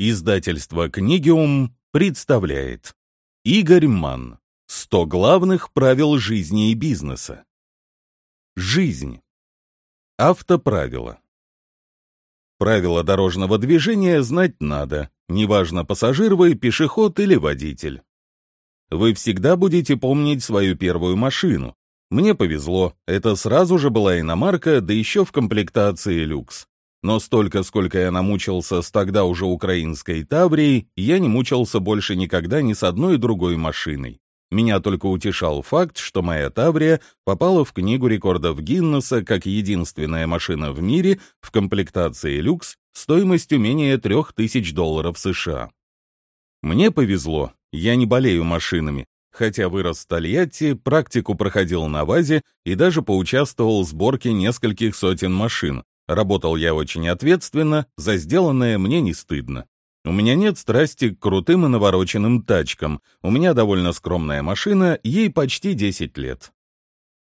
Издательство «Книгиум» представляет Игорь Манн. 100 главных правил жизни и бизнеса. Жизнь. Автоправила. Правила дорожного движения знать надо, неважно, пассажир вы, пешеход или водитель. Вы всегда будете помнить свою первую машину. Мне повезло, это сразу же была иномарка, да еще в комплектации люкс. Но столько, сколько я намучился с тогда уже украинской Таврией, я не мучился больше никогда ни с одной другой машиной. Меня только утешал факт, что моя Таврия попала в Книгу рекордов Гиннесса как единственная машина в мире в комплектации люкс стоимостью менее 3000 долларов США. Мне повезло, я не болею машинами, хотя вырос в Тольятти, практику проходил на ВАЗе и даже поучаствовал в сборке нескольких сотен машин, Работал я очень ответственно, за сделанное мне не стыдно. У меня нет страсти к крутым и навороченным тачкам, у меня довольно скромная машина, ей почти 10 лет.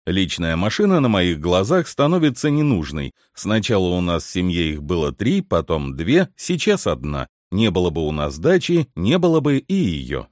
Личная машина на моих глазах становится ненужной. Сначала у нас в семье их было три, потом две, сейчас одна. Не было бы у нас дачи, не было бы и ее.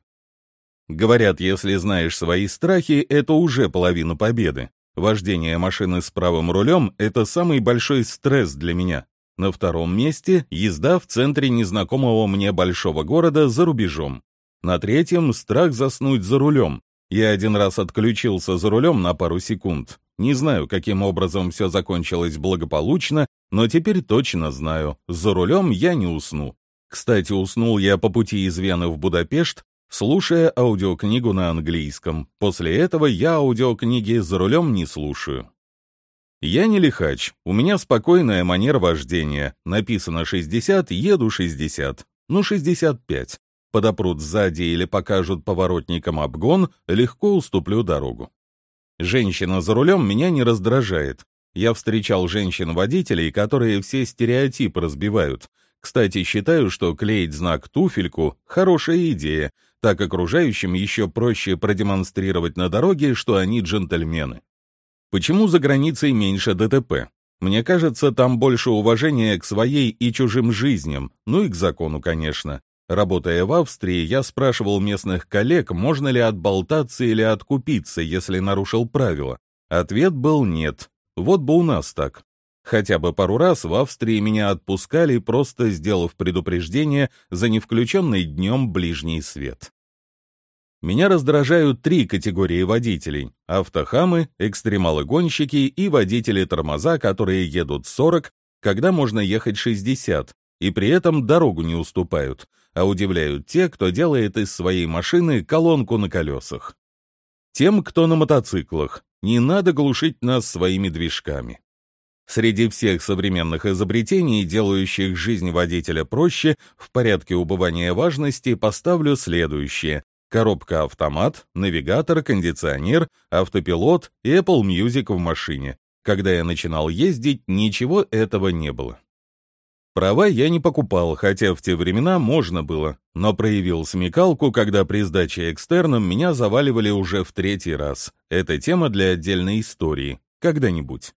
Говорят, если знаешь свои страхи, это уже половина победы. Вождение машины с правым рулем — это самый большой стресс для меня. На втором месте — езда в центре незнакомого мне большого города за рубежом. На третьем — страх заснуть за рулем. Я один раз отключился за рулем на пару секунд. Не знаю, каким образом все закончилось благополучно, но теперь точно знаю, за рулем я не усну. Кстати, уснул я по пути из Вены в Будапешт слушая аудиокнигу на английском. После этого я аудиокниги за рулем не слушаю. Я не лихач, у меня спокойная манера вождения. Написано 60, еду 60. Ну, 65. Подопрут сзади или покажут поворотникам обгон, легко уступлю дорогу. Женщина за рулем меня не раздражает. Я встречал женщин-водителей, которые все стереотипы разбивают. Кстати, считаю, что клеить знак туфельку — хорошая идея, так окружающим еще проще продемонстрировать на дороге, что они джентльмены. Почему за границей меньше ДТП? Мне кажется, там больше уважения к своей и чужим жизням, ну и к закону, конечно. Работая в Австрии, я спрашивал местных коллег, можно ли отболтаться или откупиться, если нарушил правила. Ответ был нет. Вот бы у нас так. Хотя бы пару раз в Австрии меня отпускали, просто сделав предупреждение за невключенный днем ближний свет. Меня раздражают три категории водителей — автохамы, экстремалы-гонщики и водители-тормоза, которые едут 40, когда можно ехать 60, и при этом дорогу не уступают, а удивляют те, кто делает из своей машины колонку на колесах. Тем, кто на мотоциклах, не надо глушить нас своими движками. Среди всех современных изобретений, делающих жизнь водителя проще, в порядке убывания важности поставлю следующее. Коробка-автомат, навигатор, кондиционер, автопилот и Apple Music в машине. Когда я начинал ездить, ничего этого не было. Права я не покупал, хотя в те времена можно было, но проявил смекалку, когда при сдаче экстерном меня заваливали уже в третий раз. Это тема для отдельной истории. Когда-нибудь.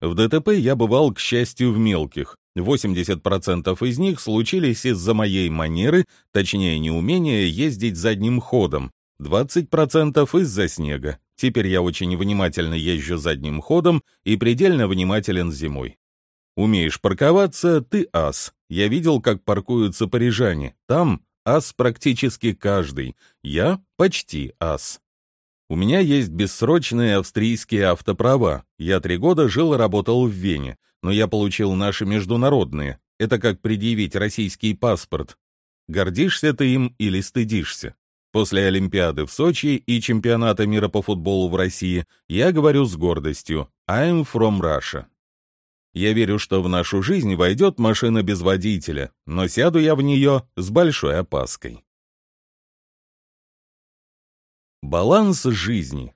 В ДТП я бывал, к счастью, в мелких. 80% из них случились из-за моей манеры, точнее неумения ездить задним ходом. 20% из-за снега. Теперь я очень внимательно езжу задним ходом и предельно внимателен зимой. Умеешь парковаться, ты ас. Я видел, как паркуются парижане. Там ас практически каждый. Я почти ас. У меня есть бессрочные австрийские автоправа. Я три года жил и работал в Вене, но я получил наши международные. Это как предъявить российский паспорт. Гордишься ты им или стыдишься? После Олимпиады в Сочи и чемпионата мира по футболу в России я говорю с гордостью «I'm from Russia». Я верю, что в нашу жизнь войдет машина без водителя, но сяду я в нее с большой опаской. Баланс жизни.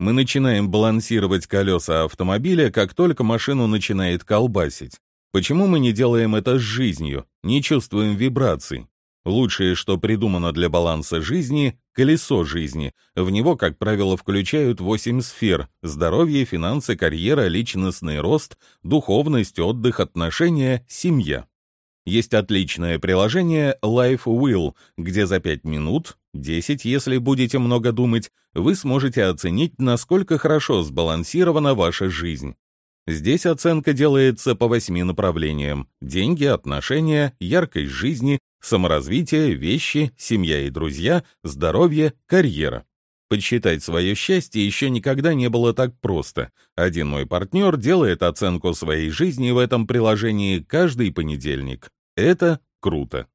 Мы начинаем балансировать колеса автомобиля, как только машину начинает колбасить. Почему мы не делаем это с жизнью, не чувствуем вибраций? Лучшее, что придумано для баланса жизни — колесо жизни. В него, как правило, включают восемь сфер — здоровье, финансы, карьера, личностный рост, духовность, отдых, отношения, семья. Есть отличное приложение Life Will, где за 5 минут, 10, если будете много думать, вы сможете оценить, насколько хорошо сбалансирована ваша жизнь. Здесь оценка делается по восьми направлениям – деньги, отношения, яркость жизни, саморазвитие, вещи, семья и друзья, здоровье, карьера. Подсчитать свое счастье еще никогда не было так просто. Один мой партнер делает оценку своей жизни в этом приложении каждый понедельник. Это круто.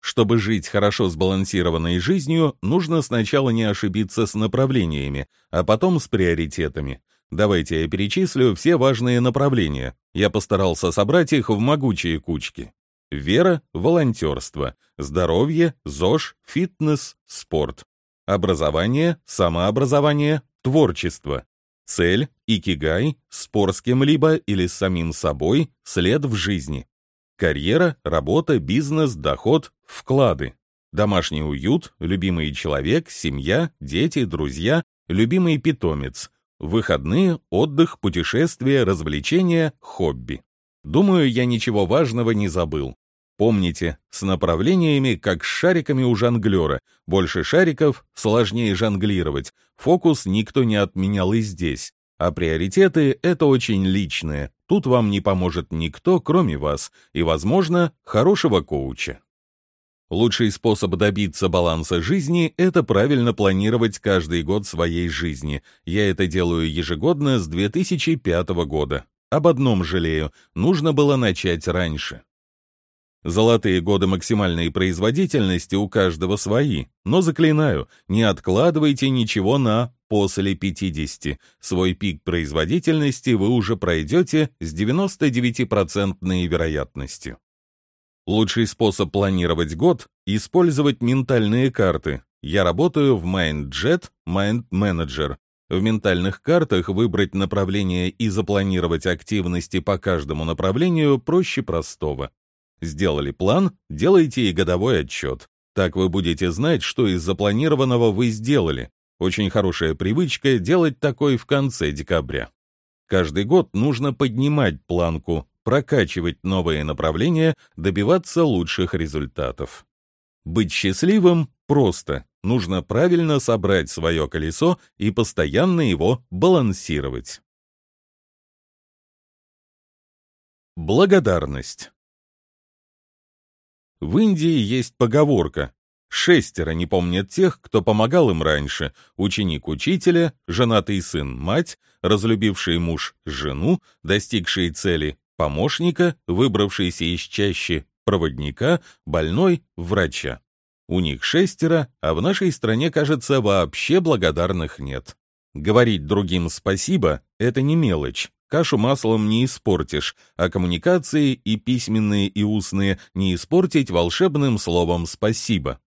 Чтобы жить хорошо сбалансированной жизнью, нужно сначала не ошибиться с направлениями, а потом с приоритетами. Давайте я перечислю все важные направления. Я постарался собрать их в могучие кучки. Вера, волонтерство, здоровье, ЗОЖ, фитнес, спорт образование, самообразование, творчество. Цель, икигай, спор с кем-либо или с самим собой, след в жизни. Карьера, работа, бизнес, доход, вклады. Домашний уют, любимый человек, семья, дети, друзья, любимый питомец. Выходные, отдых, путешествия, развлечения, хобби. Думаю, я ничего важного не забыл. Помните, с направлениями, как с шариками у жонглера. Больше шариков, сложнее жонглировать. Фокус никто не отменял и здесь. А приоритеты — это очень личное. Тут вам не поможет никто, кроме вас, и, возможно, хорошего коуча. Лучший способ добиться баланса жизни — это правильно планировать каждый год своей жизни. Я это делаю ежегодно с 2005 года. Об одном жалею, нужно было начать раньше. Золотые годы максимальной производительности у каждого свои, но заклинаю, не откладывайте ничего на после 50. Свой пик производительности вы уже пройдете с 99% вероятностью. Лучший способ планировать год — использовать ментальные карты. Я работаю в MindJet Mind Manager. В ментальных картах выбрать направление и запланировать активности по каждому направлению проще простого. Сделали план, делайте и годовой отчет. Так вы будете знать, что из запланированного вы сделали. Очень хорошая привычка делать такой в конце декабря. Каждый год нужно поднимать планку, прокачивать новые направления, добиваться лучших результатов. Быть счастливым просто. Нужно правильно собрать свое колесо и постоянно его балансировать. Благодарность. В Индии есть поговорка «Шестеро не помнят тех, кто помогал им раньше, ученик учителя, женатый сын мать, разлюбивший муж жену, достигший цели помощника, выбравшийся из чащи проводника, больной врача». У них шестеро, а в нашей стране, кажется, вообще благодарных нет. Говорить другим спасибо — это не мелочь, Кашу маслом не испортишь, а коммуникации и письменные, и устные не испортить волшебным словом «спасибо».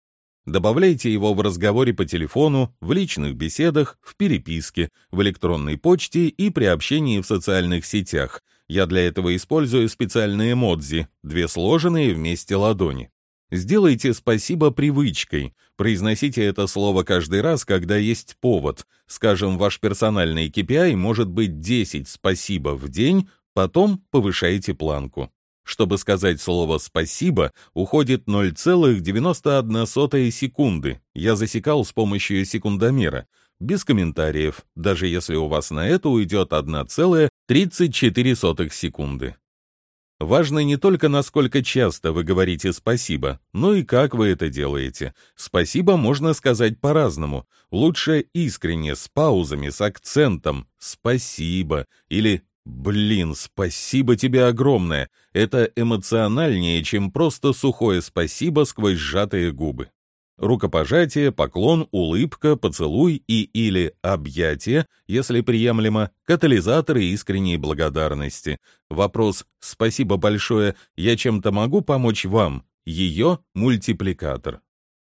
Добавляйте его в разговоре по телефону, в личных беседах, в переписке, в электронной почте и при общении в социальных сетях. Я для этого использую специальные эмодзи, две сложенные вместе ладони. Сделайте «спасибо» привычкой. Произносите это слово каждый раз, когда есть повод. Скажем, ваш персональный KPI может быть 10 «спасибо» в день, потом повышайте планку. Чтобы сказать слово «спасибо», уходит 0,91 секунды. Я засекал с помощью секундомера. Без комментариев, даже если у вас на это уйдет 1,34 секунды. Важно не только насколько часто вы говорите «спасибо», но и как вы это делаете. «Спасибо» можно сказать по-разному. Лучше искренне, с паузами, с акцентом «спасибо» или «блин, спасибо тебе огромное». Это эмоциональнее, чем просто сухое «спасибо» сквозь сжатые губы. Рукопожатие, поклон, улыбка, поцелуй и или объятие, если приемлемо, катализаторы искренней благодарности. Вопрос «Спасибо большое, я чем-то могу помочь вам?» Ее мультипликатор.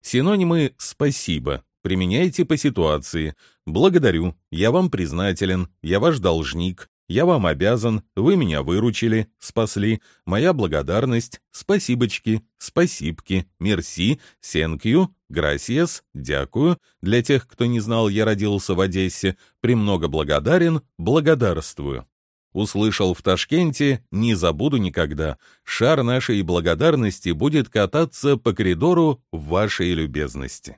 Синонимы «спасибо» применяйте по ситуации. «Благодарю», «я вам признателен», «я ваш должник», я вам обязан, вы меня выручили, спасли. Моя благодарность, спасибочки, спасибки, мерси, сенкью, грасиес, дякую. Для тех, кто не знал, я родился в Одессе. Премного благодарен, благодарствую. Услышал в Ташкенте, не забуду никогда. Шар нашей благодарности будет кататься по коридору вашей любезности.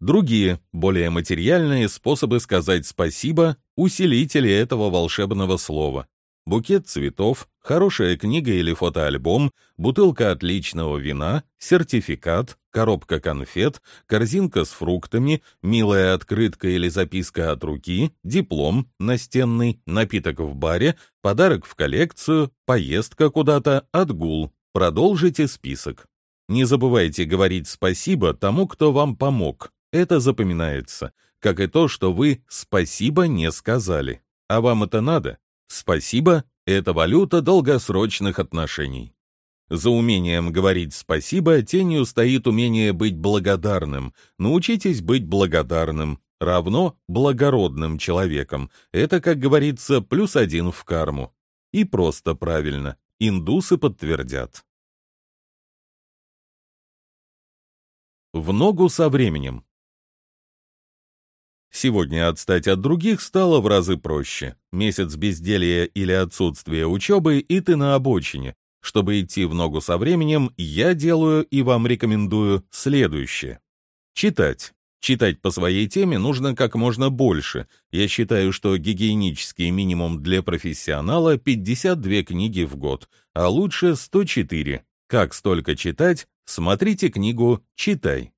Другие, более материальные способы сказать спасибо – усилители этого волшебного слова букет цветов, хорошая книга или фотоальбом, бутылка отличного вина, сертификат, коробка конфет, корзинка с фруктами, милая открытка или записка от руки, диплом настенный, напиток в баре, подарок в коллекцию, поездка куда-то, отгул. Продолжите список. Не забывайте говорить спасибо тому, кто вам помог. Это запоминается, как и то, что вы «спасибо» не сказали. А вам это надо? Спасибо — это валюта долгосрочных отношений. За умением говорить «спасибо» тенью стоит умение быть благодарным. Научитесь быть благодарным, равно благородным человеком. Это, как говорится, плюс один в карму. И просто правильно. Индусы подтвердят. В ногу со временем. Сегодня отстать от других стало в разы проще. Месяц безделья или отсутствия учебы, и ты на обочине. Чтобы идти в ногу со временем, я делаю и вам рекомендую следующее. Читать. Читать по своей теме нужно как можно больше. Я считаю, что гигиенический минимум для профессионала 52 книги в год, а лучше 104. Как столько читать? Смотрите книгу «Читай».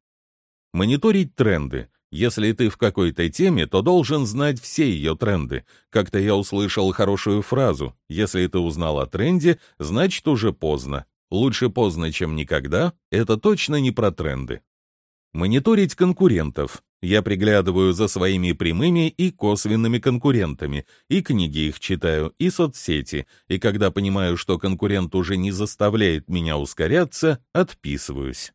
Мониторить тренды. Если ты в какой-то теме, то должен знать все ее тренды. Как-то я услышал хорошую фразу «Если ты узнал о тренде, значит уже поздно». Лучше поздно, чем никогда, это точно не про тренды. Мониторить конкурентов. Я приглядываю за своими прямыми и косвенными конкурентами, и книги их читаю, и соцсети, и когда понимаю, что конкурент уже не заставляет меня ускоряться, отписываюсь.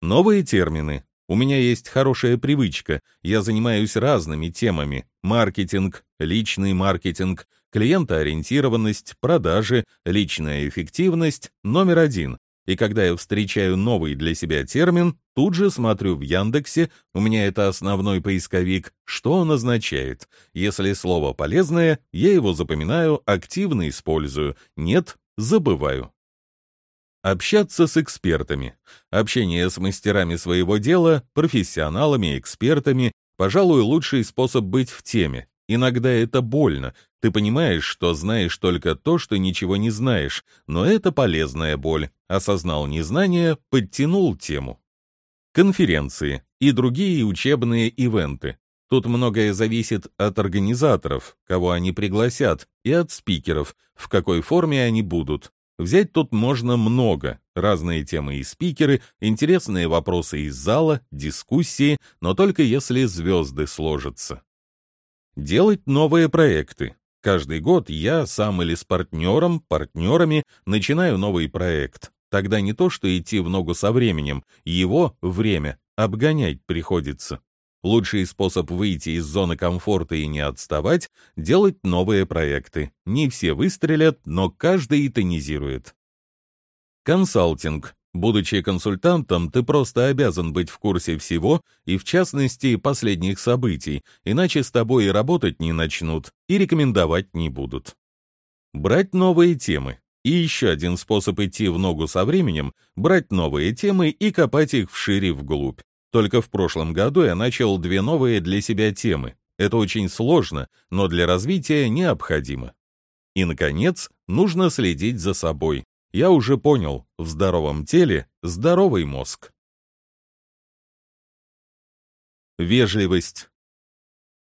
Новые термины. У меня есть хорошая привычка. Я занимаюсь разными темами. Маркетинг, личный маркетинг, клиентоориентированность, продажи, личная эффективность — номер один. И когда я встречаю новый для себя термин, тут же смотрю в Яндексе, у меня это основной поисковик, что он означает. Если слово полезное, я его запоминаю, активно использую, нет — забываю. Общаться с экспертами. Общение с мастерами своего дела, профессионалами, экспертами, пожалуй, лучший способ быть в теме. Иногда это больно. Ты понимаешь, что знаешь только то, что ничего не знаешь, но это полезная боль. Осознал незнание, подтянул тему. Конференции и другие учебные ивенты. Тут многое зависит от организаторов, кого они пригласят, и от спикеров, в какой форме они будут. Взять тут можно много, разные темы и спикеры, интересные вопросы из зала, дискуссии, но только если звезды сложатся. Делать новые проекты. Каждый год я сам или с партнером, партнерами начинаю новый проект. Тогда не то, что идти в ногу со временем, его время обгонять приходится. Лучший способ выйти из зоны комфорта и не отставать — делать новые проекты. Не все выстрелят, но каждый тонизирует. Консалтинг. Будучи консультантом, ты просто обязан быть в курсе всего и, в частности, последних событий, иначе с тобой и работать не начнут, и рекомендовать не будут. Брать новые темы. И еще один способ идти в ногу со временем — брать новые темы и копать их вшире вглубь. Только в прошлом году я начал две новые для себя темы. Это очень сложно, но для развития необходимо. И, наконец, нужно следить за собой. Я уже понял, в здоровом теле здоровый мозг. Вежливость.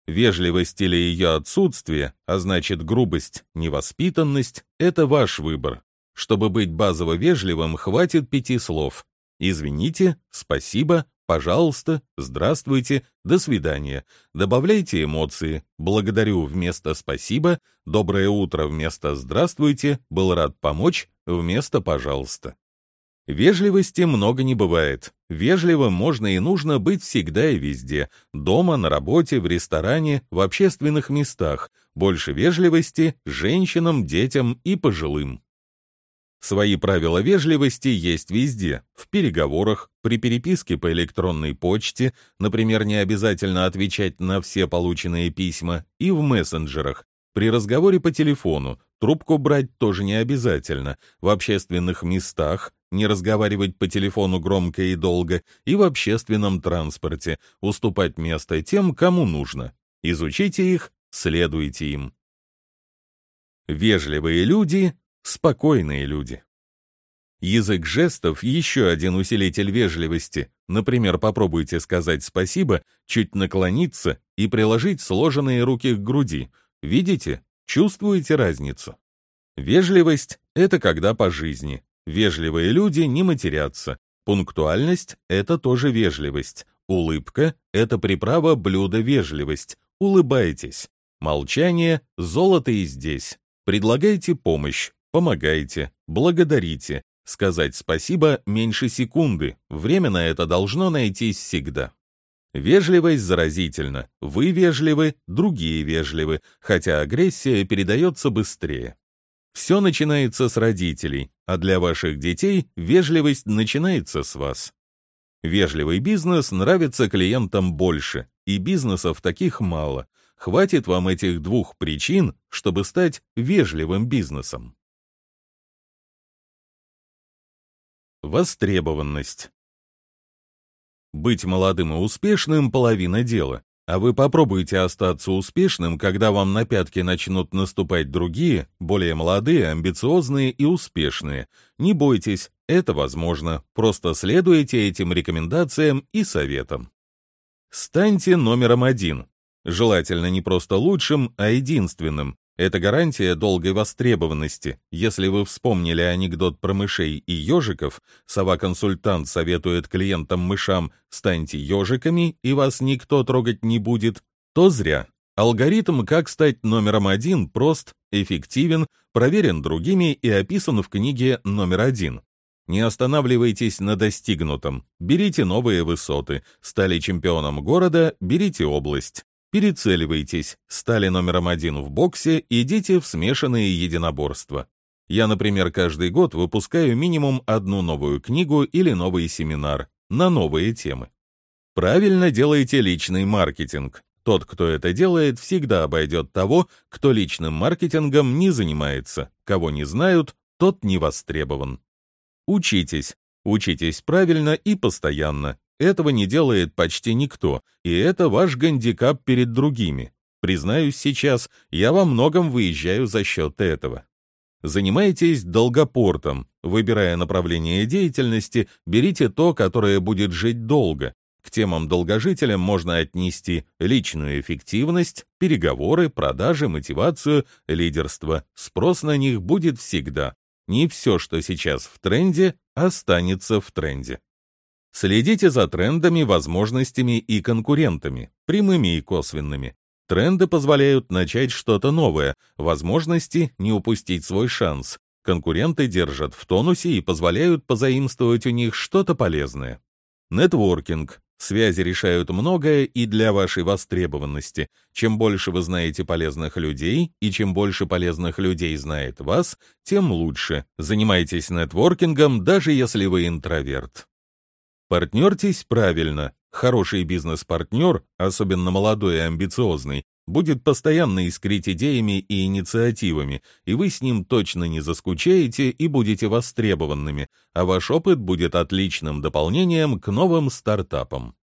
Вежливость или ее отсутствие, а значит грубость, невоспитанность — это ваш выбор. Чтобы быть базово вежливым, хватит пяти слов. Извините, спасибо, Пожалуйста, здравствуйте, до свидания. Добавляйте эмоции. Благодарю вместо спасибо, доброе утро вместо здравствуйте, был рад помочь вместо пожалуйста. Вежливости много не бывает. Вежливым можно и нужно быть всегда и везде. Дома, на работе, в ресторане, в общественных местах. Больше вежливости женщинам, детям и пожилым. Свои правила вежливости есть везде, в переговорах, при переписке по электронной почте, например, не обязательно отвечать на все полученные письма, и в мессенджерах, при разговоре по телефону, Трубку брать тоже не обязательно. В общественных местах не разговаривать по телефону громко и долго, и в общественном транспорте уступать место тем, кому нужно. Изучите их, следуйте им. Вежливые люди — спокойные люди. Язык жестов — еще один усилитель вежливости. Например, попробуйте сказать «спасибо», чуть наклониться и приложить сложенные руки к груди. Видите? Чувствуете разницу? Вежливость — это когда по жизни. Вежливые люди не матерятся. Пунктуальность — это тоже вежливость. Улыбка — это приправа блюда вежливость. Улыбайтесь. Молчание — золото и здесь. Предлагайте помощь, помогайте, благодарите, Сказать спасибо меньше секунды, время на это должно найтись всегда. Вежливость заразительна, вы вежливы, другие вежливы, хотя агрессия передается быстрее. Все начинается с родителей, а для ваших детей вежливость начинается с вас. Вежливый бизнес нравится клиентам больше, и бизнесов таких мало. Хватит вам этих двух причин, чтобы стать вежливым бизнесом. Востребованность. Быть молодым и успешным – половина дела. А вы попробуйте остаться успешным, когда вам на пятки начнут наступать другие, более молодые, амбициозные и успешные. Не бойтесь, это возможно. Просто следуйте этим рекомендациям и советам. Станьте номером один. Желательно не просто лучшим, а единственным. Это гарантия долгой востребованности. Если вы вспомнили анекдот про мышей и ежиков, сова-консультант советует клиентам-мышам «станьте ежиками, и вас никто трогать не будет», то зря. Алгоритм «Как стать номером один» прост, эффективен, проверен другими и описан в книге номер один. Не останавливайтесь на достигнутом. Берите новые высоты. Стали чемпионом города, берите область. Перецеливайтесь, стали номером один в боксе, идите в смешанные единоборства. Я, например, каждый год выпускаю минимум одну новую книгу или новый семинар на новые темы. Правильно делайте личный маркетинг. Тот, кто это делает, всегда обойдет того, кто личным маркетингом не занимается. Кого не знают, тот не востребован. Учитесь. Учитесь правильно и постоянно. Этого не делает почти никто, и это ваш гандикап перед другими. Признаюсь сейчас, я во многом выезжаю за счет этого. Занимайтесь долгопортом. Выбирая направление деятельности, берите то, которое будет жить долго. К темам-долгожителям можно отнести личную эффективность, переговоры, продажи, мотивацию, лидерство. Спрос на них будет всегда. Не все, что сейчас в тренде, останется в тренде. Следите за трендами, возможностями и конкурентами, прямыми и косвенными. Тренды позволяют начать что-то новое, возможности не упустить свой шанс. Конкуренты держат в тонусе и позволяют позаимствовать у них что-то полезное. Нетворкинг. Связи решают многое и для вашей востребованности. Чем больше вы знаете полезных людей, и чем больше полезных людей знает вас, тем лучше. Занимайтесь нетворкингом, даже если вы интроверт. Партнертесь правильно. Хороший бизнес-партнер, особенно молодой и амбициозный, будет постоянно искрить идеями и инициативами, и вы с ним точно не заскучаете и будете востребованными, а ваш опыт будет отличным дополнением к новым стартапам.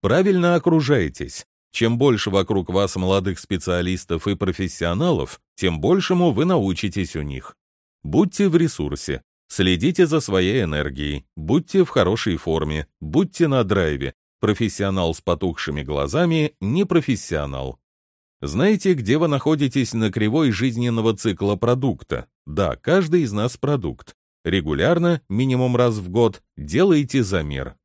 Правильно окружайтесь. Чем больше вокруг вас молодых специалистов и профессионалов, тем большему вы научитесь у них. Будьте в ресурсе, Следите за своей энергией, будьте в хорошей форме, будьте на драйве. Профессионал с потухшими глазами – не профессионал. Знаете, где вы находитесь на кривой жизненного цикла продукта? Да, каждый из нас продукт. Регулярно, минимум раз в год, делайте замер.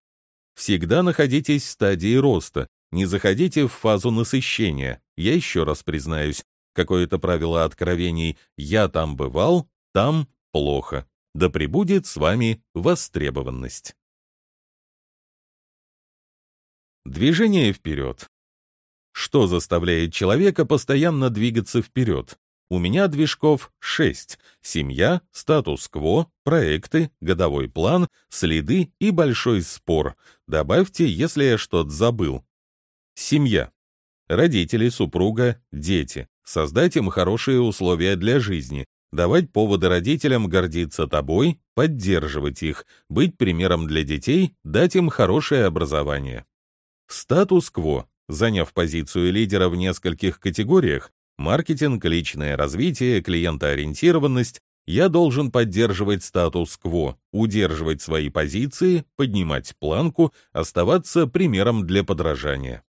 Всегда находитесь в стадии роста, не заходите в фазу насыщения. Я еще раз признаюсь, какое-то правило откровений «я там бывал, там плохо». Да пребудет с вами востребованность. Движение вперед. Что заставляет человека постоянно двигаться вперед? У меня движков 6. Семья, статус-кво, проекты, годовой план, следы и большой спор. Добавьте, если я что-то забыл. Семья. родители, супруга, дети. Создать им хорошие условия для жизни, давать поводы родителям гордиться тобой, поддерживать их, быть примером для детей, дать им хорошее образование. Статус-кво, заняв позицию лидера в нескольких категориях, маркетинг, личное развитие, клиентоориентированность, я должен поддерживать статус-кво, удерживать свои позиции, поднимать планку, оставаться примером для подражания.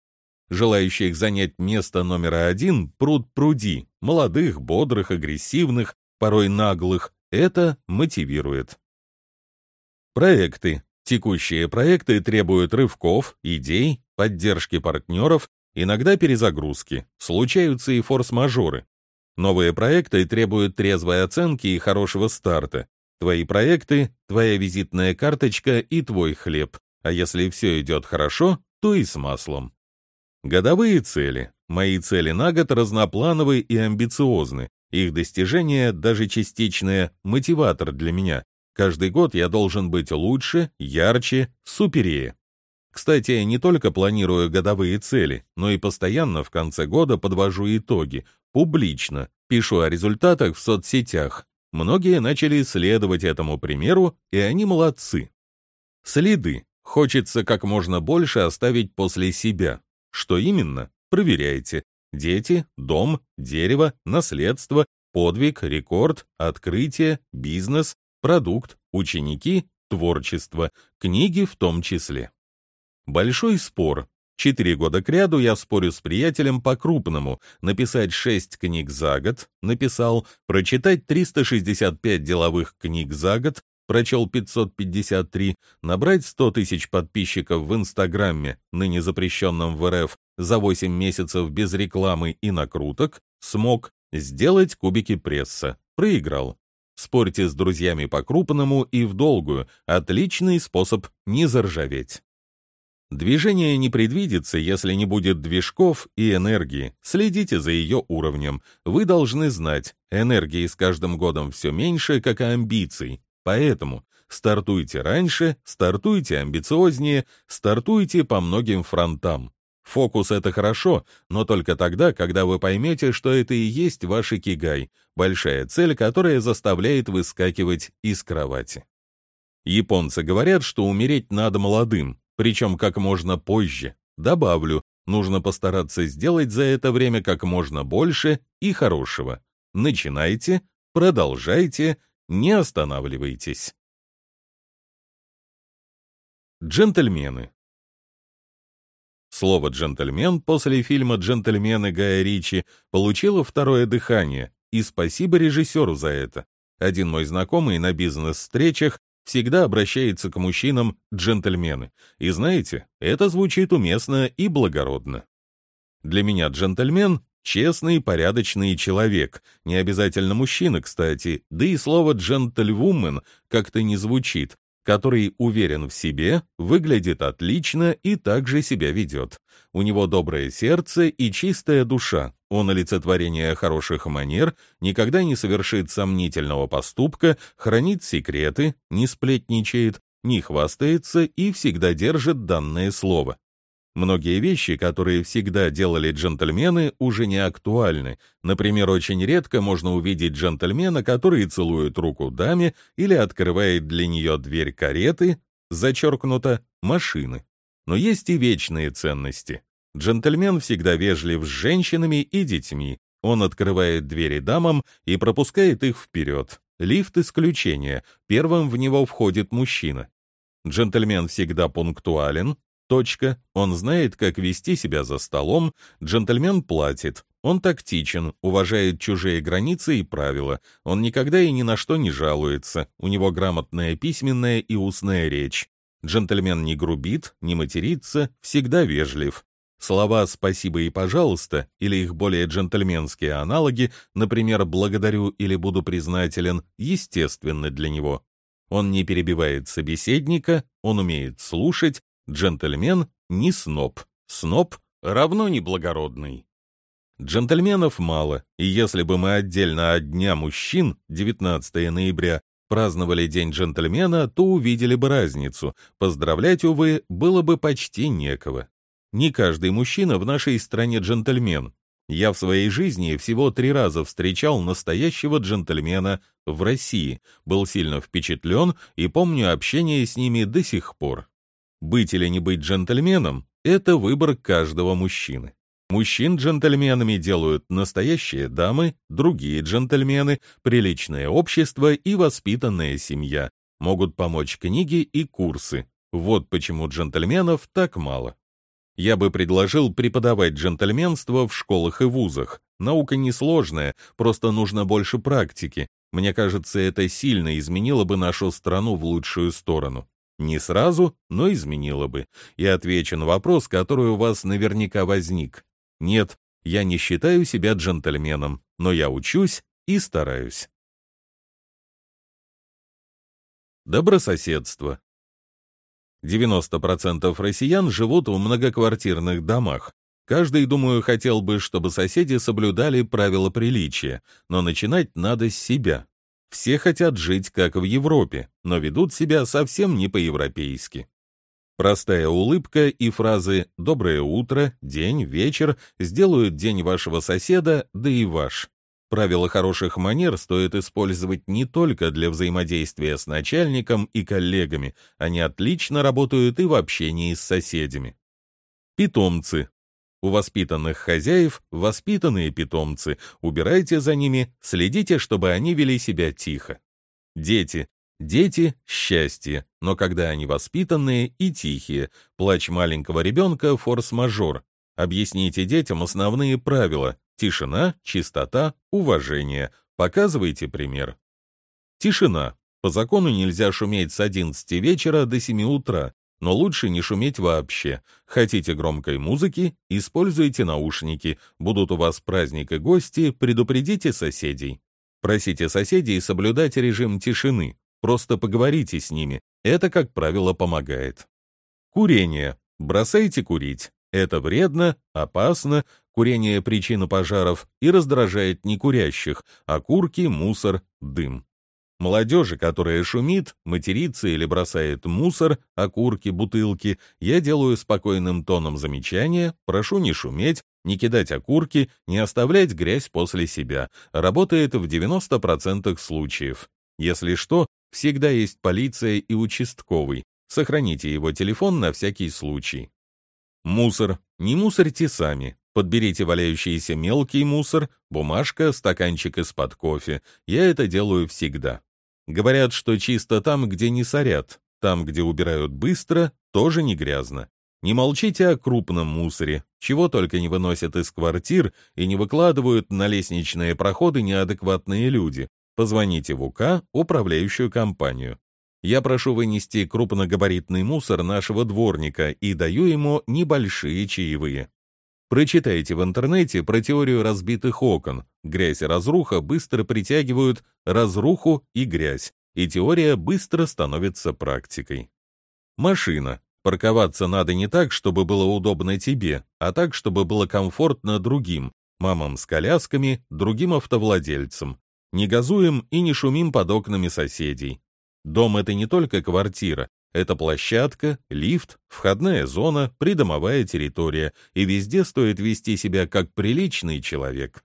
Желающих занять место номера один пруд пруди, молодых, бодрых, агрессивных, порой наглых, это мотивирует. Проекты. Текущие проекты требуют рывков, идей, поддержки партнеров, иногда перезагрузки, случаются и форс-мажоры. Новые проекты требуют трезвой оценки и хорошего старта. Твои проекты — твоя визитная карточка и твой хлеб, а если все идет хорошо, то и с маслом. Годовые цели. Мои цели на год разноплановые и амбициозны. Их достижение, даже частичное, мотиватор для меня. Каждый год я должен быть лучше, ярче, суперее. Кстати, я не только планирую годовые цели, но и постоянно в конце года подвожу итоги, публично, пишу о результатах в соцсетях. Многие начали следовать этому примеру, и они молодцы. Следы. Хочется как можно больше оставить после себя. Что именно? Проверяйте. Дети, дом, дерево, наследство, подвиг, рекорд, открытие, бизнес, продукт, ученики, творчество, книги в том числе. Большой спор. Четыре года кряду я спорю с приятелем по-крупному. Написать шесть книг за год, написал, прочитать 365 деловых книг за год, прочел 553, набрать 100 тысяч подписчиков в Инстаграме, ныне запрещенном в РФ, за 8 месяцев без рекламы и накруток, смог сделать кубики пресса. Проиграл. Спорьте с друзьями по-крупному и в долгую. Отличный способ не заржаветь. Движение не предвидится, если не будет движков и энергии. Следите за ее уровнем. Вы должны знать, энергии с каждым годом все меньше, как и амбиций. Поэтому стартуйте раньше, стартуйте амбициознее, стартуйте по многим фронтам. Фокус — это хорошо, но только тогда, когда вы поймете, что это и есть ваш икигай, большая цель, которая заставляет выскакивать из кровати. Японцы говорят, что умереть надо молодым, причем как можно позже. Добавлю, нужно постараться сделать за это время как можно больше и хорошего. Начинайте, продолжайте, не останавливайтесь. Джентльмены. Слово «джентльмен» после фильма «Джентльмены» Гая Ричи получило второе дыхание, и спасибо режиссеру за это. Один мой знакомый на бизнес-встречах всегда обращается к мужчинам «джентльмены». И знаете, это звучит уместно и благородно. Для меня джентльмен — честный, порядочный человек, не обязательно мужчина, кстати, да и слово «джентльвумен» как-то не звучит, который уверен в себе, выглядит отлично и также себя ведет. У него доброе сердце и чистая душа. Он олицетворение хороших манер, никогда не совершит сомнительного поступка, хранит секреты, не сплетничает, не хвастается и всегда держит данное слово. Многие вещи, которые всегда делали джентльмены, уже не актуальны. Например, очень редко можно увидеть джентльмена, который целует руку даме или открывает для нее дверь кареты, зачеркнуто, машины. Но есть и вечные ценности. Джентльмен всегда вежлив с женщинами и детьми. Он открывает двери дамам и пропускает их вперед. Лифт исключение. Первым в него входит мужчина. Джентльмен всегда пунктуален, Точка. Он знает, как вести себя за столом, джентльмен платит. Он тактичен, уважает чужие границы и правила. Он никогда и ни на что не жалуется. У него грамотная письменная и устная речь. Джентльмен не грубит, не матерится, всегда вежлив. Слова «спасибо» и «пожалуйста» или их более джентльменские аналоги, например, «благодарю» или «буду признателен», естественны для него. Он не перебивает собеседника, он умеет слушать, Джентльмен не сноб, сноб равно неблагородный. Джентльменов мало, и если бы мы отдельно от Дня мужчин, 19 ноября, праздновали День джентльмена, то увидели бы разницу. Поздравлять, увы, было бы почти некого. Не каждый мужчина в нашей стране джентльмен. Я в своей жизни всего три раза встречал настоящего джентльмена в России, был сильно впечатлен и помню общение с ними до сих пор. Быть или не быть джентльменом — это выбор каждого мужчины. Мужчин джентльменами делают настоящие дамы, другие джентльмены, приличное общество и воспитанная семья. Могут помочь книги и курсы. Вот почему джентльменов так мало. Я бы предложил преподавать джентльменство в школах и вузах. Наука несложная, просто нужно больше практики. Мне кажется, это сильно изменило бы нашу страну в лучшую сторону. Не сразу, но изменило бы. И отвечу на вопрос, который у вас наверняка возник. Нет, я не считаю себя джентльменом, но я учусь и стараюсь. Добрососедство. 90% россиян живут в многоквартирных домах. Каждый, думаю, хотел бы, чтобы соседи соблюдали правила приличия, но начинать надо с себя. Все хотят жить как в Европе, но ведут себя совсем не по-европейски. Простая улыбка и фразы «доброе утро», «день», «вечер» сделают день вашего соседа, да и ваш. Правила хороших манер стоит использовать не только для взаимодействия с начальником и коллегами, они отлично работают и в общении с соседями. Питомцы. У воспитанных хозяев воспитанные питомцы. Убирайте за ними, следите, чтобы они вели себя тихо. Дети. Дети — счастье, но когда они воспитанные и тихие, плач маленького ребенка — форс-мажор. Объясните детям основные правила — тишина, чистота, уважение. Показывайте пример. Тишина. По закону нельзя шуметь с 11 вечера до 7 утра, но лучше не шуметь вообще. Хотите громкой музыки — используйте наушники. Будут у вас праздник и гости, предупредите соседей. Просите соседей соблюдать режим тишины. Просто поговорите с ними. Это, как правило, помогает. Курение. Бросайте курить. Это вредно, опасно, курение – причина пожаров и раздражает некурящих, а курки, мусор, дым. Молодежи, которая шумит, матерится или бросает мусор, окурки, бутылки, я делаю спокойным тоном замечания, прошу не шуметь, не кидать окурки, не оставлять грязь после себя. Работает в 90% случаев. Если что, Всегда есть полиция и участковый. Сохраните его телефон на всякий случай. Мусор. Не мусорьте сами. Подберите валяющийся мелкий мусор, бумажка, стаканчик из-под кофе. Я это делаю всегда. Говорят, что чисто там, где не сорят. Там, где убирают быстро, тоже не грязно. Не молчите о крупном мусоре, чего только не выносят из квартир и не выкладывают на лестничные проходы неадекватные люди. Позвоните в УК, управляющую компанию. Я прошу вынести крупногабаритный мусор нашего дворника и даю ему небольшие чаевые. Прочитайте в интернете про теорию разбитых окон. Грязь и разруха быстро притягивают разруху и грязь, и теория быстро становится практикой. Машина. Парковаться надо не так, чтобы было удобно тебе, а так, чтобы было комфортно другим, мамам с колясками, другим автовладельцам. Не газуем и не шумим под окнами соседей. Дом — это не только квартира, это площадка, лифт, входная зона, придомовая территория, и везде стоит вести себя как приличный человек.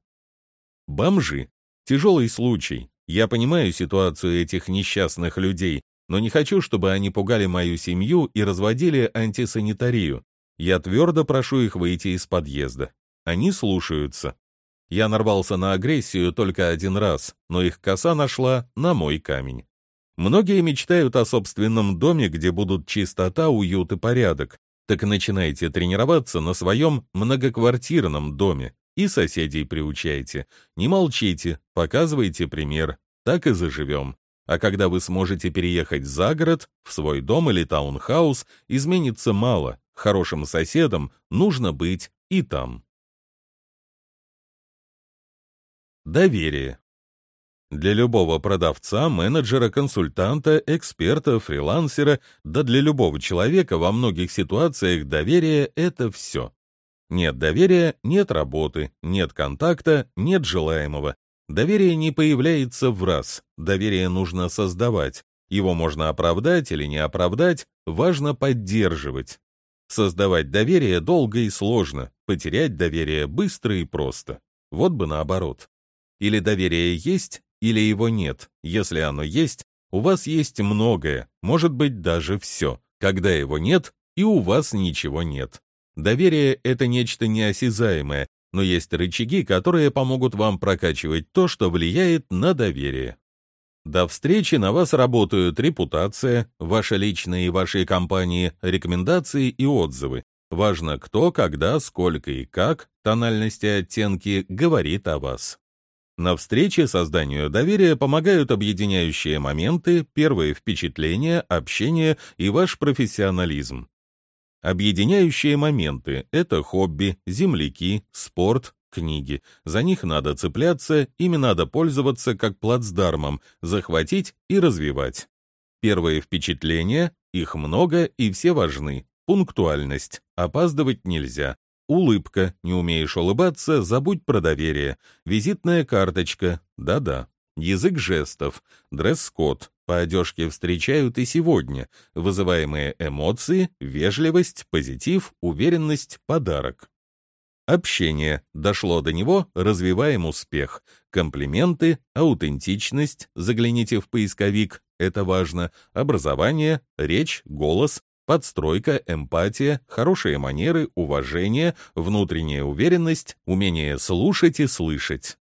Бомжи. Тяжелый случай. Я понимаю ситуацию этих несчастных людей, но не хочу, чтобы они пугали мою семью и разводили антисанитарию. Я твердо прошу их выйти из подъезда. Они слушаются. Я нарвался на агрессию только один раз, но их коса нашла на мой камень. Многие мечтают о собственном доме, где будут чистота, уют и порядок. Так начинайте тренироваться на своем многоквартирном доме и соседей приучайте. Не молчите, показывайте пример. Так и заживем. А когда вы сможете переехать за город, в свой дом или таунхаус, изменится мало. Хорошим соседом нужно быть и там. Доверие. Для любого продавца, менеджера, консультанта, эксперта, фрилансера, да для любого человека во многих ситуациях доверие — это все. Нет доверия — нет работы, нет контакта — нет желаемого. Доверие не появляется в раз, доверие нужно создавать. Его можно оправдать или не оправдать, важно поддерживать. Создавать доверие долго и сложно, потерять доверие быстро и просто. Вот бы наоборот. Или доверие есть, или его нет. Если оно есть, у вас есть многое, может быть даже все. Когда его нет, и у вас ничего нет. Доверие — это нечто неосязаемое, но есть рычаги, которые помогут вам прокачивать то, что влияет на доверие. До встречи на вас работают репутация, ваша личная и вашей компании, рекомендации и отзывы. Важно, кто, когда, сколько и как, тональности оттенки, говорит о вас. На встрече созданию доверия помогают объединяющие моменты, первые впечатления, общение и ваш профессионализм. Объединяющие моменты — это хобби, земляки, спорт, книги. За них надо цепляться, ими надо пользоваться как плацдармом, захватить и развивать. Первые впечатления, их много и все важны. Пунктуальность, опаздывать нельзя. Улыбка, не умеешь улыбаться, забудь про доверие. Визитная карточка, да-да. Язык жестов, дресс-код, по одежке встречают и сегодня. Вызываемые эмоции, вежливость, позитив, уверенность, подарок. Общение. Дошло до него, развиваем успех. Комплименты, аутентичность, загляните в поисковик, это важно. Образование, речь, голос, подстройка, эмпатия, хорошие манеры, уважение, внутренняя уверенность, умение слушать и слышать.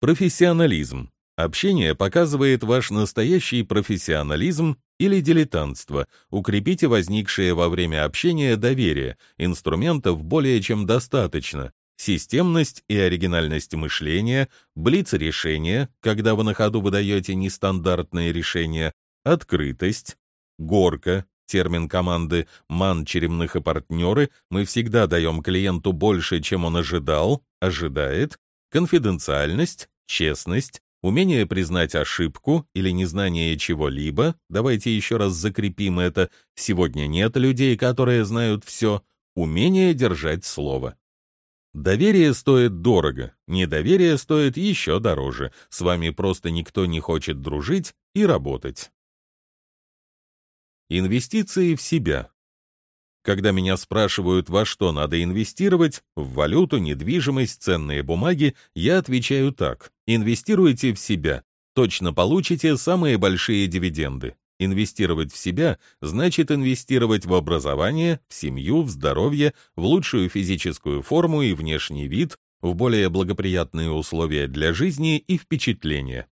Профессионализм. Общение показывает ваш настоящий профессионализм или дилетантство. Укрепите возникшее во время общения доверие. Инструментов более чем достаточно. Системность и оригинальность мышления, блиц-решения, когда вы на ходу выдаете нестандартные решения, открытость, горка, термин команды «ман, черемных и партнеры», мы всегда даем клиенту больше, чем он ожидал, ожидает, конфиденциальность, честность, умение признать ошибку или незнание чего-либо, давайте еще раз закрепим это, сегодня нет людей, которые знают все, умение держать слово. Доверие стоит дорого, недоверие стоит еще дороже, с вами просто никто не хочет дружить и работать. Инвестиции в себя. Когда меня спрашивают, во что надо инвестировать, в валюту, недвижимость, ценные бумаги, я отвечаю так. Инвестируйте в себя. Точно получите самые большие дивиденды. Инвестировать в себя значит инвестировать в образование, в семью, в здоровье, в лучшую физическую форму и внешний вид, в более благоприятные условия для жизни и впечатления.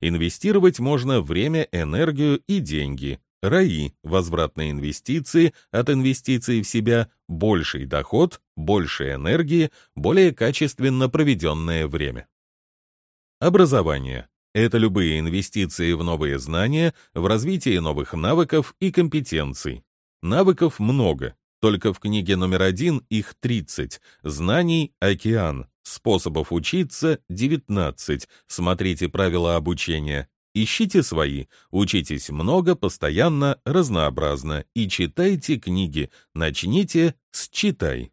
Инвестировать можно время, энергию и деньги, РАИ – возвратные инвестиции, от инвестиций в себя больший доход, больше энергии, более качественно проведенное время. Образование – это любые инвестиции в новые знания, в развитие новых навыков и компетенций. Навыков много, только в книге номер один их 30, знаний – океан, способов учиться – 19, смотрите правила обучения, Ищите свои, учитесь много, постоянно, разнообразно и читайте книги. Начните с «Читай».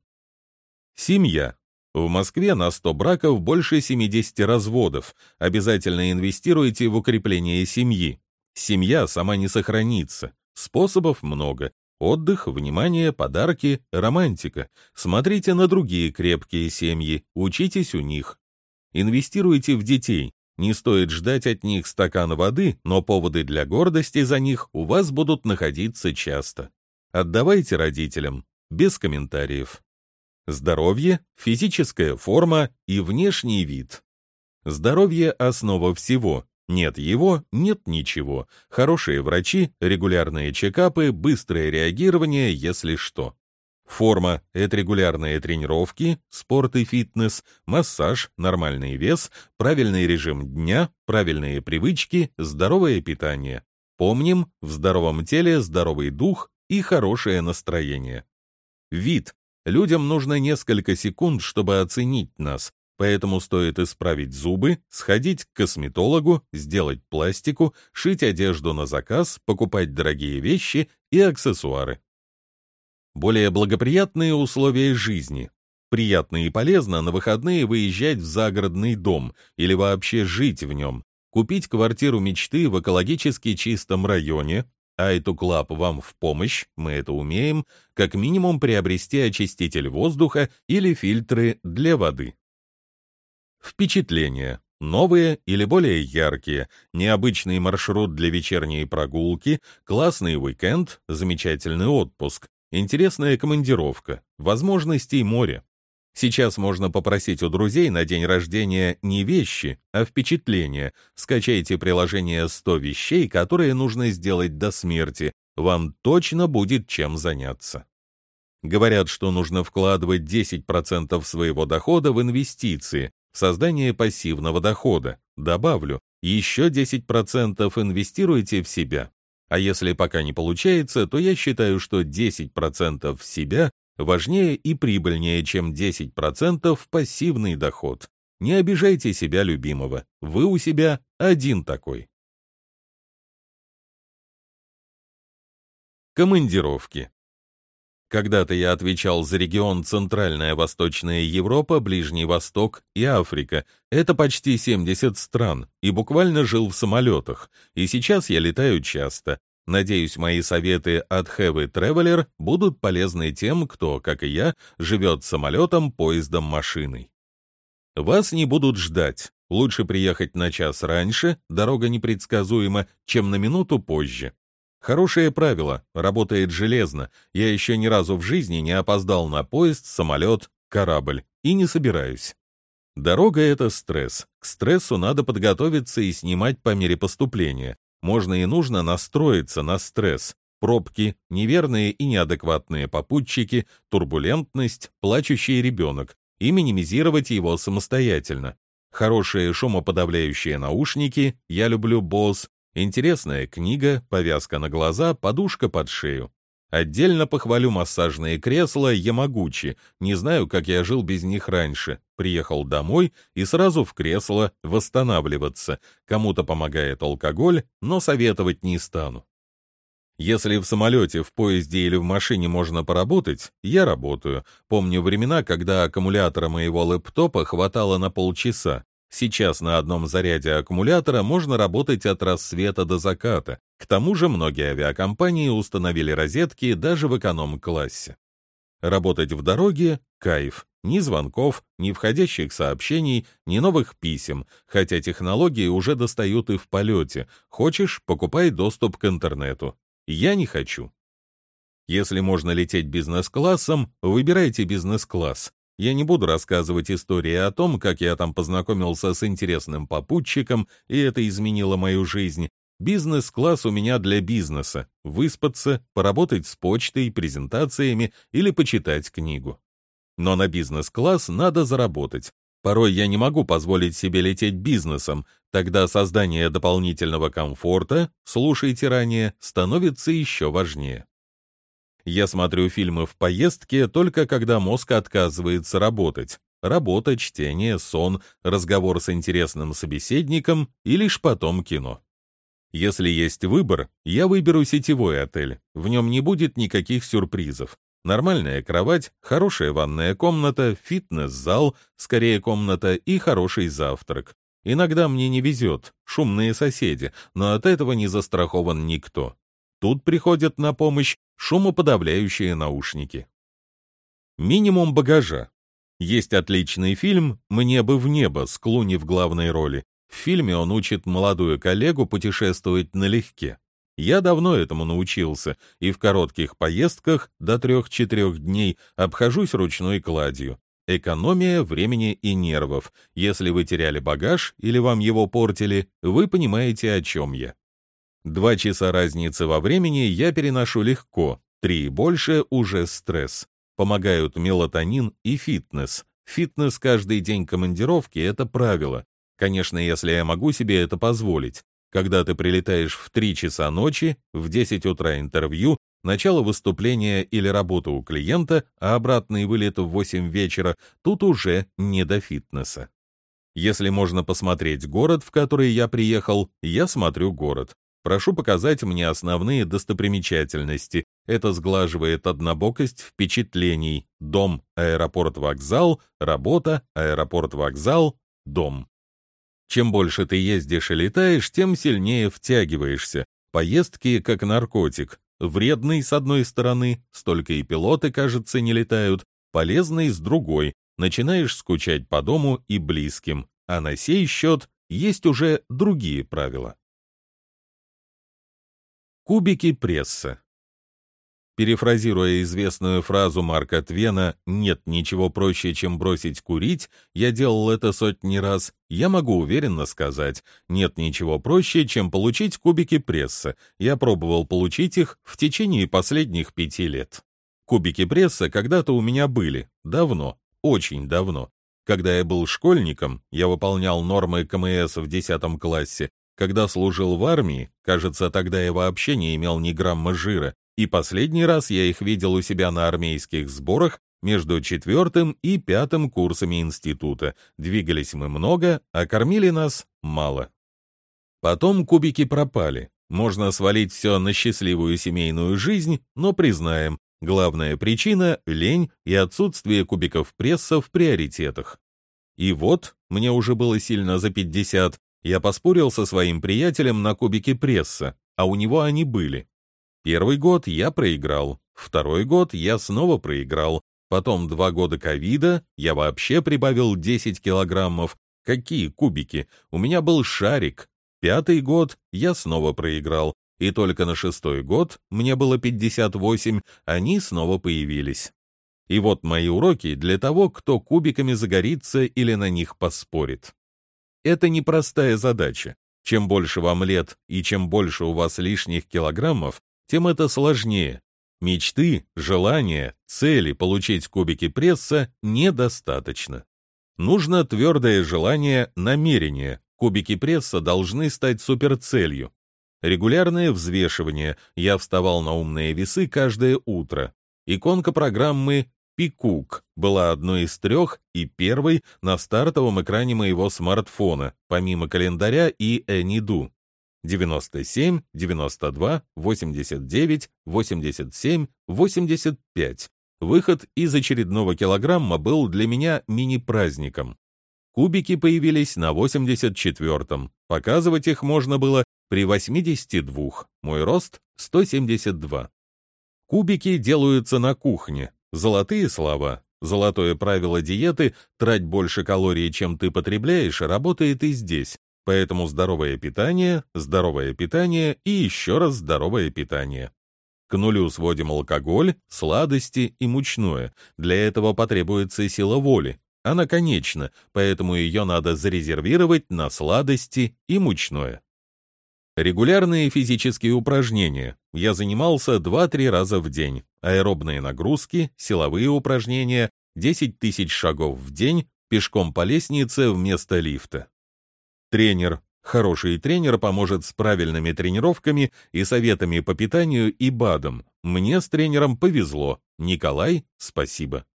Семья. В Москве на 100 браков больше 70 разводов. Обязательно инвестируйте в укрепление семьи. Семья сама не сохранится. Способов много. Отдых, внимание, подарки, романтика. Смотрите на другие крепкие семьи, учитесь у них. Инвестируйте в детей. Не стоит ждать от них стакана воды, но поводы для гордости за них у вас будут находиться часто. Отдавайте родителям, без комментариев. Здоровье, физическая форма и внешний вид. Здоровье – основа всего. Нет его – нет ничего. Хорошие врачи, регулярные чекапы, быстрое реагирование, если что. Форма – это регулярные тренировки, спорт и фитнес, массаж, нормальный вес, правильный режим дня, правильные привычки, здоровое питание. Помним, в здоровом теле здоровый дух и хорошее настроение. Вид. Людям нужно несколько секунд, чтобы оценить нас, поэтому стоит исправить зубы, сходить к косметологу, сделать пластику, шить одежду на заказ, покупать дорогие вещи и аксессуары более благоприятные условия жизни. Приятно и полезно на выходные выезжать в загородный дом или вообще жить в нем, купить квартиру мечты в экологически чистом районе, iTuclub вам в помощь, мы это умеем, как минимум приобрести очиститель воздуха или фильтры для воды. Впечатления. Новые или более яркие, необычный маршрут для вечерней прогулки, классный уикенд, замечательный отпуск, интересная командировка, возможностей море. Сейчас можно попросить у друзей на день рождения не вещи, а впечатления. Скачайте приложение «100 вещей», которые нужно сделать до смерти. Вам точно будет чем заняться. Говорят, что нужно вкладывать 10% своего дохода в инвестиции, создание пассивного дохода. Добавлю, еще 10% инвестируйте в себя. А если пока не получается, то я считаю, что 10% в себя важнее и прибыльнее, чем 10% пассивный доход. Не обижайте себя любимого, вы у себя один такой. Командировки. Когда-то я отвечал за регион Центральная Восточная Европа, Ближний Восток и Африка. Это почти 70 стран, и буквально жил в самолетах. И сейчас я летаю часто. Надеюсь, мои советы от Heavy Traveler будут полезны тем, кто, как и я, живет самолетом, поездом, машиной. Вас не будут ждать. Лучше приехать на час раньше, дорога непредсказуема, чем на минуту позже. Хорошее правило, работает железно. Я еще ни разу в жизни не опоздал на поезд, самолет, корабль. И не собираюсь. Дорога — это стресс. К стрессу надо подготовиться и снимать по мере поступления. Можно и нужно настроиться на стресс. Пробки, неверные и неадекватные попутчики, турбулентность, плачущий ребенок. И минимизировать его самостоятельно. Хорошие шумоподавляющие наушники, я люблю Bose, Интересная книга, повязка на глаза, подушка под шею. Отдельно похвалю массажные кресла Ямагучи. Не знаю, как я жил без них раньше. Приехал домой и сразу в кресло восстанавливаться. Кому-то помогает алкоголь, но советовать не стану. Если в самолете, в поезде или в машине можно поработать, я работаю. Помню времена, когда аккумулятора моего лэптопа хватало на полчаса. Сейчас на одном заряде аккумулятора можно работать от рассвета до заката. К тому же многие авиакомпании установили розетки даже в эконом-классе. Работать в дороге — кайф. Ни звонков, ни входящих сообщений, ни новых писем, хотя технологии уже достают и в полете. Хочешь — покупай доступ к интернету. Я не хочу. Если можно лететь бизнес-классом, выбирайте бизнес-класс. Я не буду рассказывать истории о том, как я там познакомился с интересным попутчиком, и это изменило мою жизнь. Бизнес-класс у меня для бизнеса. Выспаться, поработать с почтой, презентациями или почитать книгу. Но на бизнес-класс надо заработать. Порой я не могу позволить себе лететь бизнесом, тогда создание дополнительного комфорта, слушайте ранее, становится еще важнее. Я смотрю фильмы в поездке только когда мозг отказывается работать. Работа, чтение, сон, разговор с интересным собеседником и лишь потом кино. Если есть выбор, я выберу сетевой отель. В нем не будет никаких сюрпризов. Нормальная кровать, хорошая ванная комната, фитнес-зал, скорее комната и хороший завтрак. Иногда мне не везет, шумные соседи, но от этого не застрахован никто. Тут приходят на помощь шумоподавляющие наушники. Минимум багажа. Есть отличный фильм «Мне бы в небо» с Клуни в главной роли. В фильме он учит молодую коллегу путешествовать налегке. Я давно этому научился, и в коротких поездках до трех-четырех дней обхожусь ручной кладью. Экономия времени и нервов. Если вы теряли багаж или вам его портили, вы понимаете, о чем я. Два часа разницы во времени я переношу легко, три и больше уже стресс. Помогают мелатонин и фитнес. Фитнес каждый день командировки — это правило. Конечно, если я могу себе это позволить. Когда ты прилетаешь в 3 часа ночи, в 10 утра интервью, начало выступления или работа у клиента, а обратный вылет в 8 вечера, тут уже не до фитнеса. Если можно посмотреть город, в который я приехал, я смотрю город. Прошу показать мне основные достопримечательности. Это сглаживает однобокость впечатлений. Дом, аэропорт, вокзал, работа, аэропорт, вокзал, дом. Чем больше ты ездишь и летаешь, тем сильнее втягиваешься. Поездки как наркотик. Вредный с одной стороны, столько и пилоты, кажется, не летают, полезный с другой. Начинаешь скучать по дому и близким, а на сей счет есть уже другие правила. Кубики пресса. Перефразируя известную фразу Марка Твена «нет ничего проще, чем бросить курить», я делал это сотни раз, я могу уверенно сказать, нет ничего проще, чем получить кубики пресса. Я пробовал получить их в течение последних пяти лет. Кубики пресса когда-то у меня были, давно, очень давно. Когда я был школьником, я выполнял нормы КМС в 10 классе. Когда служил в армии, кажется, тогда я вообще не имел ни грамма жира, и последний раз я их видел у себя на армейских сборах между четвертым и пятым курсами института. Двигались мы много, а кормили нас мало. Потом кубики пропали. Можно свалить все на счастливую семейную жизнь, но признаем, главная причина — лень и отсутствие кубиков пресса в приоритетах. И вот, мне уже было сильно за 50, я поспорил со своим приятелем на кубики пресса, а у него они были. Первый год я проиграл, второй год я снова проиграл, потом два года ковида, я вообще прибавил 10 килограммов. Какие кубики? У меня был шарик. Пятый год я снова проиграл, и только на шестой год, мне было 58, они снова появились. И вот мои уроки для того, кто кубиками загорится или на них поспорит. Это непростая задача. Чем больше вам лет и чем больше у вас лишних килограммов, тем это сложнее. Мечты, желания, цели получить кубики пресса недостаточно. Нужно твердое желание, намерение. Кубики пресса должны стать суперцелью. Регулярное взвешивание. Я вставал на умные весы каждое утро. Иконка программы Пикук была одной из трех и первой на стартовом экране моего смартфона, помимо календаря и Эниду. 97, 92, 89, 87, 85. Выход из очередного килограмма был для меня мини-праздником. Кубики появились на 84-м. Показывать их можно было при 82. Мой рост 172. Кубики делаются на кухне. Золотые слова. Золотое правило диеты «трать больше калорий, чем ты потребляешь» работает и здесь. Поэтому здоровое питание, здоровое питание и еще раз здоровое питание. К нулю сводим алкоголь, сладости и мучное. Для этого потребуется сила воли. Она конечна, поэтому ее надо зарезервировать на сладости и мучное. Регулярные физические упражнения. Я занимался 2-3 раза в день. Аэробные нагрузки, силовые упражнения, 10 тысяч шагов в день, пешком по лестнице вместо лифта. Тренер. Хороший тренер поможет с правильными тренировками и советами по питанию и БАДам. Мне с тренером повезло. Николай, спасибо.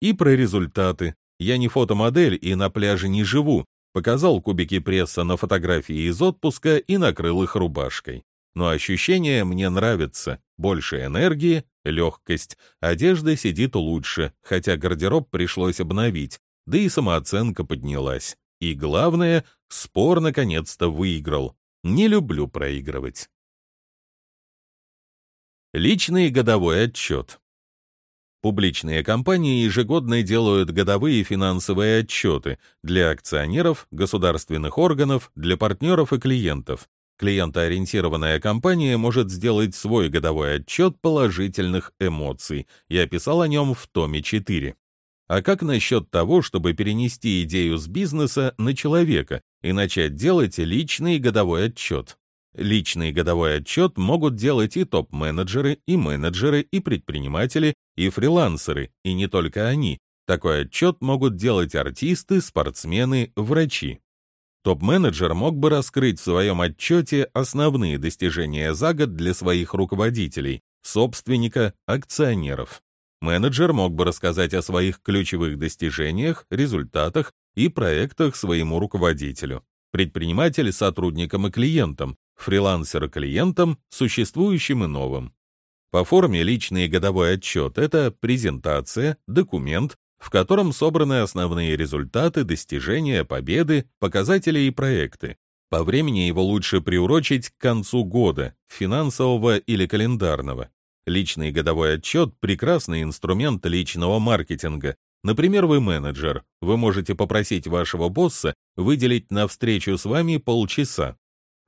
И про результаты. Я не фотомодель и на пляже не живу. Показал кубики пресса на фотографии из отпуска и накрыл их рубашкой. Но ощущения мне нравятся. Больше энергии, легкость. Одежда сидит лучше, хотя гардероб пришлось обновить. Да и самооценка поднялась. И главное, спор наконец-то выиграл. Не люблю проигрывать. Личный годовой отчет. Публичные компании ежегодно делают годовые финансовые отчеты для акционеров, государственных органов, для партнеров и клиентов. Клиентоориентированная компания может сделать свой годовой отчет положительных эмоций. Я писал о нем в томе 4. А как насчет того, чтобы перенести идею с бизнеса на человека и начать делать личный годовой отчет? Личный годовой отчет могут делать и топ-менеджеры, и менеджеры, и предприниматели, и фрилансеры, и не только они. Такой отчет могут делать артисты, спортсмены, врачи. Топ-менеджер мог бы раскрыть в своем отчете основные достижения за год для своих руководителей, собственника, акционеров. Менеджер мог бы рассказать о своих ключевых достижениях, результатах и проектах своему руководителю. Предприниматель – сотрудникам и клиентам, фрилансер – клиентам, существующим и новым. По форме личный годовой отчет – это презентация, документ, в котором собраны основные результаты, достижения, победы, показатели и проекты. По времени его лучше приурочить к концу года, финансового или календарного. Личный годовой отчет – прекрасный инструмент личного маркетинга. Например, вы менеджер. Вы можете попросить вашего босса выделить на встречу с вами полчаса.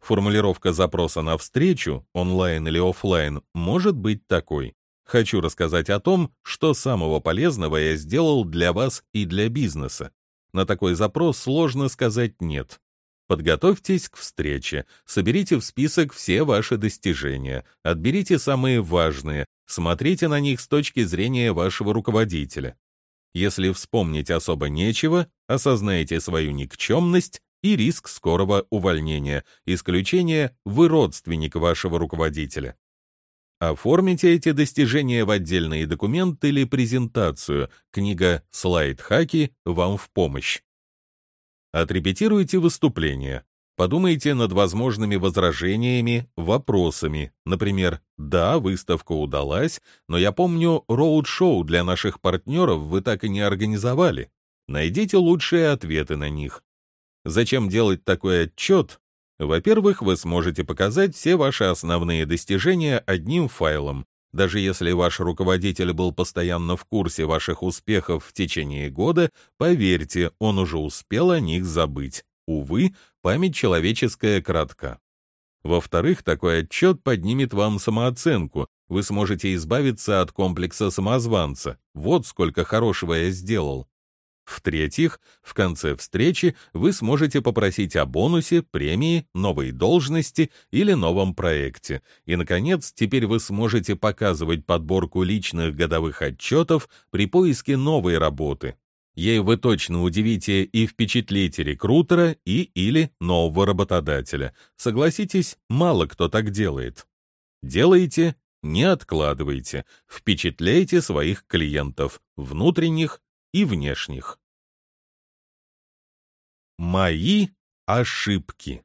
Формулировка запроса на встречу, онлайн или офлайн, может быть такой. Хочу рассказать о том, что самого полезного я сделал для вас и для бизнеса. На такой запрос сложно сказать «нет». Подготовьтесь к встрече, соберите в список все ваши достижения, отберите самые важные, смотрите на них с точки зрения вашего руководителя. Если вспомнить особо нечего, осознайте свою никчемность и риск скорого увольнения. Исключение – вы родственник вашего руководителя. Оформите эти достижения в отдельный документ или презентацию. Книга «Слайд-хаки» вам в помощь. Отрепетируйте выступление. Подумайте над возможными возражениями, вопросами. Например, «Да, выставка удалась, но я помню, роуд-шоу для наших партнеров вы так и не организовали». Найдите лучшие ответы на них. Зачем делать такой отчет? Во-первых, вы сможете показать все ваши основные достижения одним файлом. Даже если ваш руководитель был постоянно в курсе ваших успехов в течение года, поверьте, он уже успел о них забыть. Увы, память человеческая кратка. Во-вторых, такой отчет поднимет вам самооценку. Вы сможете избавиться от комплекса самозванца. Вот сколько хорошего я сделал. В-третьих, в конце встречи вы сможете попросить о бонусе, премии, новой должности или новом проекте. И, наконец, теперь вы сможете показывать подборку личных годовых отчетов при поиске новой работы. Ей вы точно удивите и впечатлите рекрутера и или нового работодателя. Согласитесь, мало кто так делает. Делайте, не откладывайте, впечатляйте своих клиентов, внутренних и внешних. Мои ошибки.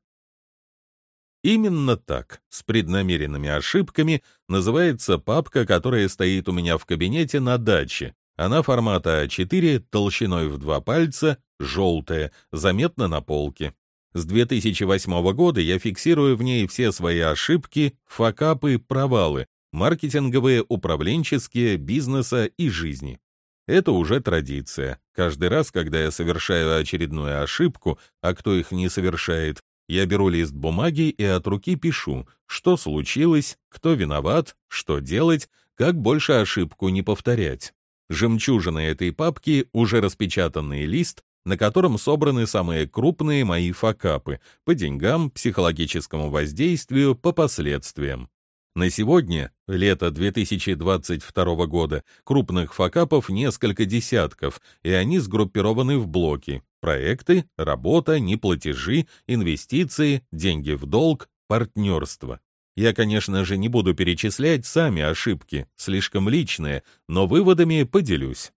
Именно так, с преднамеренными ошибками, называется папка, которая стоит у меня в кабинете на даче. Она формата А4, толщиной в два пальца, желтая, заметна на полке. С 2008 года я фиксирую в ней все свои ошибки, факапы, провалы, маркетинговые, управленческие, бизнеса и жизни. Это уже традиция. Каждый раз, когда я совершаю очередную ошибку, а кто их не совершает, я беру лист бумаги и от руки пишу, что случилось, кто виноват, что делать, как больше ошибку не повторять. Жемчужина этой папки — уже распечатанный лист, на котором собраны самые крупные мои факапы по деньгам, психологическому воздействию, по последствиям. На сегодня, лето 2022 года, крупных факапов несколько десятков, и они сгруппированы в блоки. Проекты, работа, неплатежи, инвестиции, деньги в долг, партнерство. Я, конечно же, не буду перечислять сами ошибки, слишком личные, но выводами поделюсь.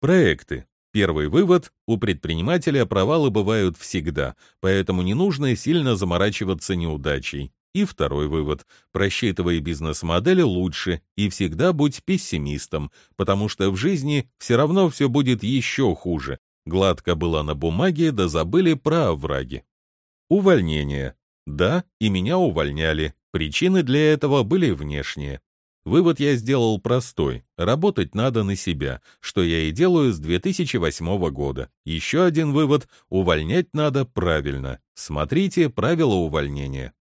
Проекты. Первый вывод – у предпринимателя провалы бывают всегда, поэтому не нужно сильно заморачиваться неудачей. И второй вывод. Просчитывай бизнес-модели лучше и всегда будь пессимистом, потому что в жизни все равно все будет еще хуже. Гладко было на бумаге, да забыли про овраги. Увольнение. Да, и меня увольняли. Причины для этого были внешние. Вывод я сделал простой. Работать надо на себя, что я и делаю с 2008 года. Еще один вывод – увольнять надо правильно. Смотрите правила увольнения.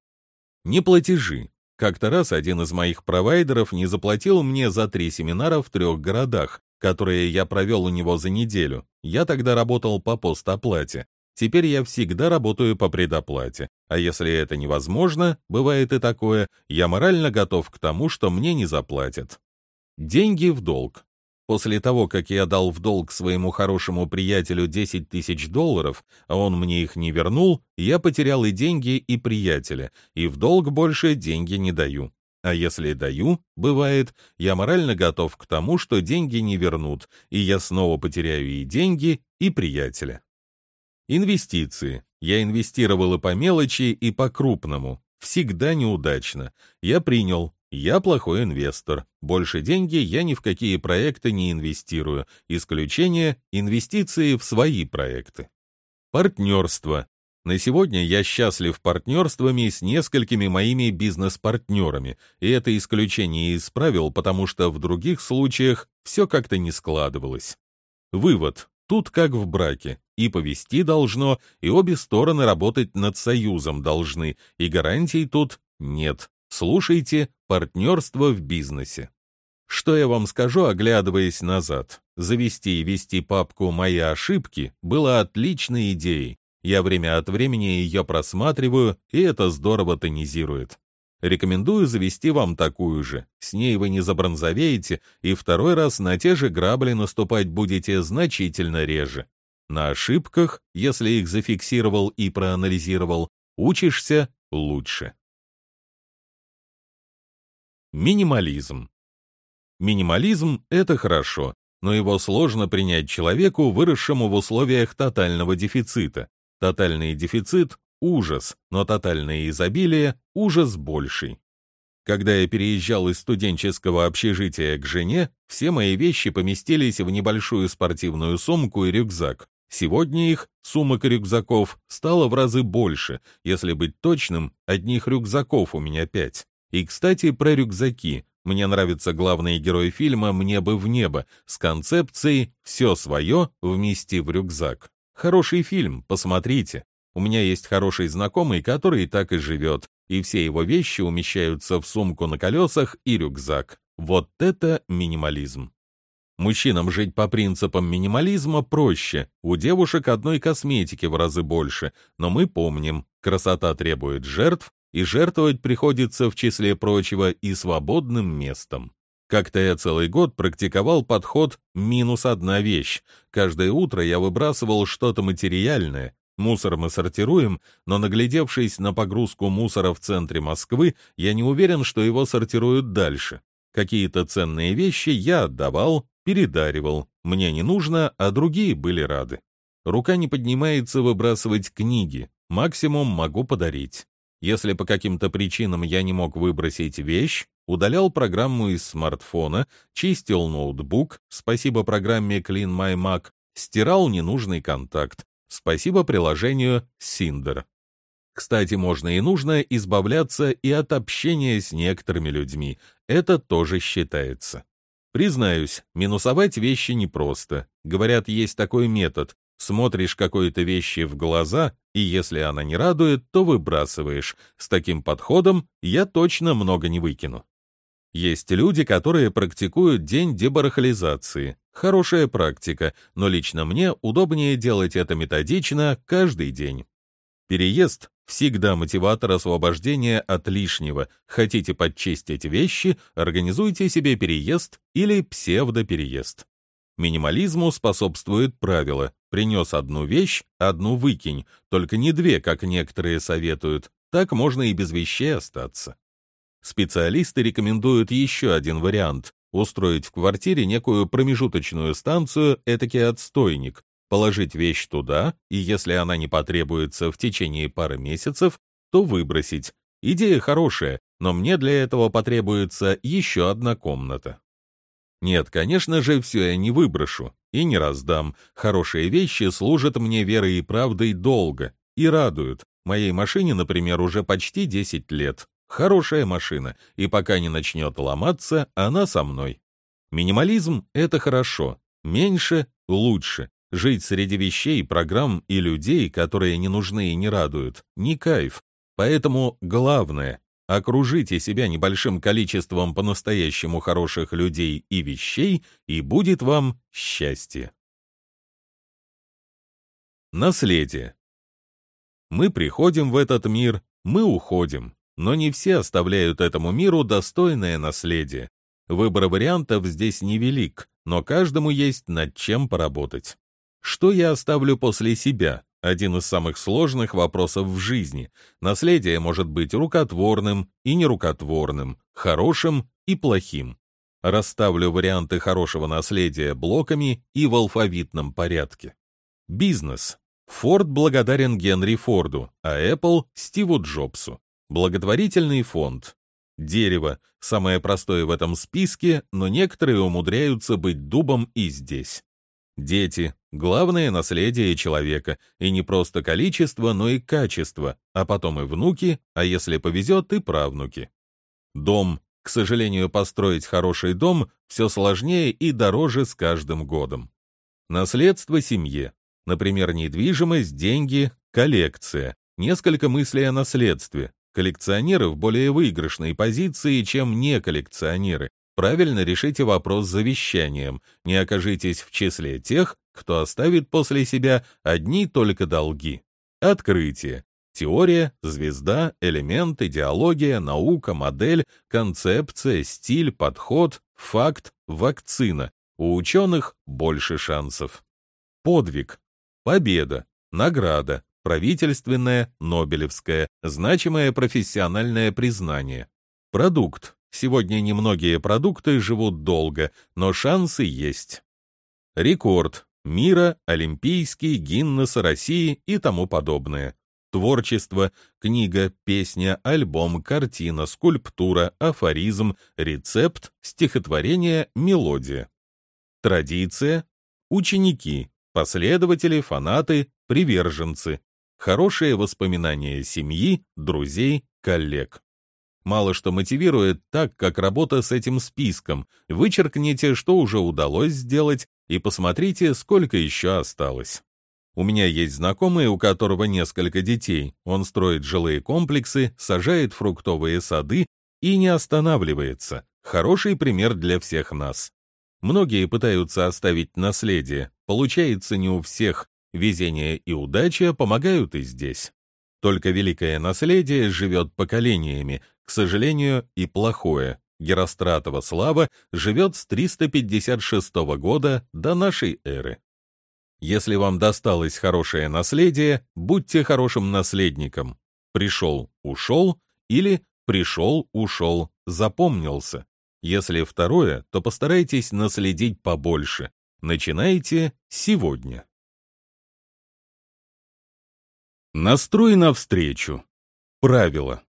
Неплатежи. Как-то раз один из моих провайдеров не заплатил мне за три семинара в трех городах, которые я провел у него за неделю. Я тогда работал по постоплате. Теперь я всегда работаю по предоплате. А если это невозможно, бывает и такое, я морально готов к тому, что мне не заплатят. Деньги в долг. После того, как я дал в долг своему хорошему приятелю 10 тысяч долларов, а он мне их не вернул, я потерял и деньги, и приятеля, и в долг больше деньги не даю. А если даю, бывает, я морально готов к тому, что деньги не вернут, и я снова потеряю и деньги, и приятеля. Инвестиции. Я инвестировал и по мелочи, и по крупному. Всегда неудачно. Я принял, я плохой инвестор. Больше деньги я ни в какие проекты не инвестирую. Исключение – инвестиции в свои проекты. Партнерство. На сегодня я счастлив партнерствами с несколькими моими бизнес-партнерами, и это исключение из правил, потому что в других случаях все как-то не складывалось. Вывод. Тут как в браке. И повести должно, и обе стороны работать над союзом должны, и гарантий тут нет. Слушайте «Партнерство в бизнесе». Что я вам скажу, оглядываясь назад? Завести и вести папку «Мои ошибки» было отличной идеей. Я время от времени ее просматриваю, и это здорово тонизирует. Рекомендую завести вам такую же. С ней вы не забронзовеете, и второй раз на те же грабли наступать будете значительно реже. На ошибках, если их зафиксировал и проанализировал, учишься лучше. Минимализм. Минимализм — это хорошо, но его сложно принять человеку, выросшему в условиях тотального дефицита. Тотальный дефицит — ужас, но тотальное изобилие — ужас больший. Когда я переезжал из студенческого общежития к жене, все мои вещи поместились в небольшую спортивную сумку и рюкзак. Сегодня их, сумок и рюкзаков, стало в разы больше. Если быть точным, одних рюкзаков у меня пять. И, кстати, про рюкзаки. Мне нравится главный герой фильма «Мне бы в небо» с концепцией «все свое вмести в рюкзак». Хороший фильм, посмотрите. У меня есть хороший знакомый, который так и живет, и все его вещи умещаются в сумку на колесах и рюкзак. Вот это минимализм. Мужчинам жить по принципам минимализма проще, у девушек одной косметики в разы больше, но мы помним, красота требует жертв, и жертвовать приходится, в числе прочего, и свободным местом. Как-то я целый год практиковал подход «минус одна вещь». Каждое утро я выбрасывал что-то материальное. Мусор мы сортируем, но наглядевшись на погрузку мусора в центре Москвы, я не уверен, что его сортируют дальше. Какие-то ценные вещи я отдавал, передаривал. Мне не нужно, а другие были рады. Рука не поднимается выбрасывать книги. Максимум могу подарить. Если по каким-то причинам я не мог выбросить вещь, удалял программу из смартфона, чистил ноутбук, спасибо программе Clean My Mac, стирал ненужный контакт, спасибо приложению Cinder. Кстати, можно и нужно избавляться и от общения с некоторыми людьми, это тоже считается. Признаюсь, минусовать вещи непросто. Говорят, есть такой метод Смотришь какой-то вещи в глаза, и если она не радует, то выбрасываешь. С таким подходом я точно много не выкину. Есть люди, которые практикуют день дебарахализации. Хорошая практика, но лично мне удобнее делать это методично каждый день. Переезд — всегда мотиватор освобождения от лишнего. Хотите подчистить вещи, организуйте себе переезд или псевдопереезд. Минимализму способствует правило «принес одну вещь, одну выкинь», только не две, как некоторые советуют, так можно и без вещей остаться. Специалисты рекомендуют еще один вариант – устроить в квартире некую промежуточную станцию, этакий отстойник, положить вещь туда, и если она не потребуется в течение пары месяцев, то выбросить. Идея хорошая, но мне для этого потребуется еще одна комната. Нет, конечно же, все я не выброшу и не раздам. Хорошие вещи служат мне верой и правдой долго и радуют. Моей машине, например, уже почти 10 лет. Хорошая машина, и пока не начнет ломаться, она со мной. Минимализм — это хорошо. Меньше — лучше. Жить среди вещей, программ и людей, которые не нужны и не радуют, не кайф. Поэтому главное Окружите себя небольшим количеством по-настоящему хороших людей и вещей, и будет вам счастье. Наследие. Мы приходим в этот мир, мы уходим, но не все оставляют этому миру достойное наследие. Выбор вариантов здесь невелик, но каждому есть над чем поработать. Что я оставлю после себя? Один из самых сложных вопросов в жизни. Наследие может быть рукотворным и нерукотворным, хорошим и плохим. Расставлю варианты хорошего наследия блоками и в алфавитном порядке. Бизнес. Форд благодарен Генри Форду, а Apple — Стиву Джобсу. Благотворительный фонд. Дерево. Самое простое в этом списке, но некоторые умудряются быть дубом и здесь. Дети. Главное наследие человека, и не просто количество, но и качество, а потом и внуки, а если повезет, и правнуки. Дом. К сожалению, построить хороший дом все сложнее и дороже с каждым годом. Наследство семье. Например, недвижимость, деньги, коллекция. Несколько мыслей о наследстве. Коллекционеры в более выигрышной позиции, чем не коллекционеры. Правильно решите вопрос с завещанием. Не окажитесь в числе тех, кто оставит после себя одни только долги. Открытие. Теория, звезда, элемент, идеология, наука, модель, концепция, стиль, подход, факт, вакцина. У ученых больше шансов. Подвиг. Победа. Награда правительственное, нобелевское, значимое профессиональное признание. Продукт. Сегодня немногие продукты живут долго, но шансы есть. Рекорд. Мира, Олимпийский, Гиннесса России и тому подобное. Творчество, книга, песня, альбом, картина, скульптура, афоризм, рецепт, стихотворение, мелодия. Традиция, ученики, последователи, фанаты, приверженцы, хорошие воспоминания семьи, друзей, коллег. Мало что мотивирует так, как работа с этим списком. Вычеркните, что уже удалось сделать, и посмотрите, сколько еще осталось. У меня есть знакомый, у которого несколько детей. Он строит жилые комплексы, сажает фруктовые сады и не останавливается. Хороший пример для всех нас. Многие пытаются оставить наследие. Получается не у всех, Везение и удача помогают и здесь. Только великое наследие живет поколениями, к сожалению, и плохое. Геростратова слава живет с 356 года до нашей эры. Если вам досталось хорошее наследие, будьте хорошим наследником. Пришел, ушел или пришел, ушел, запомнился. Если второе, то постарайтесь наследить побольше. Начинайте сегодня. Настрой навстречу. Правило.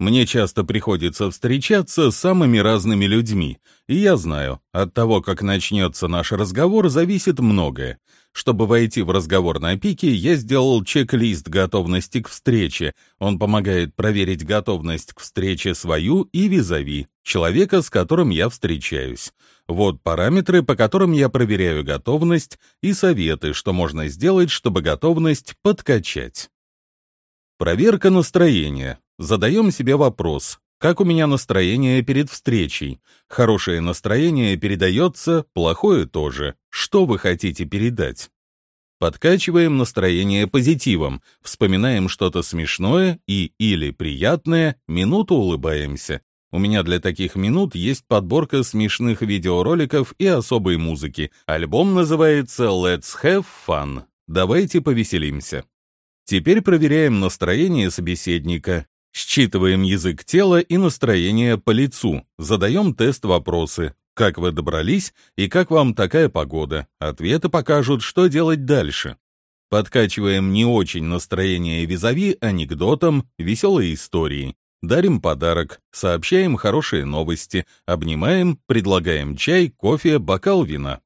Мне часто приходится встречаться с самыми разными людьми, и я знаю, от того, как начнется наш разговор, зависит многое. Чтобы войти в разговор на пике, я сделал чек-лист готовности к встрече. Он помогает проверить готовность к встрече свою и визави, человека, с которым я встречаюсь. Вот параметры, по которым я проверяю готовность, и советы, что можно сделать, чтобы готовность подкачать. Проверка настроения. Задаем себе вопрос, как у меня настроение перед встречей? Хорошее настроение передается, плохое тоже. Что вы хотите передать? Подкачиваем настроение позитивом, вспоминаем что-то смешное и или приятное, минуту улыбаемся. У меня для таких минут есть подборка смешных видеороликов и особой музыки. Альбом называется Let's Have Fun. Давайте повеселимся. Теперь проверяем настроение собеседника. Считываем язык тела и настроение по лицу, задаем тест-вопросы. Как вы добрались и как вам такая погода? Ответы покажут, что делать дальше. Подкачиваем не очень настроение визави анекдотом, веселой историей. Дарим подарок, сообщаем хорошие новости, обнимаем, предлагаем чай, кофе, бокал вина.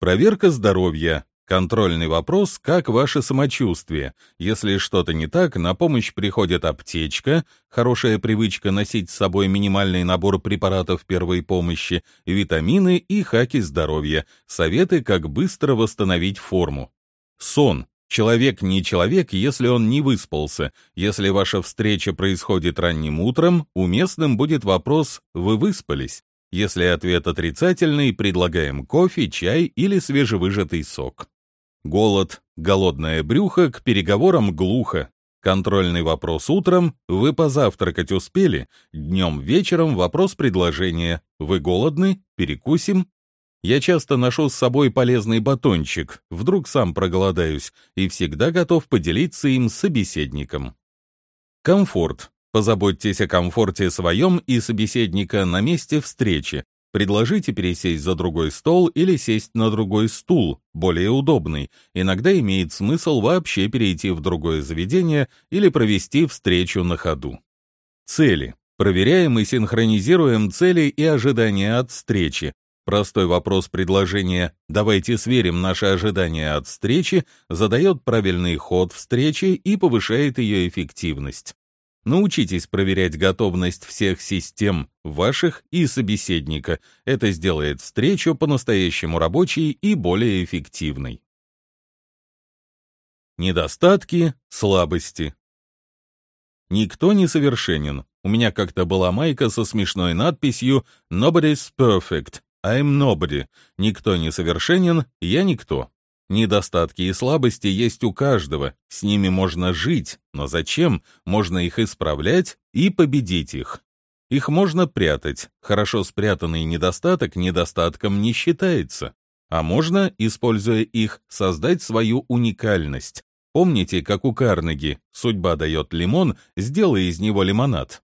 Проверка здоровья. Контрольный вопрос «Как ваше самочувствие?». Если что-то не так, на помощь приходит аптечка, хорошая привычка носить с собой минимальный набор препаратов первой помощи, витамины и хаки здоровья, советы, как быстро восстановить форму. Сон. Человек не человек, если он не выспался. Если ваша встреча происходит ранним утром, уместным будет вопрос «Вы выспались?». Если ответ отрицательный, предлагаем кофе, чай или свежевыжатый сок. Голод, голодное брюхо к переговорам глухо. Контрольный вопрос утром, вы позавтракать успели, днем вечером вопрос предложения, вы голодны, перекусим. Я часто ношу с собой полезный батончик, вдруг сам проголодаюсь, и всегда готов поделиться им с собеседником. Комфорт. Позаботьтесь о комфорте своем и собеседника на месте встречи, Предложите пересесть за другой стол или сесть на другой стул, более удобный. Иногда имеет смысл вообще перейти в другое заведение или провести встречу на ходу. Цели. Проверяем и синхронизируем цели и ожидания от встречи. Простой вопрос предложения «давайте сверим наши ожидания от встречи» задает правильный ход встречи и повышает ее эффективность. Научитесь проверять готовность всех систем, ваших и собеседника. Это сделает встречу по-настоящему рабочей и более эффективной. Недостатки, слабости. Никто не совершенен. У меня как-то была майка со смешной надписью «Nobody's perfect», I'm nobody. Никто не совершенен, я никто. Недостатки и слабости есть у каждого, с ними можно жить, но зачем? Можно их исправлять и победить их. Их можно прятать, хорошо спрятанный недостаток недостатком не считается. А можно, используя их, создать свою уникальность. Помните, как у Карнеги «Судьба дает лимон, сделай из него лимонад».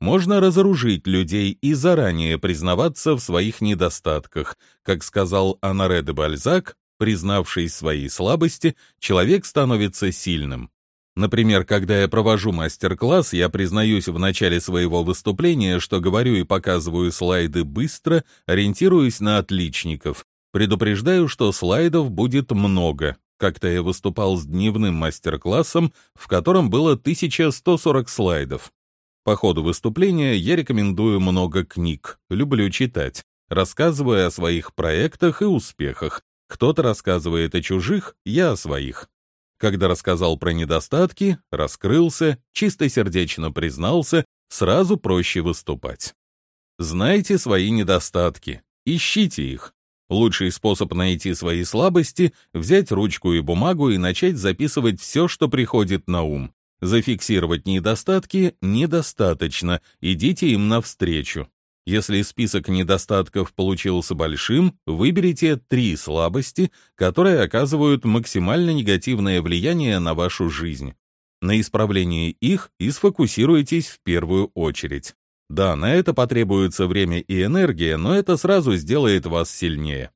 Можно разоружить людей и заранее признаваться в своих недостатках. Как сказал Анаре де Бальзак, признавшись своей слабости, человек становится сильным. Например, когда я провожу мастер-класс, я признаюсь в начале своего выступления, что говорю и показываю слайды быстро, ориентируюсь на отличников. Предупреждаю, что слайдов будет много. Как-то я выступал с дневным мастер-классом, в котором было 1140 слайдов. По ходу выступления я рекомендую много книг, люблю читать, рассказывая о своих проектах и успехах. Кто-то рассказывает о чужих, я о своих. Когда рассказал про недостатки, раскрылся, чистосердечно признался, сразу проще выступать. Знайте свои недостатки, ищите их. Лучший способ найти свои слабости — взять ручку и бумагу и начать записывать все, что приходит на ум. Зафиксировать недостатки недостаточно, идите им навстречу. Если список недостатков получился большим, выберите три слабости, которые оказывают максимально негативное влияние на вашу жизнь. На исправлении их и сфокусируйтесь в первую очередь. Да, на это потребуется время и энергия, но это сразу сделает вас сильнее.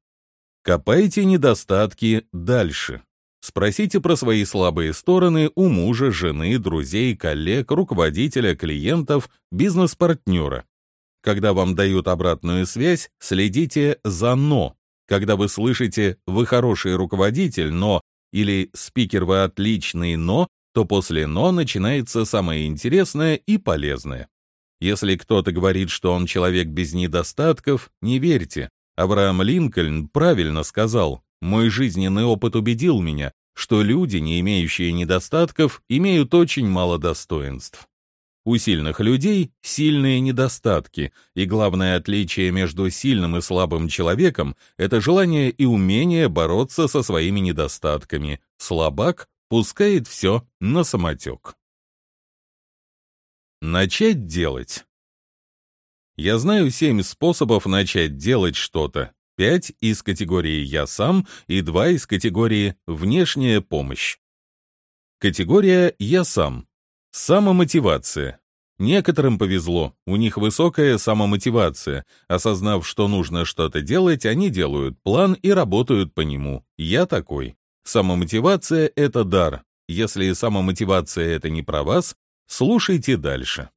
Копайте недостатки дальше. Спросите про свои слабые стороны у мужа, жены, друзей, коллег, руководителя, клиентов, бизнес-партнера. Когда вам дают обратную связь, следите за «но». Когда вы слышите «вы хороший руководитель, но» или «спикер вы отличный, но», то после «но» начинается самое интересное и полезное. Если кто-то говорит, что он человек без недостатков, не верьте. Авраам Линкольн правильно сказал, мой жизненный опыт убедил меня, что люди, не имеющие недостатков, имеют очень мало достоинств. У сильных людей сильные недостатки, и главное отличие между сильным и слабым человеком — это желание и умение бороться со своими недостатками. Слабак пускает все на самотек. Начать делать. Я знаю семь способов начать делать что-то, 5 из категории «Я сам» и 2 из категории «Внешняя помощь». Категория «Я сам». Самомотивация. Некоторым повезло, у них высокая самомотивация. Осознав, что нужно что-то делать, они делают план и работают по нему. Я такой. Самомотивация — это дар. Если самомотивация — это не про вас, слушайте дальше.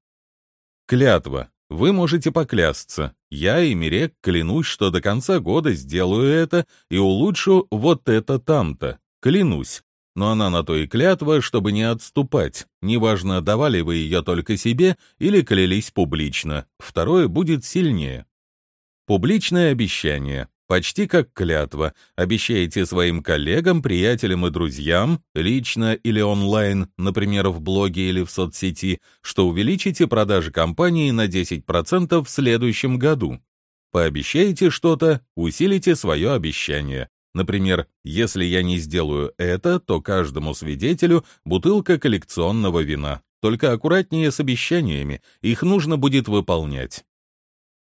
Клятва. Вы можете поклясться. Я и Мирек клянусь, что до конца года сделаю это и улучшу вот это там-то. Клянусь. Но она на то и клятва, чтобы не отступать. Неважно, давали вы ее только себе или клялись публично. Второе будет сильнее. Публичное обещание. Почти как клятва, обещаете своим коллегам, приятелям и друзьям, лично или онлайн, например, в блоге или в соцсети, что увеличите продажи компании на 10% в следующем году. Пообещаете что-то, усилите свое обещание. Например, если я не сделаю это, то каждому свидетелю бутылка коллекционного вина. Только аккуратнее с обещаниями, их нужно будет выполнять.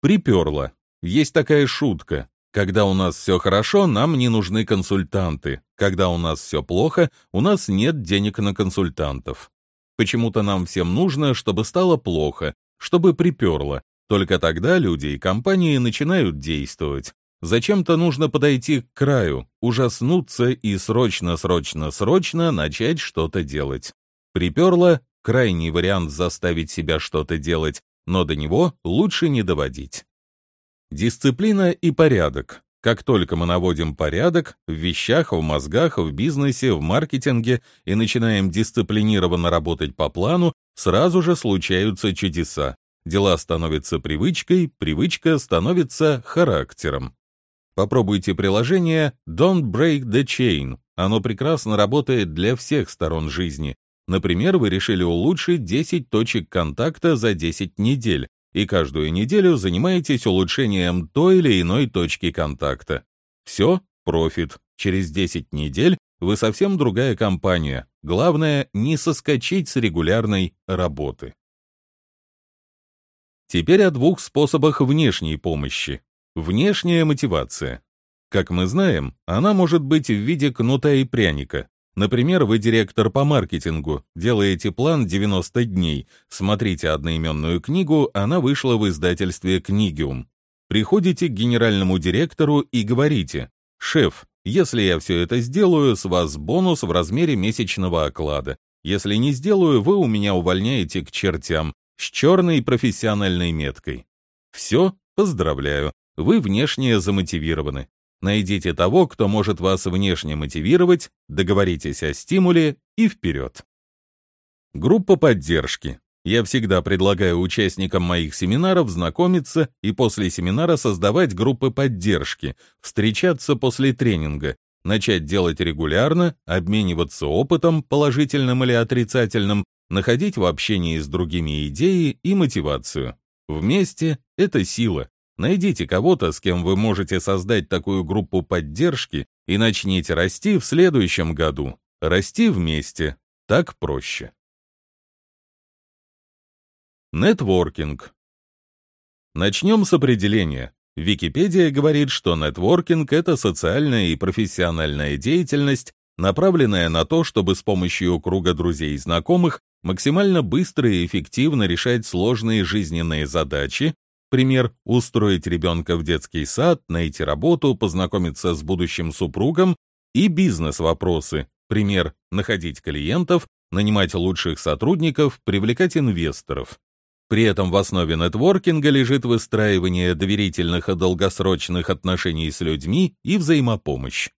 Приперло. Есть такая шутка. Когда у нас все хорошо, нам не нужны консультанты. Когда у нас все плохо, у нас нет денег на консультантов. Почему-то нам всем нужно, чтобы стало плохо, чтобы приперло. Только тогда люди и компании начинают действовать. Зачем-то нужно подойти к краю, ужаснуться и срочно-срочно-срочно начать что-то делать. Приперло — крайний вариант заставить себя что-то делать, но до него лучше не доводить. Дисциплина и порядок. Как только мы наводим порядок в вещах, в мозгах, в бизнесе, в маркетинге и начинаем дисциплинированно работать по плану, сразу же случаются чудеса. Дела становятся привычкой, привычка становится характером. Попробуйте приложение Don't Break the Chain. Оно прекрасно работает для всех сторон жизни. Например, вы решили улучшить 10 точек контакта за 10 недель, и каждую неделю занимаетесь улучшением той или иной точки контакта. Все, профит. Через 10 недель вы совсем другая компания. Главное, не соскочить с регулярной работы. Теперь о двух способах внешней помощи. Внешняя мотивация. Как мы знаем, она может быть в виде кнута и пряника. Например, вы директор по маркетингу, делаете план 90 дней, смотрите одноименную книгу, она вышла в издательстве «Книгиум». Приходите к генеральному директору и говорите, «Шеф, если я все это сделаю, с вас бонус в размере месячного оклада. Если не сделаю, вы у меня увольняете к чертям с черной профессиональной меткой. Все, поздравляю, вы внешне замотивированы. Найдите того, кто может вас внешне мотивировать, договоритесь о стимуле и вперед. Группа поддержки. Я всегда предлагаю участникам моих семинаров знакомиться и после семинара создавать группы поддержки, встречаться после тренинга, начать делать регулярно, обмениваться опытом, положительным или отрицательным, находить в общении с другими идеи и мотивацию. Вместе — это сила. Найдите кого-то, с кем вы можете создать такую группу поддержки и начните расти в следующем году. Расти вместе. Так проще. Нетворкинг. Начнем с определения. Википедия говорит, что нетворкинг — это социальная и профессиональная деятельность, направленная на то, чтобы с помощью круга друзей и знакомых максимально быстро и эффективно решать сложные жизненные задачи, Пример – устроить ребенка в детский сад, найти работу, познакомиться с будущим супругом и бизнес-вопросы. Пример – находить клиентов, нанимать лучших сотрудников, привлекать инвесторов. При этом в основе нетворкинга лежит выстраивание доверительных и долгосрочных отношений с людьми и взаимопомощь.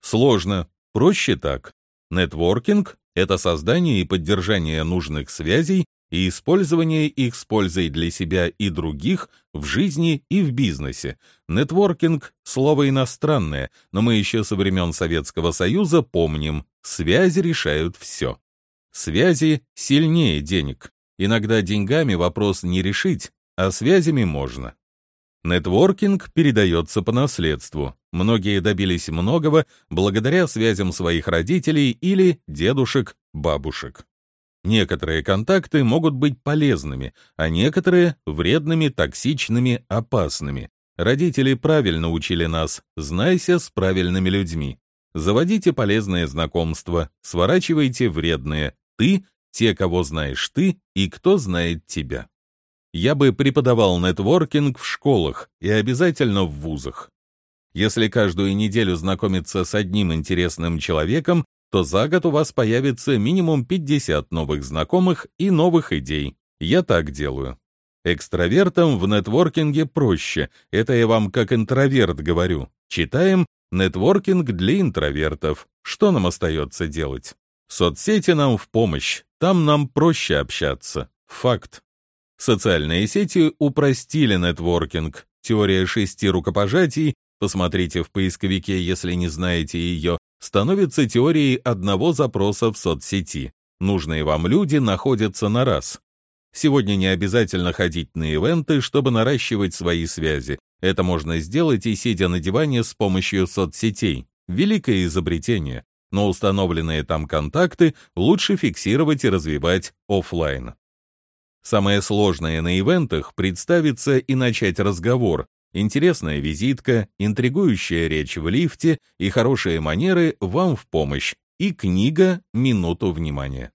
Сложно, проще так. Нетворкинг — это создание и поддержание нужных связей и использование их с пользой для себя и других в жизни и в бизнесе. Нетворкинг — слово иностранное, но мы еще со времен Советского Союза помним, связи решают все. Связи сильнее денег. Иногда деньгами вопрос не решить, а связями можно. Нетворкинг передается по наследству. Многие добились многого благодаря связям своих родителей или дедушек, бабушек. Некоторые контакты могут быть полезными, а некоторые — вредными, токсичными, опасными. Родители правильно учили нас «знайся с правильными людьми». Заводите полезные знакомства, сворачивайте вредные. Ты — те, кого знаешь ты и кто знает тебя. Я бы преподавал нетворкинг в школах и обязательно в вузах. Если каждую неделю знакомиться с одним интересным человеком, то за год у вас появится минимум 50 новых знакомых и новых идей. Я так делаю. Экстравертам в нетворкинге проще, это я вам как интроверт говорю. Читаем «Нетворкинг для интровертов». Что нам остается делать? Соцсети нам в помощь, там нам проще общаться. Факт. Социальные сети упростили нетворкинг. Теория шести рукопожатий, посмотрите в поисковике, если не знаете ее, становится теорией одного запроса в соцсети. Нужные вам люди находятся на раз. Сегодня не обязательно ходить на ивенты, чтобы наращивать свои связи. Это можно сделать и сидя на диване с помощью соцсетей. Великое изобретение. Но установленные там контакты лучше фиксировать и развивать офлайн. Самое сложное на ивентах — представиться и начать разговор, Интересная визитка, интригующая речь в лифте и хорошие манеры вам в помощь, и книга «Минуту внимания».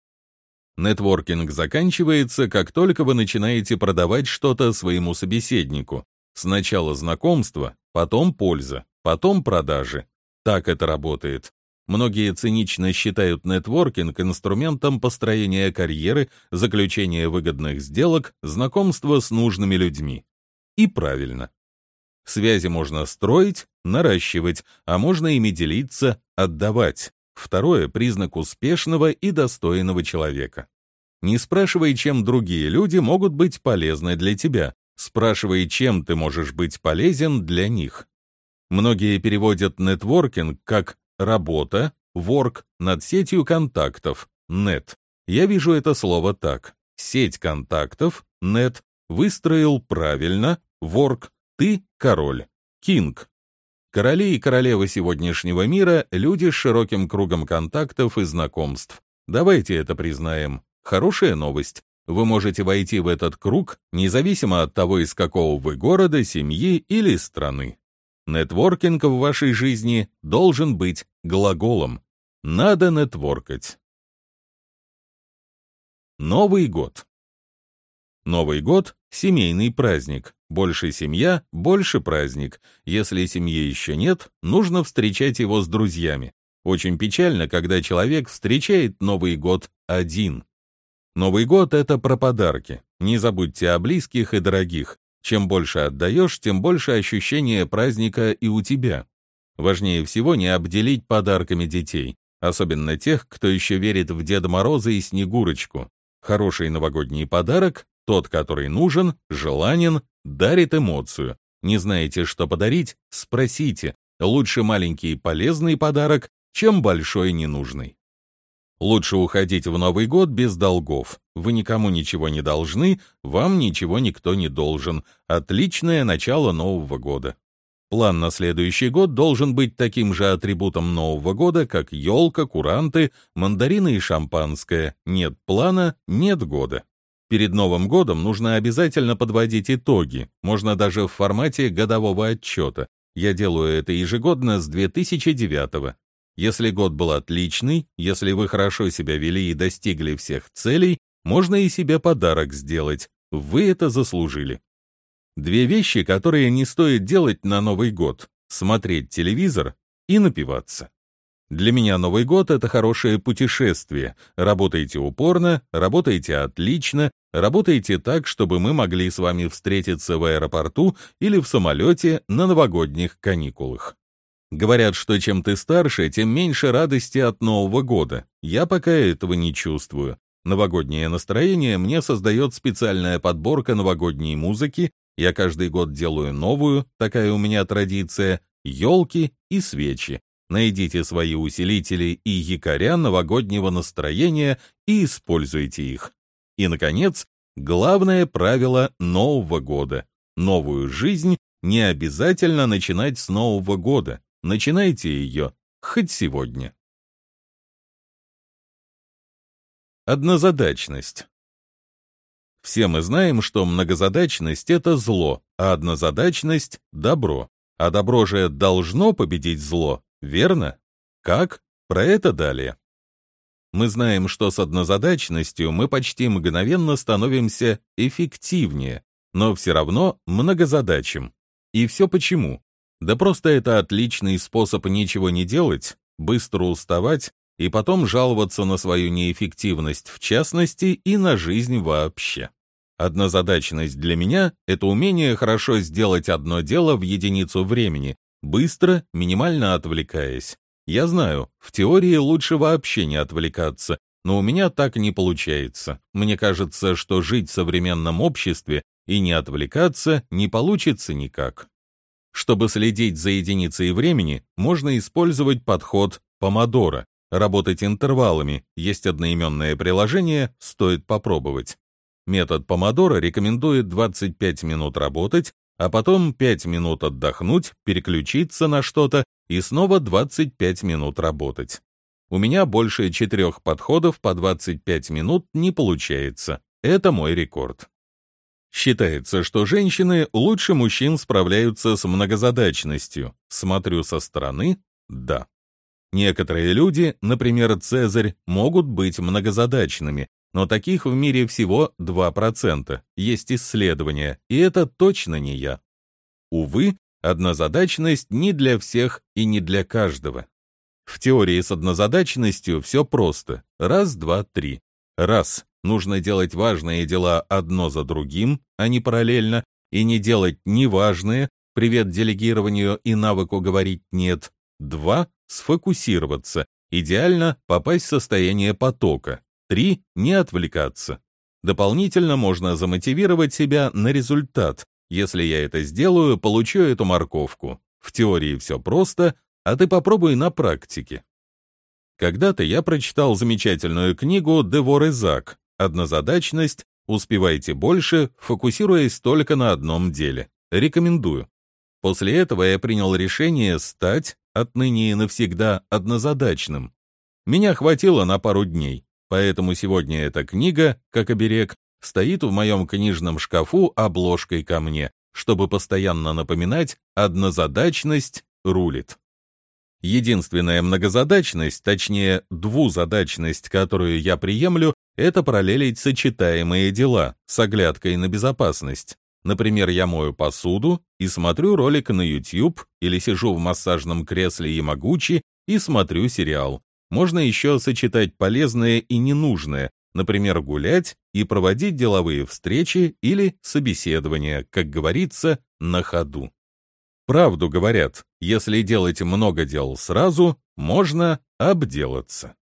Нетворкинг заканчивается, как только вы начинаете продавать что-то своему собеседнику. Сначала знакомство, потом польза, потом продажи. Так это работает. Многие цинично считают нетворкинг инструментом построения карьеры, заключения выгодных сделок, знакомства с нужными людьми. И правильно. Связи можно строить, наращивать, а можно ими делиться, отдавать. Второе – признак успешного и достойного человека. Не спрашивай, чем другие люди могут быть полезны для тебя. Спрашивай, чем ты можешь быть полезен для них. Многие переводят нетворкинг как «работа», «work» над сетью контактов, «net». Я вижу это слово так. Сеть контактов, «net», выстроил правильно, «work», ты — король, «king». Короли и королевы сегодняшнего мира — люди с широким кругом контактов и знакомств. Давайте это признаем. Хорошая новость. Вы можете войти в этот круг, независимо от того, из какого вы города, семьи или страны. Нетворкинг в вашей жизни должен быть глаголом. Надо нетворкать. Новый год. Новый год — семейный праздник. Больше семья, больше праздник. Если семьи еще нет, нужно встречать его с друзьями. Очень печально, когда человек встречает Новый год один. Новый год — это про подарки. Не забудьте о близких и дорогих. Чем больше отдаешь, тем больше ощущения праздника и у тебя. Важнее всего не обделить подарками детей, особенно тех, кто еще верит в Деда Мороза и Снегурочку. Хороший новогодний подарок, тот, который нужен, желанен, дарит эмоцию. Не знаете, что подарить? Спросите. Лучше маленький полезный подарок, чем большой ненужный. Лучше уходить в Новый год без долгов. Вы никому ничего не должны, вам ничего никто не должен. Отличное начало Нового года. План на следующий год должен быть таким же атрибутом Нового года, как елка, куранты, мандарины и шампанское. Нет плана — нет года. Перед Новым годом нужно обязательно подводить итоги, можно даже в формате годового отчета. Я делаю это ежегодно с 2009 -го. Если год был отличный, если вы хорошо себя вели и достигли всех целей, можно и себе подарок сделать. Вы это заслужили. Две вещи, которые не стоит делать на Новый год — смотреть телевизор и напиваться. Для меня Новый год — это хорошее путешествие. Работайте упорно, работайте отлично, работайте так, чтобы мы могли с вами встретиться в аэропорту или в самолете на новогодних каникулах. Говорят, что чем ты старше, тем меньше радости от Нового года. Я пока этого не чувствую. Новогоднее настроение мне создает специальная подборка новогодней музыки. Я каждый год делаю новую, такая у меня традиция, елки и свечи. Найдите свои усилители и якоря новогоднего настроения и используйте их. И, наконец, главное правило Нового года. Новую жизнь не обязательно начинать с Нового года. Начинайте ее хоть сегодня. Однозадачность. Все мы знаем, что многозадачность — это зло, а однозадачность — добро. А добро же должно победить зло, верно? Как? Про это далее. Мы знаем, что с однозадачностью мы почти мгновенно становимся эффективнее, но все равно многозадачим. И все почему? Да просто это отличный способ ничего не делать, быстро уставать и потом жаловаться на свою неэффективность в частности и на жизнь вообще. Однозадачность для меня — это умение хорошо сделать одно дело в единицу времени, быстро, минимально отвлекаясь. Я знаю, в теории лучше вообще не отвлекаться, но у меня так не получается. Мне кажется, что жить в современном обществе и не отвлекаться не получится никак. Чтобы следить за единицей времени, можно использовать подход помодоро, работать интервалами, есть одноименное приложение, стоит попробовать. Метод помодоро рекомендует 25 минут работать, а потом 5 минут отдохнуть, переключиться на что-то и снова 25 минут работать. У меня больше четырех подходов по 25 минут не получается. Это мой рекорд. Считается, что женщины лучше мужчин справляются с многозадачностью. Смотрю со стороны – да. Некоторые люди, например, Цезарь, могут быть многозадачными, но таких в мире всего 2%. Есть исследования, и это точно не я. Увы, однозадачность не для всех и не для каждого. В теории с однозадачностью все просто. Раз, два, три. Раз. Нужно делать важные дела одно за другим, а не параллельно, и не делать неважные, Привет делегированию и навыку говорить «нет». 2. Сфокусироваться. Идеально попасть в состояние потока. 3. Не отвлекаться. Дополнительно можно замотивировать себя на результат. Если я это сделаю, получу эту морковку. В теории все просто, а ты попробуй на практике. Когда-то я прочитал замечательную книгу «Девор и Зак» «Однозадачность. Успевайте больше, фокусируясь только на одном деле». Рекомендую. После этого я принял решение стать отныне и навсегда однозадачным. Меня хватило на пару дней, поэтому сегодня эта книга, как оберег, стоит в моем книжном шкафу обложкой ко мне, чтобы постоянно напоминать «однозадачность рулит». Единственная многозадачность, точнее двузадачность, которую я приемлю, это параллелить сочетаемые дела с оглядкой на безопасность. Например, я мою посуду и смотрю ролик на YouTube или сижу в массажном кресле Ямагучи и смотрю сериал. Можно еще сочетать полезное и ненужное, например, гулять и проводить деловые встречи или собеседования, как говорится, на ходу. Правду говорят, если делать много дел сразу, можно обделаться.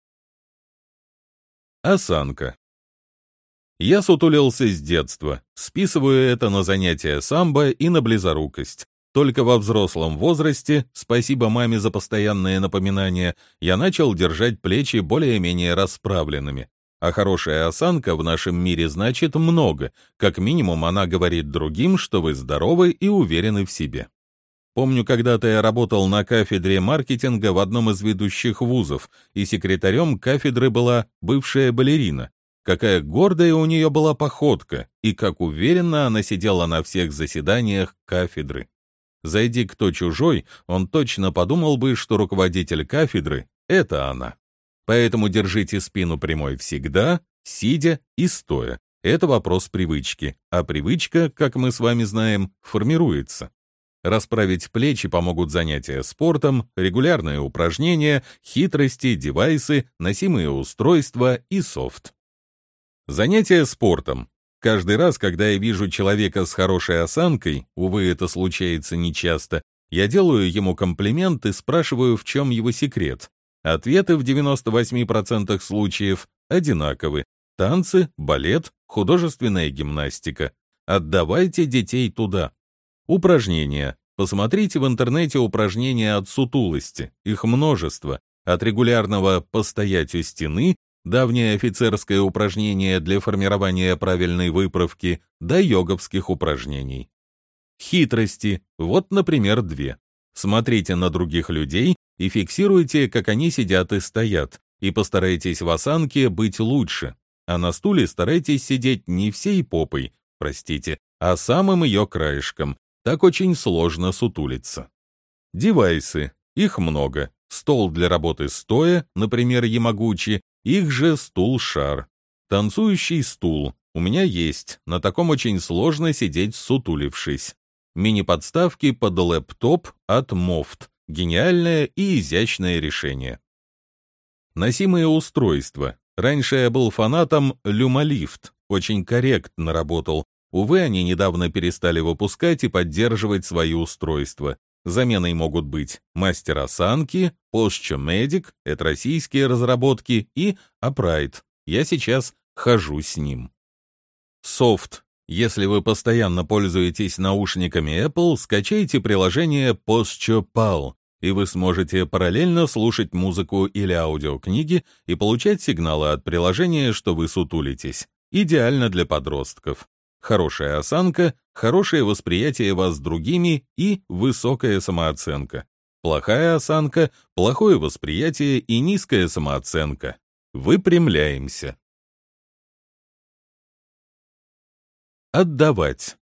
Осанка. Я сутулился с детства, списываю это на занятия самбо и на близорукость. Только во взрослом возрасте, спасибо маме за постоянные напоминания, я начал держать плечи более-менее расправленными. А хорошая осанка в нашем мире значит много, как минимум она говорит другим, что вы здоровы и уверены в себе. Помню, когда-то я работал на кафедре маркетинга в одном из ведущих вузов, и секретарем кафедры была бывшая балерина. Какая гордая у нее была походка, и как уверенно она сидела на всех заседаниях кафедры. Зайди кто чужой, он точно подумал бы, что руководитель кафедры — это она. Поэтому держите спину прямой всегда, сидя и стоя. Это вопрос привычки, а привычка, как мы с вами знаем, формируется. Расправить плечи помогут занятия спортом, регулярные упражнения, хитрости, девайсы, носимые устройства и софт. Занятия спортом. Каждый раз, когда я вижу человека с хорошей осанкой, увы, это случается нечасто, я делаю ему комплимент и спрашиваю, в чем его секрет. Ответы в 98% случаев одинаковы. Танцы, балет, художественная гимнастика. Отдавайте детей туда. Упражнения. Посмотрите в интернете упражнения от сутулости. Их множество. От регулярного «постоять у стены» давнее офицерское упражнение для формирования правильной выправки, до йоговских упражнений. Хитрости. Вот, например, две. Смотрите на других людей и фиксируйте, как они сидят и стоят, и постарайтесь в осанке быть лучше. А на стуле старайтесь сидеть не всей попой, простите, а самым ее краешком. Так очень сложно сутулиться. Девайсы. Их много. Стол для работы стоя, например, Ямагучи, их же стул-шар. Танцующий стул. У меня есть, на таком очень сложно сидеть сутулившись. Мини-подставки под лэптоп от Moft. Гениальное и изящное решение. Носимые устройства. Раньше я был фанатом Люмалифт. Очень корректно работал. Увы, они недавно перестали выпускать и поддерживать свои устройства. Заменой могут быть мастер осанки, Posture Medic, это российские разработки, и Upright. Я сейчас хожу с ним. Софт. Если вы постоянно пользуетесь наушниками Apple, скачайте приложение Posture Pal, и вы сможете параллельно слушать музыку или аудиокниги и получать сигналы от приложения, что вы сутулитесь. Идеально для подростков хорошая осанка, хорошее восприятие вас другими и высокая самооценка. Плохая осанка, плохое восприятие и низкая самооценка. Выпрямляемся. Отдавать.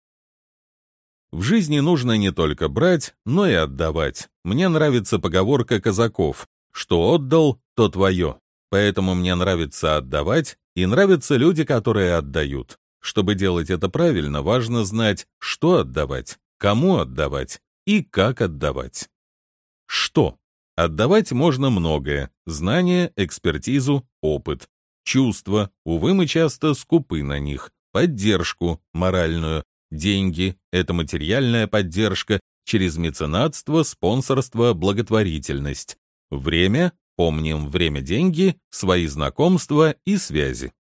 В жизни нужно не только брать, но и отдавать. Мне нравится поговорка казаков «что отдал, то твое». Поэтому мне нравится отдавать, и нравятся люди, которые отдают. Чтобы делать это правильно, важно знать, что отдавать, кому отдавать и как отдавать. Что? Отдавать можно многое. Знания, экспертизу, опыт. Чувства, увы, мы часто скупы на них. Поддержку, моральную. Деньги — это материальная поддержка, через меценатство, спонсорство, благотворительность. Время, помним время деньги, свои знакомства и связи.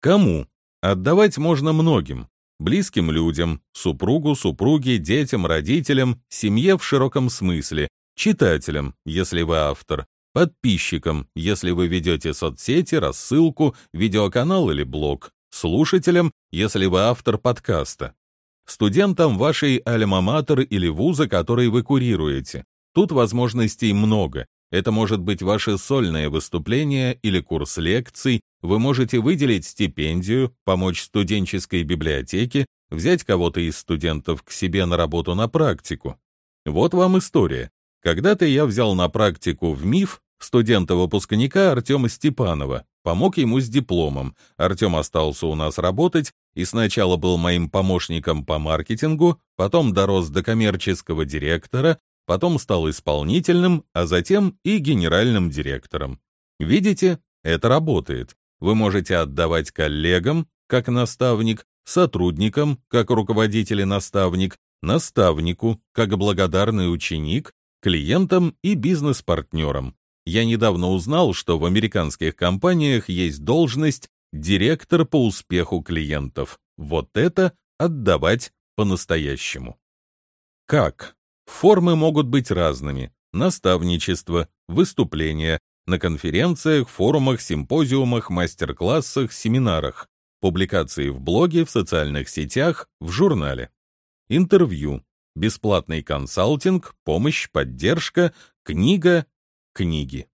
Кому? Отдавать можно многим. Близким людям, супругу, супруге, детям, родителям, семье в широком смысле, читателям, если вы автор, подписчикам, если вы ведете соцсети, рассылку, видеоканал или блог, слушателям, если вы автор подкаста, студентам вашей альма-матер или вуза, который вы курируете. Тут возможностей много. Это может быть ваше сольное выступление или курс лекций, вы можете выделить стипендию, помочь студенческой библиотеке, взять кого-то из студентов к себе на работу на практику. Вот вам история. Когда-то я взял на практику в МИФ студента-выпускника Артема Степанова, помог ему с дипломом. Артем остался у нас работать и сначала был моим помощником по маркетингу, потом дорос до коммерческого директора, потом стал исполнительным, а затем и генеральным директором. Видите, это работает. Вы можете отдавать коллегам, как наставник, сотрудникам, как руководитель и наставник, наставнику, как благодарный ученик, клиентам и бизнес-партнерам. Я недавно узнал, что в американских компаниях есть должность директор по успеху клиентов. Вот это отдавать по-настоящему. Как? Формы могут быть разными. Наставничество, выступления, на конференциях, форумах, симпозиумах, мастер-классах, семинарах, публикации в блоге, в социальных сетях, в журнале. Интервью, бесплатный консалтинг, помощь, поддержка, книга, книги.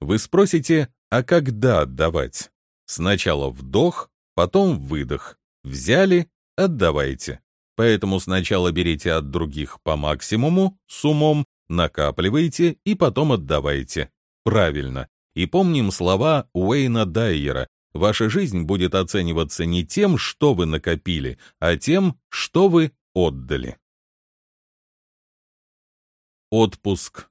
Вы спросите, а когда отдавать? Сначала вдох, потом выдох. Взяли, отдавайте. Поэтому сначала берите от других по максимуму, с умом, накапливайте и потом отдавайте. Правильно. И помним слова Уэйна Дайера. Ваша жизнь будет оцениваться не тем, что вы накопили, а тем, что вы отдали. Отпуск.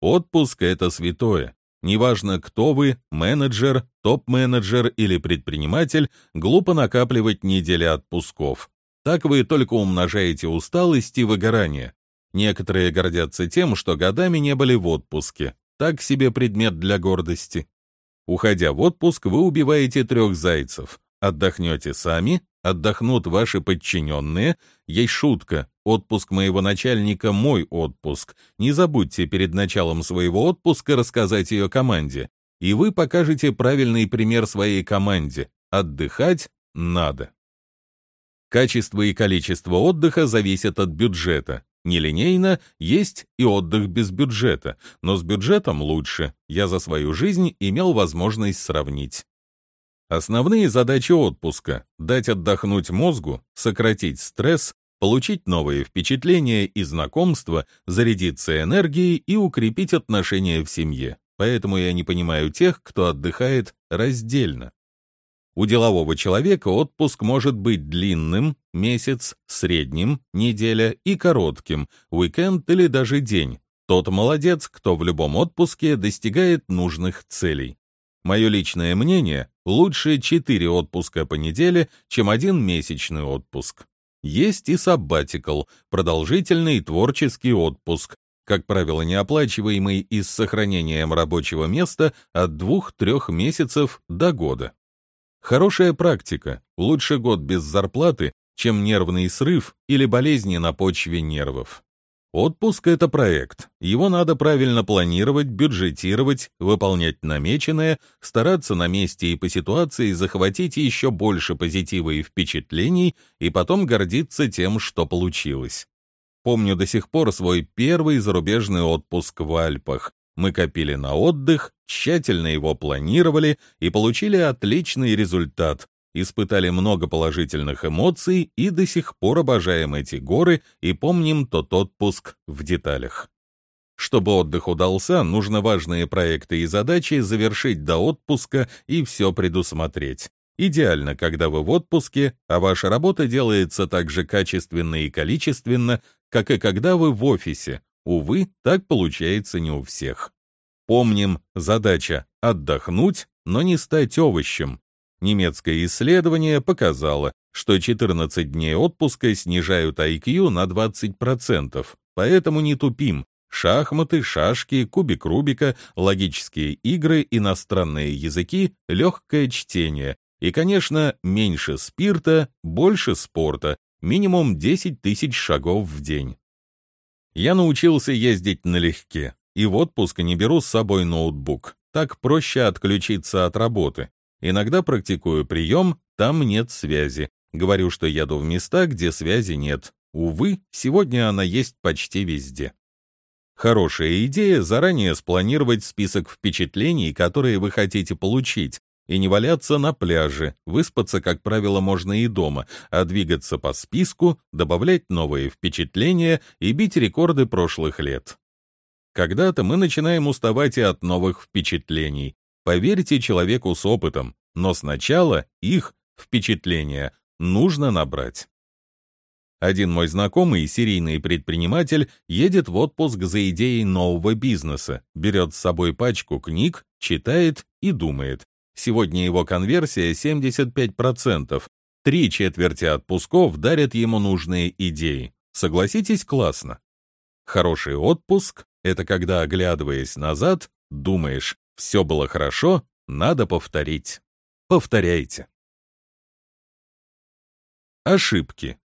Отпуск — это святое. Неважно, кто вы, менеджер, топ-менеджер или предприниматель, глупо накапливать недели отпусков. Так вы только умножаете усталость и выгорание. Некоторые гордятся тем, что годами не были в отпуске. Так себе предмет для гордости. Уходя в отпуск, вы убиваете трех зайцев. Отдохнете сами, отдохнут ваши подчиненные. Есть шутка. Отпуск моего начальника – мой отпуск. Не забудьте перед началом своего отпуска рассказать ее команде. И вы покажете правильный пример своей команде. Отдыхать надо. Качество и количество отдыха зависят от бюджета. Нелинейно есть и отдых без бюджета, но с бюджетом лучше. Я за свою жизнь имел возможность сравнить. Основные задачи отпуска – дать отдохнуть мозгу, сократить стресс, получить новые впечатления и знакомства, зарядиться энергией и укрепить отношения в семье. Поэтому я не понимаю тех, кто отдыхает раздельно. У делового человека отпуск может быть длинным, месяц, средним, неделя и коротким, уикенд или даже день. Тот молодец, кто в любом отпуске достигает нужных целей. Мое личное мнение, лучше 4 отпуска по неделе, чем один месячный отпуск. Есть и саббатикл, продолжительный творческий отпуск, как правило, неоплачиваемый и с сохранением рабочего места от 2-3 месяцев до года. Хорошая практика, лучше год без зарплаты, чем нервный срыв или болезни на почве нервов. Отпуск — это проект. Его надо правильно планировать, бюджетировать, выполнять намеченное, стараться на месте и по ситуации захватить еще больше позитива и впечатлений и потом гордиться тем, что получилось. Помню до сих пор свой первый зарубежный отпуск в Альпах. Мы копили на отдых, тщательно его планировали и получили отличный результат, испытали много положительных эмоций и до сих пор обожаем эти горы и помним тот отпуск в деталях. Чтобы отдых удался, нужно важные проекты и задачи завершить до отпуска и все предусмотреть. Идеально, когда вы в отпуске, а ваша работа делается так же качественно и количественно, как и когда вы в офисе. Увы, так получается не у всех. Помним, задача — отдохнуть, но не стать овощем. Немецкое исследование показало, что 14 дней отпуска снижают IQ на 20%, поэтому не тупим. Шахматы, шашки, кубик Рубика, логические игры, иностранные языки, легкое чтение. И, конечно, меньше спирта, больше спорта, минимум 10 тысяч шагов в день. Я научился ездить налегке, и в отпуск не беру с собой ноутбук. Так проще отключиться от работы. Иногда практикую прием, там нет связи. Говорю, что еду в места, где связи нет. Увы, сегодня она есть почти везде. Хорошая идея заранее спланировать список впечатлений, которые вы хотите получить, и не валяться на пляже, выспаться, как правило, можно и дома, а двигаться по списку, добавлять новые впечатления и бить рекорды прошлых лет. Когда-то мы начинаем уставать и от новых впечатлений. Поверьте человеку с опытом, но сначала их, впечатления, нужно набрать. Один мой знакомый, серийный предприниматель, едет в отпуск за идеей нового бизнеса, берет с собой пачку книг, читает и думает. Сегодня его конверсия 75%. Три четверти отпусков дарят ему нужные идеи. Согласитесь, классно. Хороший отпуск — это когда, оглядываясь назад, думаешь, все было хорошо, надо повторить. Повторяйте. Ошибки.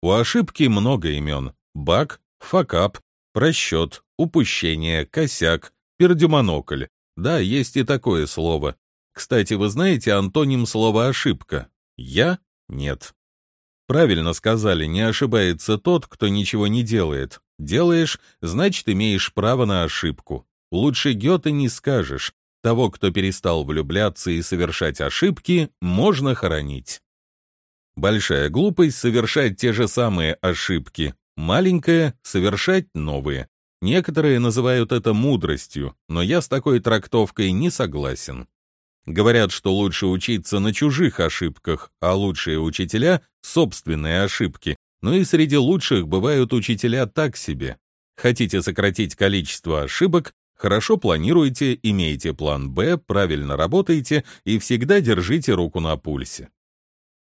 У ошибки много имен. Баг, факап, просчет, упущение, косяк, пердюмонокль. Да, есть и такое слово. Кстати, вы знаете антоним слова «ошибка»? Я? Нет. Правильно сказали, не ошибается тот, кто ничего не делает. Делаешь, значит, имеешь право на ошибку. Лучше Гёте не скажешь. Того, кто перестал влюбляться и совершать ошибки, можно хоронить. Большая глупость — совершать те же самые ошибки. Маленькая — совершать новые. Некоторые называют это мудростью, но я с такой трактовкой не согласен. Говорят, что лучше учиться на чужих ошибках, а лучшие учителя — собственные ошибки. Но и среди лучших бывают учителя так себе. Хотите сократить количество ошибок, хорошо планируйте, имейте план «Б», правильно работайте и всегда держите руку на пульсе.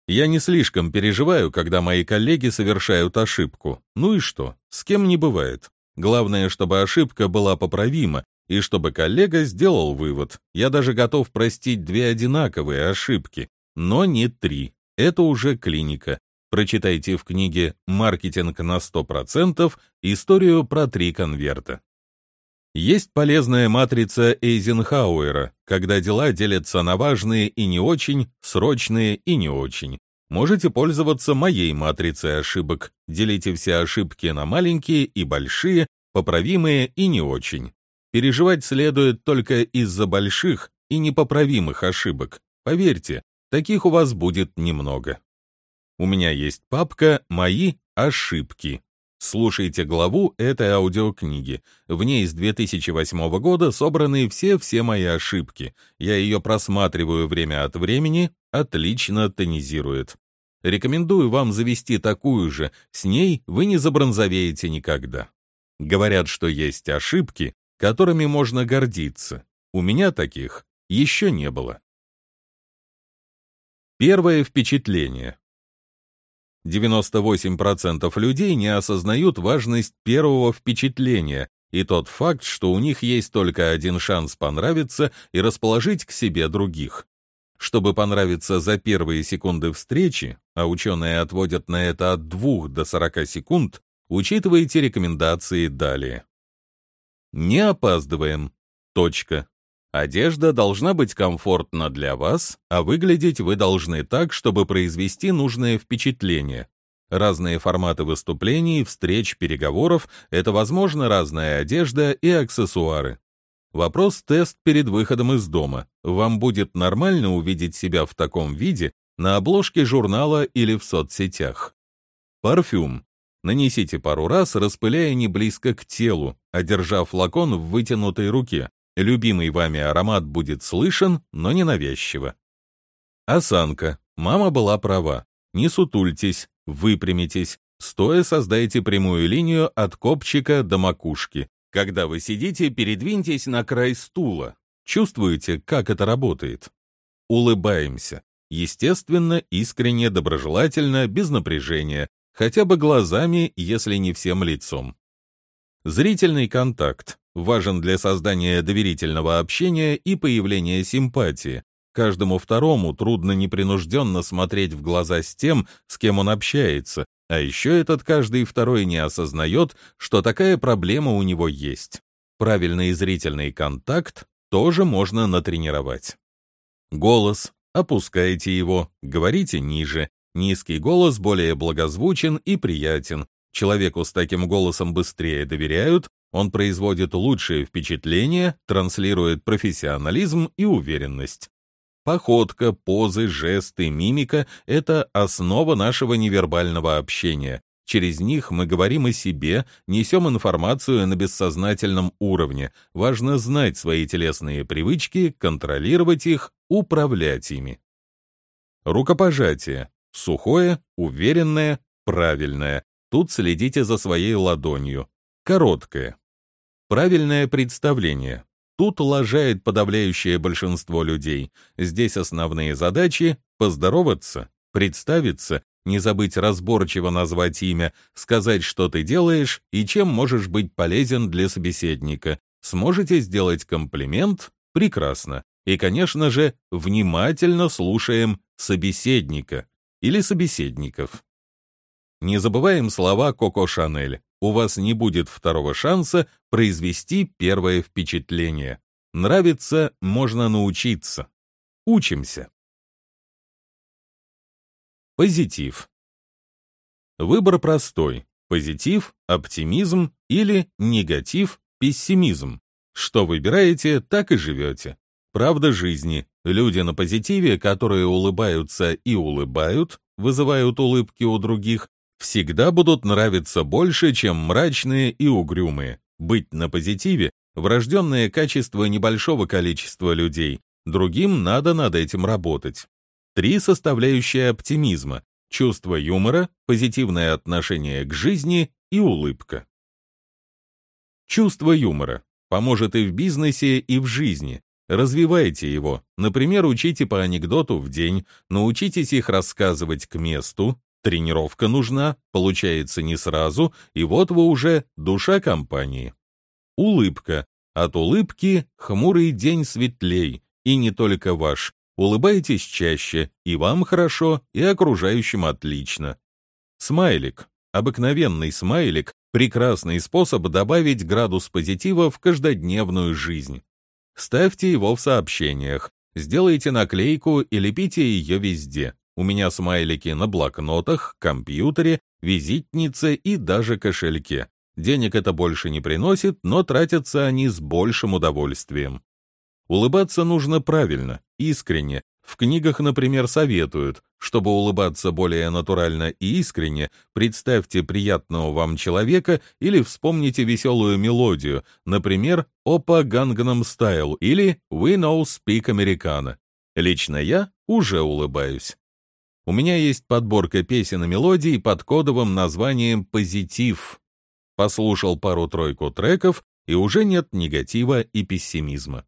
Я не слишком переживаю, когда мои коллеги совершают ошибку. Ну и что, с кем не бывает. Главное, чтобы ошибка была поправима, и чтобы коллега сделал вывод. Я даже готов простить две одинаковые ошибки, но не три. Это уже клиника. Прочитайте в книге «Маркетинг на 100%» историю про три конверта. Есть полезная матрица Эйзенхауэра, когда дела делятся на важные и не очень, срочные и не очень. Можете пользоваться моей матрицей ошибок. Делите все ошибки на маленькие и большие, поправимые и не очень. Переживать следует только из-за больших и непоправимых ошибок. Поверьте, таких у вас будет немного. У меня есть папка «Мои ошибки». Слушайте главу этой аудиокниги. В ней с 2008 года собраны все-все мои ошибки. Я ее просматриваю время от времени, отлично тонизирует. Рекомендую вам завести такую же, с ней вы не забронзовеете никогда. Говорят, что есть ошибки, которыми можно гордиться. У меня таких еще не было. Первое впечатление. 98% людей не осознают важность первого впечатления и тот факт, что у них есть только один шанс понравиться и расположить к себе других. Чтобы понравиться за первые секунды встречи, а ученые отводят на это от 2 до 40 секунд, учитывайте рекомендации далее. Не опаздываем. Точка. Одежда должна быть комфортна для вас, а выглядеть вы должны так, чтобы произвести нужное впечатление. Разные форматы выступлений, встреч, переговоров — это, возможно, разная одежда и аксессуары. Вопрос-тест перед выходом из дома. Вам будет нормально увидеть себя в таком виде на обложке журнала или в соцсетях. Парфюм. Нанесите пару раз, распыляя не близко к телу, а держа флакон в вытянутой руке. Любимый вами аромат будет слышен, но не. Осанка. Мама была права. Не сутультесь, выпрямитесь. Стоя создайте прямую линию от копчика до макушки. Когда вы сидите, передвиньтесь на край стула. Чувствуете, как это работает? Улыбаемся. естественно, искренне, доброжелательно, без напряжения, хотя бы глазами, если не всем лицом. Зрительный контакт важен для создания доверительного общения и появления симпатии. Каждому второму трудно непринужденно смотреть в глаза с тем, с кем он общается, а еще этот каждый второй не осознает, что такая проблема у него есть. Правильный зрительный контакт тоже можно натренировать. Голос. Опускайте его, говорите ниже. Низкий голос более благозвучен и приятен. Человеку с таким голосом быстрее доверяют, он производит лучшее впечатление, транслирует профессионализм и уверенность. Походка, позы, жесты, мимика — это основа нашего невербального общения. Через них мы говорим о себе, несем информацию на бессознательном уровне. Важно знать свои телесные привычки, контролировать их, управлять ими. Рукопожатие. Сухое, уверенное, правильное. Тут следите за своей ладонью. Короткое. Правильное представление. Тут лажает подавляющее большинство людей. Здесь основные задачи — поздороваться, представиться, не забыть разборчиво назвать имя, сказать, что ты делаешь и чем можешь быть полезен для собеседника. Сможете сделать комплимент? Прекрасно. И, конечно же, внимательно слушаем собеседника или собеседников. Не забываем слова Коко Шанель. У вас не будет второго шанса произвести первое впечатление. Нравится можно научиться. Учимся. Позитив. Выбор простой. Позитив, оптимизм или негатив, пессимизм. Что выбираете, так и живете. Правда жизни. Люди на позитиве, которые улыбаются и улыбают, вызывают улыбки у других, всегда будут нравиться больше, чем мрачные и угрюмые. Быть на позитиве – врожденное качество небольшого количества людей, другим надо над этим работать. Три составляющие оптимизма – чувство юмора, позитивное отношение к жизни и улыбка. Чувство юмора поможет и в бизнесе, и в жизни. Развивайте его. Например, учите по анекдоту в день, научитесь их рассказывать к месту. Тренировка нужна, получается не сразу, и вот вы уже душа компании. Улыбка. От улыбки хмурый день светлей, и не только ваш. Улыбайтесь чаще, и вам хорошо, и окружающим отлично. Смайлик. Обыкновенный смайлик – прекрасный способ добавить градус позитива в каждодневную жизнь. Ставьте его в сообщениях, сделайте наклейку и лепите ее везде. У меня смайлики на блокнотах, компьютере, визитнице и даже кошельке. Денег это больше не приносит, но тратятся они с большим удовольствием. Улыбаться нужно правильно, искренне. В книгах, например, советуют, чтобы улыбаться более натурально и искренне, представьте приятного вам человека или вспомните веселую мелодию, например, «Опа Gangnam Style» или «We Know Speak Americano». Лично я уже улыбаюсь. У меня есть подборка песен и мелодий под кодовым названием «Позитив». Послушал пару-тройку треков, и уже нет негатива и пессимизма.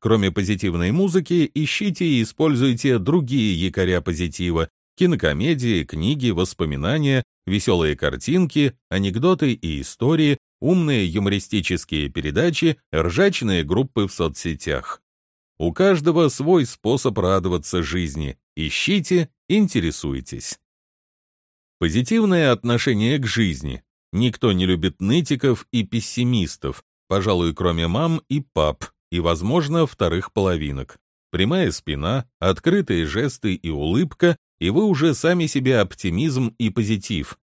Кроме позитивной музыки, ищите и используйте другие якоря позитива, кинокомедии, книги, воспоминания, веселые картинки, анекдоты и истории, умные юмористические передачи, ржачные группы в соцсетях. У каждого свой способ радоваться жизни. Ищите, интересуйтесь. Позитивное отношение к жизни. Никто не любит нытиков и пессимистов, пожалуй, кроме мам и пап, и, возможно, вторых половинок. Прямая спина, открытые жесты и улыбка, и вы уже сами себе оптимизм и позитив.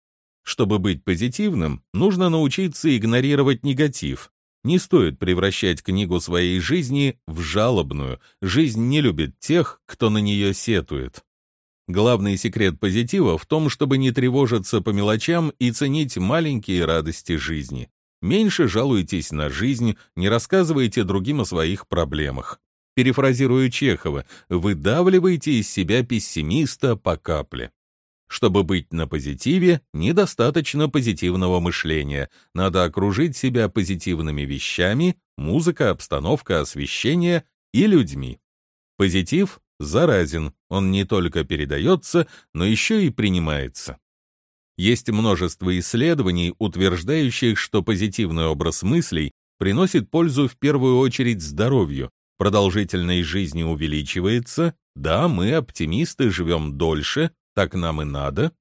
Чтобы быть позитивным, нужно научиться игнорировать негатив. Не стоит превращать книгу своей жизни в жалобную. Жизнь не любит тех, кто на нее сетует. Главный секрет позитива в том, чтобы не тревожиться по мелочам и ценить маленькие радости жизни. Меньше жалуйтесь на жизнь, не рассказывайте другим о своих проблемах. Перефразирую Чехова, выдавливайте из себя пессимиста по капле. Чтобы быть на позитиве, недостаточно позитивного мышления. Надо окружить себя позитивными вещами, музыка, обстановка, освещение и людьми. Позитив заразен, он не только передается, но еще и принимается. Есть множество исследований, утверждающих, что позитивный образ мыслей приносит пользу в первую очередь здоровью, продолжительность жизни увеличивается, да, мы, оптимисты, живем дольше, так нам и надо.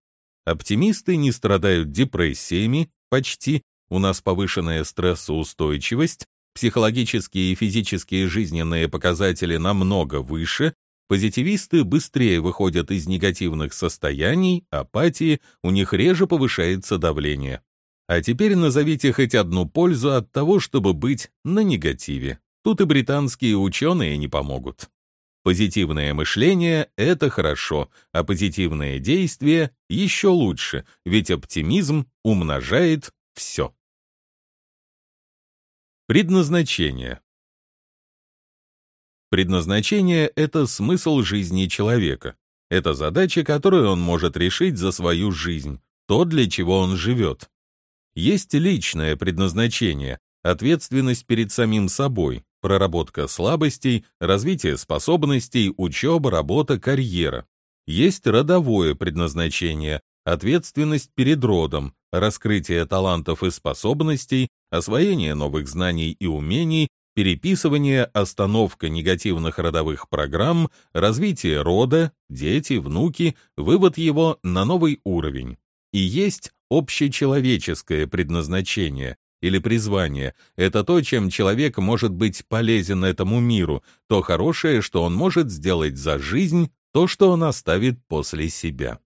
Оптимисты не страдают депрессиями, почти, у нас повышенная стрессоустойчивость, психологические и физические жизненные показатели намного выше, позитивисты быстрее выходят из негативных состояний, апатии, у них реже повышается давление. А теперь назовите хоть одну пользу от того, чтобы быть на негативе. Тут и британские ученые не помогут. Позитивное мышление — это хорошо, а позитивное действие — еще лучше, ведь оптимизм умножает все. Предназначение. Предназначение — это смысл жизни человека. Это задача, которую он может решить за свою жизнь, то, для чего он живет. Есть личное предназначение, ответственность перед самим собой, проработка слабостей, развитие способностей, учеба, работа, карьера. Есть родовое предназначение, ответственность перед родом, раскрытие талантов и способностей, освоение новых знаний и умений, переписывание, остановка негативных родовых программ, развитие рода, дети, внуки, вывод его на новый уровень. И есть общечеловеческое предназначение или призвание. Это то, чем человек может быть полезен этому миру, то хорошее, что он может сделать за жизнь, то, что он оставит после себя.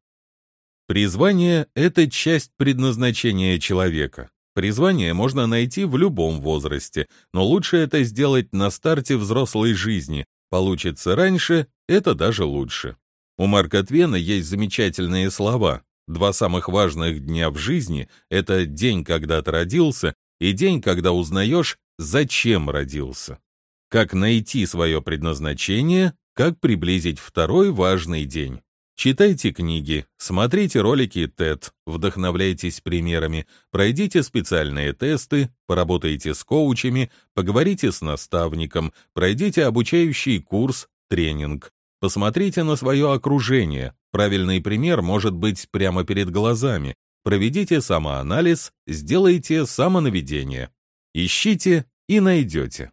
Призвание — это часть предназначения человека. Призвание можно найти в любом возрасте, но лучше это сделать на старте взрослой жизни. Получится раньше — это даже лучше. У Марка Твена есть замечательные слова. Два самых важных дня в жизни — это день, когда ты родился, и день, когда узнаешь, зачем родился. Как найти свое предназначение, как приблизить второй важный день. Читайте книги, смотрите ролики TED, вдохновляйтесь примерами, пройдите специальные тесты, поработайте с коучами, поговорите с наставником, пройдите обучающий курс, тренинг. Посмотрите на свое окружение. Правильный пример может быть прямо перед глазами. Проведите самоанализ, сделайте самонаведение. Ищите и найдете.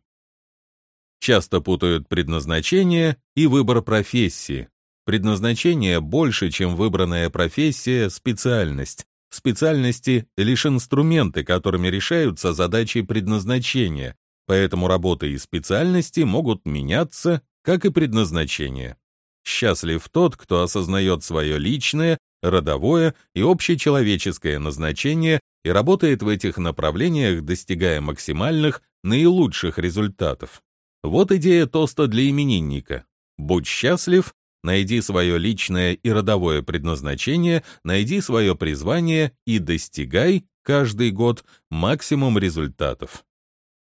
Часто путают предназначение и выбор профессии. Предназначение больше, чем выбранная профессия, специальность. Специальности — лишь инструменты, которыми решаются задачи предназначения, поэтому работы и специальности могут меняться, как и предназначение. Счастлив тот, кто осознает свое личное, родовое и общечеловеческое назначение и работает в этих направлениях, достигая максимальных, наилучших результатов. Вот идея тоста для именинника. Будь счастлив, найди свое личное и родовое предназначение, найди свое призвание и достигай каждый год максимум результатов.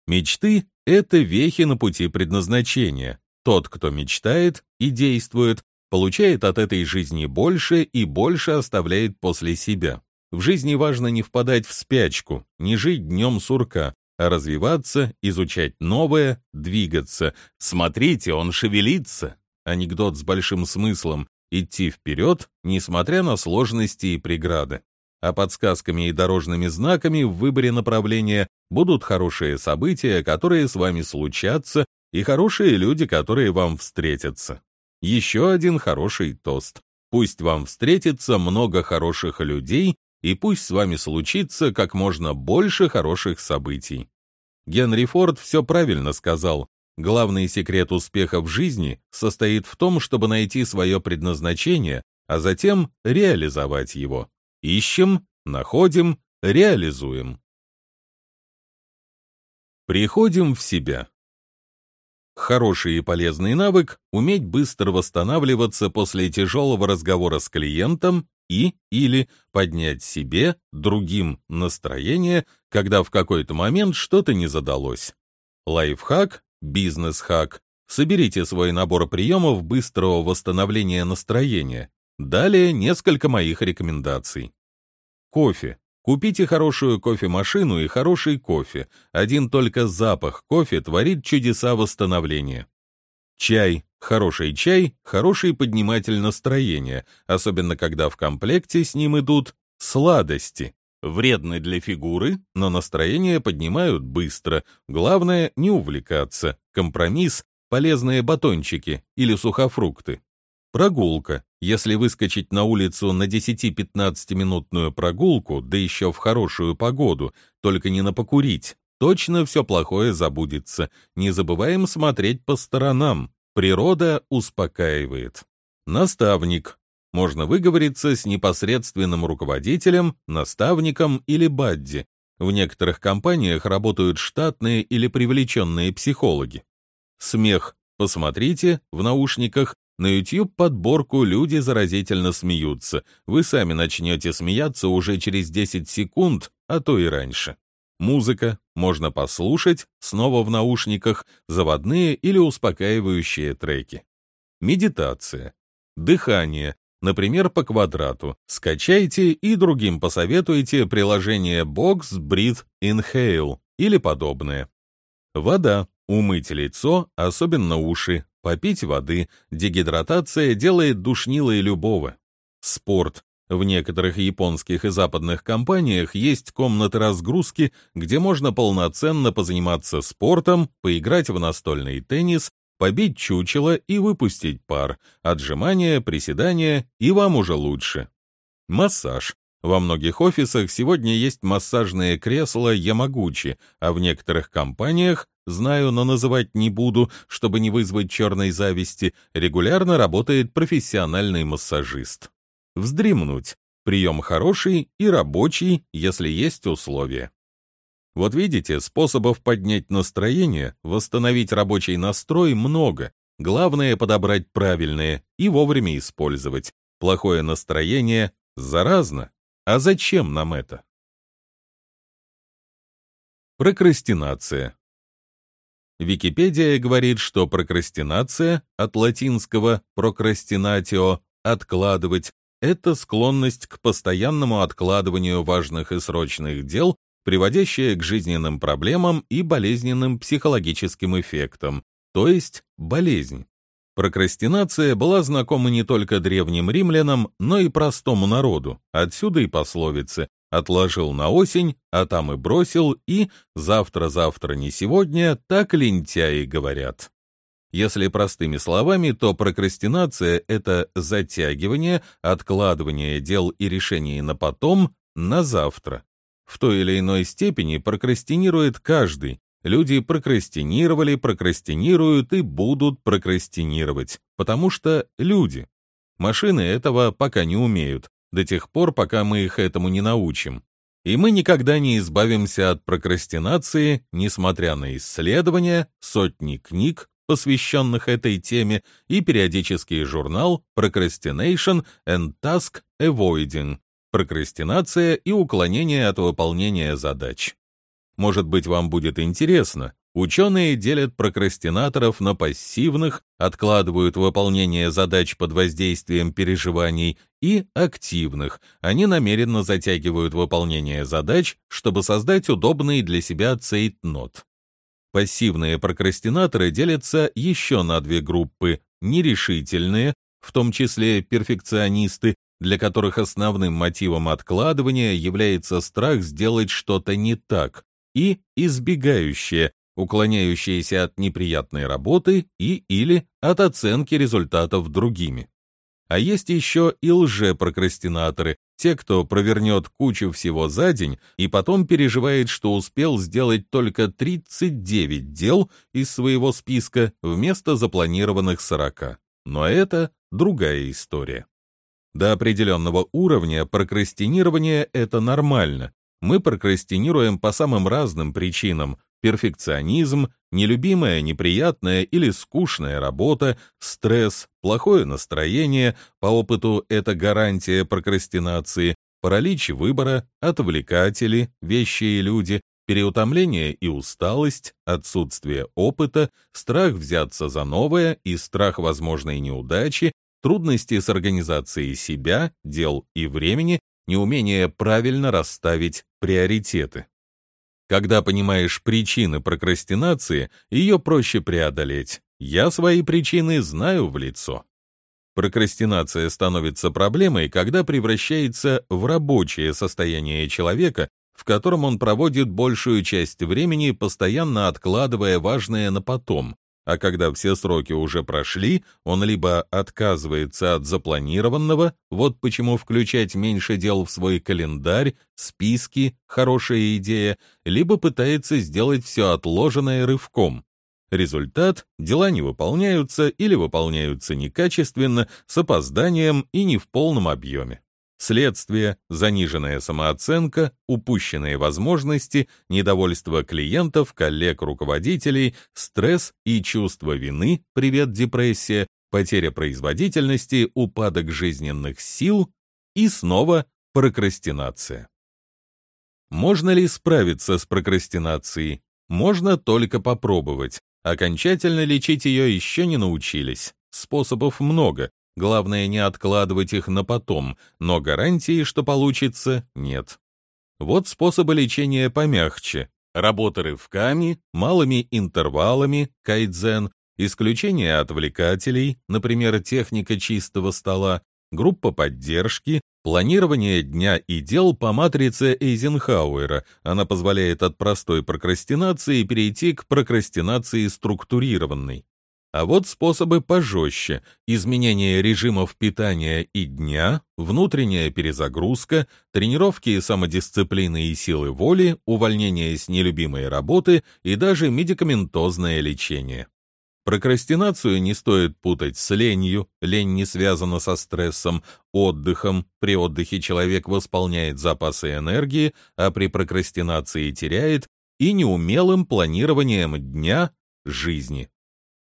Мечты — это вехи на пути предназначения. Тот, кто мечтает и действует, получает от этой жизни больше и больше оставляет после себя. В жизни важно не впадать в спячку, не жить днем сурка, а развиваться, изучать новое, двигаться. Смотрите, он шевелится. Анекдот с большим смыслом. Идти вперед, несмотря на сложности и преграды. А подсказками и дорожными знаками в выборе направления будут хорошие события, которые с вами случатся, и хорошие люди, которые вам встретятся. Еще один хороший тост. Пусть вам встретится много хороших людей, и пусть с вами случится как можно больше хороших событий. Генри Форд все правильно сказал. Главный секрет успеха в жизни состоит в том, чтобы найти свое предназначение, а затем реализовать его. Ищем, находим, реализуем. Приходим в себя. Хороший и полезный навык — уметь быстро восстанавливаться после тяжелого разговора с клиентом и или поднять себе, другим настроение, когда в какой-то момент что-то не задалось. Лайфхак, бизнес-хак. Соберите свой набор приемов быстрого восстановления настроения. Далее несколько моих рекомендаций. Кофе. Купите хорошую кофемашину и хороший кофе. Один только запах кофе творит чудеса восстановления. Чай. Хороший чай – хороший подниматель настроения, особенно когда в комплекте с ним идут сладости. Вредны для фигуры, но настроение поднимают быстро. Главное – не увлекаться. Компромисс – полезные батончики или сухофрукты. Прогулка. Если выскочить на улицу на 10-15 минутную прогулку, да еще в хорошую погоду, только не на покурить, точно все плохое забудется. Не забываем смотреть по сторонам. Природа успокаивает. Наставник. Можно выговориться с непосредственным руководителем, наставником или бадди. В некоторых компаниях работают штатные или привлеченные психологи. Смех. Посмотрите в наушниках на YouTube подборку люди заразительно смеются. Вы сами начнете смеяться уже через 10 секунд, а то и раньше. Музыка можно послушать, снова в наушниках, заводные или успокаивающие треки. Медитация. Дыхание, например, по квадрату. Скачайте и другим посоветуйте приложение Box Breathe Inhale или подобное. Вода. Умыть лицо, особенно уши, попить воды. Дегидратация делает душнилой любого. Спорт. В некоторых японских и западных компаниях есть комнаты разгрузки, где можно полноценно позаниматься спортом, поиграть в настольный теннис, побить чучело и выпустить пар, отжимания, приседания, и вам уже лучше. Массаж. Во многих офисах сегодня есть массажные кресла Ямагучи, а в некоторых компаниях, знаю, но называть не буду, чтобы не вызвать черной зависти, регулярно работает профессиональный массажист вздремнуть. Прием хороший и рабочий, если есть условия. Вот видите, способов поднять настроение, восстановить рабочий настрой много. Главное подобрать правильные и вовремя использовать. Плохое настроение заразно. А зачем нам это? Прокрастинация. Википедия говорит, что прокрастинация от латинского «procrastinatio» — откладывать, это склонность к постоянному откладыванию важных и срочных дел, приводящая к жизненным проблемам и болезненным психологическим эффектам, то есть болезнь. Прокрастинация была знакома не только древним римлянам, но и простому народу. Отсюда и пословицы «отложил на осень, а там и бросил» и «завтра-завтра не сегодня, так лентяи говорят». Если простыми словами, то прокрастинация — это затягивание, откладывание дел и решений на потом, на завтра. В той или иной степени прокрастинирует каждый. Люди прокрастинировали, прокрастинируют и будут прокрастинировать, потому что люди. Машины этого пока не умеют, до тех пор, пока мы их этому не научим. И мы никогда не избавимся от прокрастинации, несмотря на исследования, сотни книг, посвященных этой теме, и периодический журнал Procrastination and Task Avoiding прокрастинация и уклонение от выполнения задач. Может быть, вам будет интересно, ученые делят прокрастинаторов на пассивных, откладывают выполнение задач под воздействием переживаний, и активных, они намеренно затягивают выполнение задач, чтобы создать удобный для себя цейтнот. Пассивные прокрастинаторы делятся еще на две группы – нерешительные, в том числе перфекционисты, для которых основным мотивом откладывания является страх сделать что-то не так, и избегающие, уклоняющиеся от неприятной работы и или от оценки результатов другими. А есть еще и лже-прокрастинаторы, те, кто провернет кучу всего за день и потом переживает, что успел сделать только 39 дел из своего списка вместо запланированных 40. Но это другая история. До определенного уровня прокрастинирование — это нормально. Мы прокрастинируем по самым разным причинам, перфекционизм, нелюбимая, неприятная или скучная работа, стресс, плохое настроение, по опыту это гарантия прокрастинации, паралич выбора, отвлекатели, вещи и люди, переутомление и усталость, отсутствие опыта, страх взяться за новое и страх возможной неудачи, трудности с организацией себя, дел и времени, неумение правильно расставить приоритеты. Когда понимаешь причины прокрастинации, ее проще преодолеть. Я свои причины знаю в лицо. Прокрастинация становится проблемой, когда превращается в рабочее состояние человека, в котором он проводит большую часть времени, постоянно откладывая важное на потом, а когда все сроки уже прошли, он либо отказывается от запланированного, вот почему включать меньше дел в свой календарь, списки, хорошая идея, либо пытается сделать все отложенное рывком. Результат – дела не выполняются или выполняются некачественно, с опозданием и не в полном объеме. Следствие – заниженная самооценка, упущенные возможности, недовольство клиентов, коллег, руководителей, стресс и чувство вины, привет депрессия, потеря производительности, упадок жизненных сил и снова прокрастинация. Можно ли справиться с прокрастинацией? Можно только попробовать. Окончательно лечить ее еще не научились. Способов много, Главное не откладывать их на потом, но гарантии, что получится, нет. Вот способы лечения помягче. Работа рывками, малыми интервалами, кайдзен, исключение отвлекателей, например, техника чистого стола, группа поддержки, планирование дня и дел по матрице Эйзенхауэра. Она позволяет от простой прокрастинации перейти к прокрастинации структурированной. А вот способы пожестче. Изменение режимов питания и дня, внутренняя перезагрузка, тренировки самодисциплины и силы воли, увольнение с нелюбимой работы и даже медикаментозное лечение. Прокрастинацию не стоит путать с ленью, лень не связана со стрессом, отдыхом, при отдыхе человек восполняет запасы энергии, а при прокрастинации теряет, и неумелым планированием дня, жизни.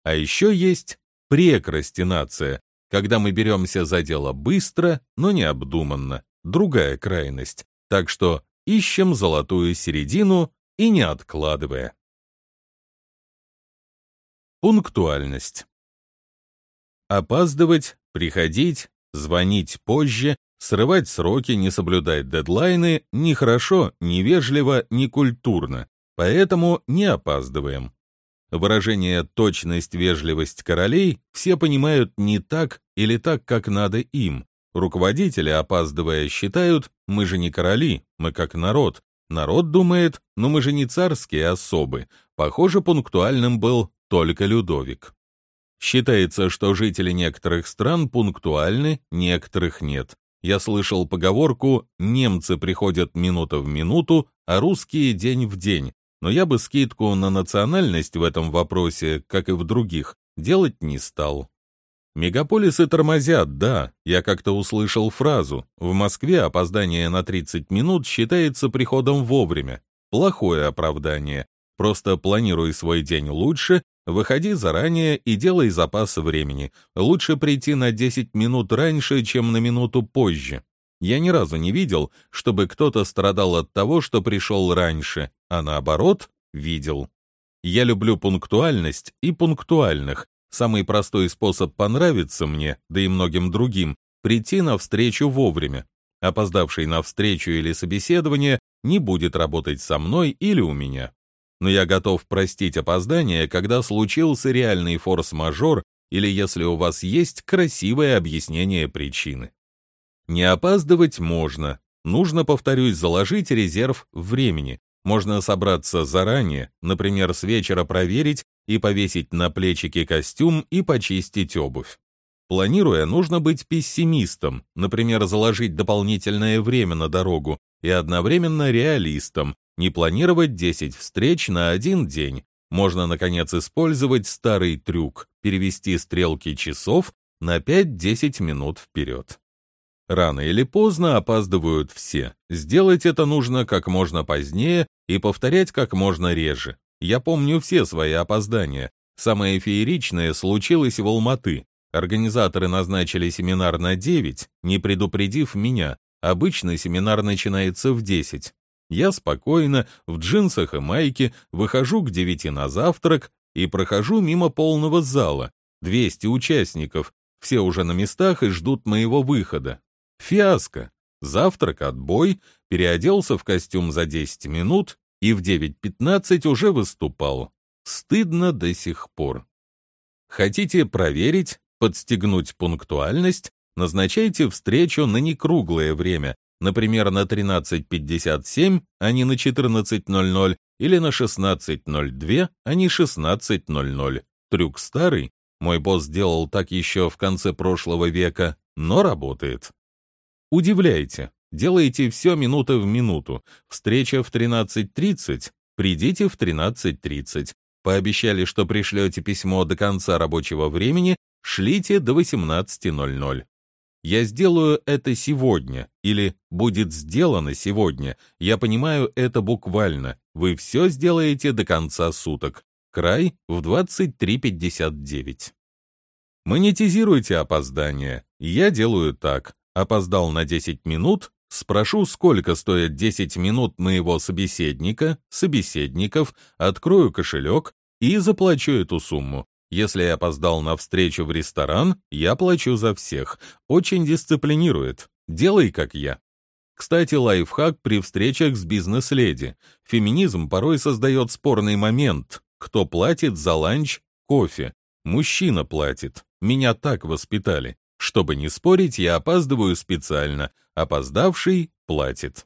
А еще есть прекрастинация, когда мы беремся за дело быстро, но необдуманно, другая крайность. Так что ищем золотую середину и не откладывая. Пунктуальность. Опаздывать, приходить, звонить позже, срывать сроки, не соблюдать дедлайны ни хорошо, ни вежливо, ни культурно. Поэтому не опаздываем. Выражение «точность, вежливость королей» все понимают не так или так, как надо им. Руководители, опаздывая, считают «мы же не короли, мы как народ». Народ думает «ну мы же не царские особы». Похоже, пунктуальным был только Людовик. Считается, что жители некоторых стран пунктуальны, некоторых нет. Я слышал поговорку «немцы приходят минута в минуту, а русские день в день», но я бы скидку на национальность в этом вопросе, как и в других, делать не стал. Мегаполисы тормозят, да, я как-то услышал фразу. В Москве опоздание на 30 минут считается приходом вовремя. Плохое оправдание. Просто планируй свой день лучше, выходи заранее и делай запас времени. Лучше прийти на 10 минут раньше, чем на минуту позже. Я ни разу не видел, чтобы кто-то страдал от того, что пришел раньше, а наоборот, видел. Я люблю пунктуальность и пунктуальных. Самый простой способ понравиться мне, да и многим другим, прийти на встречу вовремя. Опоздавший на встречу или собеседование не будет работать со мной или у меня. Но я готов простить опоздание, когда случился реальный форс-мажор или если у вас есть красивое объяснение причины. Не опаздывать можно. Нужно, повторюсь, заложить резерв времени. Можно собраться заранее, например, с вечера проверить и повесить на плечики костюм и почистить обувь. Планируя, нужно быть пессимистом, например, заложить дополнительное время на дорогу, и одновременно реалистом, не планировать 10 встреч на один день. Можно, наконец, использовать старый трюк, перевести стрелки часов на 5-10 минут вперед. Рано или поздно опаздывают все. Сделать это нужно как можно позднее и повторять как можно реже. Я помню все свои опоздания. Самое фееричное случилось в Алматы. Организаторы назначили семинар на 9, не предупредив меня. Обычно семинар начинается в 10. Я спокойно, в джинсах и майке, выхожу к 9 на завтрак и прохожу мимо полного зала. 200 участников, все уже на местах и ждут моего выхода. Фиаско. Завтрак, отбой, переоделся в костюм за 10 минут и в 9.15 уже выступал. Стыдно до сих пор. Хотите проверить, подстегнуть пунктуальность? Назначайте встречу на некруглое время, например, на 13.57, а не на 14.00, или на 16.02, а не 16.00. Трюк старый, мой босс делал так еще в конце прошлого века, но работает. Удивляйте, делайте все минута в минуту. Встреча в 13.30, придите в 13.30. Пообещали, что пришлете письмо до конца рабочего времени, шлите до 18.00. Я сделаю это сегодня или будет сделано сегодня. Я понимаю это буквально. Вы все сделаете до конца суток. Край в 23.59. Монетизируйте опоздание. Я делаю так. Опоздал на 10 минут, спрошу, сколько стоит 10 минут моего собеседника, собеседников, открою кошелек и заплачу эту сумму. Если я опоздал на встречу в ресторан, я плачу за всех. Очень дисциплинирует. Делай, как я. Кстати, лайфхак при встречах с бизнес-леди. Феминизм порой создает спорный момент. Кто платит за ланч, кофе? Мужчина платит. Меня так воспитали. Чтобы не спорить, я опаздываю специально. Опоздавший платит.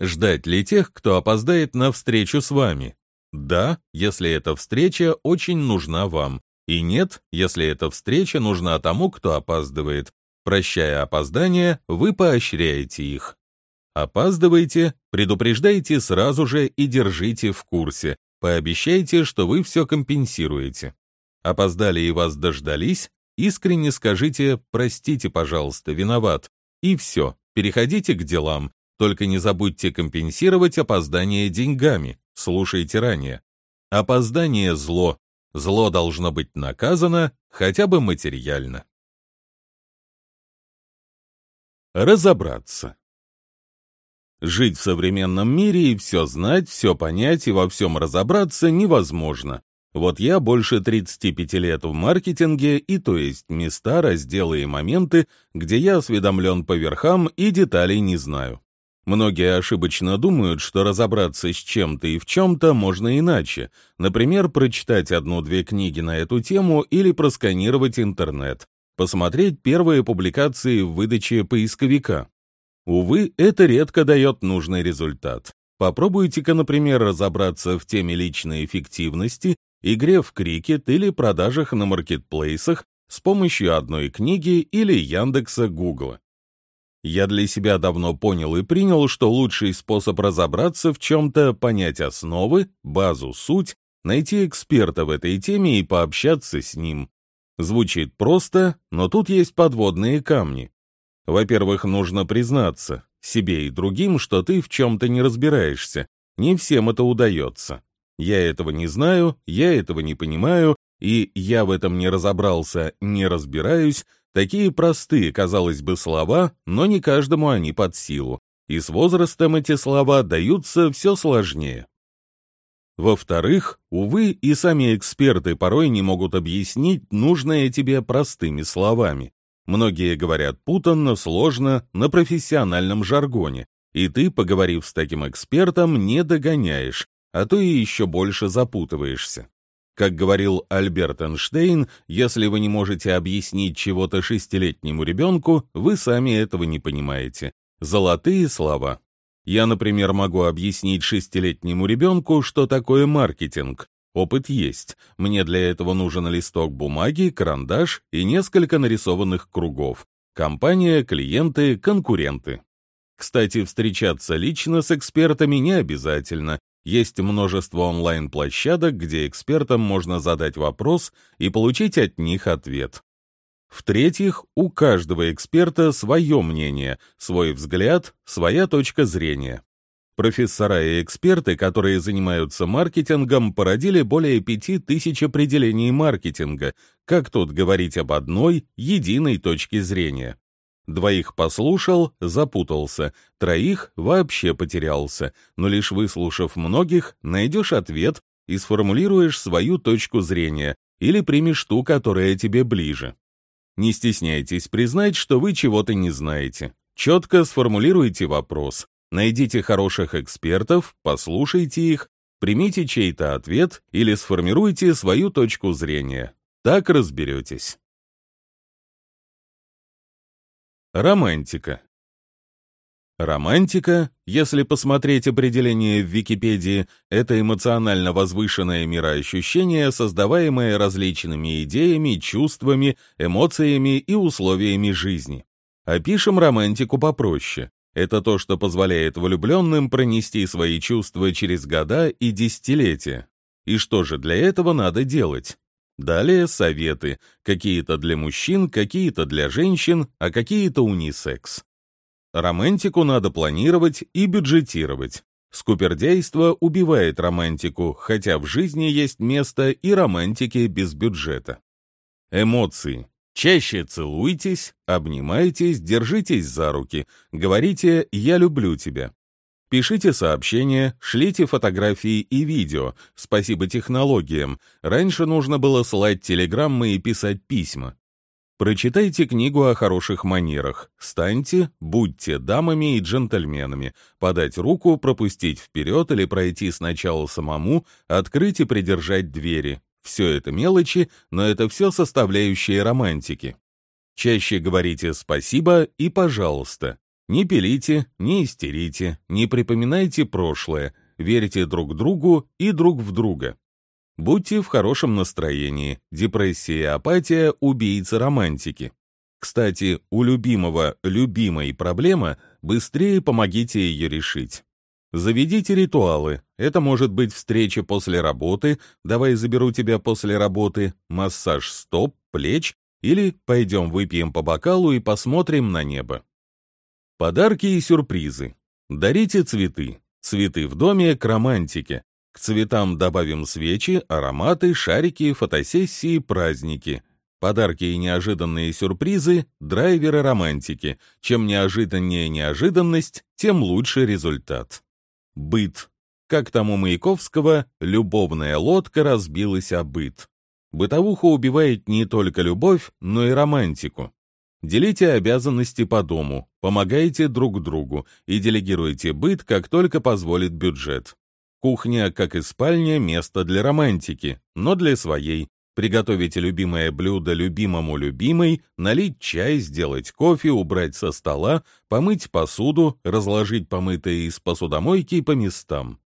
Ждать ли тех, кто опоздает на встречу с вами? Да, если эта встреча очень нужна вам. И нет, если эта встреча нужна тому, кто опаздывает. Прощая опоздание, вы поощряете их. Опаздывайте, предупреждайте сразу же и держите в курсе. Пообещайте, что вы все компенсируете. Опоздали и вас дождались, искренне скажите «простите, пожалуйста, виноват». И все, переходите к делам. Только не забудьте компенсировать опоздание деньгами. Слушайте ранее. Опоздание – зло, Зло должно быть наказано хотя бы материально. Разобраться. Жить в современном мире и все знать, все понять и во всем разобраться невозможно. Вот я больше 35 лет в маркетинге, и то есть места, разделы и моменты, где я осведомлен по верхам и деталей не знаю. Многие ошибочно думают, что разобраться с чем-то и в чем-то можно иначе, например, прочитать одну-две книги на эту тему или просканировать интернет, посмотреть первые публикации в выдаче поисковика. Увы, это редко дает нужный результат. Попробуйте-ка, например, разобраться в теме личной эффективности, игре в крикет или продажах на маркетплейсах с помощью одной книги или Яндекса Гугла. Я для себя давно понял и принял, что лучший способ разобраться в чем-то, понять основы, базу, суть, найти эксперта в этой теме и пообщаться с ним. Звучит просто, но тут есть подводные камни. Во-первых, нужно признаться, себе и другим, что ты в чем-то не разбираешься. Не всем это удается. Я этого не знаю, я этого не понимаю, и я в этом не разобрался, не разбираюсь, Такие простые, казалось бы, слова, но не каждому они под силу, и с возрастом эти слова даются все сложнее. Во-вторых, увы, и сами эксперты порой не могут объяснить нужное тебе простыми словами. Многие говорят путанно, сложно, на профессиональном жаргоне, и ты, поговорив с таким экспертом, не догоняешь, а то и еще больше запутываешься. Как говорил Альберт Эйнштейн, если вы не можете объяснить чего-то шестилетнему ребенку, вы сами этого не понимаете. Золотые слова. Я, например, могу объяснить шестилетнему ребенку, что такое маркетинг. Опыт есть. Мне для этого нужен листок бумаги, карандаш и несколько нарисованных кругов. Компания, клиенты, конкуренты. Кстати, встречаться лично с экспертами не обязательно. Есть множество онлайн-площадок, где экспертам можно задать вопрос и получить от них ответ. В-третьих, у каждого эксперта свое мнение, свой взгляд, своя точка зрения. Профессора и эксперты, которые занимаются маркетингом, породили более пяти тысяч определений маркетинга. Как тут говорить об одной, единой точке зрения? Двоих послушал, запутался, троих вообще потерялся, но лишь выслушав многих, найдешь ответ и сформулируешь свою точку зрения или примешь ту, которая тебе ближе. Не стесняйтесь признать, что вы чего-то не знаете. Четко сформулируйте вопрос, найдите хороших экспертов, послушайте их, примите чей-то ответ или сформируйте свою точку зрения. Так разберетесь. Романтика. Романтика, если посмотреть определение в Википедии, это эмоционально возвышенное мироощущение, создаваемое различными идеями, чувствами, эмоциями и условиями жизни. Опишем романтику попроще. Это то, что позволяет влюбленным пронести свои чувства через года и десятилетия. И что же для этого надо делать? Далее советы, какие-то для мужчин, какие-то для женщин, а какие-то унисекс. Романтику надо планировать и бюджетировать. Скупердейство убивает романтику, хотя в жизни есть место и романтики без бюджета. Эмоции. Чаще целуйтесь, обнимайтесь, держитесь за руки, говорите «я люблю тебя». Пишите сообщения, шлите фотографии и видео. Спасибо технологиям. Раньше нужно было слать телеграммы и писать письма. Прочитайте книгу о хороших манерах. Станьте, будьте дамами и джентльменами. Подать руку, пропустить вперед или пройти сначала самому, открыть и придержать двери. Все это мелочи, но это все составляющие романтики. Чаще говорите «спасибо» и «пожалуйста». Не пилите, не истерите, не припоминайте прошлое, верьте друг другу и друг в друга. Будьте в хорошем настроении. Депрессия и апатия – убийцы романтики. Кстати, у любимого любимой проблема, быстрее помогите ее решить. Заведите ритуалы. Это может быть встреча после работы, давай заберу тебя после работы, массаж стоп, плеч или пойдем выпьем по бокалу и посмотрим на небо. Подарки и сюрпризы. Дарите цветы. Цветы в доме к романтике. К цветам добавим свечи, ароматы, шарики, фотосессии, праздники. Подарки и неожиданные сюрпризы – драйверы романтики. Чем неожиданнее неожиданность, тем лучше результат. Быт. Как там у Маяковского, любовная лодка разбилась о быт. Бытовуха убивает не только любовь, но и романтику. Делите обязанности по дому, помогайте друг другу и делегируйте быт, как только позволит бюджет. Кухня, как и спальня, место для романтики, но для своей. Приготовить любимое блюдо любимому любимой, налить чай, сделать кофе, убрать со стола, помыть посуду, разложить помытые из посудомойки по местам.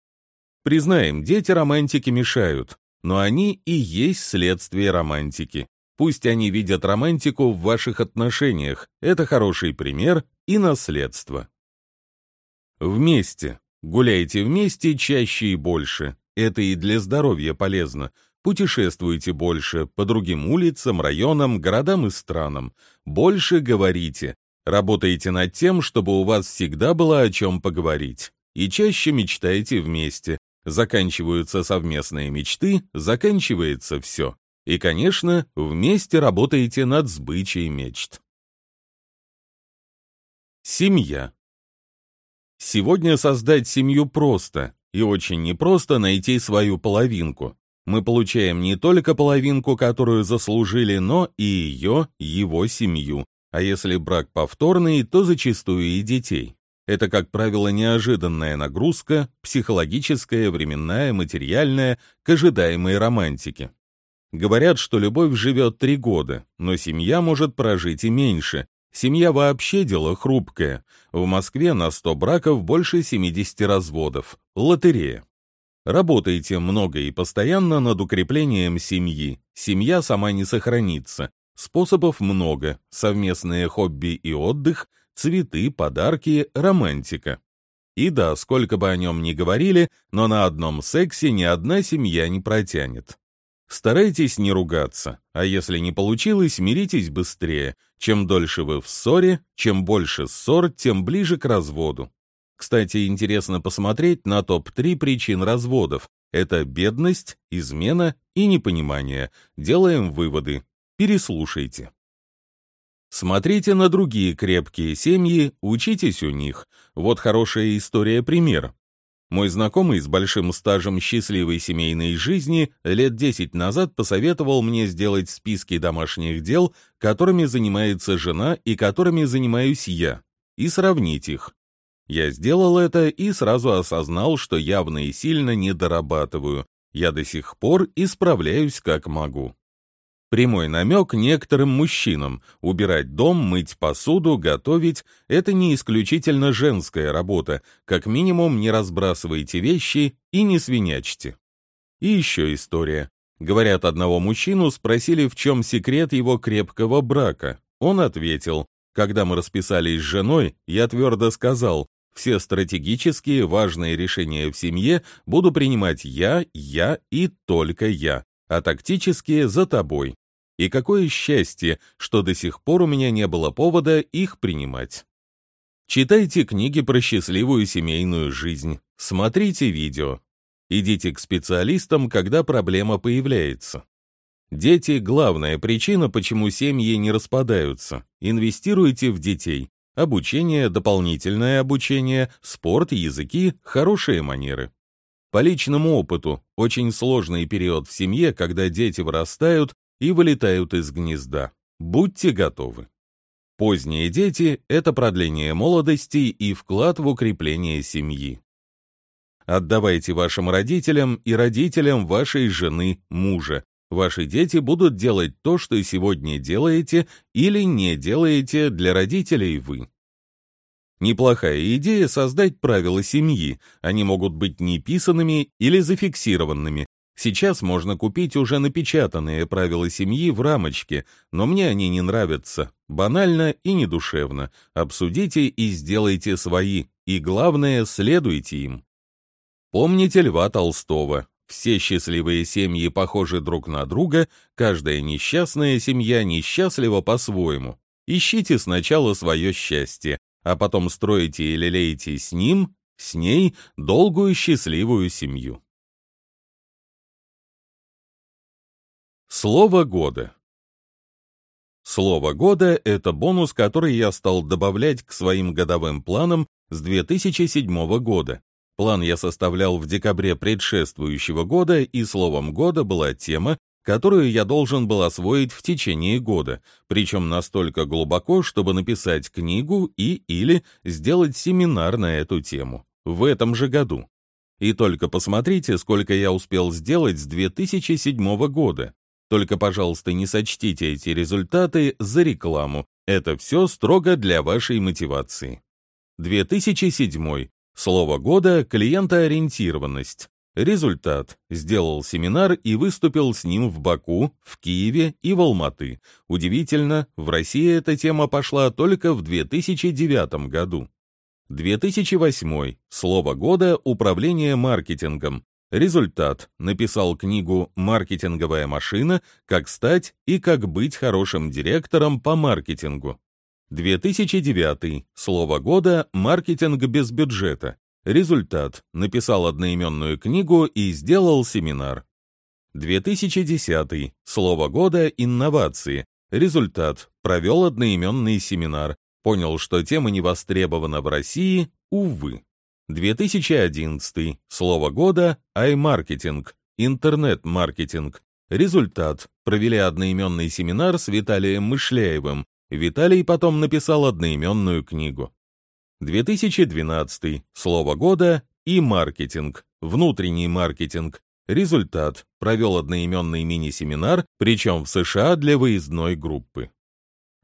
Признаем, дети романтики мешают, но они и есть следствие романтики. Пусть они видят романтику в ваших отношениях, это хороший пример и наследство. Вместе. Гуляйте вместе чаще и больше. Это и для здоровья полезно. Путешествуйте больше по другим улицам, районам, городам и странам. Больше говорите. Работайте над тем, чтобы у вас всегда было о чем поговорить. И чаще мечтайте вместе. Заканчиваются совместные мечты, заканчивается все. И, конечно, вместе работаете над сбычей мечт. Семья. Сегодня создать семью просто, и очень непросто найти свою половинку. Мы получаем не только половинку, которую заслужили, но и ее, его семью. А если брак повторный, то зачастую и детей. Это, как правило, неожиданная нагрузка, психологическая, временная, материальная, к ожидаемой романтике. Говорят, что любовь живет три года, но семья может прожить и меньше, Семья вообще дело хрупкое. В Москве на 100 браков больше 70 разводов. Лотерея. Работайте много и постоянно над укреплением семьи. Семья сама не сохранится. Способов много. Совместные хобби и отдых, цветы, подарки, романтика. И да, сколько бы о нем ни говорили, но на одном сексе ни одна семья не протянет. Старайтесь не ругаться, а если не получилось, миритесь быстрее. Чем дольше вы в ссоре, чем больше ссор, тем ближе к разводу. Кстати, интересно посмотреть на топ-3 причин разводов. Это бедность, измена и непонимание. Делаем выводы. Переслушайте. Смотрите на другие крепкие семьи, учитесь у них. Вот хорошая история-пример. Мой знакомый с большим стажем счастливой семейной жизни лет 10 назад посоветовал мне сделать списки домашних дел, которыми занимается жена и которыми занимаюсь я, и сравнить их. Я сделал это и сразу осознал, что явно и сильно не дорабатываю. Я до сих пор исправляюсь как могу. Прямой намек некоторым мужчинам – убирать дом, мыть посуду, готовить – это не исключительно женская работа, как минимум не разбрасывайте вещи и не свинячьте. И еще история. Говорят, одного мужчину спросили, в чем секрет его крепкого брака. Он ответил, когда мы расписались с женой, я твердо сказал, все стратегические важные решения в семье буду принимать я, я и только я, а тактические за тобой. И какое счастье, что до сих пор у меня не было повода их принимать. Читайте книги про счастливую семейную жизнь, смотрите видео. Идите к специалистам, когда проблема появляется. Дети – главная причина, почему семьи не распадаются. Инвестируйте в детей. Обучение, дополнительное обучение, спорт, языки, хорошие манеры. По личному опыту, очень сложный период в семье, когда дети вырастают и вылетают из гнезда. Будьте готовы. Поздние дети – это продление молодости и вклад в укрепление семьи. Отдавайте вашим родителям и родителям вашей жены, мужа. Ваши дети будут делать то, что сегодня делаете или не делаете для родителей вы. Неплохая идея создать правила семьи. Они могут быть неписанными или зафиксированными. Сейчас можно купить уже напечатанные правила семьи в рамочке, но мне они не нравятся. Банально и недушевно. Обсудите и сделайте свои. И главное, следуйте им. Помните Льва Толстого. Все счастливые семьи похожи друг на друга, каждая несчастная семья несчастлива по-своему. Ищите сначала свое счастье, а потом строите и лелеете с ним, с ней долгую счастливую семью. Слово года Слово года — это бонус, который я стал добавлять к своим годовым планам с 2007 года. План я составлял в декабре предшествующего года, и словом года была тема, которую я должен был освоить в течение года, причем настолько глубоко, чтобы написать книгу и или сделать семинар на эту тему. В этом же году. И только посмотрите, сколько я успел сделать с 2007 года. Только, пожалуйста, не сочтите эти результаты за рекламу. Это все строго для вашей мотивации. 2007. Слово года – клиентоориентированность. Результат. Сделал семинар и выступил с ним в Баку, в Киеве и в Алматы. Удивительно, в России эта тема пошла только в 2009 году. 2008. Слово года – управление маркетингом. Результат. Написал книгу «Маркетинговая машина. Как стать и как быть хорошим директором по маркетингу». 2009. Слово года «Маркетинг без бюджета». Результат. Написал одноименную книгу и сделал семинар. 2010. Слово года «Инновации». Результат. Провел одноименный семинар. Понял, что тема не востребована в России, увы. 2011. Слово года «Ай-маркетинг», интернет-маркетинг. Результат. Провели одноименный семинар с Виталием Мышляевым, Виталий потом написал одноименную книгу. 2012. Слово года и маркетинг. Внутренний маркетинг. Результат. Провел одноименный мини-семинар, причем в США для выездной группы.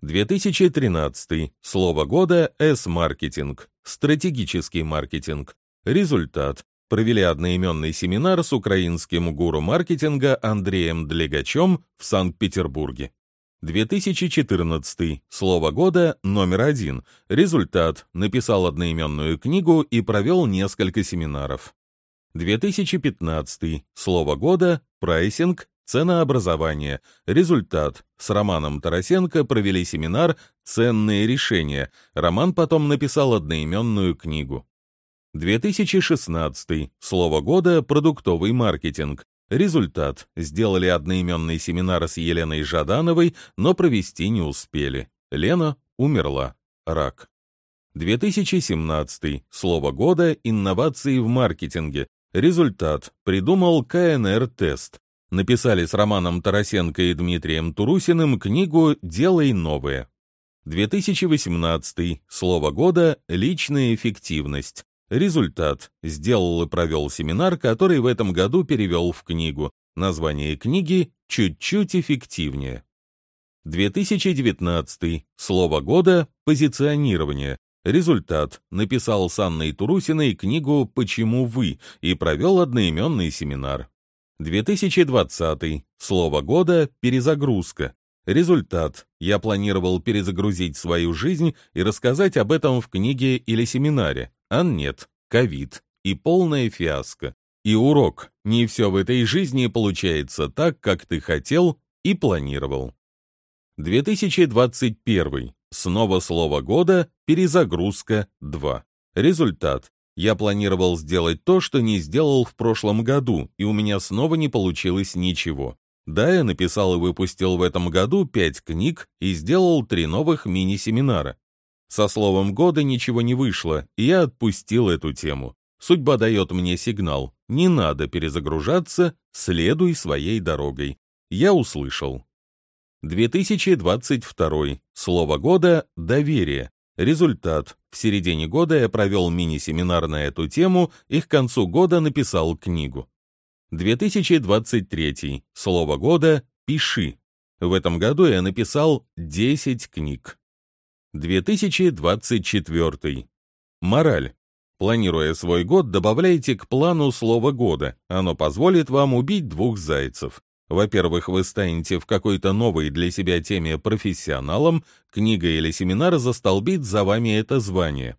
2013. Слово года S-маркетинг. Стратегический маркетинг. Результат. Провели одноименный семинар с украинским гуру маркетинга Андреем Длегачем в Санкт-Петербурге. 2014. Слово года номер один. Результат. Написал одноименную книгу и провел несколько семинаров. 2015. Слово года. Прайсинг. Ценообразование. Результат. С Романом Тарасенко провели семинар «Ценные решения». Роман потом написал одноименную книгу. 2016. Слово года «Продуктовый маркетинг». Результат. Сделали одноименный семинар с Еленой Жадановой, но провести не успели. Лена умерла. Рак. 2017. Слово года «Инновации в маркетинге». Результат. Придумал КНР-тест. Написали с Романом Тарасенко и Дмитрием Турусиным книгу «Делай новое». 2018. Слово года «Личная эффективность». Результат. Сделал и провел семинар, который в этом году перевел в книгу. Название книги чуть-чуть эффективнее. 2019. Слово года «Позиционирование». Результат. Написал с Анной Турусиной книгу «Почему вы» и провел одноименный семинар. 2020. Слово года «Перезагрузка». Результат. Я планировал перезагрузить свою жизнь и рассказать об этом в книге или семинаре, а нет, ковид и полная фиаско. И урок. Не все в этой жизни получается так, как ты хотел и планировал. 2021. Снова слово года «Перезагрузка 2». Результат. Я планировал сделать то, что не сделал в прошлом году, и у меня снова не получилось ничего. Да, я написал и выпустил в этом году пять книг и сделал три новых мини-семинара. Со словом года ничего не вышло, и я отпустил эту тему. Судьба дает мне сигнал. Не надо перезагружаться, следуй своей дорогой. Я услышал. 2022. Слово года «Доверие». Результат. В середине года я провел мини-семинар на эту тему и к концу года написал книгу. 2023. Слово года «Пиши». В этом году я написал 10 книг. 2024. Мораль. Планируя свой год, добавляйте к плану слово года. Оно позволит вам убить двух зайцев. Во-первых, вы станете в какой-то новой для себя теме профессионалом, книга или семинар застолбит за вами это звание.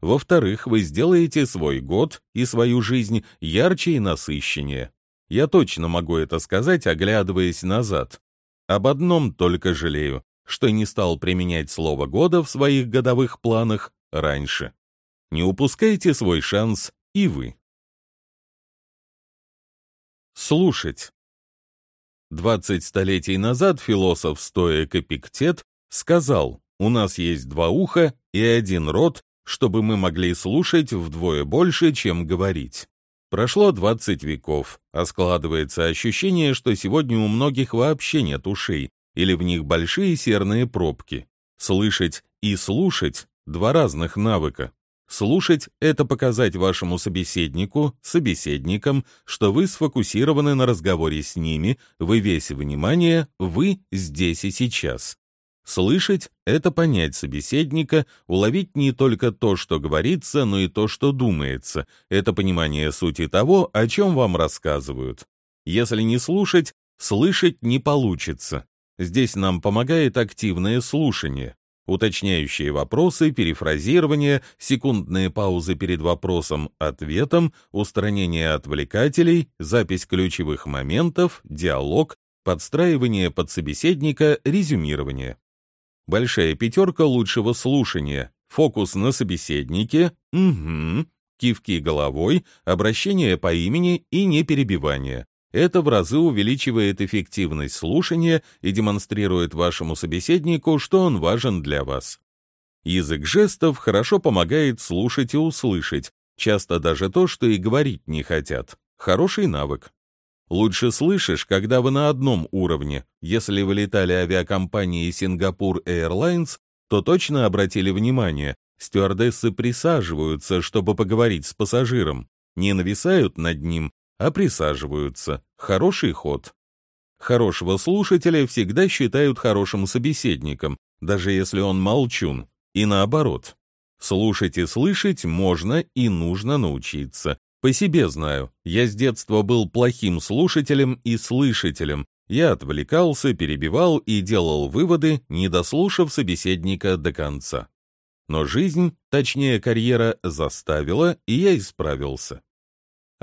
Во-вторых, вы сделаете свой год и свою жизнь ярче и насыщеннее. Я точно могу это сказать, оглядываясь назад. Об одном только жалею, что не стал применять слово года в своих годовых планах раньше. Не упускайте свой шанс и вы. Слушать. 20 столетий назад философ стоик Эпиктет сказал, у нас есть два уха и один рот, чтобы мы могли слушать вдвое больше, чем говорить. Прошло 20 веков, а складывается ощущение, что сегодня у многих вообще нет ушей, или в них большие серные пробки. Слышать и слушать — два разных навыка. Слушать — это показать вашему собеседнику, собеседникам, что вы сфокусированы на разговоре с ними, вы весь внимание, вы здесь и сейчас. Слышать — это понять собеседника, уловить не только то, что говорится, но и то, что думается. Это понимание сути того, о чем вам рассказывают. Если не слушать, слышать не получится. Здесь нам помогает активное слушание уточняющие вопросы, перефразирование, секундные паузы перед вопросом-ответом, устранение отвлекателей, запись ключевых моментов, диалог, подстраивание под собеседника, резюмирование. Большая пятерка лучшего слушания, фокус на собеседнике, угу, кивки головой, обращение по имени и неперебивание. Это в разы увеличивает эффективность слушания и демонстрирует вашему собеседнику, что он важен для вас. Язык жестов хорошо помогает слушать и услышать, часто даже то, что и говорить не хотят. Хороший навык. Лучше слышишь, когда вы на одном уровне. Если вы летали авиакомпанией Сингапур Airlines, то точно обратили внимание, стюардессы присаживаются, чтобы поговорить с пассажиром, не нависают над ним, а присаживаются. Хороший ход. Хорошего слушателя всегда считают хорошим собеседником, даже если он молчун, и наоборот. Слушать и слышать можно и нужно научиться. По себе знаю, я с детства был плохим слушателем и слышателем. Я отвлекался, перебивал и делал выводы, не дослушав собеседника до конца. Но жизнь, точнее карьера, заставила, и я исправился.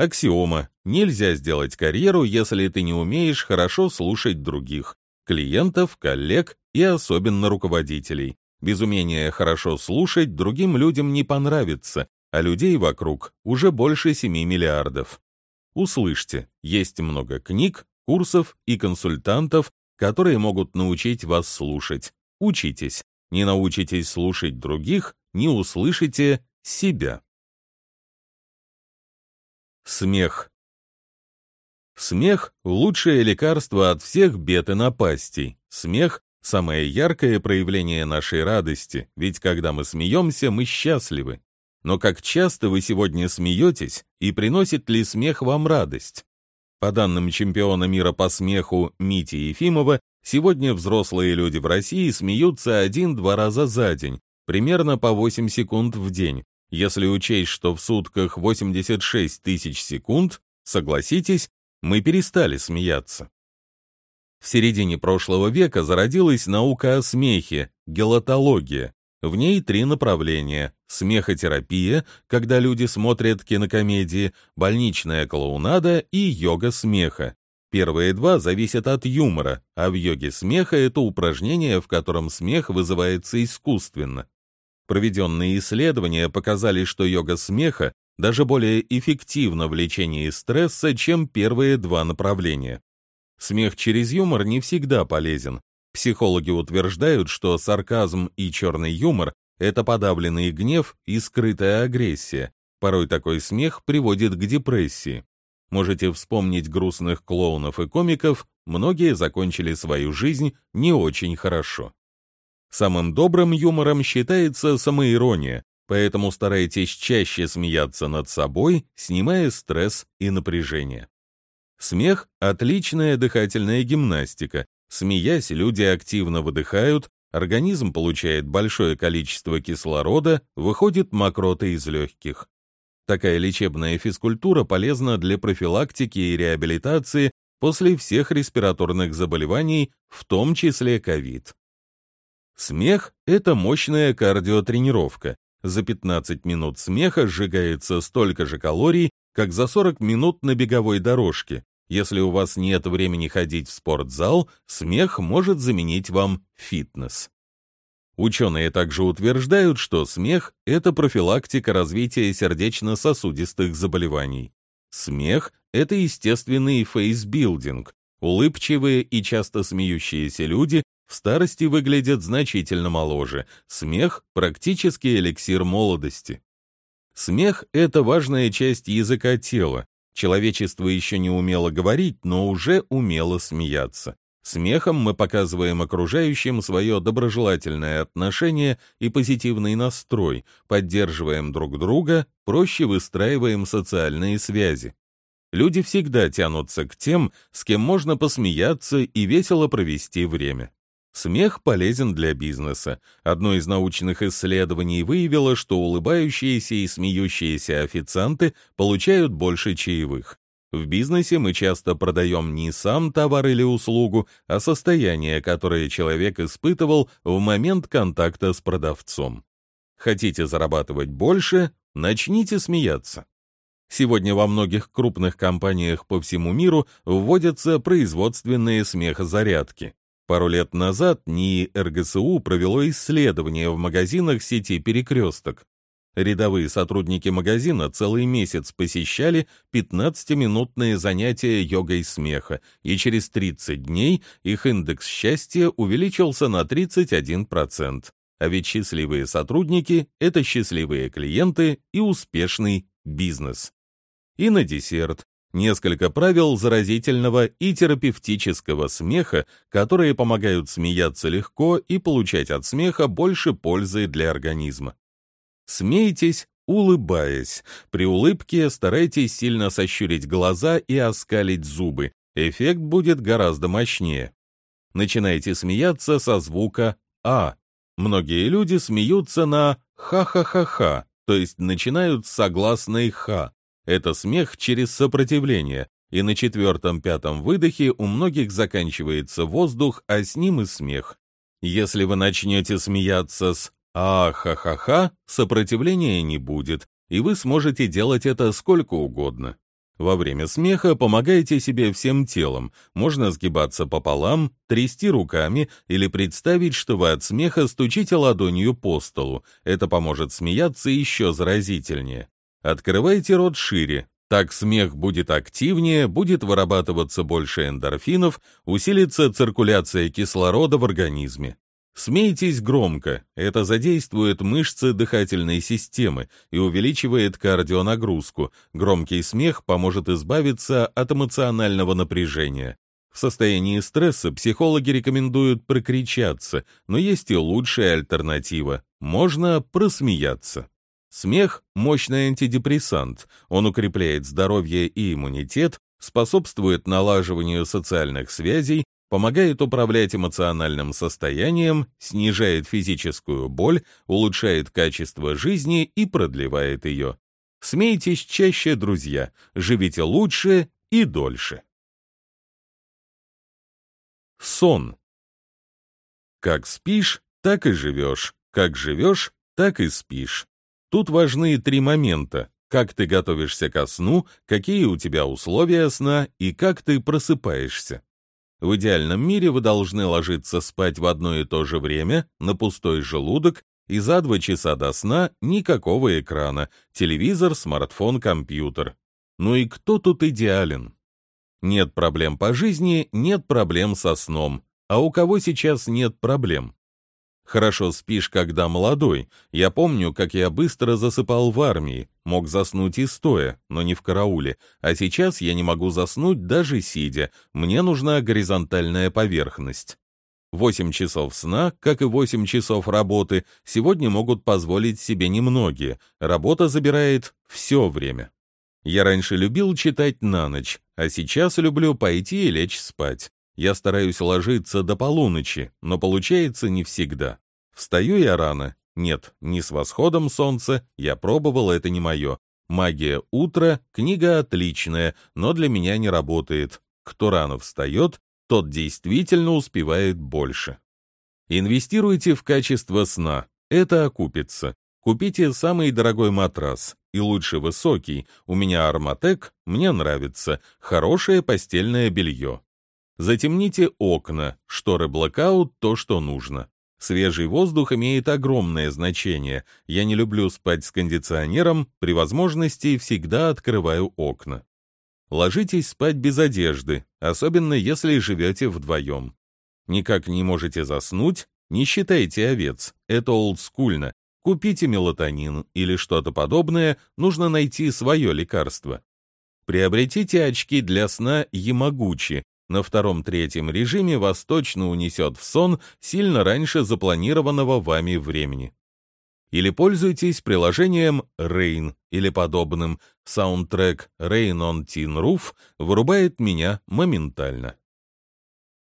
Аксиома. Нельзя сделать карьеру, если ты не умеешь хорошо слушать других, клиентов, коллег и особенно руководителей. Без умения хорошо слушать другим людям не понравится, а людей вокруг уже больше 7 миллиардов. Услышьте, есть много книг, курсов и консультантов, которые могут научить вас слушать. Учитесь. Не научитесь слушать других, не услышите себя. Смех. Смех – лучшее лекарство от всех бед и напастей. Смех – самое яркое проявление нашей радости, ведь когда мы смеемся, мы счастливы. Но как часто вы сегодня смеетесь, и приносит ли смех вам радость? По данным чемпиона мира по смеху Мити Ефимова, сегодня взрослые люди в России смеются один-два раза за день, примерно по 8 секунд в день. Если учесть, что в сутках 86 тысяч секунд, согласитесь, мы перестали смеяться. В середине прошлого века зародилась наука о смехе, гелотология. В ней три направления – смехотерапия, когда люди смотрят кинокомедии, больничная клоунада и йога смеха. Первые два зависят от юмора, а в йоге смеха это упражнение, в котором смех вызывается искусственно. Проведенные исследования показали, что йога смеха даже более эффективна в лечении стресса, чем первые два направления. Смех через юмор не всегда полезен. Психологи утверждают, что сарказм и черный юмор — это подавленный гнев и скрытая агрессия. Порой такой смех приводит к депрессии. Можете вспомнить грустных клоунов и комиков, многие закончили свою жизнь не очень хорошо. Самым добрым юмором считается самоирония, поэтому старайтесь чаще смеяться над собой, снимая стресс и напряжение. Смех – отличная дыхательная гимнастика. Смеясь, люди активно выдыхают, организм получает большое количество кислорода, выходит мокрота из легких. Такая лечебная физкультура полезна для профилактики и реабилитации после всех респираторных заболеваний, в том числе ковид. Смех – это мощная кардиотренировка. За 15 минут смеха сжигается столько же калорий, как за 40 минут на беговой дорожке, если у вас нет времени ходить в спортзал, смех может заменить вам фитнес. Ученые также утверждают, что смех – это профилактика развития сердечно-сосудистых заболеваний. Смех – это естественный фейсбилдинг. Улыбчивые и часто смеющиеся люди в старости выглядят значительно моложе. Смех – практически эликсир молодости. Смех – это важная часть языка тела. Человечество еще не умело говорить, но уже умело смеяться. Смехом мы показываем окружающим свое доброжелательное отношение и позитивный настрой, поддерживаем друг друга, проще выстраиваем социальные связи. Люди всегда тянутся к тем, с кем можно посмеяться и весело провести время. Смех полезен для бизнеса. Одно из научных исследований выявило, что улыбающиеся и смеющиеся официанты получают больше чаевых. В бизнесе мы часто продаем не сам товар или услугу, а состояние, которое человек испытывал в момент контакта с продавцом. Хотите зарабатывать больше? Начните смеяться. Сегодня во многих крупных компаниях по всему миру вводятся производственные смехозарядки. Пару лет назад НИИ РГСУ провело исследование в магазинах сети «Перекресток». Рядовые сотрудники магазина целый месяц посещали 15-минутные занятия йогой смеха, и через 30 дней их индекс счастья увеличился на 31%. А ведь счастливые сотрудники – это счастливые клиенты и успешный бизнес. И на десерт Несколько правил заразительного и терапевтического смеха, которые помогают смеяться легко и получать от смеха больше пользы для организма. Смейтесь, улыбаясь. При улыбке старайтесь сильно сощурить глаза и оскалить зубы. Эффект будет гораздо мощнее. Начинайте смеяться со звука «а». Многие люди смеются на «ха-ха-ха-ха», то есть начинают с согласной «ха». Это смех через сопротивление, и на четвертом-пятом выдохе у многих заканчивается воздух, а с ним и смех. Если вы начнете смеяться с «а-ха-ха-ха», сопротивления не будет, и вы сможете делать это сколько угодно. Во время смеха помогайте себе всем телом. Можно сгибаться пополам, трясти руками или представить, что вы от смеха стучите ладонью по столу. Это поможет смеяться еще заразительнее. Открывайте рот шире. Так смех будет активнее, будет вырабатываться больше эндорфинов, усилится циркуляция кислорода в организме. Смейтесь громко, это задействует мышцы дыхательной системы и увеличивает кардионагрузку. Громкий смех поможет избавиться от эмоционального напряжения. В состоянии стресса психологи рекомендуют прокричаться, но есть и лучшая альтернатива. Можно просмеяться. Смех – мощный антидепрессант. Он укрепляет здоровье и иммунитет, способствует налаживанию социальных связей, помогает управлять эмоциональным состоянием, снижает физическую боль, улучшает качество жизни и продлевает ее. Смейтесь чаще, друзья, живите лучше и дольше. Сон. Как спишь, так и живешь. Как живешь, так и спишь. Тут важны три момента. Как ты готовишься ко сну, какие у тебя условия сна и как ты просыпаешься. В идеальном мире вы должны ложиться спать в одно и то же время, на пустой желудок, и за два часа до сна никакого экрана, телевизор, смартфон, компьютер. Ну и кто тут идеален? Нет проблем по жизни, нет проблем со сном. А у кого сейчас нет проблем? Хорошо спишь, когда молодой. Я помню, как я быстро засыпал в армии, мог заснуть и стоя, но не в карауле. А сейчас я не могу заснуть даже сидя. Мне нужна горизонтальная поверхность. Восемь часов сна, как и восемь часов работы, сегодня могут позволить себе немногие. Работа забирает все время. Я раньше любил читать на ночь, а сейчас люблю пойти и лечь спать. Я стараюсь ложиться до полуночи, но получается не всегда. Встаю я рано. Нет, не с восходом солнца, я пробовал, это не мое. Магия утра, книга отличная, но для меня не работает. Кто рано встает, тот действительно успевает больше. Инвестируйте в качество сна, это окупится. Купите самый дорогой матрас, и лучше высокий, у меня Арматек, мне нравится, хорошее постельное белье. Затемните окна, шторы блокаут, то, что нужно. Свежий воздух имеет огромное значение. Я не люблю спать с кондиционером, при возможности всегда открываю окна. Ложитесь спать без одежды, особенно если живете вдвоем. Никак не можете заснуть, не считайте овец, это олдскульно, Купите мелатонин или что-то подобное, нужно найти свое лекарство. Приобретите очки для сна Ямагучи. На втором-третьем режиме вас точно унесет в сон сильно раньше запланированного вами времени. Или пользуйтесь приложением Rain или подобным. Саундтрек Rain on Tin Roof вырубает меня моментально.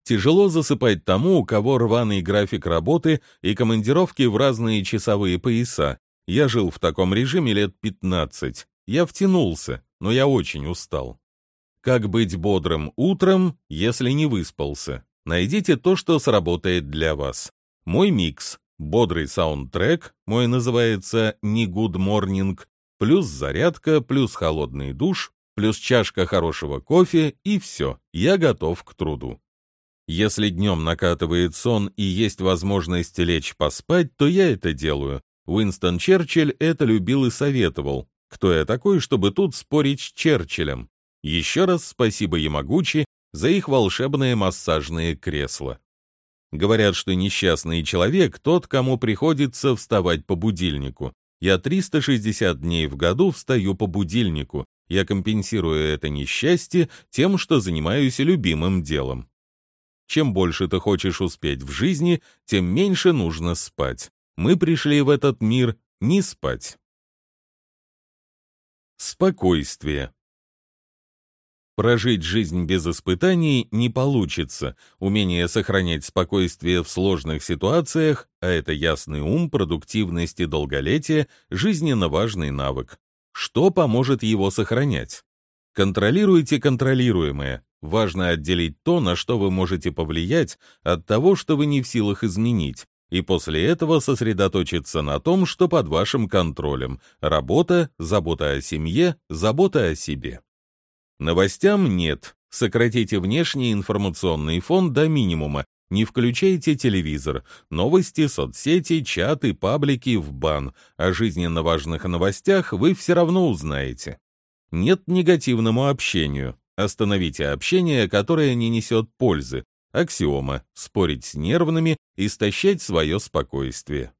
Тяжело засыпать тому, у кого рваный график работы и командировки в разные часовые пояса. Я жил в таком режиме лет 15. Я втянулся, но я очень устал. Как быть бодрым утром, если не выспался? Найдите то, что сработает для вас. Мой микс. Бодрый саундтрек, мой называется «Не Good Morning», плюс зарядка, плюс холодный душ, плюс чашка хорошего кофе и все, я готов к труду. Если днем накатывает сон и есть возможность лечь поспать, то я это делаю. Уинстон Черчилль это любил и советовал. Кто я такой, чтобы тут спорить с Черчиллем? Еще раз спасибо Ямагучи за их волшебное массажное кресло. Говорят, что несчастный человек тот, кому приходится вставать по будильнику. Я 360 дней в году встаю по будильнику. Я компенсирую это несчастье тем, что занимаюсь любимым делом. Чем больше ты хочешь успеть в жизни, тем меньше нужно спать. Мы пришли в этот мир не спать. Спокойствие. Прожить жизнь без испытаний не получится. Умение сохранять спокойствие в сложных ситуациях, а это ясный ум, продуктивность и долголетие, жизненно важный навык. Что поможет его сохранять? Контролируйте контролируемое. Важно отделить то, на что вы можете повлиять, от того, что вы не в силах изменить, и после этого сосредоточиться на том, что под вашим контролем – работа, забота о семье, забота о себе. Новостям нет. Сократите внешний информационный фон до минимума, не включайте телевизор, новости, соцсети, чаты, паблики в бан. О жизненно важных новостях вы все равно узнаете. Нет негативному общению. Остановите общение, которое не несет пользы. Аксиома – спорить с нервными, истощать свое спокойствие.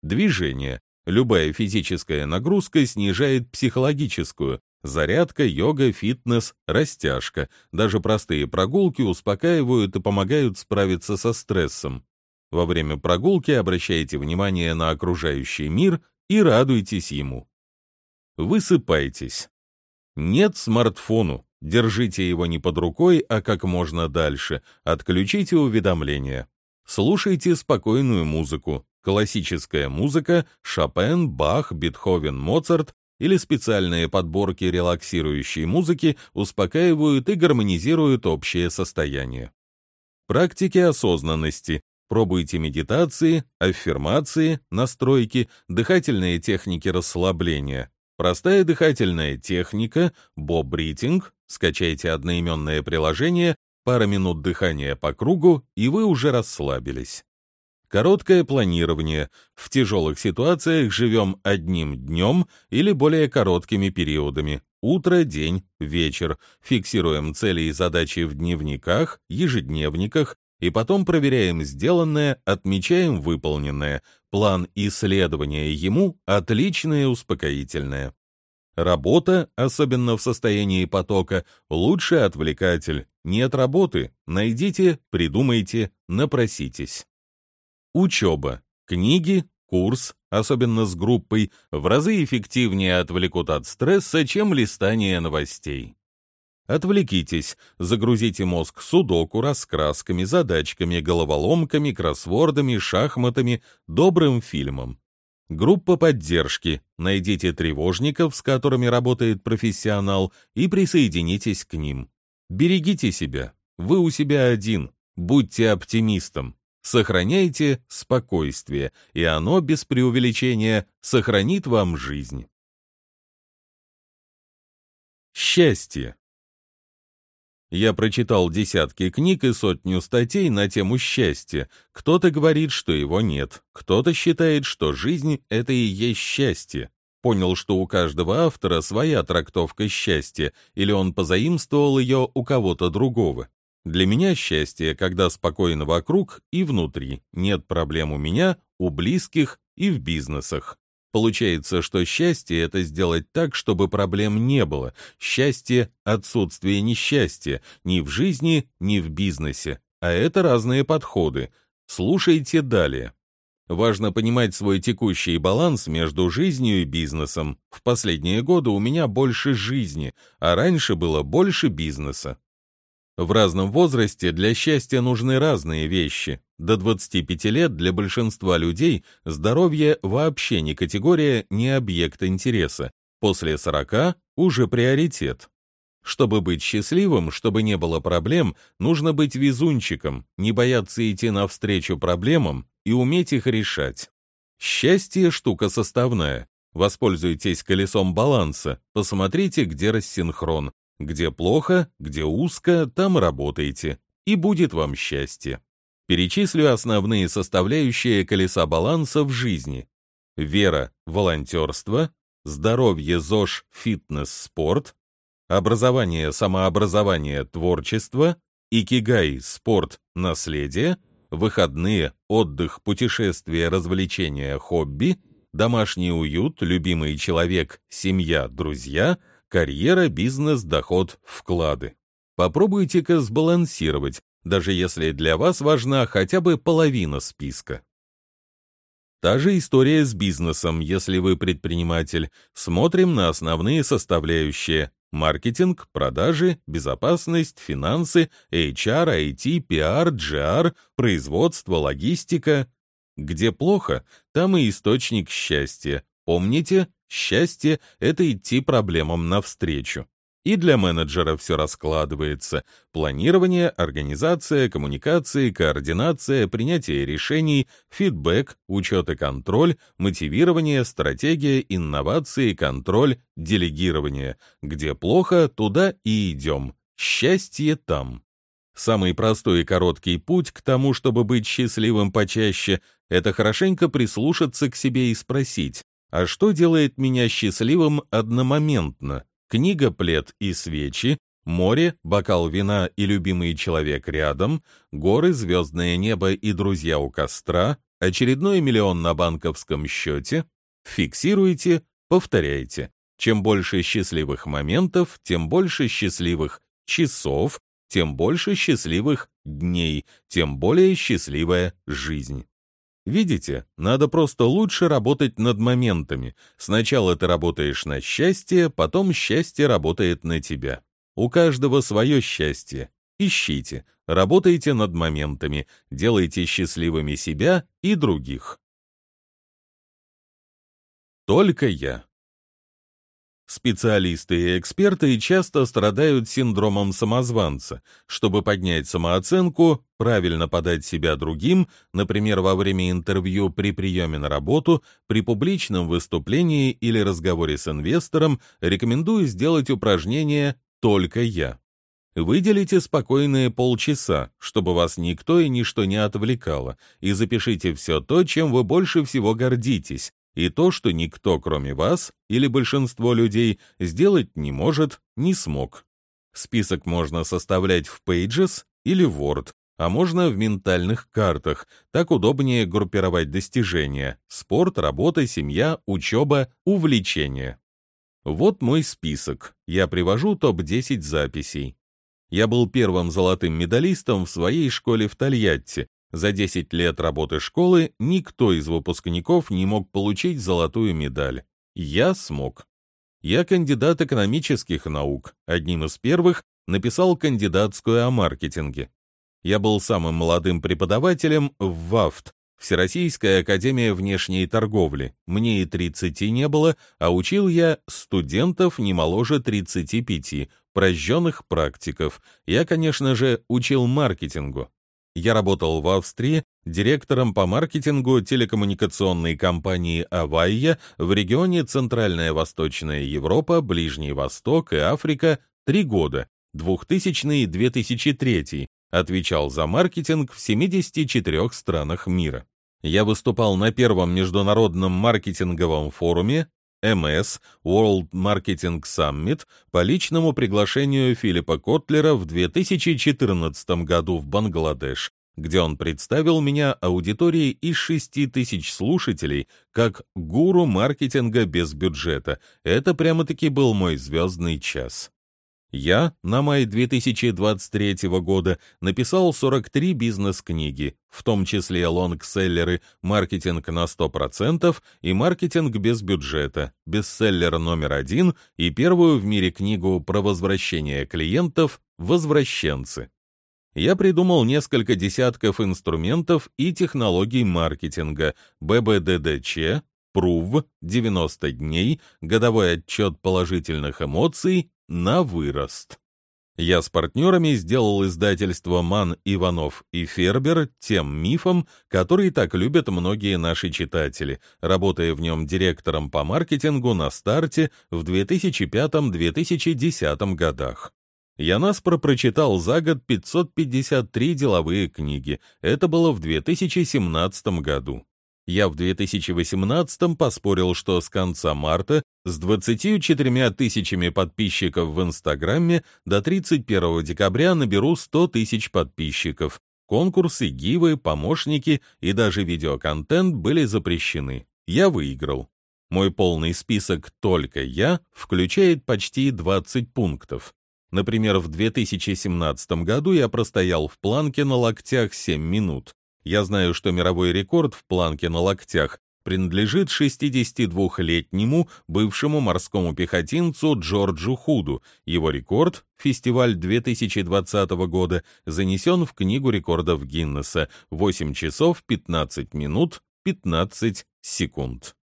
Движение. Любая физическая нагрузка снижает психологическую. Зарядка, йога, фитнес, растяжка. Даже простые прогулки успокаивают и помогают справиться со стрессом. Во время прогулки обращайте внимание на окружающий мир и радуйтесь ему. Высыпайтесь. Нет смартфону, Держите его не под рукой, а как можно дальше. Отключите уведомления. Слушайте спокойную музыку. Классическая музыка, Шопен, Бах, Бетховен, Моцарт или специальные подборки релаксирующей музыки успокаивают и гармонизируют общее состояние. Практики осознанности. Пробуйте медитации, аффирмации, настройки, дыхательные техники расслабления. Простая дыхательная техника, боб-бритинг, скачайте одноименное приложение, пара минут дыхания по кругу, и вы уже расслабились. Короткое планирование. В тяжелых ситуациях живем одним днем или более короткими периодами. Утро, день, вечер. Фиксируем цели и задачи в дневниках, ежедневниках, и потом проверяем сделанное, отмечаем выполненное. План исследования ему отличное успокоительное. Работа, особенно в состоянии потока, лучший отвлекатель. Нет работы, найдите, придумайте, напроситесь. Учеба. Книги, курс, особенно с группой, в разы эффективнее отвлекут от стресса, чем листание новостей. Отвлекитесь, загрузите мозг судоку, раскрасками, задачками, головоломками, кроссвордами, шахматами, добрым фильмом. Группа поддержки. Найдите тревожников, с которыми работает профессионал, и присоединитесь к ним. Берегите себя. Вы у себя один. Будьте оптимистом. Сохраняйте спокойствие, и оно, без преувеличения, сохранит вам жизнь. Счастье. Я прочитал десятки книг и сотню статей на тему счастья. Кто-то говорит, что его нет, кто-то считает, что жизнь — это и есть счастье. Понял, что у каждого автора своя трактовка счастья, или он позаимствовал ее у кого-то другого. Для меня счастье, когда спокойно вокруг и внутри, нет проблем у меня, у близких и в бизнесах. Получается, что счастье — это сделать так, чтобы проблем не было. Счастье — отсутствие несчастья ни в жизни, ни в бизнесе. А это разные подходы. Слушайте далее. Важно понимать свой текущий баланс между жизнью и бизнесом. В последние годы у меня больше жизни, а раньше было больше бизнеса. В разном возрасте для счастья нужны разные вещи. До 25 лет для большинства людей здоровье вообще не категория, не объект интереса. После 40 уже приоритет. Чтобы быть счастливым, чтобы не было проблем, нужно быть везунчиком, не бояться идти навстречу проблемам и уметь их решать. Счастье – штука составная. Воспользуйтесь колесом баланса, посмотрите, где рассинхрон, где плохо, где узко, там работайте, и будет вам счастье. Перечислю основные составляющие колеса баланса в жизни. Вера, волонтерство, здоровье, ЗОЖ, фитнес, спорт, образование, самообразование, творчество, икигай, спорт, наследие, выходные, отдых, путешествия, развлечения, хобби, домашний уют, любимый человек, семья, друзья – Карьера, бизнес, доход, вклады. Попробуйте-ка сбалансировать, даже если для вас важна хотя бы половина списка. Та же история с бизнесом, если вы предприниматель. Смотрим на основные составляющие. Маркетинг, продажи, безопасность, финансы, HR, IT, PR, GR, производство, логистика. Где плохо, там и источник счастья. Помните, Счастье — это идти проблемам навстречу. И для менеджера все раскладывается. Планирование, организация, коммуникации, координация, принятие решений, фидбэк, учет и контроль, мотивирование, стратегия, инновации, контроль, делегирование. Где плохо, туда и идем. Счастье там. Самый простой и короткий путь к тому, чтобы быть счастливым почаще, это хорошенько прислушаться к себе и спросить, а что делает меня счастливым одномоментно? Книга, плед и свечи, море, бокал вина и любимый человек рядом, горы, звездное небо и друзья у костра, очередной миллион на банковском счете. Фиксируйте, повторяйте. Чем больше счастливых моментов, тем больше счастливых часов, тем больше счастливых дней, тем более счастливая жизнь. Видите, надо просто лучше работать над моментами. Сначала ты работаешь на счастье, потом счастье работает на тебя. У каждого свое счастье. Ищите, работайте над моментами, делайте счастливыми себя и других. Только я. Специалисты и эксперты часто страдают синдромом самозванца. Чтобы поднять самооценку, правильно подать себя другим, например, во время интервью при приеме на работу, при публичном выступлении или разговоре с инвестором, рекомендую сделать упражнение «Только я». Выделите спокойные полчаса, чтобы вас никто и ничто не отвлекало, и запишите все то, чем вы больше всего гордитесь, и то, что никто, кроме вас или большинство людей, сделать не может, не смог. Список можно составлять в Pages или Word, а можно в ментальных картах, так удобнее группировать достижения – спорт, работа, семья, учеба, увлечения. Вот мой список. Я привожу топ-10 записей. Я был первым золотым медалистом в своей школе в Тольятти, за 10 лет работы школы никто из выпускников не мог получить золотую медаль. Я смог. Я кандидат экономических наук, одним из первых написал кандидатскую о маркетинге. Я был самым молодым преподавателем в ВАФТ, Всероссийская академия внешней торговли. Мне и 30 не было, а учил я студентов не моложе 35, прожженных практиков. Я, конечно же, учил маркетингу. Я работал в Австрии директором по маркетингу телекоммуникационной компании «Авайя» в регионе Центральная Восточная Европа, Ближний Восток и Африка три года, 2000-2003, отвечал за маркетинг в 74 странах мира. Я выступал на первом международном маркетинговом форуме МС World Marketing Summit по личному приглашению Филиппа Котлера в 2014 году в Бангладеш, где он представил меня аудитории из 6 тысяч слушателей как гуру маркетинга без бюджета. Это прямо-таки был мой звездный час. Я на май 2023 года написал 43 бизнес-книги, в том числе лонгселлеры «Маркетинг на 100%» и «Маркетинг без бюджета», бестселлер номер один и первую в мире книгу про возвращение клиентов «Возвращенцы». Я придумал несколько десятков инструментов и технологий маркетинга, ББДДЧ, ПРУВ, 90 дней, годовой отчет положительных эмоций на вырост. Я с партнерами сделал издательство «Ман, Иванов и Фербер» тем мифом, который так любят многие наши читатели, работая в нем директором по маркетингу на старте в 2005-2010 годах. Я наспро прочитал за год 553 деловые книги, это было в 2017 году. Я в 2018 поспорил, что с конца марта с 24 тысячами подписчиков в Инстаграме до 31 декабря наберу 100 тысяч подписчиков. Конкурсы, гивы, помощники и даже видеоконтент были запрещены. Я выиграл. Мой полный список «Только я» включает почти 20 пунктов. Например, в 2017 году я простоял в планке на локтях 7 минут. Я знаю, что мировой рекорд в планке на локтях принадлежит 62-летнему бывшему морскому пехотинцу Джорджу Худу. Его рекорд, фестиваль 2020 года, занесен в Книгу рекордов Гиннесса 8 часов 15 минут 15 секунд.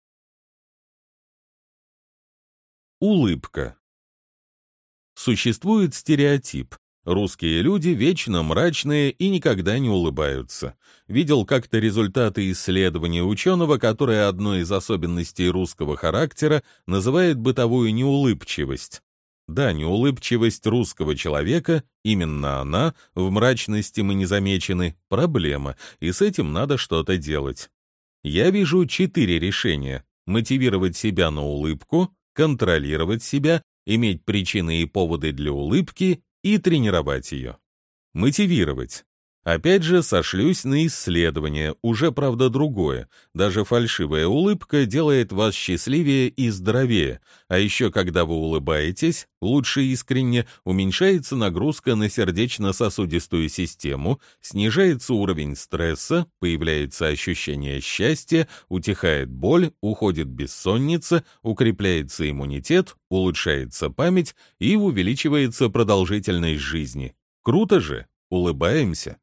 Улыбка. Существует стереотип. Русские люди вечно мрачные и никогда не улыбаются. Видел как-то результаты исследования ученого, которое одной из особенностей русского характера называет бытовую неулыбчивость. Да, неулыбчивость русского человека, именно она, в мрачности мы не замечены, проблема, и с этим надо что-то делать. Я вижу четыре решения. Мотивировать себя на улыбку, контролировать себя, иметь причины и поводы для улыбки и тренировать ее. Мотивировать. Опять же, сошлюсь на исследование, уже, правда, другое. Даже фальшивая улыбка делает вас счастливее и здоровее. А еще, когда вы улыбаетесь, лучше искренне, уменьшается нагрузка на сердечно-сосудистую систему, снижается уровень стресса, появляется ощущение счастья, утихает боль, уходит бессонница, укрепляется иммунитет, улучшается память и увеличивается продолжительность жизни. Круто же! Улыбаемся.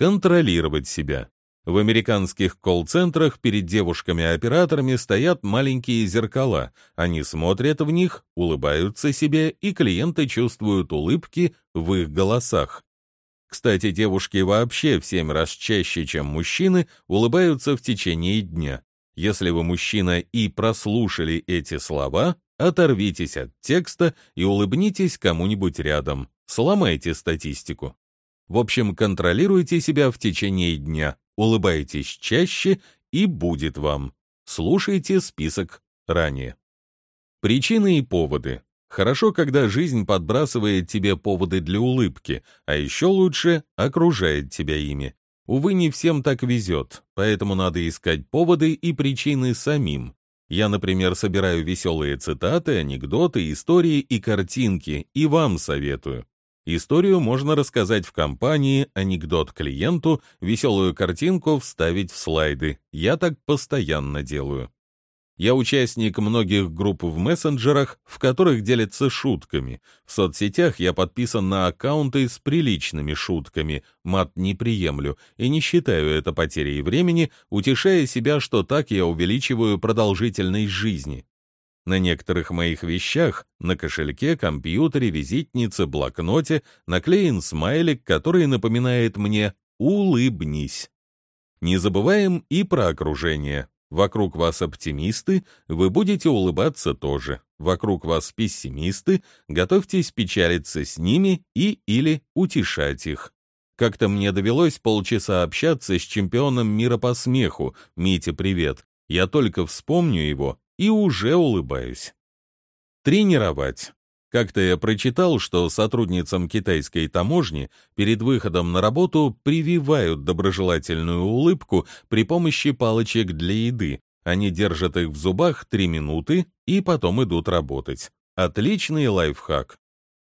Контролировать себя. В американских колл-центрах перед девушками-операторами стоят маленькие зеркала. Они смотрят в них, улыбаются себе, и клиенты чувствуют улыбки в их голосах. Кстати, девушки вообще в семь раз чаще, чем мужчины, улыбаются в течение дня. Если вы мужчина и прослушали эти слова, оторвитесь от текста и улыбнитесь кому-нибудь рядом. Сломайте статистику. В общем, контролируйте себя в течение дня, улыбайтесь чаще и будет вам. Слушайте список ранее. Причины и поводы. Хорошо, когда жизнь подбрасывает тебе поводы для улыбки, а еще лучше окружает тебя ими. Увы, не всем так везет, поэтому надо искать поводы и причины самим. Я, например, собираю веселые цитаты, анекдоты, истории и картинки, и вам советую. Историю можно рассказать в компании, анекдот клиенту, веселую картинку вставить в слайды. Я так постоянно делаю. Я участник многих групп в мессенджерах, в которых делятся шутками. В соцсетях я подписан на аккаунты с приличными шутками, мат не приемлю, и не считаю это потерей времени, утешая себя, что так я увеличиваю продолжительность жизни. На некоторых моих вещах, на кошельке, компьютере, визитнице, блокноте наклеен смайлик, который напоминает мне «улыбнись». Не забываем и про окружение. Вокруг вас оптимисты, вы будете улыбаться тоже. Вокруг вас пессимисты, готовьтесь печалиться с ними и или утешать их. Как-то мне довелось полчаса общаться с чемпионом мира по смеху. Митя, привет. Я только вспомню его, и уже улыбаюсь. Тренировать. Как-то я прочитал, что сотрудницам китайской таможни перед выходом на работу прививают доброжелательную улыбку при помощи палочек для еды. Они держат их в зубах 3 минуты и потом идут работать. Отличный лайфхак.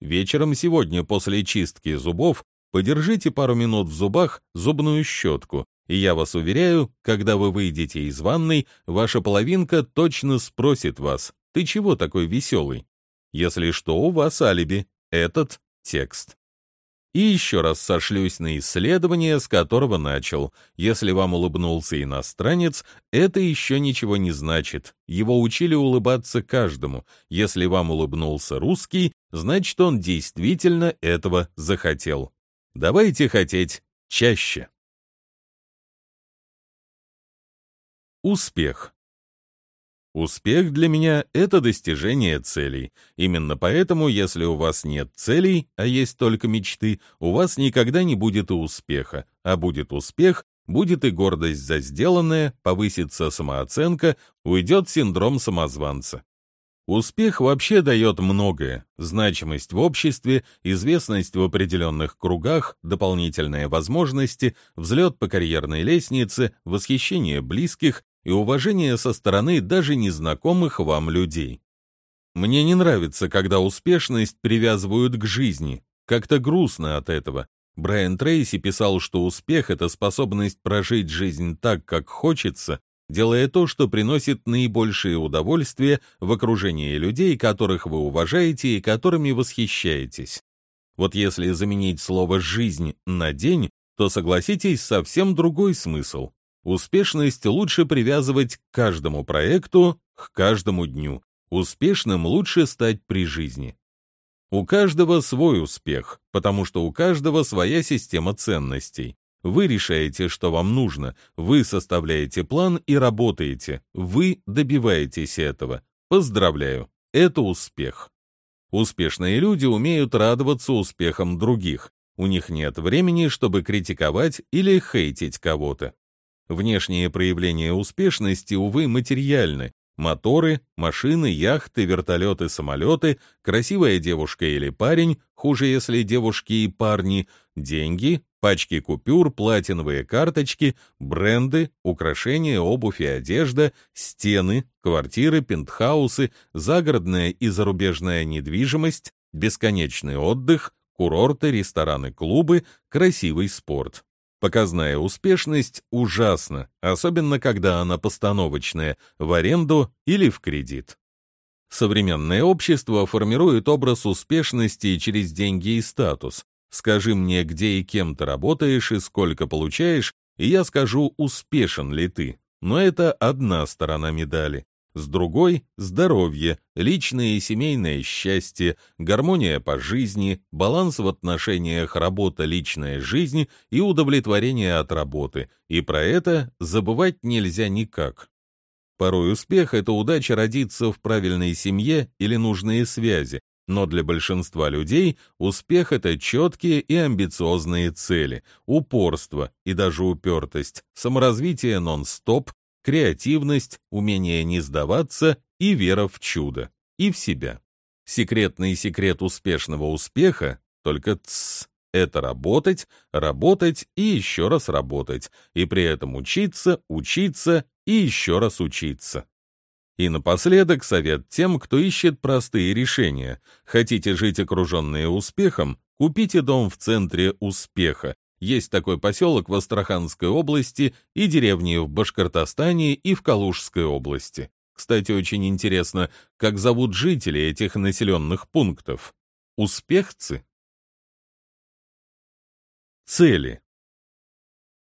Вечером сегодня после чистки зубов подержите пару минут в зубах зубную щетку и я вас уверяю, когда вы выйдете из ванной, ваша половинка точно спросит вас, «Ты чего такой веселый?» Если что, у вас алиби. Этот текст. И еще раз сошлюсь на исследование, с которого начал. Если вам улыбнулся иностранец, это еще ничего не значит. Его учили улыбаться каждому. Если вам улыбнулся русский, значит, он действительно этого захотел. Давайте хотеть чаще. Успех. Успех для меня — это достижение целей. Именно поэтому, если у вас нет целей, а есть только мечты, у вас никогда не будет и успеха. А будет успех, будет и гордость за сделанное, повысится самооценка, уйдет синдром самозванца. Успех вообще дает многое. Значимость в обществе, известность в определенных кругах, дополнительные возможности, взлет по карьерной лестнице, восхищение близких, и уважение со стороны даже незнакомых вам людей. Мне не нравится, когда успешность привязывают к жизни. Как-то грустно от этого. Брайан Трейси писал, что успех — это способность прожить жизнь так, как хочется, делая то, что приносит наибольшее удовольствие в окружении людей, которых вы уважаете и которыми восхищаетесь. Вот если заменить слово «жизнь» на «день», то согласитесь, совсем другой смысл. Успешность лучше привязывать к каждому проекту, к каждому дню. Успешным лучше стать при жизни. У каждого свой успех, потому что у каждого своя система ценностей. Вы решаете, что вам нужно, вы составляете план и работаете, вы добиваетесь этого. Поздравляю, это успех. Успешные люди умеют радоваться успехам других. У них нет времени, чтобы критиковать или хейтить кого-то. Внешние проявления успешности, увы, материальны. Моторы, машины, яхты, вертолеты, самолеты, красивая девушка или парень, хуже, если девушки и парни, деньги, Пачки купюр, платиновые карточки, бренды, украшения, обувь и одежда, стены, квартиры, пентхаусы, загородная и зарубежная недвижимость, бесконечный отдых, курорты, рестораны, клубы, красивый спорт. Показная успешность ужасна, особенно когда она постановочная, в аренду или в кредит. Современное общество формирует образ успешности через деньги и статус. Скажи мне, где и кем ты работаешь и сколько получаешь, и я скажу, успешен ли ты. Но это одна сторона медали с другой — здоровье, личное и семейное счастье, гармония по жизни, баланс в отношениях работа-личная жизнь и удовлетворение от работы, и про это забывать нельзя никак. Порой успех — это удача родиться в правильной семье или нужные связи, но для большинства людей успех — это четкие и амбициозные цели, упорство и даже упертость, саморазвитие нон-стоп, креативность, умение не сдаваться и вера в чудо, и в себя. Секретный секрет успешного успеха только тс, это работать, работать и еще раз работать, и при этом учиться, учиться и еще раз учиться. И напоследок совет тем, кто ищет простые решения. Хотите жить окруженные успехом? Купите дом в центре успеха, есть такой поселок в Астраханской области и деревни в Башкортостане и в Калужской области. Кстати, очень интересно, как зовут жители этих населенных пунктов. Успехцы? Цели.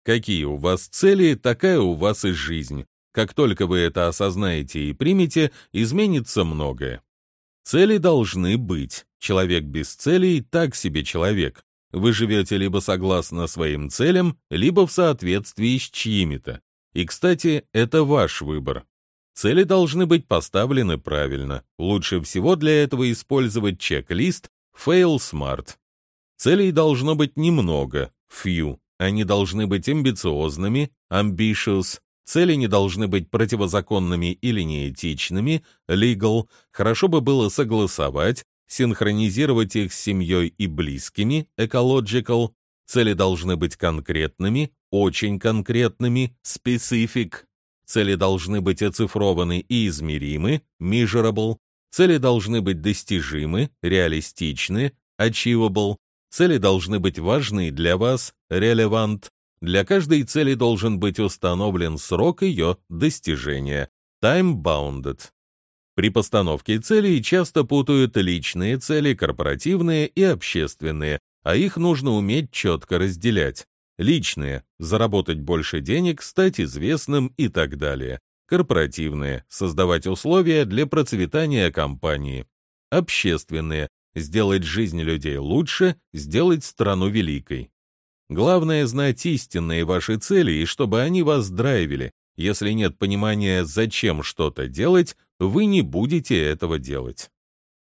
Какие у вас цели, такая у вас и жизнь. Как только вы это осознаете и примете, изменится многое. Цели должны быть. Человек без целей — так себе человек. Вы живете либо согласно своим целям, либо в соответствии с чьими-то. И, кстати, это ваш выбор. Цели должны быть поставлены правильно. Лучше всего для этого использовать чек-лист Fail Smart. Целей должно быть немного, few. Они должны быть амбициозными, ambitious. Цели не должны быть противозаконными или неэтичными, legal. Хорошо бы было согласовать, синхронизировать их с семьей и близкими, ecological, цели должны быть конкретными, очень конкретными, specific, цели должны быть оцифрованы и измеримы, measurable, цели должны быть достижимы, реалистичны, achievable, цели должны быть важны для вас, relevant, для каждой цели должен быть установлен срок ее достижения, time-bounded. При постановке целей часто путают личные цели, корпоративные и общественные, а их нужно уметь четко разделять. Личные – заработать больше денег, стать известным и так далее. Корпоративные – создавать условия для процветания компании. Общественные – сделать жизнь людей лучше, сделать страну великой. Главное знать истинные ваши цели и чтобы они вас драйвили. Если нет понимания, зачем что-то делать, вы не будете этого делать.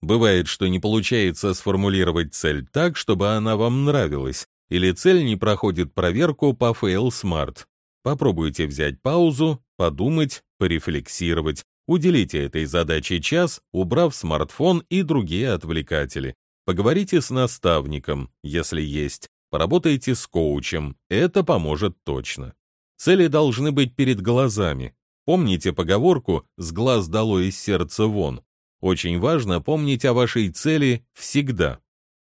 Бывает, что не получается сформулировать цель так, чтобы она вам нравилась, или цель не проходит проверку по Fail Smart. Попробуйте взять паузу, подумать, порефлексировать. Уделите этой задаче час, убрав смартфон и другие отвлекатели. Поговорите с наставником, если есть. Поработайте с коучем, это поможет точно. Цели должны быть перед глазами, Помните поговорку «с глаз долой из сердца вон». Очень важно помнить о вашей цели всегда.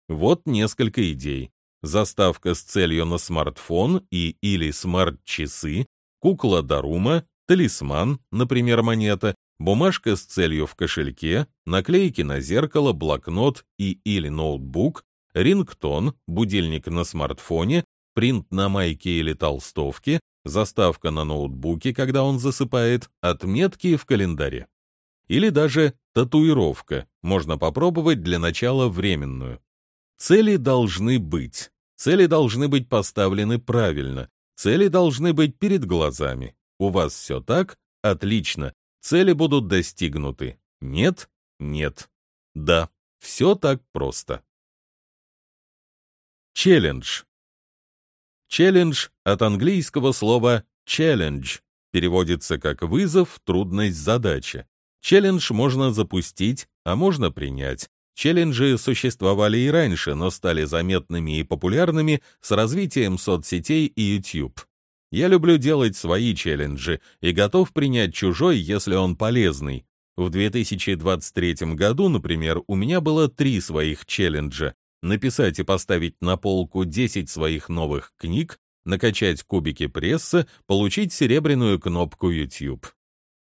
Вот несколько идей. Заставка с целью на смартфон и или смарт-часы, кукла Дарума, талисман, например, монета, бумажка с целью в кошельке, наклейки на зеркало, блокнот и или ноутбук, рингтон, будильник на смартфоне, принт на майке или толстовке, заставка на ноутбуке, когда он засыпает, отметки в календаре. Или даже татуировка, можно попробовать для начала временную. Цели должны быть. Цели должны быть поставлены правильно. Цели должны быть перед глазами. У вас все так? Отлично. Цели будут достигнуты. Нет? Нет. Да. Все так просто. Челлендж. Челлендж от английского слова challenge переводится как вызов, трудность, задача. Челлендж можно запустить, а можно принять. Челленджи существовали и раньше, но стали заметными и популярными с развитием соцсетей и YouTube. Я люблю делать свои челленджи и готов принять чужой, если он полезный. В 2023 году, например, у меня было три своих челленджа. Написать и поставить на полку 10 своих новых книг, накачать кубики пресса, получить серебряную кнопку YouTube.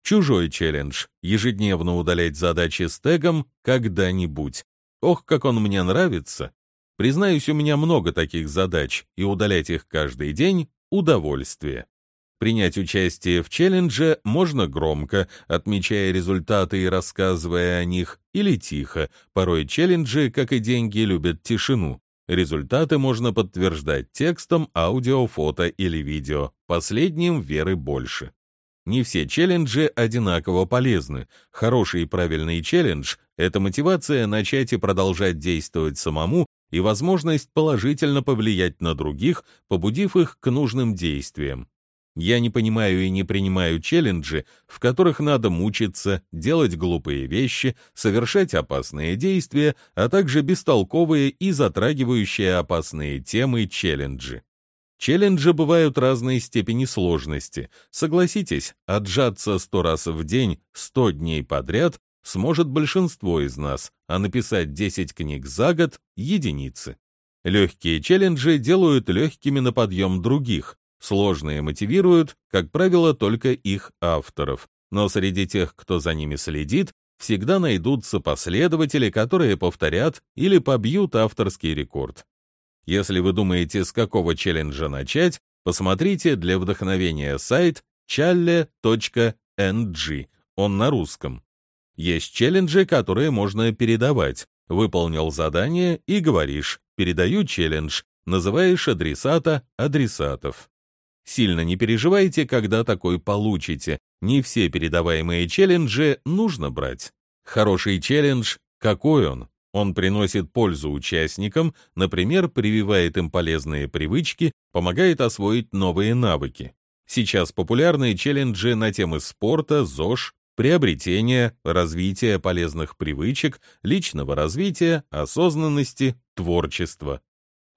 Чужой челлендж — ежедневно удалять задачи с тегом «когда-нибудь». Ох, как он мне нравится! Признаюсь, у меня много таких задач, и удалять их каждый день — удовольствие. Принять участие в челлендже можно громко, отмечая результаты и рассказывая о них, или тихо. Порой челленджи, как и деньги, любят тишину. Результаты можно подтверждать текстом, аудио, фото или видео. Последним веры больше. Не все челленджи одинаково полезны. Хороший и правильный челлендж — это мотивация начать и продолжать действовать самому и возможность положительно повлиять на других, побудив их к нужным действиям. Я не понимаю и не принимаю челленджи, в которых надо мучиться, делать глупые вещи, совершать опасные действия, а также бестолковые и затрагивающие опасные темы челленджи. Челленджи бывают разной степени сложности. Согласитесь, отжаться сто раз в день, сто дней подряд сможет большинство из нас, а написать 10 книг за год — единицы. Легкие челленджи делают легкими на подъем других, сложные мотивируют, как правило, только их авторов. Но среди тех, кто за ними следит, всегда найдутся последователи, которые повторят или побьют авторский рекорд. Если вы думаете, с какого челленджа начать, посмотрите для вдохновения сайт challe.ng, он на русском. Есть челленджи, которые можно передавать. Выполнил задание и говоришь «передаю челлендж», называешь адресата адресатов. Сильно не переживайте, когда такой получите. Не все передаваемые челленджи нужно брать. Хороший челлендж, какой он? Он приносит пользу участникам, например, прививает им полезные привычки, помогает освоить новые навыки. Сейчас популярны челленджи на темы спорта, ЗОЖ, приобретения, развития полезных привычек, личного развития, осознанности, творчества.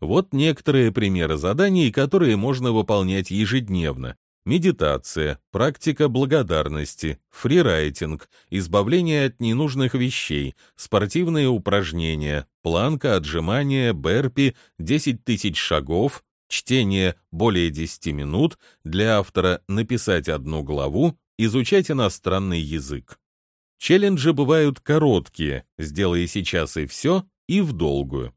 Вот некоторые примеры заданий, которые можно выполнять ежедневно, медитация, практика благодарности, фрирайтинг, избавление от ненужных вещей, спортивные упражнения, планка, отжимания, берпи, 10 тысяч шагов, чтение более 10 минут, для автора написать одну главу, изучать иностранный язык. Челленджи бывают короткие, сделай сейчас и все, и в долгую.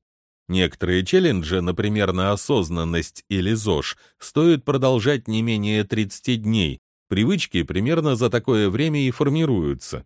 Некоторые челленджи, например, на осознанность или ЗОЖ, стоит продолжать не менее 30 дней. Привычки примерно за такое время и формируются.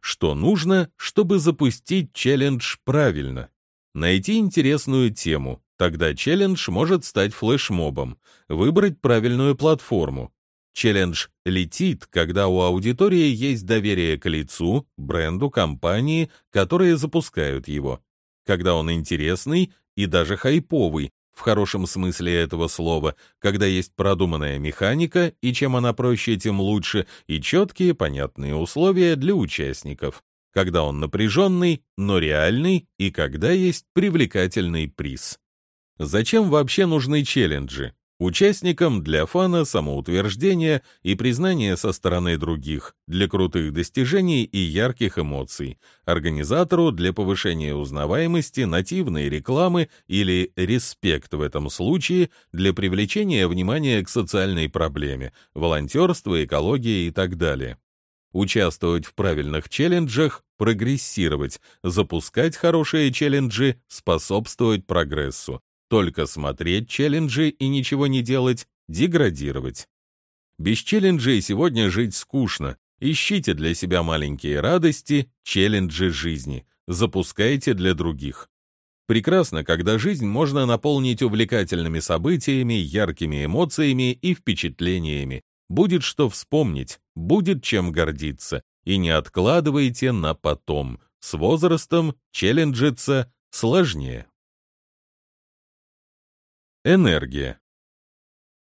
Что нужно, чтобы запустить челлендж правильно? Найти интересную тему, тогда челлендж может стать флешмобом. Выбрать правильную платформу. Челлендж летит, когда у аудитории есть доверие к лицу, бренду, компании, которые запускают его когда он интересный и даже хайповый, в хорошем смысле этого слова, когда есть продуманная механика, и чем она проще, тем лучше, и четкие, понятные условия для участников, когда он напряженный, но реальный, и когда есть привлекательный приз. Зачем вообще нужны челленджи? Участникам для фана, самоутверждения и признания со стороны других, для крутых достижений и ярких эмоций, организатору для повышения узнаваемости, нативной рекламы или респект в этом случае для привлечения внимания к социальной проблеме, волонтерство, экология и так далее. Участвовать в правильных челленджах, прогрессировать, запускать хорошие челленджи, способствовать прогрессу, только смотреть челленджи и ничего не делать, деградировать. Без челленджей сегодня жить скучно. Ищите для себя маленькие радости, челленджи жизни. Запускайте для других. Прекрасно, когда жизнь можно наполнить увлекательными событиями, яркими эмоциями и впечатлениями. Будет что вспомнить, будет чем гордиться. И не откладывайте на потом. С возрастом челленджиться сложнее. Энергия.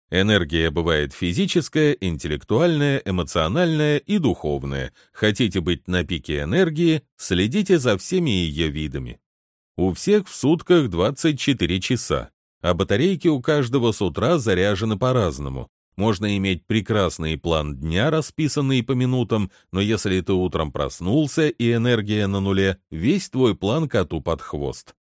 Энергия бывает физическая, интеллектуальная, эмоциональная и духовная. Хотите быть на пике энергии, следите за всеми ее видами. У всех в сутках 24 часа, а батарейки у каждого с утра заряжены по-разному. Можно иметь прекрасный план дня, расписанный по минутам, но если ты утром проснулся и энергия на нуле, весь твой план коту под хвост.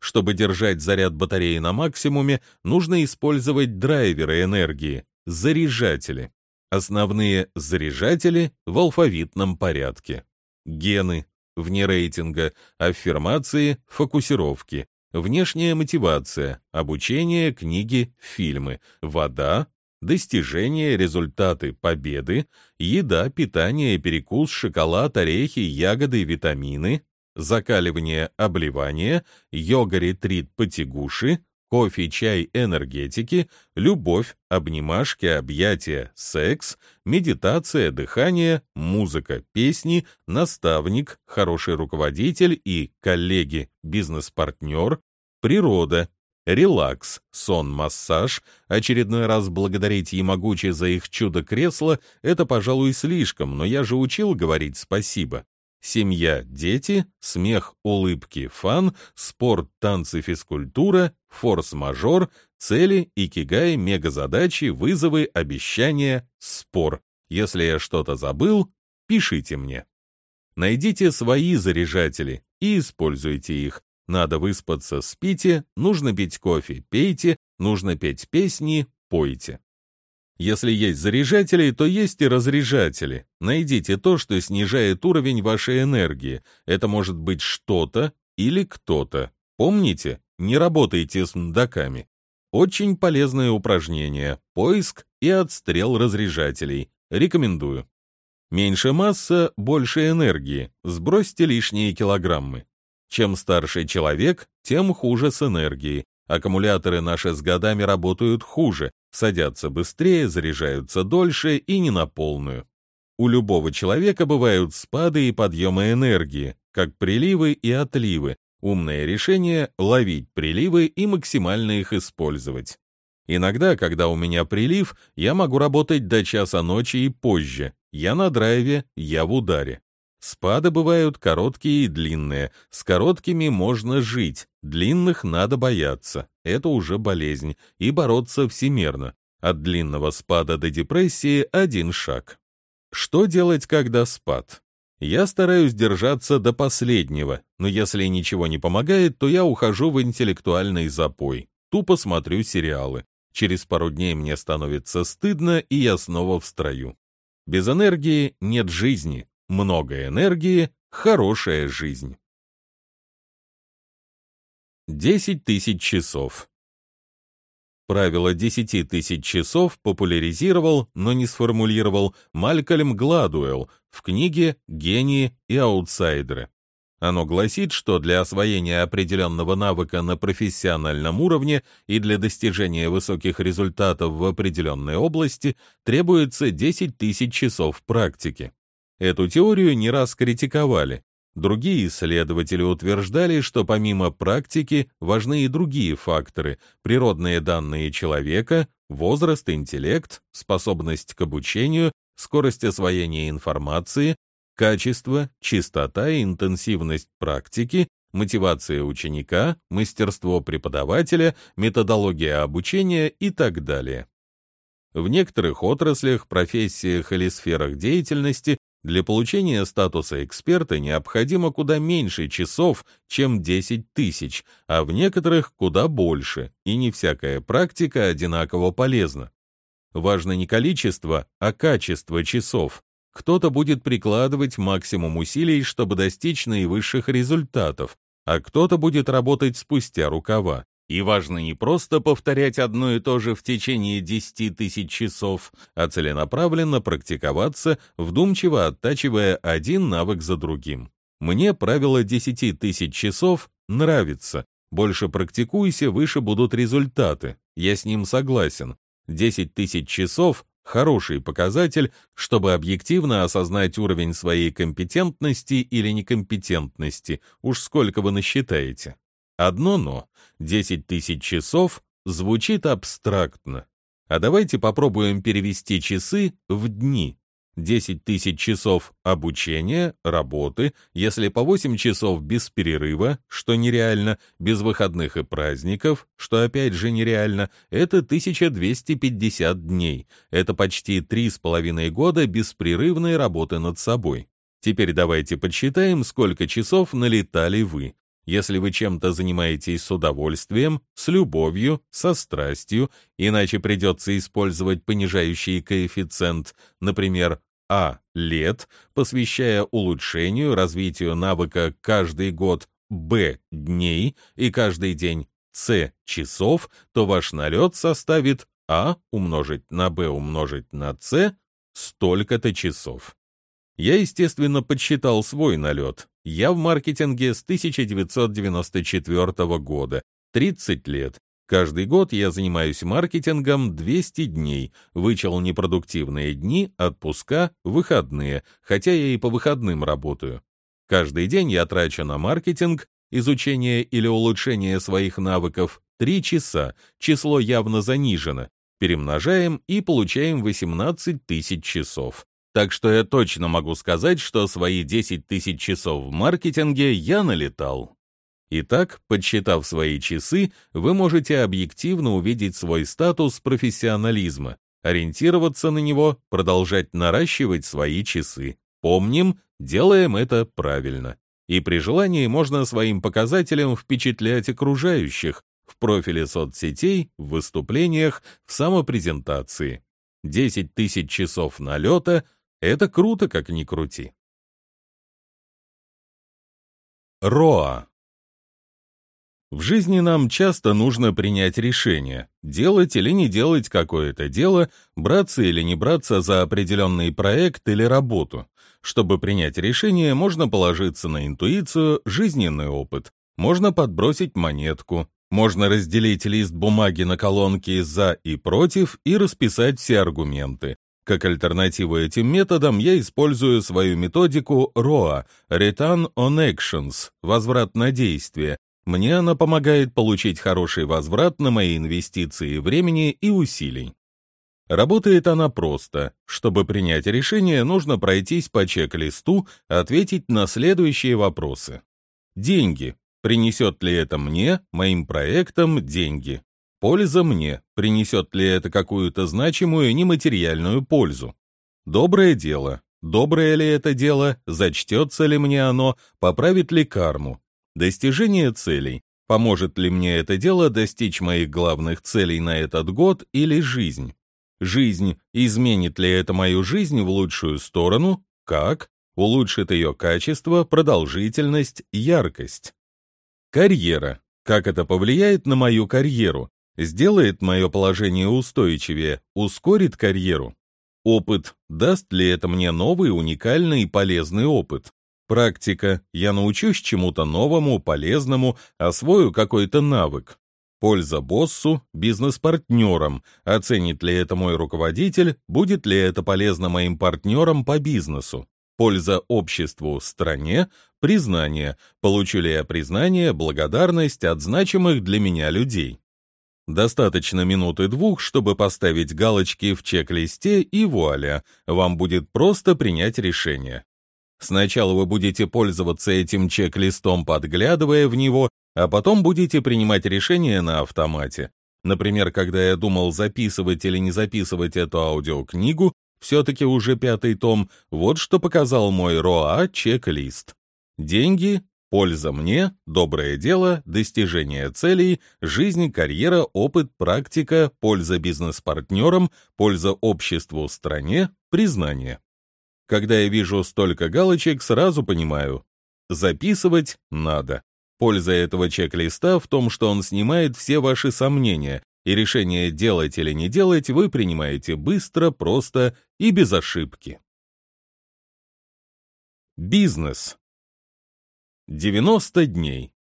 Чтобы держать заряд батареи на максимуме, нужно использовать драйверы энергии, заряжатели. Основные заряжатели в алфавитном порядке. Гены, вне рейтинга, аффирмации, фокусировки, внешняя мотивация, обучение, книги, фильмы, вода, достижения, результаты, победы, еда, питание, перекус, шоколад, орехи, ягоды, витамины, закаливание, обливание, йога-ретрит, потягуши, кофе, чай, энергетики, любовь, обнимашки, объятия, секс, медитация, дыхание, музыка, песни, наставник, хороший руководитель и коллеги, бизнес-партнер, природа, релакс, сон, массаж, очередной раз благодарить Ямагучи за их чудо-кресло — это, пожалуй, слишком, но я же учил говорить спасибо. Семья, дети, смех, улыбки, фан, спорт, танцы, физкультура, форс-мажор, цели, икигай, мегазадачи, вызовы, обещания, спор. Если я что-то забыл, пишите мне. Найдите свои заряжатели и используйте их. Надо выспаться, спите, нужно пить кофе, пейте, нужно петь песни, пойте. Если есть заряжатели, то есть и разряжатели. Найдите то, что снижает уровень вашей энергии. Это может быть что-то или кто-то. Помните, не работайте с мдаками. Очень полезное упражнение. Поиск и отстрел разряжателей. Рекомендую. Меньше масса, больше энергии. Сбросьте лишние килограммы. Чем старше человек, тем хуже с энергией. Аккумуляторы наши с годами работают хуже, садятся быстрее, заряжаются дольше и не на полную. У любого человека бывают спады и подъемы энергии, как приливы и отливы. Умное решение — ловить приливы и максимально их использовать. Иногда, когда у меня прилив, я могу работать до часа ночи и позже. Я на драйве, я в ударе. Спады бывают короткие и длинные. С короткими можно жить, длинных надо бояться. Это уже болезнь, и бороться всемерно. От длинного спада до депрессии один шаг. Что делать, когда спад? Я стараюсь держаться до последнего, но если ничего не помогает, то я ухожу в интеллектуальный запой. Тупо смотрю сериалы. Через пару дней мне становится стыдно, и я снова в строю. Без энергии нет жизни, много энергии, хорошая жизнь. 10 тысяч часов. Правило 10 тысяч часов популяризировал, но не сформулировал Малькольм Гладуэлл в книге «Гении и аутсайдеры». Оно гласит, что для освоения определенного навыка на профессиональном уровне и для достижения высоких результатов в определенной области требуется 10 тысяч часов практики. Эту теорию не раз критиковали. Другие исследователи утверждали, что помимо практики важны и другие факторы – природные данные человека, возраст, интеллект, способность к обучению, скорость освоения информации, качество, частота и интенсивность практики, мотивация ученика, мастерство преподавателя, методология обучения и так далее. В некоторых отраслях, профессиях или сферах деятельности для получения статуса эксперта необходимо куда меньше часов, чем 10 тысяч, а в некоторых куда больше, и не всякая практика одинаково полезна. Важно не количество, а качество часов. Кто-то будет прикладывать максимум усилий, чтобы достичь наивысших результатов, а кто-то будет работать спустя рукава. И важно не просто повторять одно и то же в течение 10 тысяч часов, а целенаправленно практиковаться, вдумчиво оттачивая один навык за другим. Мне правило 10 тысяч часов нравится. Больше практикуйся, выше будут результаты. Я с ним согласен. 10 тысяч часов — хороший показатель, чтобы объективно осознать уровень своей компетентности или некомпетентности, уж сколько вы насчитаете. Одно «но» — 10 тысяч часов звучит абстрактно. А давайте попробуем перевести часы в дни. 10 тысяч часов обучения, работы, если по 8 часов без перерыва, что нереально, без выходных и праздников, что опять же нереально, это 1250 дней. Это почти 3,5 года беспрерывной работы над собой. Теперь давайте подсчитаем, сколько часов налетали вы. Если вы чем-то занимаетесь с удовольствием, с любовью, со страстью, иначе придется использовать понижающий коэффициент, например, А лет, посвящая улучшению, развитию навыка каждый год, Б дней и каждый день С часов, то ваш налет составит А умножить на Б умножить на С столько-то часов. Я, естественно, подсчитал свой налет. Я в маркетинге с 1994 года, 30 лет. Каждый год я занимаюсь маркетингом 200 дней, вычел непродуктивные дни, отпуска, выходные, хотя я и по выходным работаю. Каждый день я трачу на маркетинг, изучение или улучшение своих навыков 3 часа, число явно занижено, перемножаем и получаем 18 тысяч часов. Так что я точно могу сказать, что свои 10 тысяч часов в маркетинге я налетал. Итак, подсчитав свои часы, вы можете объективно увидеть свой статус профессионализма, ориентироваться на него, продолжать наращивать свои часы. Помним, делаем это правильно. И при желании можно своим показателям впечатлять окружающих в профиле соцсетей, в выступлениях, в самопрезентации. 10 тысяч часов налета — это круто, как ни крути. Роа. В жизни нам часто нужно принять решение, делать или не делать какое-то дело, браться или не браться за определенный проект или работу. Чтобы принять решение, можно положиться на интуицию, жизненный опыт, можно подбросить монетку, можно разделить лист бумаги на колонки «за» и «против» и расписать все аргументы, как альтернативу этим методам я использую свою методику ROA – Return on Actions – возврат на действие. Мне она помогает получить хороший возврат на мои инвестиции времени и усилий. Работает она просто. Чтобы принять решение, нужно пройтись по чек-листу, ответить на следующие вопросы. Деньги. Принесет ли это мне, моим проектам, деньги? Польза мне, принесет ли это какую-то значимую нематериальную пользу. Доброе дело. Доброе ли это дело, зачтется ли мне оно, поправит ли карму. Достижение целей. Поможет ли мне это дело достичь моих главных целей на этот год или жизнь? Жизнь. Изменит ли это мою жизнь в лучшую сторону? Как? Улучшит ее качество, продолжительность, яркость. Карьера. Как это повлияет на мою карьеру? Сделает мое положение устойчивее, ускорит карьеру. Опыт. Даст ли это мне новый, уникальный и полезный опыт? Практика. Я научусь чему-то новому, полезному, освою какой-то навык. Польза боссу, бизнес-партнерам. Оценит ли это мой руководитель, будет ли это полезно моим партнерам по бизнесу. Польза обществу, стране, признание. Получу ли я признание, благодарность от значимых для меня людей. Достаточно минуты-двух, чтобы поставить галочки в чек-листе, и вуаля, вам будет просто принять решение. Сначала вы будете пользоваться этим чек-листом, подглядывая в него, а потом будете принимать решения на автомате. Например, когда я думал, записывать или не записывать эту аудиокнигу, все-таки уже пятый том, вот что показал мой РОА чек-лист. Деньги, Польза мне, доброе дело, достижение целей, жизнь, карьера, опыт, практика, польза бизнес-партнерам, польза обществу, стране, признание. Когда я вижу столько галочек, сразу понимаю, записывать надо. Польза этого чек-листа в том, что он снимает все ваши сомнения, и решение делать или не делать вы принимаете быстро, просто и без ошибки. Бизнес. 90 дней.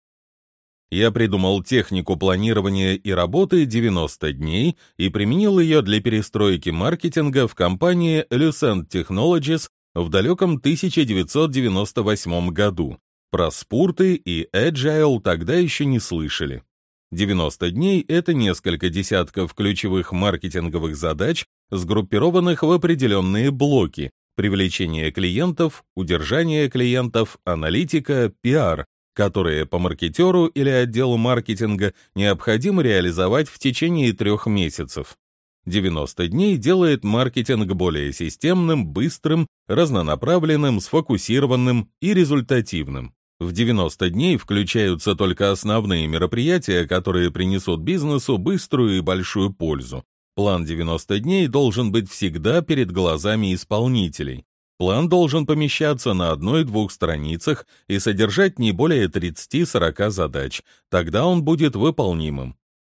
Я придумал технику планирования и работы 90 дней и применил ее для перестройки маркетинга в компании Lucent Technologies в далеком 1998 году. Про спорты и agile тогда еще не слышали. 90 дней — это несколько десятков ключевых маркетинговых задач, сгруппированных в определенные блоки, привлечение клиентов, удержание клиентов, аналитика, пиар, которые по маркетеру или отделу маркетинга необходимо реализовать в течение трех месяцев. 90 дней делает маркетинг более системным, быстрым, разнонаправленным, сфокусированным и результативным. В 90 дней включаются только основные мероприятия, которые принесут бизнесу быструю и большую пользу. План 90 дней должен быть всегда перед глазами исполнителей. План должен помещаться на одной-двух страницах и содержать не более 30-40 задач, тогда он будет выполнимым.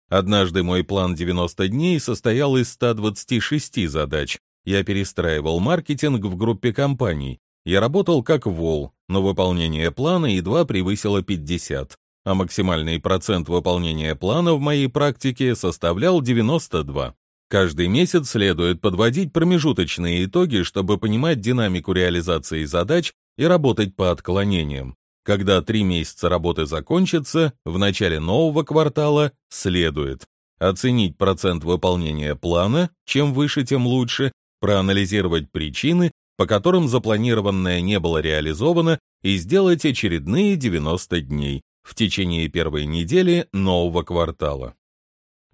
Однажды мой план 90 дней состоял из 126 задач. Я перестраивал маркетинг в группе компаний. Я работал как вол, но выполнение плана едва превысило 50, а максимальный процент выполнения плана в моей практике составлял 92. Каждый месяц следует подводить промежуточные итоги, чтобы понимать динамику реализации задач и работать по отклонениям. Когда три месяца работы закончатся, в начале нового квартала следует оценить процент выполнения плана, чем выше, тем лучше, проанализировать причины, по которым запланированное не было реализовано, и сделать очередные 90 дней в течение первой недели нового квартала.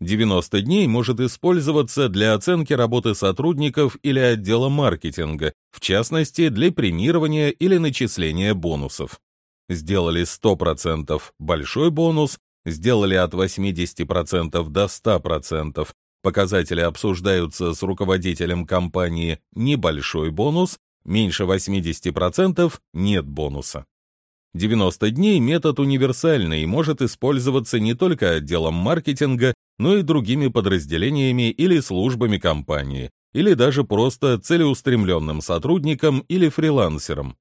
90 дней может использоваться для оценки работы сотрудников или отдела маркетинга, в частности, для премирования или начисления бонусов. Сделали 100% большой бонус, сделали от 80% до 100%, показатели обсуждаются с руководителем компании небольшой бонус, меньше 80% нет бонуса. 90 дней метод универсальный и может использоваться не только отделом маркетинга, но и другими подразделениями или службами компании, или даже просто целеустремленным сотрудником или фрилансером.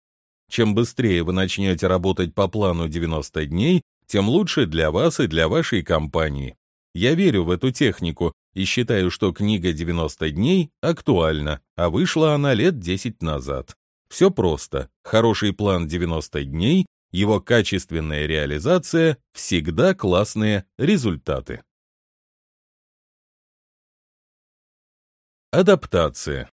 Чем быстрее вы начнете работать по плану 90 дней, тем лучше для вас и для вашей компании. Я верю в эту технику и считаю, что книга «90 дней» актуальна, а вышла она лет 10 назад. Все просто. Хороший план 90 дней, его качественная реализация – всегда классные результаты. Адаптация.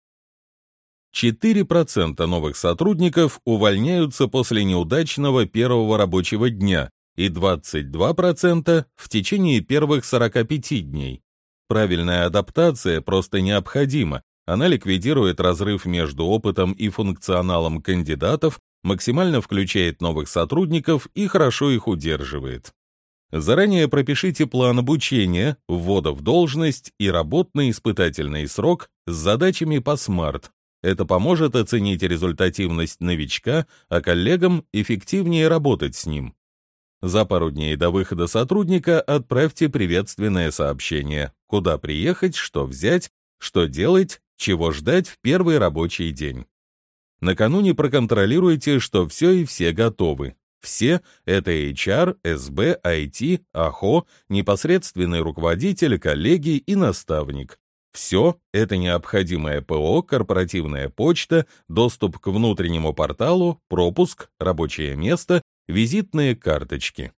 4% новых сотрудников увольняются после неудачного первого рабочего дня и 22% в течение первых 45 дней. Правильная адаптация просто необходима. Она ликвидирует разрыв между опытом и функционалом кандидатов, максимально включает новых сотрудников и хорошо их удерживает. Заранее пропишите план обучения, ввода в должность и работный испытательный срок с задачами по SMART. Это поможет оценить результативность новичка, а коллегам эффективнее работать с ним. За пару дней до выхода сотрудника отправьте приветственное сообщение, куда приехать, что взять, что делать, чего ждать в первый рабочий день. Накануне проконтролируйте, что все и все готовы. Все — это HR, СБ, IT, АХО, непосредственный руководитель, коллеги и наставник. Все — это необходимое ПО, корпоративная почта, доступ к внутреннему порталу, пропуск, рабочее место, визитные карточки.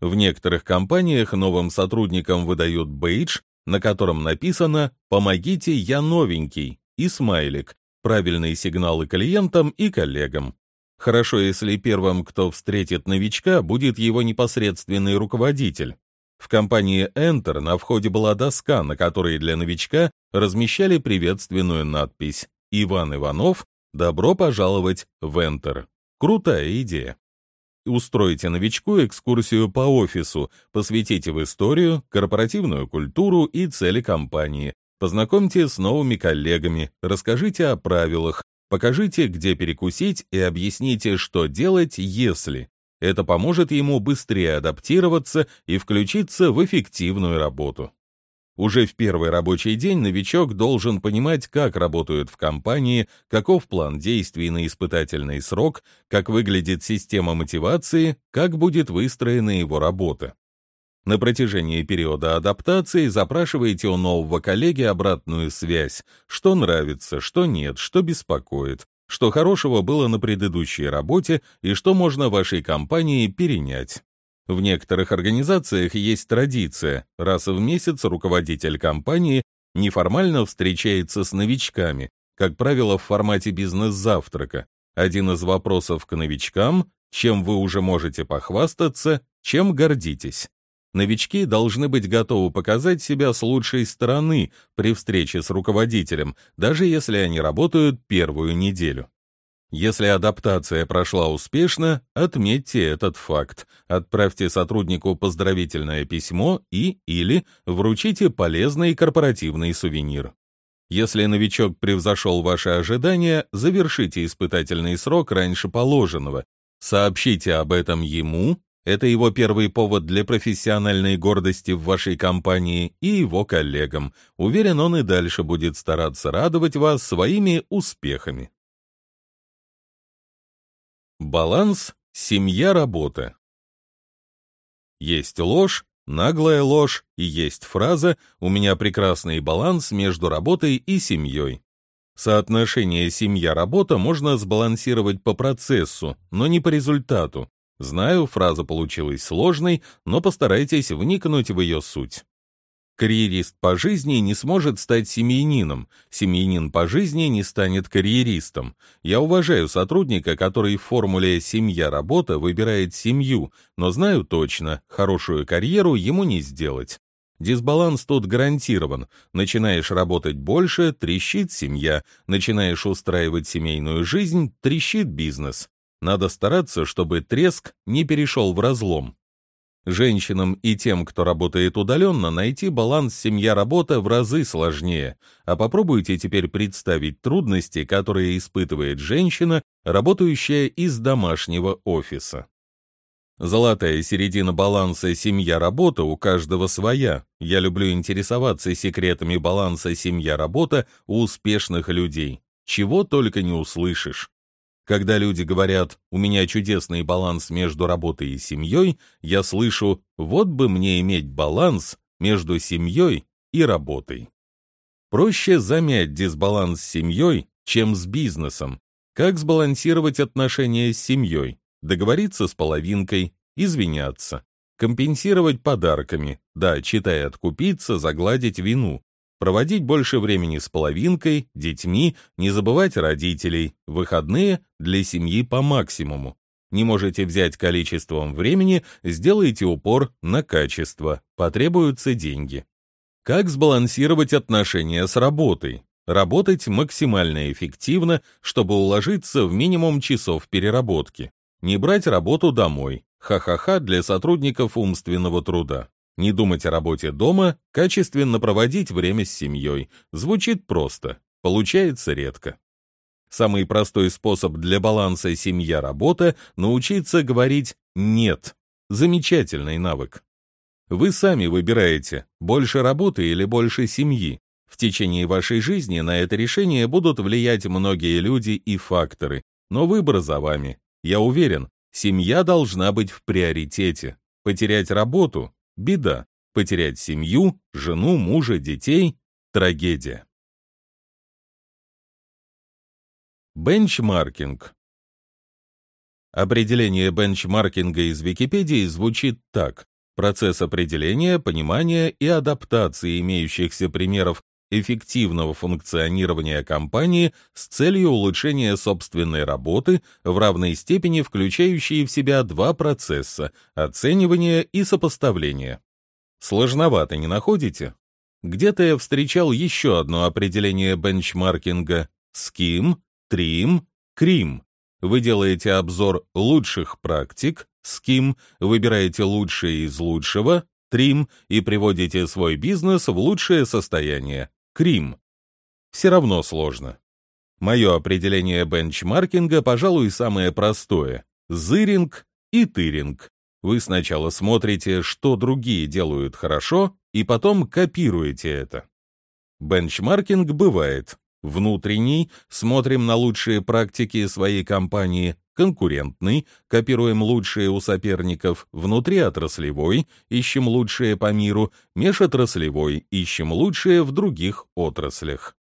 В некоторых компаниях новым сотрудникам выдают бейдж, на котором написано «Помогите, я новенький» и смайлик, правильные сигналы клиентам и коллегам. Хорошо, если первым, кто встретит новичка, будет его непосредственный руководитель. В компании Enter на входе была доска, на которой для новичка размещали приветственную надпись «Иван Иванов, добро пожаловать в Enter». Крутая идея. Устройте новичку экскурсию по офису, посвятите в историю, корпоративную культуру и цели компании. Познакомьте с новыми коллегами, расскажите о правилах, Покажите, где перекусить и объясните, что делать, если. Это поможет ему быстрее адаптироваться и включиться в эффективную работу. Уже в первый рабочий день новичок должен понимать, как работают в компании, каков план действий на испытательный срок, как выглядит система мотивации, как будет выстроена его работа. На протяжении периода адаптации запрашивайте у нового коллеги обратную связь, что нравится, что нет, что беспокоит, что хорошего было на предыдущей работе и что можно вашей компании перенять. В некоторых организациях есть традиция, раз в месяц руководитель компании неформально встречается с новичками, как правило, в формате бизнес-завтрака. Один из вопросов к новичкам – чем вы уже можете похвастаться, чем гордитесь. Новички должны быть готовы показать себя с лучшей стороны при встрече с руководителем, даже если они работают первую неделю. Если адаптация прошла успешно, отметьте этот факт. Отправьте сотруднику поздравительное письмо и или вручите полезный корпоративный сувенир. Если новичок превзошел ваши ожидания, завершите испытательный срок раньше положенного. Сообщите об этом ему, это его первый повод для профессиональной гордости в вашей компании и его коллегам. Уверен, он и дальше будет стараться радовать вас своими успехами. Баланс семья-работа. Есть ложь, наглая ложь и есть фраза «У меня прекрасный баланс между работой и семьей». Соотношение семья-работа можно сбалансировать по процессу, но не по результату. Знаю, фраза получилась сложной, но постарайтесь вникнуть в ее суть. Карьерист по жизни не сможет стать семьянином, семьянин по жизни не станет карьеристом. Я уважаю сотрудника, который в формуле «семья-работа» выбирает семью, но знаю точно, хорошую карьеру ему не сделать. Дисбаланс тут гарантирован. Начинаешь работать больше – трещит семья, начинаешь устраивать семейную жизнь – трещит бизнес. Надо стараться, чтобы треск не перешел в разлом. Женщинам и тем, кто работает удаленно, найти баланс семья-работа в разы сложнее, а попробуйте теперь представить трудности, которые испытывает женщина, работающая из домашнего офиса. Золотая середина баланса семья-работа у каждого своя. Я люблю интересоваться секретами баланса семья-работа у успешных людей. Чего только не услышишь. Когда люди говорят «у меня чудесный баланс между работой и семьей», я слышу «вот бы мне иметь баланс между семьей и работой». Проще замять дисбаланс с семьей, чем с бизнесом. Как сбалансировать отношения с семьей? Договориться с половинкой, извиняться, компенсировать подарками, да, читая откупиться, загладить вину, проводить больше времени с половинкой, детьми, не забывать родителей, выходные для семьи по максимуму. Не можете взять количеством времени, сделайте упор на качество, потребуются деньги. Как сбалансировать отношения с работой? Работать максимально эффективно, чтобы уложиться в минимум часов переработки. Не брать работу домой. Ха-ха-ха для сотрудников умственного труда. Не думать о работе дома, качественно проводить время с семьей. Звучит просто, получается редко. Самый простой способ для баланса семья-работа – научиться говорить «нет». Замечательный навык. Вы сами выбираете, больше работы или больше семьи. В течение вашей жизни на это решение будут влиять многие люди и факторы, но выбор за вами. Я уверен, семья должна быть в приоритете. Потерять работу Беда. Потерять семью, жену, мужа, детей – трагедия. Бенчмаркинг. Определение бенчмаркинга из Википедии звучит так. Процесс определения, понимания и адаптации имеющихся примеров эффективного функционирования компании с целью улучшения собственной работы в равной степени включающие в себя два процесса – оценивания и сопоставления. Сложновато не находите? Где-то я встречал еще одно определение бенчмаркинга – ским, трим, крим. Вы делаете обзор лучших практик, ским, выбираете лучшее из лучшего, трим и приводите свой бизнес в лучшее состояние, Крим. Все равно сложно. Мое определение бенчмаркинга, пожалуй, самое простое. Зыринг и тыринг. Вы сначала смотрите, что другие делают хорошо, и потом копируете это. Бенчмаркинг бывает. Внутренний – смотрим на лучшие практики своей компании, конкурентный, копируем лучшие у соперников, внутриотраслевой, ищем лучшие по миру, межотраслевой, ищем лучшие в других отраслях.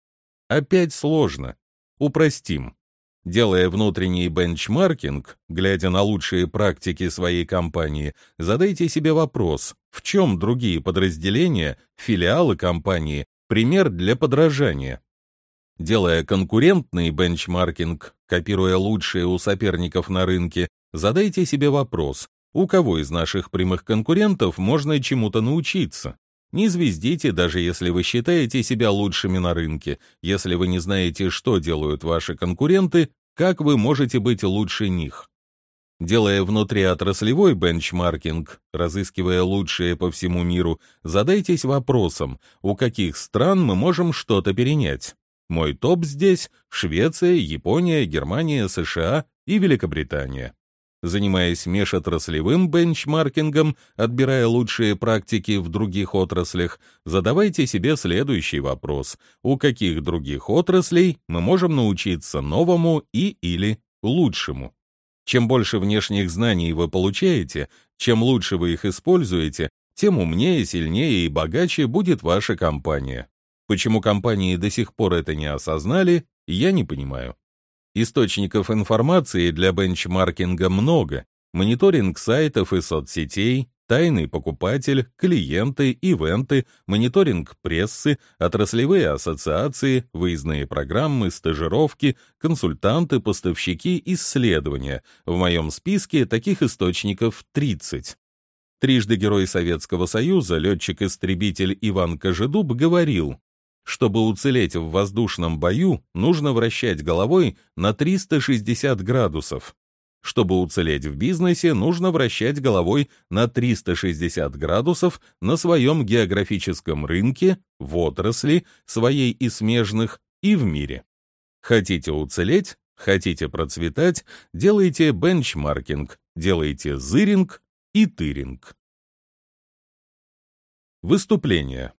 Опять сложно. Упростим. Делая внутренний бенчмаркинг, глядя на лучшие практики своей компании, задайте себе вопрос, в чем другие подразделения, филиалы компании, пример для подражания. Делая конкурентный бенчмаркинг, копируя лучшие у соперников на рынке, задайте себе вопрос, у кого из наших прямых конкурентов можно чему-то научиться. Не звездите, даже если вы считаете себя лучшими на рынке. Если вы не знаете, что делают ваши конкуренты, как вы можете быть лучше них? Делая внутриотраслевой бенчмаркинг, разыскивая лучшие по всему миру, задайтесь вопросом, у каких стран мы можем что-то перенять. Мой топ здесь — Швеция, Япония, Германия, США и Великобритания. Занимаясь межотраслевым бенчмаркингом, отбирая лучшие практики в других отраслях, задавайте себе следующий вопрос. У каких других отраслей мы можем научиться новому и или лучшему? Чем больше внешних знаний вы получаете, чем лучше вы их используете, тем умнее, сильнее и богаче будет ваша компания. Почему компании до сих пор это не осознали, я не понимаю. Источников информации для бенчмаркинга много. Мониторинг сайтов и соцсетей, тайный покупатель, клиенты, ивенты, мониторинг прессы, отраслевые ассоциации, выездные программы, стажировки, консультанты, поставщики, исследования. В моем списке таких источников 30. Трижды Герой Советского Союза, летчик-истребитель Иван Кожедуб говорил, чтобы уцелеть в воздушном бою, нужно вращать головой на 360 градусов. Чтобы уцелеть в бизнесе, нужно вращать головой на 360 градусов на своем географическом рынке, в отрасли, своей и смежных, и в мире. Хотите уцелеть, хотите процветать, делайте бенчмаркинг, делайте зыринг и тыринг. Выступление.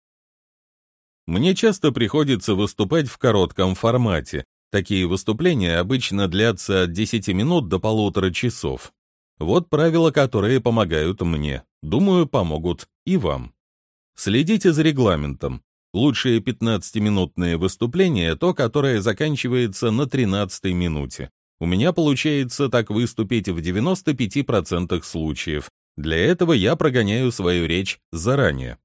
Мне часто приходится выступать в коротком формате. Такие выступления обычно длятся от 10 минут до полутора часов. Вот правила, которые помогают мне. Думаю, помогут и вам. Следите за регламентом. Лучшие 15-минутные выступления — то, которое заканчивается на 13 минуте. У меня получается так выступить в 95% случаев. Для этого я прогоняю свою речь заранее.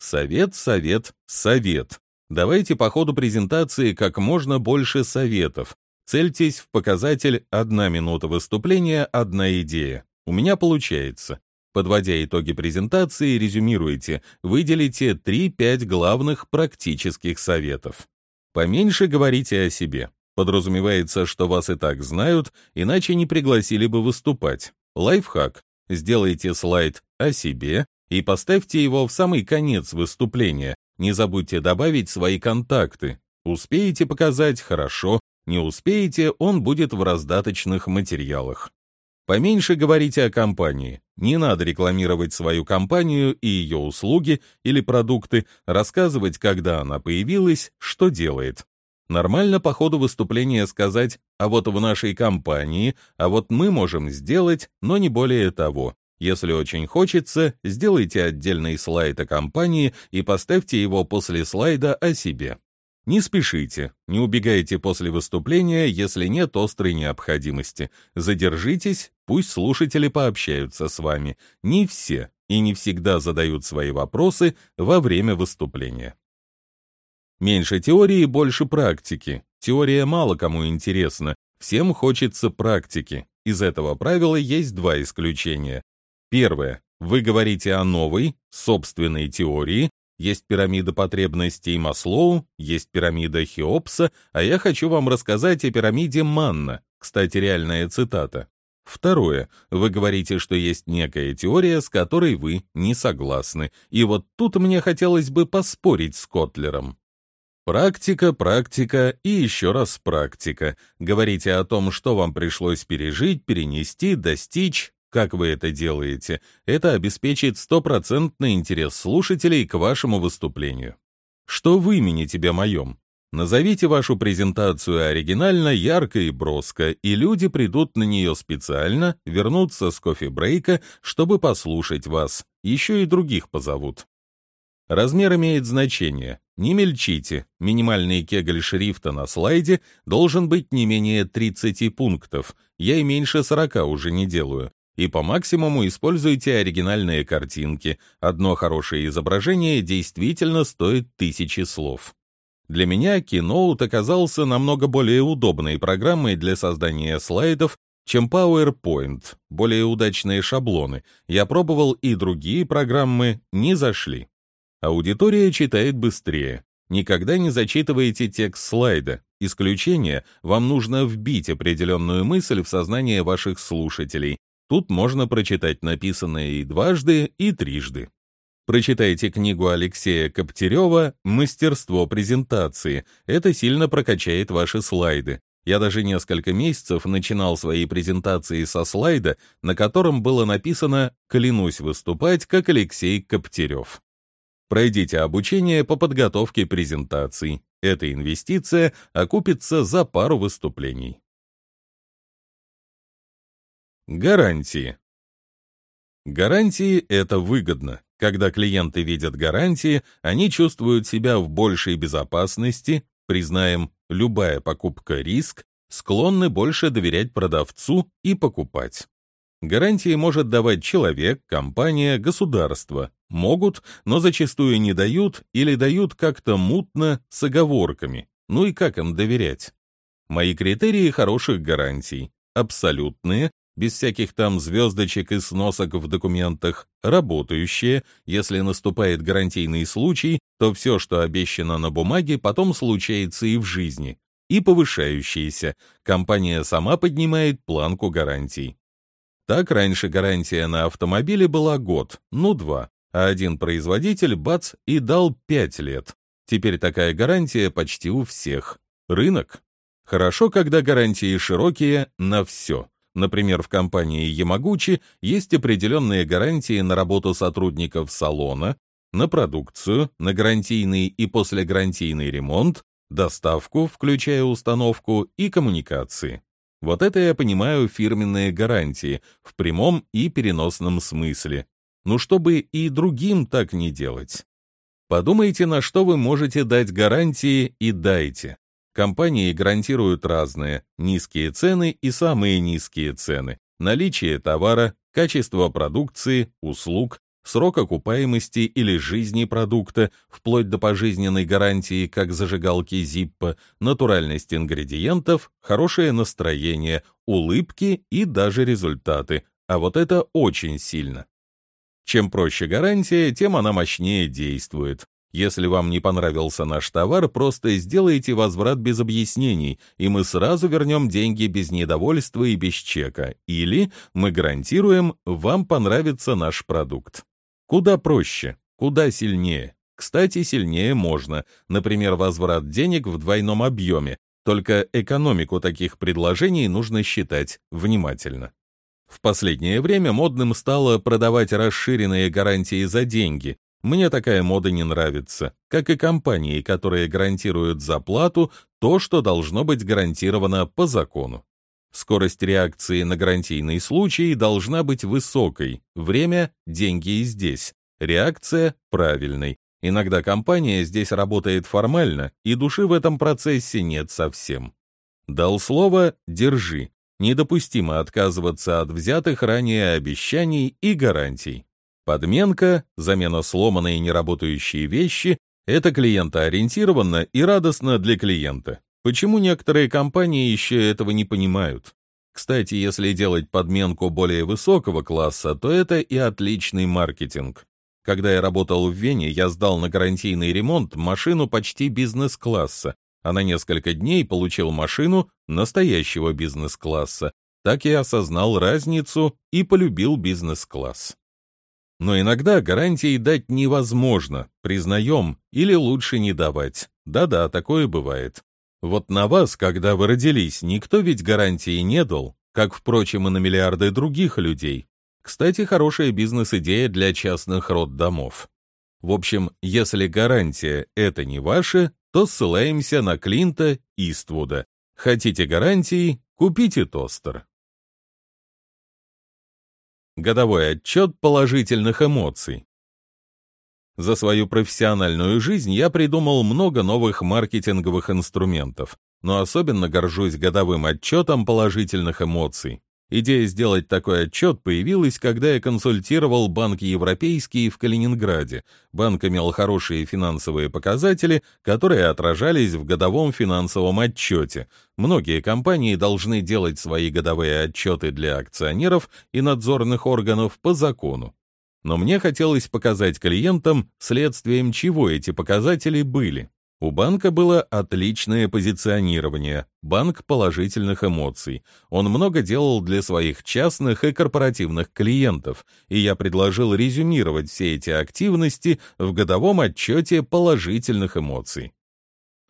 Совет, совет, совет. Давайте по ходу презентации как можно больше советов. Цельтесь в показатель «одна минута выступления, одна идея». У меня получается. Подводя итоги презентации, резюмируйте, выделите 3-5 главных практических советов. Поменьше говорите о себе. Подразумевается, что вас и так знают, иначе не пригласили бы выступать. Лайфхак. Сделайте слайд о себе, и поставьте его в самый конец выступления. Не забудьте добавить свои контакты. Успеете показать – хорошо, не успеете – он будет в раздаточных материалах. Поменьше говорите о компании. Не надо рекламировать свою компанию и ее услуги или продукты, рассказывать, когда она появилась, что делает. Нормально по ходу выступления сказать «а вот в нашей компании», «а вот мы можем сделать», но не более того. Если очень хочется, сделайте отдельный слайд о компании и поставьте его после слайда о себе. Не спешите, не убегайте после выступления, если нет острой необходимости. Задержитесь, пусть слушатели пообщаются с вами. Не все и не всегда задают свои вопросы во время выступления. Меньше теории, больше практики. Теория мало кому интересна, всем хочется практики. Из этого правила есть два исключения. Первое. Вы говорите о новой, собственной теории. Есть пирамида потребностей Маслоу, есть пирамида Хеопса, а я хочу вам рассказать о пирамиде Манна. Кстати, реальная цитата. Второе. Вы говорите, что есть некая теория, с которой вы не согласны. И вот тут мне хотелось бы поспорить с Котлером. Практика, практика и еще раз практика. Говорите о том, что вам пришлось пережить, перенести, достичь, как вы это делаете, это обеспечит стопроцентный интерес слушателей к вашему выступлению. Что в имени тебе моем? Назовите вашу презентацию оригинально, ярко и броско, и люди придут на нее специально, вернутся с кофе-брейка, чтобы послушать вас, еще и других позовут. Размер имеет значение. Не мельчите, минимальный кегль шрифта на слайде должен быть не менее 30 пунктов, я и меньше 40 уже не делаю. И по максимуму используйте оригинальные картинки, одно хорошее изображение действительно стоит тысячи слов. Для меня Keynote оказался намного более удобной программой для создания слайдов, чем PowerPoint, более удачные шаблоны. Я пробовал и другие программы, не зашли. Аудитория читает быстрее. Никогда не зачитывайте текст слайда. Исключение — вам нужно вбить определенную мысль в сознание ваших слушателей. Тут можно прочитать написанное и дважды, и трижды. Прочитайте книгу Алексея Коптерева «Мастерство презентации». Это сильно прокачает ваши слайды. Я даже несколько месяцев начинал свои презентации со слайда, на котором было написано «Клянусь выступать, как Алексей Коптерев». Пройдите обучение по подготовке презентаций. Эта инвестиция окупится за пару выступлений. Гарантии. Гарантии — это выгодно. Когда клиенты видят гарантии, они чувствуют себя в большей безопасности, признаем, любая покупка — риск, склонны больше доверять продавцу и покупать. Гарантии может давать человек, компания, государство. Могут, но зачастую не дают или дают как-то мутно с оговорками. Ну и как им доверять? Мои критерии хороших гарантий. Абсолютные, без всяких там звездочек и сносок в документах, работающие, если наступает гарантийный случай, то все, что обещано на бумаге, потом случается и в жизни, и повышающиеся, компания сама поднимает планку гарантий. Так раньше гарантия на автомобиле была год, ну два, а один производитель, бац, и дал пять лет. Теперь такая гарантия почти у всех. Рынок. Хорошо, когда гарантии широкие на все. Например, в компании Ямагучи есть определенные гарантии на работу сотрудников салона, на продукцию, на гарантийный и послегарантийный ремонт, доставку, включая установку, и коммуникации. Вот это я понимаю фирменные гарантии в прямом и переносном смысле. Ну, чтобы и другим так не делать. Подумайте, на что вы можете дать гарантии и дайте. Компании гарантируют разные, низкие цены и самые низкие цены, наличие товара, качество продукции, услуг, срок окупаемости или жизни продукта, вплоть до пожизненной гарантии, как зажигалки Zippo, натуральность ингредиентов, хорошее настроение, улыбки и даже результаты. А вот это очень сильно. Чем проще гарантия, тем она мощнее действует. Если вам не понравился наш товар, просто сделайте возврат без объяснений, и мы сразу вернем деньги без недовольства и без чека. Или мы гарантируем, вам понравится наш продукт. Куда проще, куда сильнее. Кстати, сильнее можно, например, возврат денег в двойном объеме, только экономику таких предложений нужно считать внимательно. В последнее время модным стало продавать расширенные гарантии за деньги. Мне такая мода не нравится, как и компании, которые гарантируют за плату то, что должно быть гарантировано по закону. Скорость реакции на гарантийный случай должна быть высокой, время – деньги и здесь, реакция – правильной. Иногда компания здесь работает формально, и души в этом процессе нет совсем. Дал слово – держи. Недопустимо отказываться от взятых ранее обещаний и гарантий. Подменка, замена сломанной и неработающей вещи – это клиентоориентированно и радостно для клиента. Почему некоторые компании еще этого не понимают? Кстати, если делать подменку более высокого класса, то это и отличный маркетинг. Когда я работал в Вене, я сдал на гарантийный ремонт машину почти бизнес-класса, а на несколько дней получил машину настоящего бизнес-класса. Так я осознал разницу и полюбил бизнес-класс. Но иногда гарантии дать невозможно, признаем, или лучше не давать. Да-да, такое бывает. Вот на вас, когда вы родились, никто ведь гарантии не дал, как, впрочем, и на миллиарды других людей. Кстати, хорошая бизнес-идея для частных роддомов. В общем, если гарантия — это не ваша, то ссылаемся на Клинта Иствуда. Хотите гарантии — купите тостер. Годовой отчет положительных эмоций. За свою профессиональную жизнь я придумал много новых маркетинговых инструментов, но особенно горжусь годовым отчетом положительных эмоций. Идея сделать такой отчет появилась, когда я консультировал Банк Европейский в Калининграде. Банк имел хорошие финансовые показатели, которые отражались в годовом финансовом отчете. Многие компании должны делать свои годовые отчеты для акционеров и надзорных органов по закону. Но мне хотелось показать клиентам, следствием чего эти показатели были. У банка было отличное позиционирование, банк положительных эмоций. Он много делал для своих частных и корпоративных клиентов, и я предложил резюмировать все эти активности в годовом отчете положительных эмоций.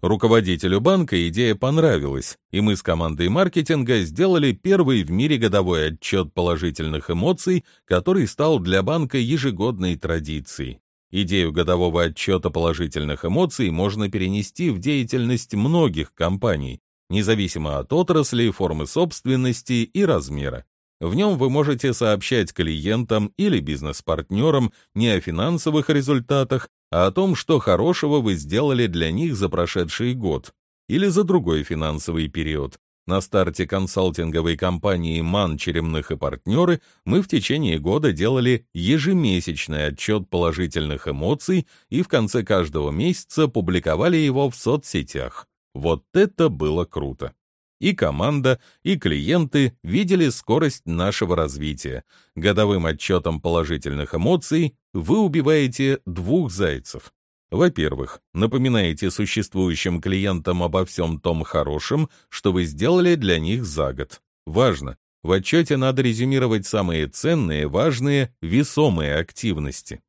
Руководителю банка идея понравилась, и мы с командой маркетинга сделали первый в мире годовой отчет положительных эмоций, который стал для банка ежегодной традицией. Идею годового отчета положительных эмоций можно перенести в деятельность многих компаний, независимо от отрасли, формы собственности и размера. В нем вы можете сообщать клиентам или бизнес-партнерам не о финансовых результатах, а о том, что хорошего вы сделали для них за прошедший год или за другой финансовый период. На старте консалтинговой компании «МАН, Черемных и партнеры» мы в течение года делали ежемесячный отчет положительных эмоций и в конце каждого месяца публиковали его в соцсетях. Вот это было круто! И команда, и клиенты видели скорость нашего развития. Годовым отчетом положительных эмоций вы убиваете двух зайцев. Во-первых, напоминаете существующим клиентам обо всем том хорошем, что вы сделали для них за год. Важно, в отчете надо резюмировать самые ценные, важные, весомые активности.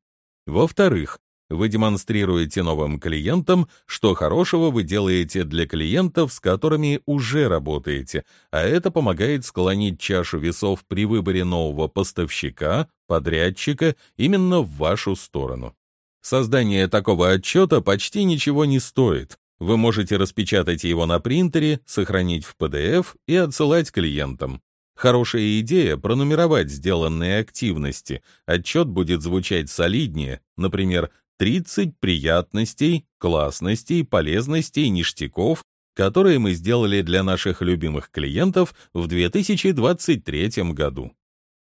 Во-вторых, вы демонстрируете новым клиентам, что хорошего вы делаете для клиентов, с которыми уже работаете, а это помогает склонить чашу весов при выборе нового поставщика, подрядчика именно в вашу сторону. Создание такого отчета почти ничего не стоит. Вы можете распечатать его на принтере, сохранить в PDF и отсылать клиентам. Хорошая идея пронумеровать сделанные активности. Отчет будет звучать солиднее, например, 30 приятностей, классностей, полезностей, ништяков, которые мы сделали для наших любимых клиентов в 2023 году.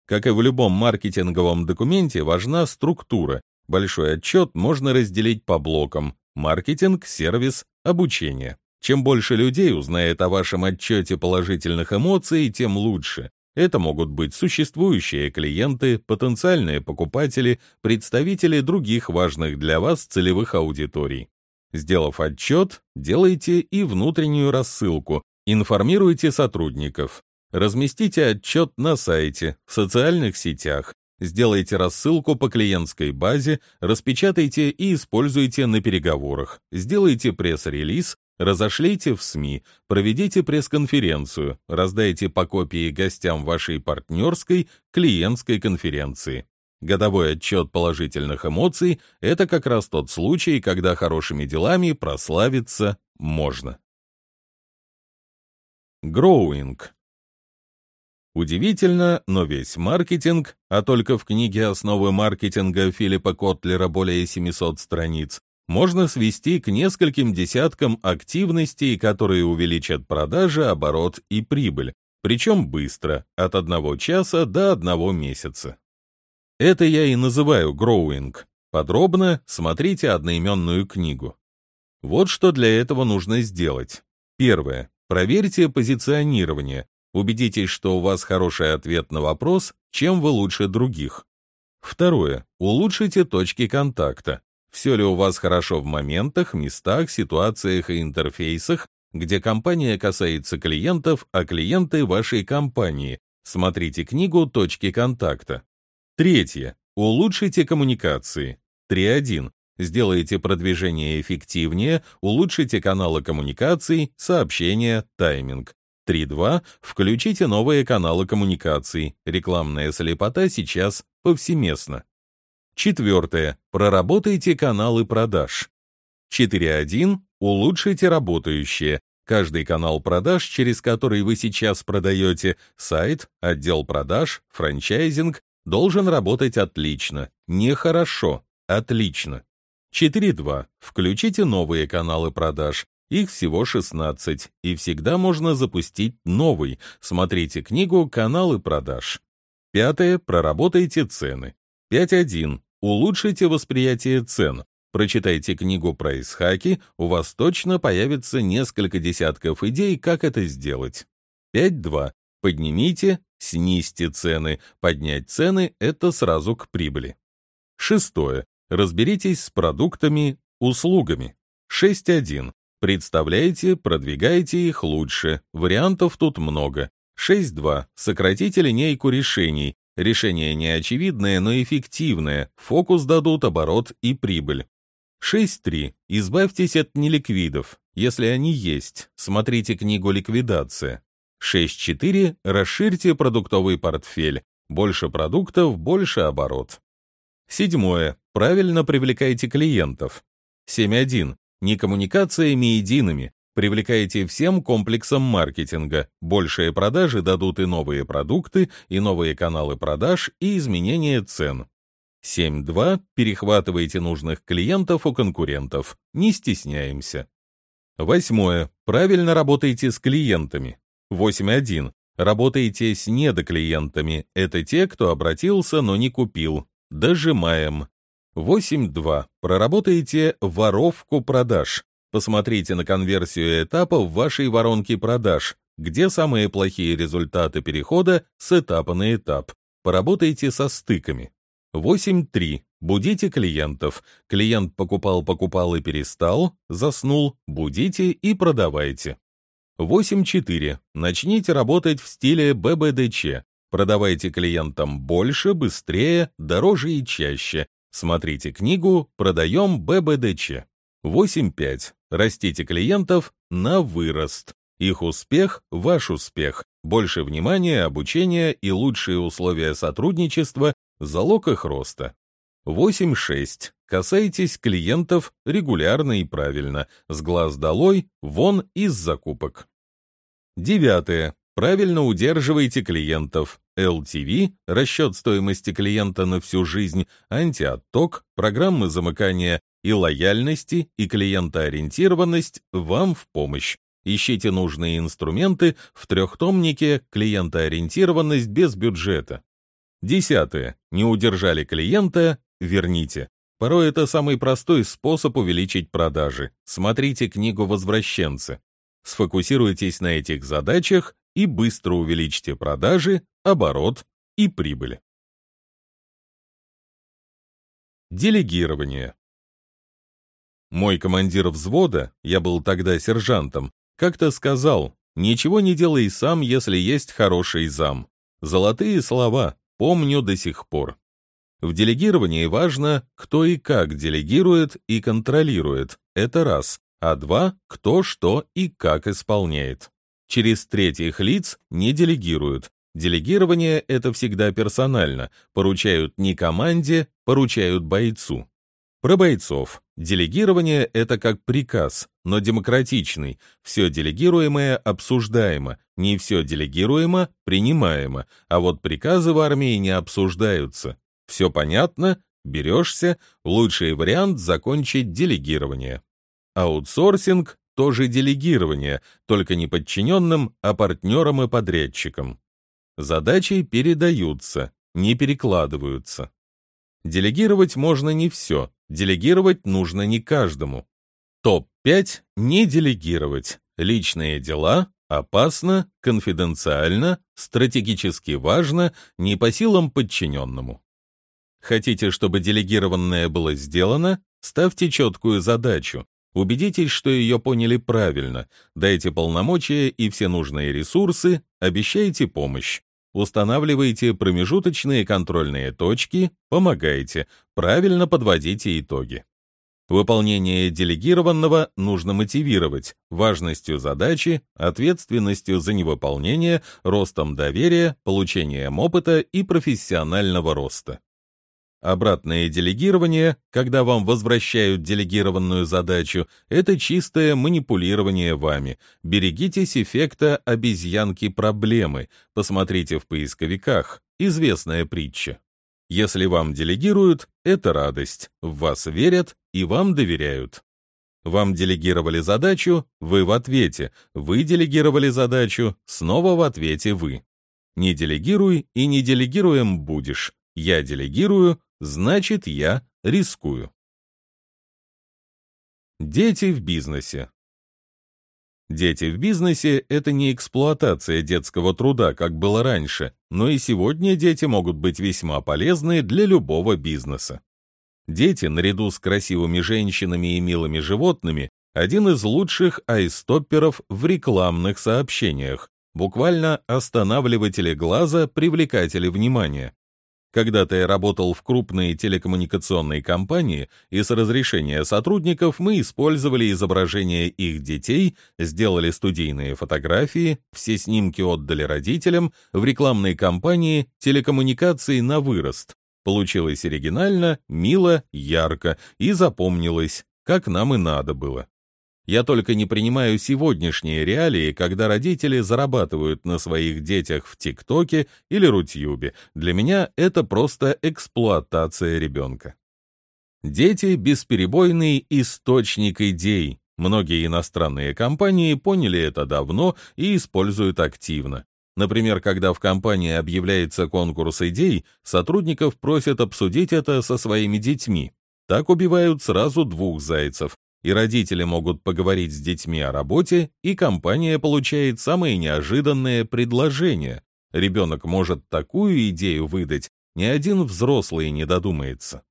Как и в любом маркетинговом документе, важна структура. Большой отчет можно разделить по блокам – маркетинг, сервис, обучение. Чем больше людей узнает о вашем отчете положительных эмоций, тем лучше. Это могут быть существующие клиенты, потенциальные покупатели, представители других важных для вас целевых аудиторий. Сделав отчет, делайте и внутреннюю рассылку, информируйте сотрудников. Разместите отчет на сайте, в социальных сетях, сделайте рассылку по клиентской базе, распечатайте и используйте на переговорах, сделайте пресс-релиз, Разошлите в СМИ, проведите пресс-конференцию, раздайте по копии гостям вашей партнерской, клиентской конференции. Годовой отчет положительных эмоций – это как раз тот случай, когда хорошими делами прославиться можно. Гроуинг. Удивительно, но весь маркетинг, а только в книге «Основы маркетинга» Филиппа Котлера более 700 страниц, можно свести к нескольким десяткам активностей, которые увеличат продажи, оборот и прибыль, причем быстро, от одного часа до одного месяца. Это я и называю гроуинг. Подробно смотрите одноименную книгу. Вот что для этого нужно сделать. Первое. Проверьте позиционирование. Убедитесь, что у вас хороший ответ на вопрос, чем вы лучше других. Второе. Улучшите точки контакта. Все ли у вас хорошо в моментах, местах, ситуациях и интерфейсах, где компания касается клиентов, а клиенты вашей компании. Смотрите книгу «Точки контакта». Третье. Улучшите коммуникации. 3.1. Сделайте продвижение эффективнее, улучшите каналы коммуникаций, сообщения, тайминг. 3.2. Включите новые каналы коммуникаций. Рекламная слепота сейчас повсеместна. Четвертое. Проработайте каналы продаж. 4.1. Улучшите работающие. Каждый канал продаж, через который вы сейчас продаете, сайт, отдел продаж, франчайзинг, должен работать отлично. Не хорошо, отлично. 4.2. Включите новые каналы продаж. Их всего 16, и всегда можно запустить новый. Смотрите книгу «Каналы продаж». Пятое. Проработайте цены. 5.1. Улучшите восприятие цен. Прочитайте книгу про исхаки, у вас точно появится несколько десятков идей, как это сделать. 5.2. Поднимите, снизьте цены. Поднять цены – это сразу к прибыли. Шестое. Разберитесь с продуктами, услугами. 6.1. Представляйте, продвигайте их лучше. Вариантов тут много. 6.2. Сократите линейку решений. Решение не очевидное, но эффективное. Фокус дадут оборот и прибыль. 6.3. Избавьтесь от неликвидов. Если они есть, смотрите книгу «Ликвидация». 6.4. Расширьте продуктовый портфель. Больше продуктов, больше оборот. Седьмое. Правильно привлекайте клиентов. 7.1. Не коммуникациями едиными. Привлекайте всем комплексом маркетинга. Большие продажи дадут и новые продукты, и новые каналы продаж, и изменение цен. 7.2. Перехватывайте нужных клиентов у конкурентов. Не стесняемся. Восьмое. Правильно работайте с клиентами. 8.1. Работайте с недоклиентами. Это те, кто обратился, но не купил. Дожимаем. 8.2. Проработайте воровку продаж. Посмотрите на конверсию этапа в вашей воронке продаж, где самые плохие результаты перехода с этапа на этап. Поработайте со стыками. 8.3. Будите клиентов. Клиент покупал, покупал и перестал, заснул, будите и продавайте. 8.4. Начните работать в стиле ББДЧ. Продавайте клиентам больше, быстрее, дороже и чаще. Смотрите книгу «Продаем ББДЧ». 8.5. Растите клиентов на вырост. Их успех – ваш успех. Больше внимания, обучения и лучшие условия сотрудничества – залог их роста. 8.6. Касайтесь клиентов регулярно и правильно, с глаз долой, вон из закупок. Девятое. Правильно удерживайте клиентов. LTV, расчет стоимости клиента на всю жизнь, антиотток, программы замыкания и лояльности, и клиентоориентированность вам в помощь. Ищите нужные инструменты в трехтомнике «Клиентоориентированность без бюджета». Десятое. Не удержали клиента – верните. Порой это самый простой способ увеличить продажи. Смотрите книгу «Возвращенцы». Сфокусируйтесь на этих задачах и быстро увеличьте продажи, оборот и прибыль. Делегирование. Мой командир взвода, я был тогда сержантом, как-то сказал, «Ничего не делай сам, если есть хороший зам». Золотые слова, помню до сих пор. В делегировании важно, кто и как делегирует и контролирует, это раз, а два, кто что и как исполняет. Через третьих лиц не делегируют. Делегирование — это всегда персонально, поручают не команде, поручают бойцу. Про бойцов. Делегирование — это как приказ, но демократичный. Все делегируемое обсуждаемо, не все делегируемо принимаемо, а вот приказы в армии не обсуждаются. Все понятно, берешься, лучший вариант — закончить делегирование. Аутсорсинг — тоже делегирование, только не подчиненным, а партнерам и подрядчикам. Задачи передаются, не перекладываются. Делегировать можно не все, делегировать нужно не каждому. Топ-5 – не делегировать. Личные дела – опасно, конфиденциально, стратегически важно, не по силам подчиненному. Хотите, чтобы делегированное было сделано? Ставьте четкую задачу. Убедитесь, что ее поняли правильно. Дайте полномочия и все нужные ресурсы, обещайте помощь. Устанавливайте промежуточные контрольные точки, помогайте, правильно подводите итоги. Выполнение делегированного нужно мотивировать важностью задачи, ответственностью за невыполнение, ростом доверия, получением опыта и профессионального роста. Обратное делегирование, когда вам возвращают делегированную задачу, это чистое манипулирование вами. Берегитесь эффекта обезьянки проблемы. Посмотрите в поисковиках. Известная притча. Если вам делегируют, это радость, в вас верят и вам доверяют. Вам делегировали задачу, вы в ответе, вы делегировали задачу, снова в ответе вы. Не делегируй и не делегируем будешь. Я делегирую, значит я рискую. Дети в бизнесе. Дети в бизнесе — это не эксплуатация детского труда, как было раньше, но и сегодня дети могут быть весьма полезны для любого бизнеса. Дети, наряду с красивыми женщинами и милыми животными, один из лучших айстопперов в рекламных сообщениях, буквально останавливатели глаза, привлекатели внимания. Когда-то я работал в крупной телекоммуникационной компании, и с разрешения сотрудников мы использовали изображения их детей, сделали студийные фотографии, все снимки отдали родителям в рекламной кампании телекоммуникации на вырост. Получилось оригинально, мило, ярко и запомнилось, как нам и надо было. Я только не принимаю сегодняшние реалии, когда родители зарабатывают на своих детях в ТикТоке или Рутьюбе. Для меня это просто эксплуатация ребенка. Дети — бесперебойный источник идей. Многие иностранные компании поняли это давно и используют активно. Например, когда в компании объявляется конкурс идей, сотрудников просят обсудить это со своими детьми. Так убивают сразу двух зайцев и родители могут поговорить с детьми о работе, и компания получает самые неожиданные предложения. Ребенок может такую идею выдать, ни один взрослый не додумается.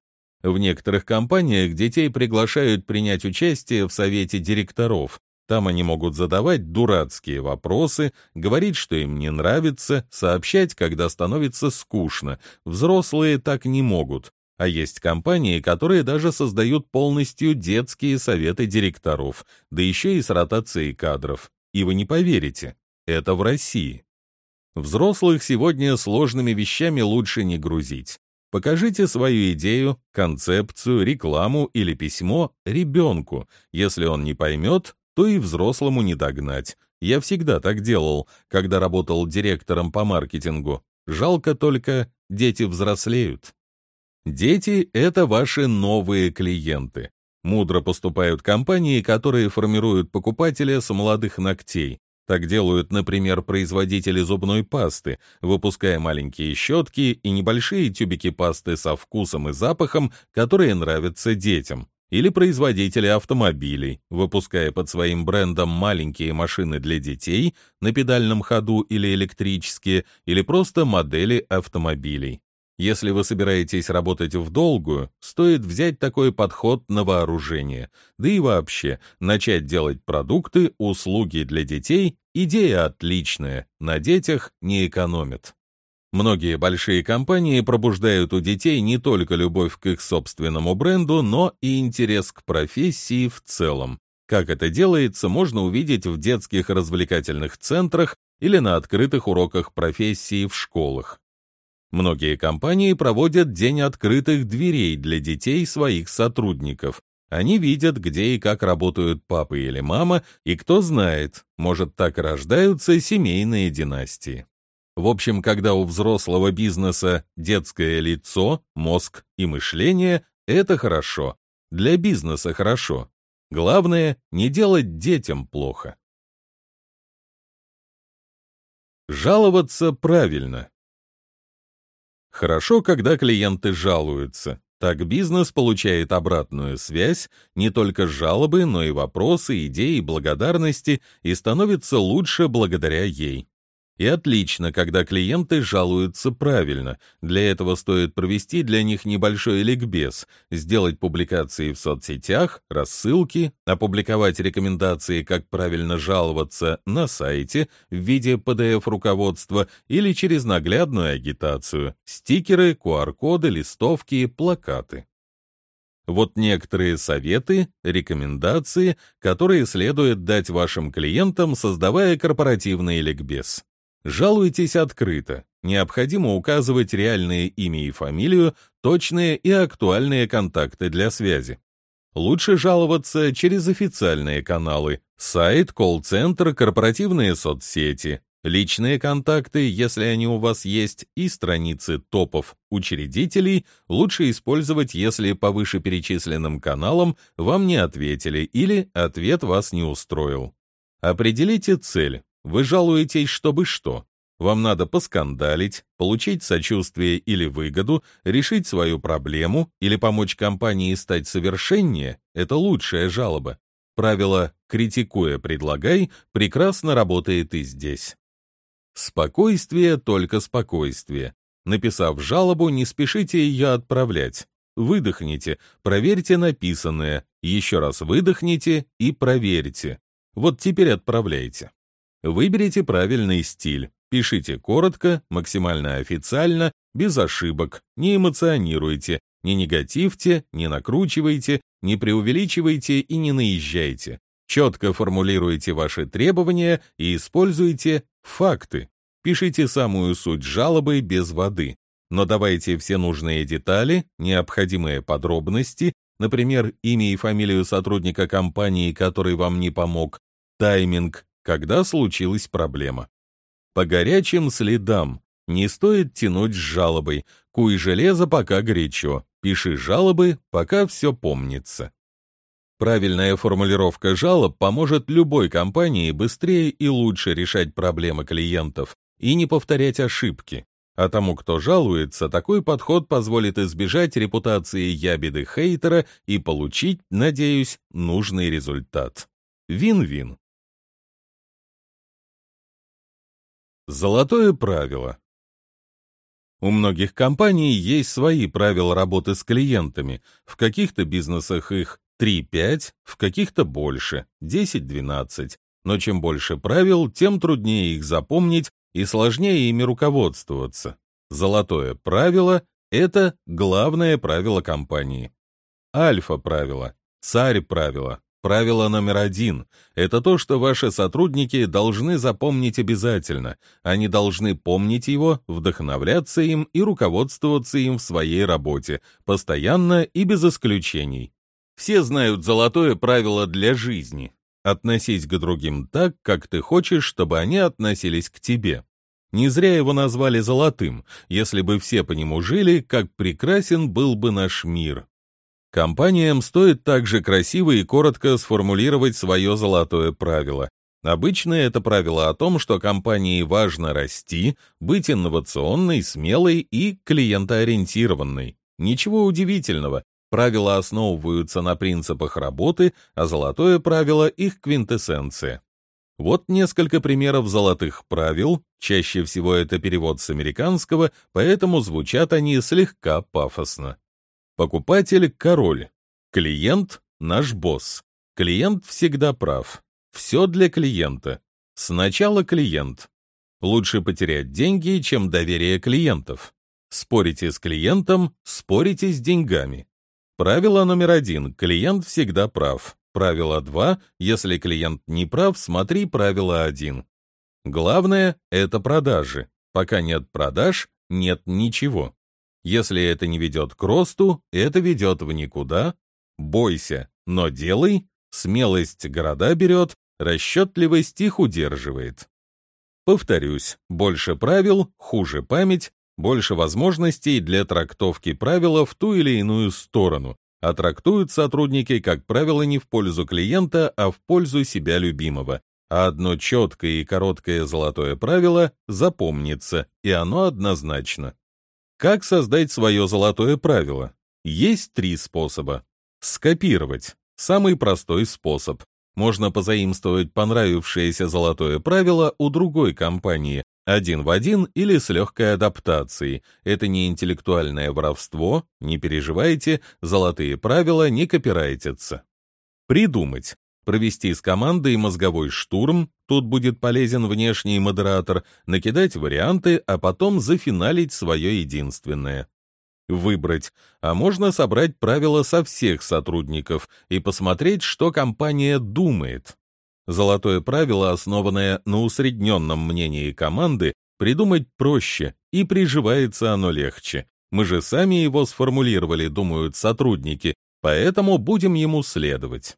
В некоторых компаниях детей приглашают принять участие в совете директоров. Там они могут задавать дурацкие вопросы, говорить, что им не нравится, сообщать, когда становится скучно. Взрослые так не могут. А есть компании, которые даже создают полностью детские советы директоров, да еще и с ротацией кадров. И вы не поверите, это в России. Взрослых сегодня сложными вещами лучше не грузить. Покажите свою идею, концепцию, рекламу или письмо ребенку. Если он не поймет, то и взрослому не догнать. Я всегда так делал, когда работал директором по маркетингу. Жалко только, дети взрослеют. Дети — это ваши новые клиенты. Мудро поступают компании, которые формируют покупателя с молодых ногтей. Так делают, например, производители зубной пасты, выпуская маленькие щетки и небольшие тюбики пасты со вкусом и запахом, которые нравятся детям. Или производители автомобилей, выпуская под своим брендом маленькие машины для детей на педальном ходу или электрические, или просто модели автомобилей. Если вы собираетесь работать в долгую, стоит взять такой подход на вооружение. Да и вообще, начать делать продукты, услуги для детей – идея отличная, на детях не экономят. Многие большие компании пробуждают у детей не только любовь к их собственному бренду, но и интерес к профессии в целом. Как это делается, можно увидеть в детских развлекательных центрах или на открытых уроках профессии в школах. Многие компании проводят день открытых дверей для детей своих сотрудников. Они видят, где и как работают папа или мама, и кто знает, может, так рождаются семейные династии. В общем, когда у взрослого бизнеса детское лицо, мозг и мышление, это хорошо. Для бизнеса хорошо. Главное, не делать детям плохо. Жаловаться правильно. Хорошо, когда клиенты жалуются. Так бизнес получает обратную связь, не только жалобы, но и вопросы, идеи, благодарности и становится лучше благодаря ей. И отлично, когда клиенты жалуются правильно. Для этого стоит провести для них небольшой ликбез, сделать публикации в соцсетях, рассылки, опубликовать рекомендации, как правильно жаловаться на сайте в виде PDF-руководства или через наглядную агитацию, стикеры, QR-коды, листовки, плакаты. Вот некоторые советы, рекомендации, которые следует дать вашим клиентам, создавая корпоративный ликбез. Жалуйтесь открыто. Необходимо указывать реальные имя и фамилию, точные и актуальные контакты для связи. Лучше жаловаться через официальные каналы – сайт, колл-центр, корпоративные соцсети. Личные контакты, если они у вас есть, и страницы топов учредителей лучше использовать, если по вышеперечисленным каналам вам не ответили или ответ вас не устроил. Определите цель. Вы жалуетесь, чтобы что? Вам надо поскандалить, получить сочувствие или выгоду, решить свою проблему или помочь компании стать совершеннее – это лучшая жалоба. Правило «критикуя, предлагай» прекрасно работает и здесь. Спокойствие, только спокойствие. Написав жалобу, не спешите ее отправлять. Выдохните, проверьте написанное, еще раз выдохните и проверьте. Вот теперь отправляйте. Выберите правильный стиль. Пишите коротко, максимально официально, без ошибок, не эмоционируйте, не негативьте, не накручивайте, не преувеличивайте и не наезжайте. Четко формулируйте ваши требования и используйте факты. Пишите самую суть жалобы без воды, но давайте все нужные детали, необходимые подробности, например, имя и фамилию сотрудника компании, который вам не помог, тайминг, когда случилась проблема. По горячим следам не стоит тянуть с жалобой, куй железо, пока горячо, пиши жалобы, пока все помнится. Правильная формулировка жалоб поможет любой компании быстрее и лучше решать проблемы клиентов и не повторять ошибки. А тому, кто жалуется, такой подход позволит избежать репутации ябеды хейтера и получить, надеюсь, нужный результат. Вин-вин. Золотое правило. У многих компаний есть свои правила работы с клиентами, в каких-то бизнесах их 3-5, в каких-то больше, 10-12. Но чем больше правил, тем труднее их запомнить и сложнее ими руководствоваться. Золотое правило — это главное правило компании. Альфа-правило, царь-правило, правило номер один — это то, что ваши сотрудники должны запомнить обязательно. Они должны помнить его, вдохновляться им и руководствоваться им в своей работе, постоянно и без исключений. Все знают золотое правило для жизни. Относись к другим так, как ты хочешь, чтобы они относились к тебе. Не зря его назвали золотым. Если бы все по нему жили, как прекрасен был бы наш мир. Компаниям стоит также красиво и коротко сформулировать свое золотое правило. Обычно это правило о том, что компании важно расти, быть инновационной, смелой и клиентоориентированной. Ничего удивительного, Правила основываются на принципах работы, а золотое правило — их квинтэссенция. Вот несколько примеров золотых правил, чаще всего это перевод с американского, поэтому звучат они слегка пафосно. Покупатель — король. Клиент — наш босс. Клиент всегда прав. Все для клиента. Сначала клиент. Лучше потерять деньги, чем доверие клиентов. Спорите с клиентом, спорите с деньгами. Правило номер один. Клиент всегда прав. Правило два. Если клиент не прав, смотри правило один. Главное — это продажи. Пока нет продаж, нет ничего. Если это не ведет к росту, это ведет в никуда. Бойся, но делай. Смелость города берет, расчетливость их удерживает. Повторюсь, больше правил, хуже память, больше возможностей для трактовки правила в ту или иную сторону, а трактуют сотрудники, как правило, не в пользу клиента, а в пользу себя любимого. А одно четкое и короткое золотое правило запомнится, и оно однозначно. Как создать свое золотое правило? Есть три способа. Скопировать. Самый простой способ. Можно позаимствовать понравившееся золотое правило у другой компании, один в один или с легкой адаптацией. Это не интеллектуальное воровство, не переживайте, золотые правила не копирайтятся. Придумать. Провести с командой мозговой штурм, тут будет полезен внешний модератор, накидать варианты, а потом зафиналить свое единственное. Выбрать, а можно собрать правила со всех сотрудников и посмотреть, что компания думает. Золотое правило, основанное на усредненном мнении команды, придумать проще, и приживается оно легче. Мы же сами его сформулировали, думают сотрудники, поэтому будем ему следовать.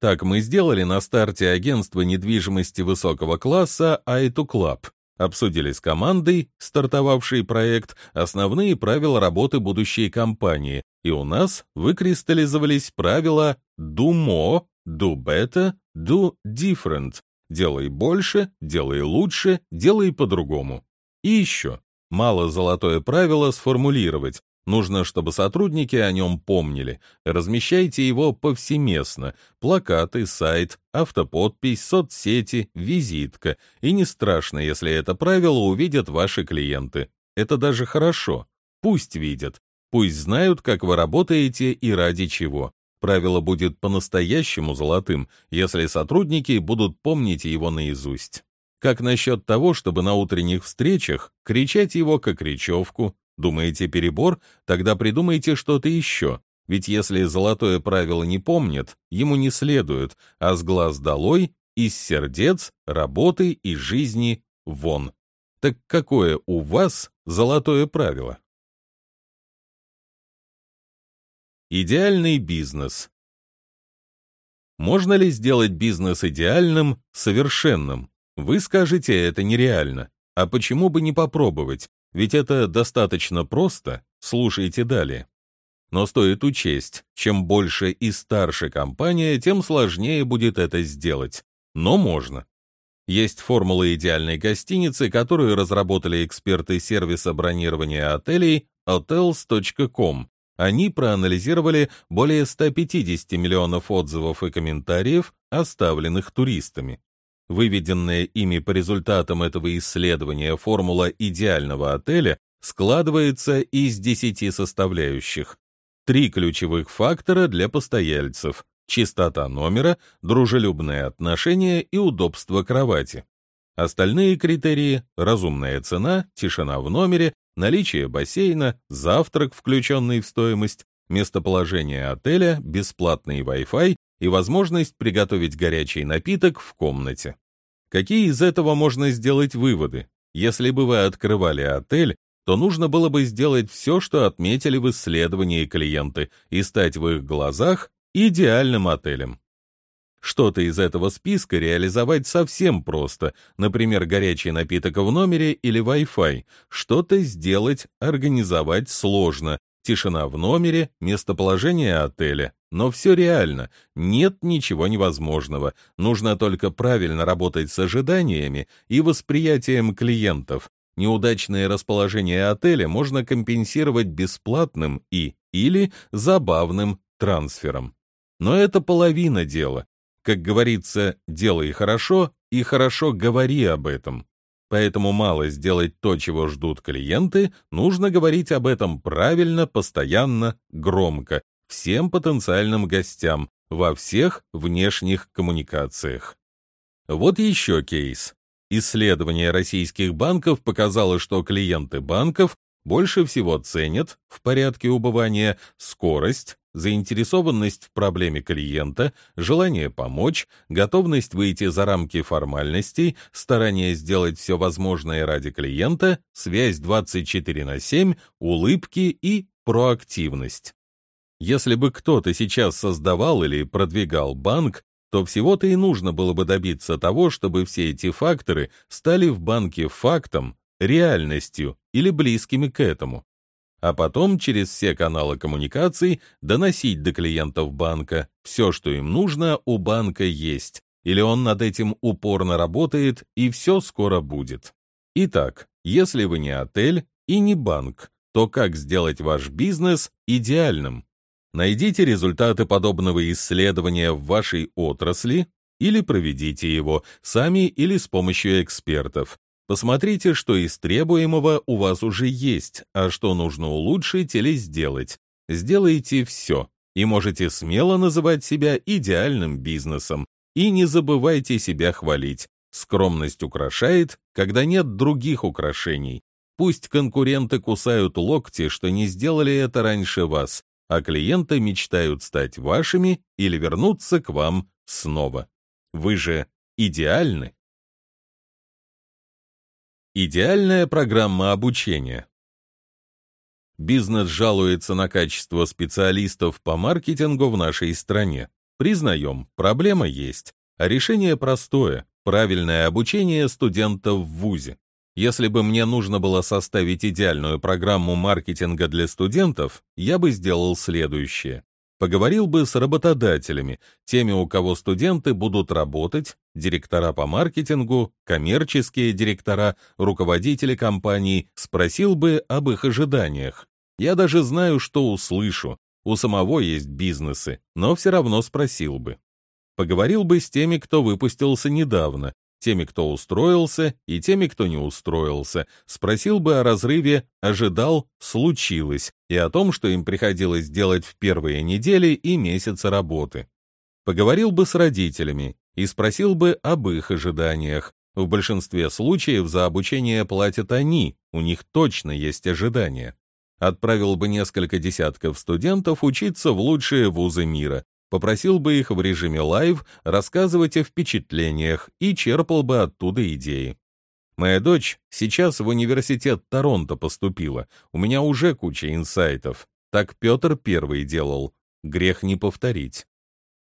Так мы сделали на старте агентства недвижимости высокого класса i2 Club. Обсудили с командой, стартовавшей проект, основные правила работы будущей компании, и у нас выкристаллизовались правила do more, do better, do different. Делай больше, делай лучше, делай по-другому. И еще, мало золотое правило сформулировать, Нужно, чтобы сотрудники о нем помнили. Размещайте его повсеместно. Плакаты, сайт, автоподпись, соцсети, визитка. И не страшно, если это правило увидят ваши клиенты. Это даже хорошо. Пусть видят. Пусть знают, как вы работаете и ради чего. Правило будет по-настоящему золотым, если сотрудники будут помнить его наизусть. Как насчет того, чтобы на утренних встречах кричать его как речевку, Думаете, перебор? Тогда придумайте что-то еще. Ведь если золотое правило не помнят, ему не следует, а с глаз долой, из сердец, работы и жизни вон. Так какое у вас золотое правило? Идеальный бизнес. Можно ли сделать бизнес идеальным, совершенным? Вы скажете, это нереально. А почему бы не попробовать? Ведь это достаточно просто, слушайте далее. Но стоит учесть, чем больше и старше компания, тем сложнее будет это сделать. Но можно. Есть формула идеальной гостиницы, которую разработали эксперты сервиса бронирования отелей hotels.com. Они проанализировали более 150 миллионов отзывов и комментариев, оставленных туристами. Выведенная ими по результатам этого исследования формула идеального отеля складывается из 10 составляющих. Три ключевых фактора для постояльцев – чистота номера, дружелюбное отношение и удобство кровати. Остальные критерии – разумная цена, тишина в номере, наличие бассейна, завтрак, включенный в стоимость, местоположение отеля, бесплатный Wi-Fi и возможность приготовить горячий напиток в комнате. Какие из этого можно сделать выводы? Если бы вы открывали отель, то нужно было бы сделать все, что отметили в исследовании клиенты, и стать в их глазах идеальным отелем. Что-то из этого списка реализовать совсем просто, например, горячий напиток в номере или Wi-Fi. Что-то сделать, организовать сложно, тишина в номере, местоположение отеля. Но все реально, нет ничего невозможного, нужно только правильно работать с ожиданиями и восприятием клиентов. Неудачное расположение отеля можно компенсировать бесплатным и или забавным трансфером. Но это половина дела. Как говорится, делай хорошо и хорошо говори об этом. Поэтому мало сделать то, чего ждут клиенты, нужно говорить об этом правильно, постоянно, громко, всем потенциальным гостям во всех внешних коммуникациях. Вот еще кейс. Исследование российских банков показало, что клиенты банков больше всего ценят в порядке убывания скорость, заинтересованность в проблеме клиента, желание помочь, готовность выйти за рамки формальностей, старание сделать все возможное ради клиента, связь 24 на 7, улыбки и проактивность. Если бы кто-то сейчас создавал или продвигал банк, то всего-то и нужно было бы добиться того, чтобы все эти факторы стали в банке фактом, реальностью или близкими к этому а потом через все каналы коммуникаций доносить до клиентов банка все, что им нужно, у банка есть, или он над этим упорно работает, и все скоро будет. Итак, если вы не отель и не банк, то как сделать ваш бизнес идеальным? Найдите результаты подобного исследования в вашей отрасли или проведите его сами или с помощью экспертов. Посмотрите, что из требуемого у вас уже есть, а что нужно улучшить или сделать. Сделайте все, и можете смело называть себя идеальным бизнесом. И не забывайте себя хвалить. Скромность украшает, когда нет других украшений. Пусть конкуренты кусают локти, что не сделали это раньше вас, а клиенты мечтают стать вашими или вернуться к вам снова. Вы же идеальны. Идеальная программа обучения. Бизнес жалуется на качество специалистов по маркетингу в нашей стране. Признаем, проблема есть, а решение простое – правильное обучение студентов в ВУЗе. Если бы мне нужно было составить идеальную программу маркетинга для студентов, я бы сделал следующее. Поговорил бы с работодателями, теми, у кого студенты будут работать, директора по маркетингу, коммерческие директора, руководители компаний, спросил бы об их ожиданиях. Я даже знаю, что услышу. У самого есть бизнесы, но все равно спросил бы. Поговорил бы с теми, кто выпустился недавно, теми, кто устроился, и теми, кто не устроился, спросил бы о разрыве «ожидал», «случилось» и о том, что им приходилось делать в первые недели и месяцы работы. Поговорил бы с родителями и спросил бы об их ожиданиях. В большинстве случаев за обучение платят они, у них точно есть ожидания. Отправил бы несколько десятков студентов учиться в лучшие вузы мира, попросил бы их в режиме live рассказывать о впечатлениях и черпал бы оттуда идеи. Моя дочь сейчас в университет Торонто поступила, у меня уже куча инсайтов. Так Петр первый делал, грех не повторить.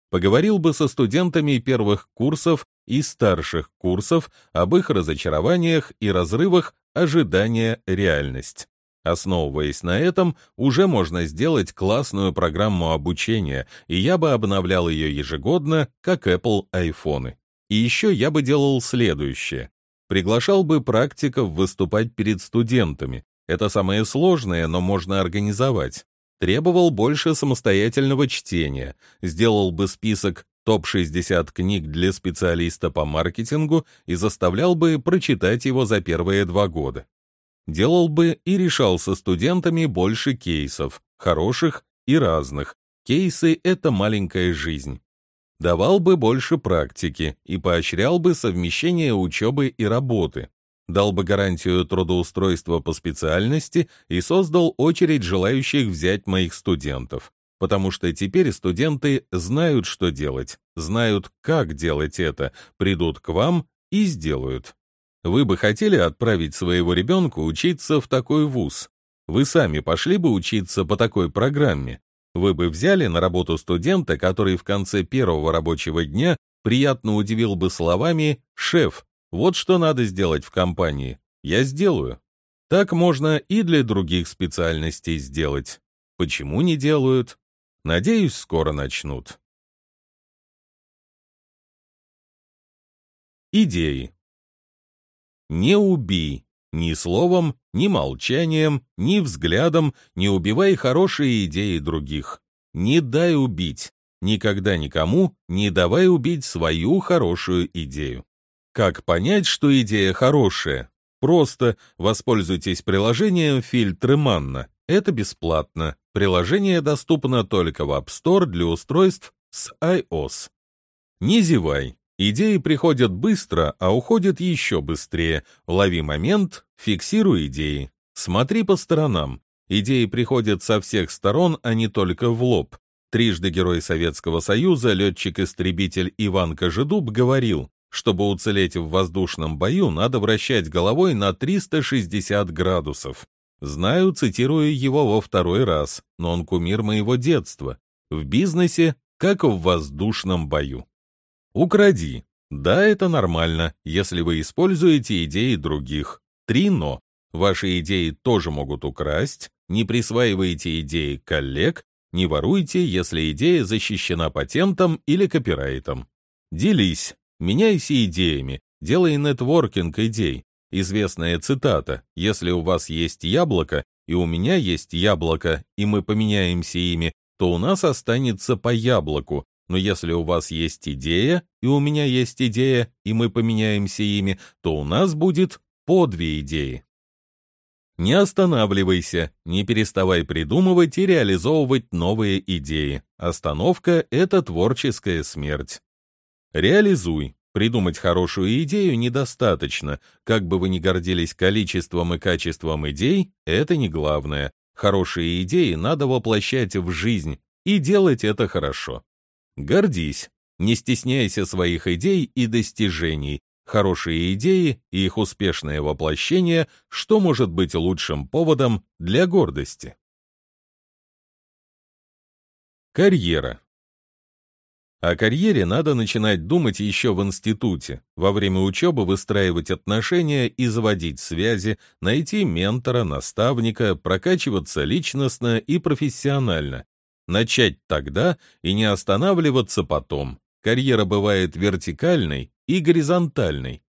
Поговорил бы со студентами первых курсов и старших курсов об их разочарованиях и разрывах ожидания-реальность. Основываясь на этом, уже можно сделать классную программу обучения, и я бы обновлял ее ежегодно, как Apple iPhone. И еще я бы делал следующее. Приглашал бы практиков выступать перед студентами. Это самое сложное, но можно организовать. Требовал больше самостоятельного чтения. Сделал бы список топ-60 книг для специалиста по маркетингу и заставлял бы прочитать его за первые два года делал бы и решал со студентами больше кейсов, хороших и разных. Кейсы — это маленькая жизнь. Давал бы больше практики и поощрял бы совмещение учебы и работы. Дал бы гарантию трудоустройства по специальности и создал очередь желающих взять моих студентов. Потому что теперь студенты знают, что делать, знают, как делать это, придут к вам и сделают. Вы бы хотели отправить своего ребенка учиться в такой вуз? Вы сами пошли бы учиться по такой программе? Вы бы взяли на работу студента, который в конце первого рабочего дня приятно удивил бы словами «Шеф, вот что надо сделать в компании. Я сделаю». Так можно и для других специальностей сделать. Почему не делают? Надеюсь, скоро начнут. Идеи. Не убей. Ни словом, ни молчанием, ни взглядом не убивай хорошие идеи других. Не дай убить. Никогда никому не давай убить свою хорошую идею. Как понять, что идея хорошая? Просто воспользуйтесь приложением «Фильтры Манна». Это бесплатно. Приложение доступно только в App Store для устройств с iOS. Не зевай. Идеи приходят быстро, а уходят еще быстрее. Лови момент, фиксируй идеи. Смотри по сторонам. Идеи приходят со всех сторон, а не только в лоб. Трижды герой Советского Союза, летчик-истребитель Иван Кожедуб говорил, чтобы уцелеть в воздушном бою, надо вращать головой на 360 градусов. Знаю, цитирую его во второй раз, но он кумир моего детства. В бизнесе, как в воздушном бою. Укради. Да, это нормально, если вы используете идеи других. Три «но». Ваши идеи тоже могут украсть, не присваивайте идеи коллег, не воруйте, если идея защищена патентом или копирайтом. Делись, меняйся идеями, делай нетворкинг идей. Известная цитата «Если у вас есть яблоко, и у меня есть яблоко, и мы поменяемся ими, то у нас останется по яблоку, но если у вас есть идея, и у меня есть идея, и мы поменяемся ими, то у нас будет по две идеи. Не останавливайся, не переставай придумывать и реализовывать новые идеи. Остановка — это творческая смерть. Реализуй. Придумать хорошую идею недостаточно. Как бы вы ни гордились количеством и качеством идей, это не главное. Хорошие идеи надо воплощать в жизнь и делать это хорошо. Гордись, не стесняйся своих идей и достижений. Хорошие идеи и их успешное воплощение, что может быть лучшим поводом для гордости? Карьера. О карьере надо начинать думать еще в институте, во время учебы выстраивать отношения и заводить связи, найти ментора, наставника, прокачиваться личностно и профессионально. Начать тогда и не останавливаться потом. Карьера бывает вертикальной и горизонтальной.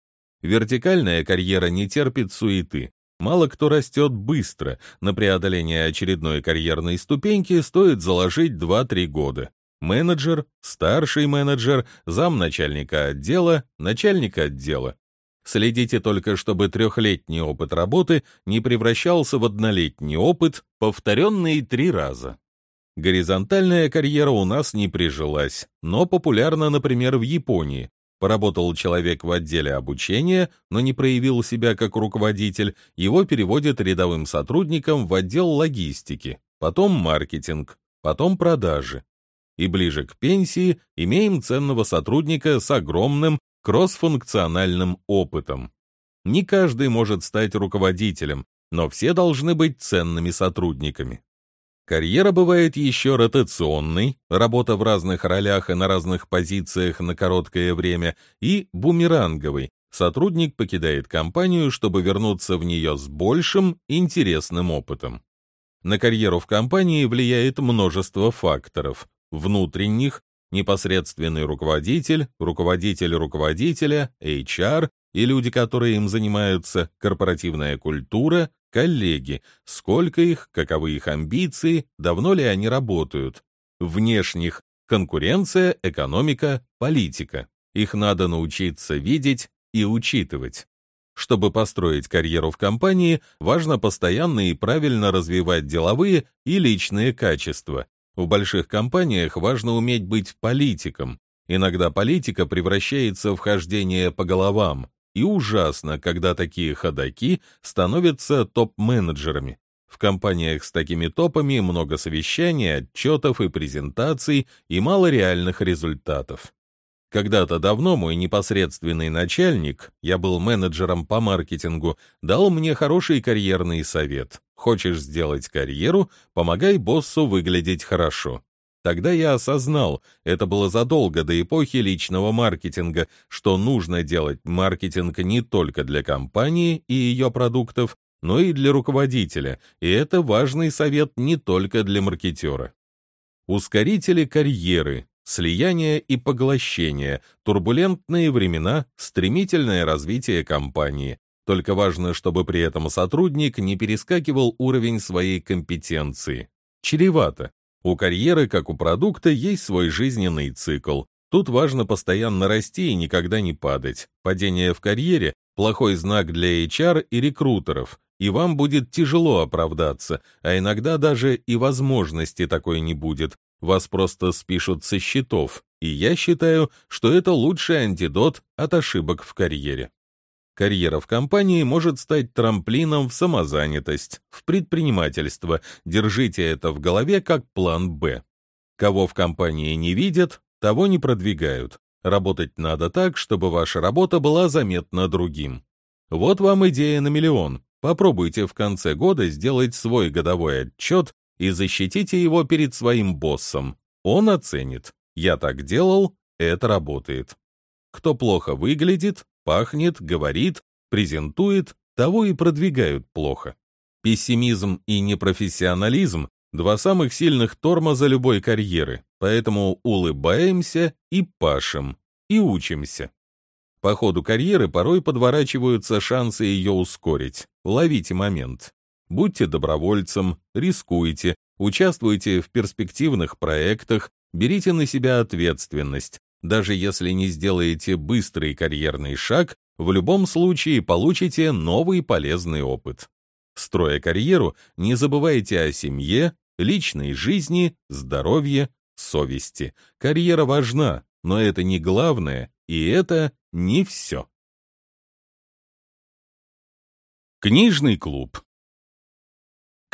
Вертикальная карьера не терпит суеты. Мало кто растет быстро, на преодоление очередной карьерной ступеньки стоит заложить 2-3 года менеджер, старший менеджер, замначальника отдела, начальник отдела. Следите только, чтобы трехлетний опыт работы не превращался в однолетний опыт, повторенный три раза. Горизонтальная карьера у нас не прижилась, но популярна, например, в Японии. Поработал человек в отделе обучения, но не проявил себя как руководитель, его переводят рядовым сотрудником в отдел логистики, потом маркетинг, потом продажи и ближе к пенсии имеем ценного сотрудника с огромным кроссфункциональным опытом. Не каждый может стать руководителем, но все должны быть ценными сотрудниками. Карьера бывает еще ротационной, работа в разных ролях и на разных позициях на короткое время, и бумеранговой, сотрудник покидает компанию, чтобы вернуться в нее с большим интересным опытом. На карьеру в компании влияет множество факторов, внутренних, непосредственный руководитель, руководитель руководителя, HR и люди, которые им занимаются, корпоративная культура, коллеги, сколько их, каковы их амбиции, давно ли они работают. Внешних – конкуренция, экономика, политика. Их надо научиться видеть и учитывать. Чтобы построить карьеру в компании, важно постоянно и правильно развивать деловые и личные качества, в больших компаниях важно уметь быть политиком. Иногда политика превращается в хождение по головам. И ужасно, когда такие ходаки становятся топ-менеджерами. В компаниях с такими топами много совещаний, отчетов и презентаций и мало реальных результатов. Когда-то давно мой непосредственный начальник, я был менеджером по маркетингу, дал мне хороший карьерный совет. Хочешь сделать карьеру, помогай боссу выглядеть хорошо. Тогда я осознал, это было задолго до эпохи личного маркетинга, что нужно делать маркетинг не только для компании и ее продуктов, но и для руководителя, и это важный совет не только для маркетера. Ускорители карьеры слияние и поглощение, турбулентные времена, стремительное развитие компании. Только важно, чтобы при этом сотрудник не перескакивал уровень своей компетенции. Чревато. У карьеры, как у продукта, есть свой жизненный цикл. Тут важно постоянно расти и никогда не падать. Падение в карьере – плохой знак для HR и рекрутеров, и вам будет тяжело оправдаться, а иногда даже и возможности такой не будет, вас просто спишут со счетов, и я считаю, что это лучший антидот от ошибок в карьере. Карьера в компании может стать трамплином в самозанятость, в предпринимательство. Держите это в голове как план «Б». Кого в компании не видят, того не продвигают. Работать надо так, чтобы ваша работа была заметна другим. Вот вам идея на миллион. Попробуйте в конце года сделать свой годовой отчет и защитите его перед своим боссом. Он оценит. Я так делал, это работает. Кто плохо выглядит, пахнет, говорит, презентует, того и продвигают плохо. Пессимизм и непрофессионализм – два самых сильных тормоза любой карьеры, поэтому улыбаемся и пашем, и учимся. По ходу карьеры порой подворачиваются шансы ее ускорить. Ловите момент. Будьте добровольцем, рискуйте, участвуйте в перспективных проектах, берите на себя ответственность. Даже если не сделаете быстрый карьерный шаг, в любом случае получите новый полезный опыт. Строя карьеру, не забывайте о семье, личной жизни, здоровье, совести. Карьера важна, но это не главное, и это не все. Книжный клуб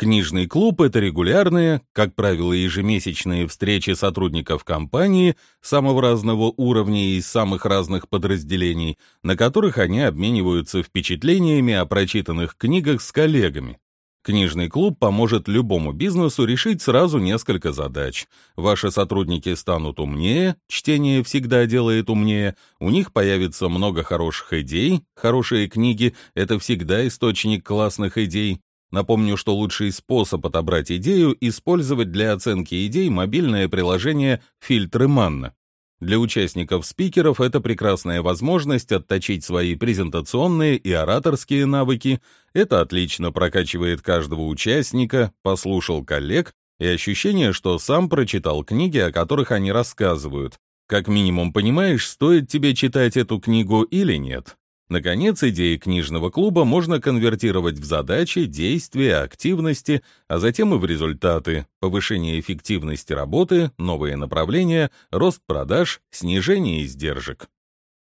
Книжный клуб — это регулярные, как правило, ежемесячные встречи сотрудников компании самого разного уровня и из самых разных подразделений, на которых они обмениваются впечатлениями о прочитанных книгах с коллегами. Книжный клуб поможет любому бизнесу решить сразу несколько задач. Ваши сотрудники станут умнее, чтение всегда делает умнее, у них появится много хороших идей, хорошие книги — это всегда источник классных идей. Напомню, что лучший способ отобрать идею — использовать для оценки идей мобильное приложение «Фильтры Манна». Для участников-спикеров это прекрасная возможность отточить свои презентационные и ораторские навыки. Это отлично прокачивает каждого участника, послушал коллег и ощущение, что сам прочитал книги, о которых они рассказывают. Как минимум понимаешь, стоит тебе читать эту книгу или нет. Наконец, идеи книжного клуба можно конвертировать в задачи, действия, активности, а затем и в результаты, повышение эффективности работы, новые направления, рост продаж, снижение издержек.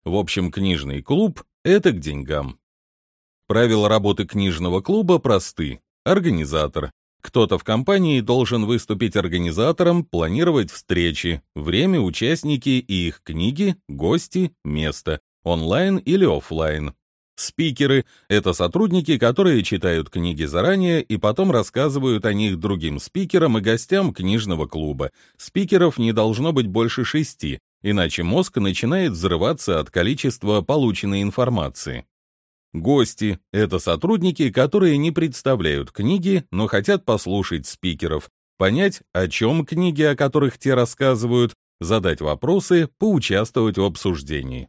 В общем, книжный клуб — это к деньгам. Правила работы книжного клуба просты. Организатор. Кто-то в компании должен выступить организатором, планировать встречи, время, участники и их книги, гости, место онлайн или офлайн. Спикеры — это сотрудники, которые читают книги заранее и потом рассказывают о них другим спикерам и гостям книжного клуба. Спикеров не должно быть больше шести, иначе мозг начинает взрываться от количества полученной информации. Гости — это сотрудники, которые не представляют книги, но хотят послушать спикеров, понять, о чем книги, о которых те рассказывают, задать вопросы, поучаствовать в обсуждении.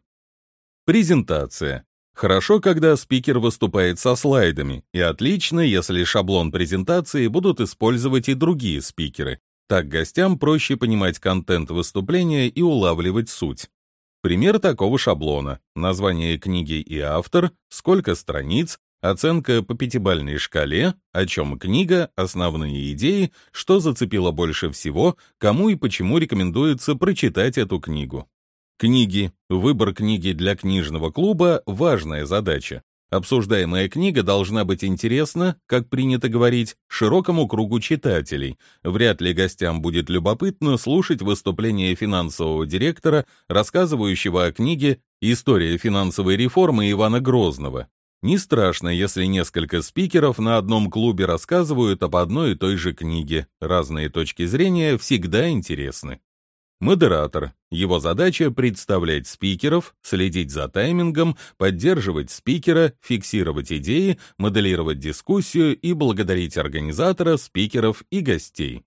Презентация. Хорошо, когда спикер выступает со слайдами, и отлично, если шаблон презентации будут использовать и другие спикеры. Так гостям проще понимать контент выступления и улавливать суть. Пример такого шаблона. Название книги и автор, сколько страниц, оценка по пятибалльной шкале, о чем книга, основные идеи, что зацепило больше всего, кому и почему рекомендуется прочитать эту книгу. Книги. Выбор книги для книжного клуба – важная задача. Обсуждаемая книга должна быть интересна, как принято говорить, широкому кругу читателей. Вряд ли гостям будет любопытно слушать выступление финансового директора, рассказывающего о книге «История финансовой реформы Ивана Грозного». Не страшно, если несколько спикеров на одном клубе рассказывают об одной и той же книге. Разные точки зрения всегда интересны. Модератор. Его задача — представлять спикеров, следить за таймингом, поддерживать спикера, фиксировать идеи, моделировать дискуссию и благодарить организатора, спикеров и гостей.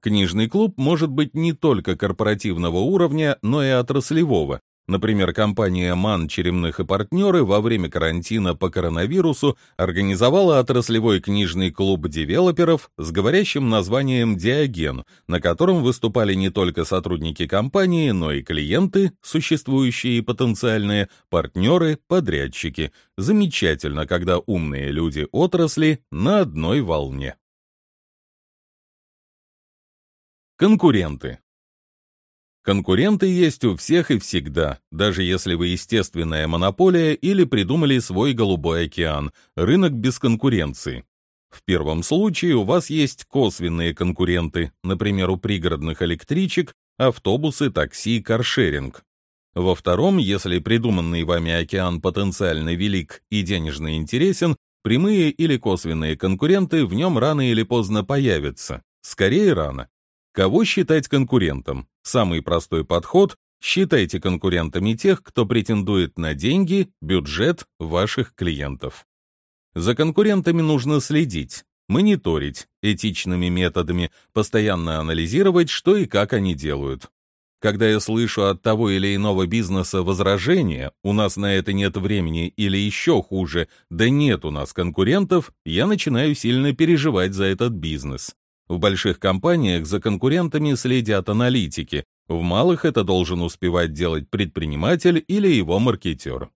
Книжный клуб может быть не только корпоративного уровня, но и отраслевого, Например, компания МАН «Черемных и партнеры» во время карантина по коронавирусу организовала отраслевой книжный клуб девелоперов с говорящим названием «Диоген», на котором выступали не только сотрудники компании, но и клиенты, существующие и потенциальные, партнеры, подрядчики. Замечательно, когда умные люди отрасли на одной волне. Конкуренты Конкуренты есть у всех и всегда, даже если вы естественная монополия или придумали свой голубой океан, рынок без конкуренции. В первом случае у вас есть косвенные конкуренты, например, у пригородных электричек, автобусы, такси, каршеринг. Во втором, если придуманный вами океан потенциально велик и денежно интересен, прямые или косвенные конкуренты в нем рано или поздно появятся. Скорее рано. Кого считать конкурентом? Самый простой подход – считайте конкурентами тех, кто претендует на деньги, бюджет ваших клиентов. За конкурентами нужно следить, мониторить этичными методами, постоянно анализировать, что и как они делают. Когда я слышу от того или иного бизнеса возражения, у нас на это нет времени или еще хуже, да нет у нас конкурентов, я начинаю сильно переживать за этот бизнес. В больших компаниях за конкурентами следят аналитики, в малых это должен успевать делать предприниматель или его маркетер.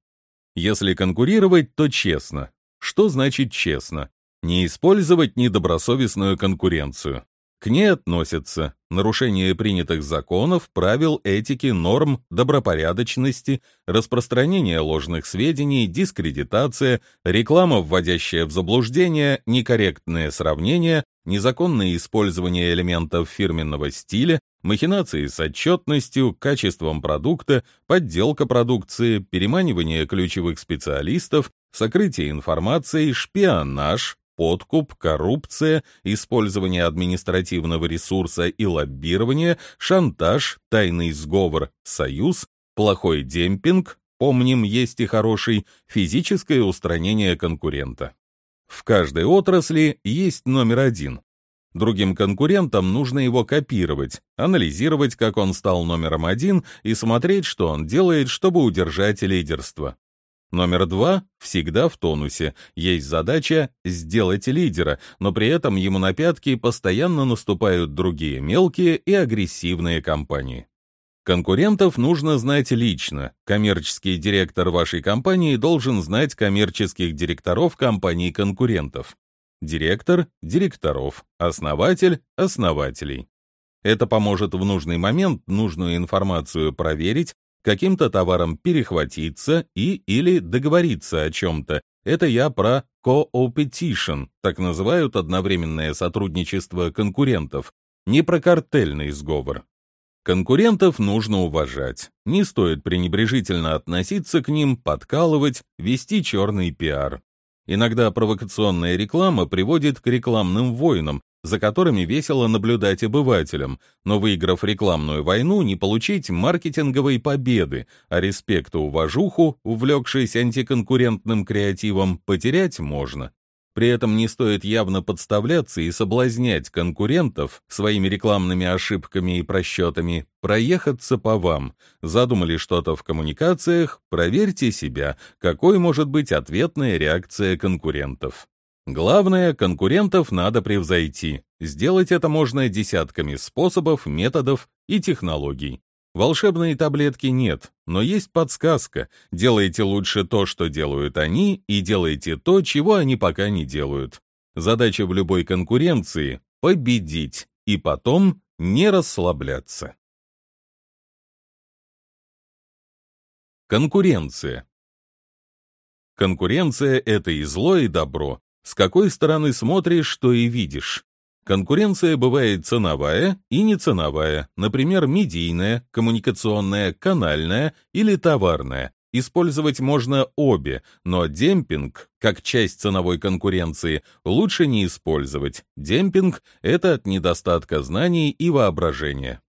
Если конкурировать, то честно. Что значит честно? Не использовать недобросовестную конкуренцию. К ней относятся нарушение принятых законов, правил этики, норм, добропорядочности, распространение ложных сведений, дискредитация, реклама, вводящая в заблуждение, некорректное сравнение, незаконное использование элементов фирменного стиля, махинации с отчетностью, качеством продукта, подделка продукции, переманивание ключевых специалистов, сокрытие информации, шпионаж, подкуп, коррупция, использование административного ресурса и лоббирование, шантаж, тайный сговор, союз, плохой демпинг, помним, есть и хороший, физическое устранение конкурента. В каждой отрасли есть номер один. Другим конкурентам нужно его копировать, анализировать, как он стал номером один, и смотреть, что он делает, чтобы удержать лидерство. Номер два всегда в тонусе. Есть задача сделать лидера, но при этом ему на пятки постоянно наступают другие мелкие и агрессивные компании. Конкурентов нужно знать лично. Коммерческий директор вашей компании должен знать коммерческих директоров компаний конкурентов. Директор – директоров, основатель – основателей. Это поможет в нужный момент нужную информацию проверить, каким-то товаром перехватиться и или договориться о чем-то. Это я про co-opetition, так называют одновременное сотрудничество конкурентов, не про картельный сговор. Конкурентов нужно уважать. Не стоит пренебрежительно относиться к ним, подкалывать, вести черный пиар. Иногда провокационная реклама приводит к рекламным войнам, за которыми весело наблюдать обывателям, но выиграв рекламную войну, не получить маркетинговой победы, а респект и уважуху, увлекшись антиконкурентным креативом, потерять можно. При этом не стоит явно подставляться и соблазнять конкурентов своими рекламными ошибками и просчетами, проехаться по вам. Задумали что-то в коммуникациях, проверьте себя, какой может быть ответная реакция конкурентов. Главное, конкурентов надо превзойти. Сделать это можно десятками способов, методов и технологий. Волшебной таблетки нет, но есть подсказка. Делайте лучше то, что делают они, и делайте то, чего они пока не делают. Задача в любой конкуренции — победить, и потом не расслабляться. Конкуренция. Конкуренция — это и зло, и добро. С какой стороны смотришь, то и видишь. Конкуренция бывает ценовая и неценовая, например, медийная, коммуникационная, канальная или товарная. Использовать можно обе, но демпинг, как часть ценовой конкуренции, лучше не использовать. Демпинг — это от недостатка знаний и воображения.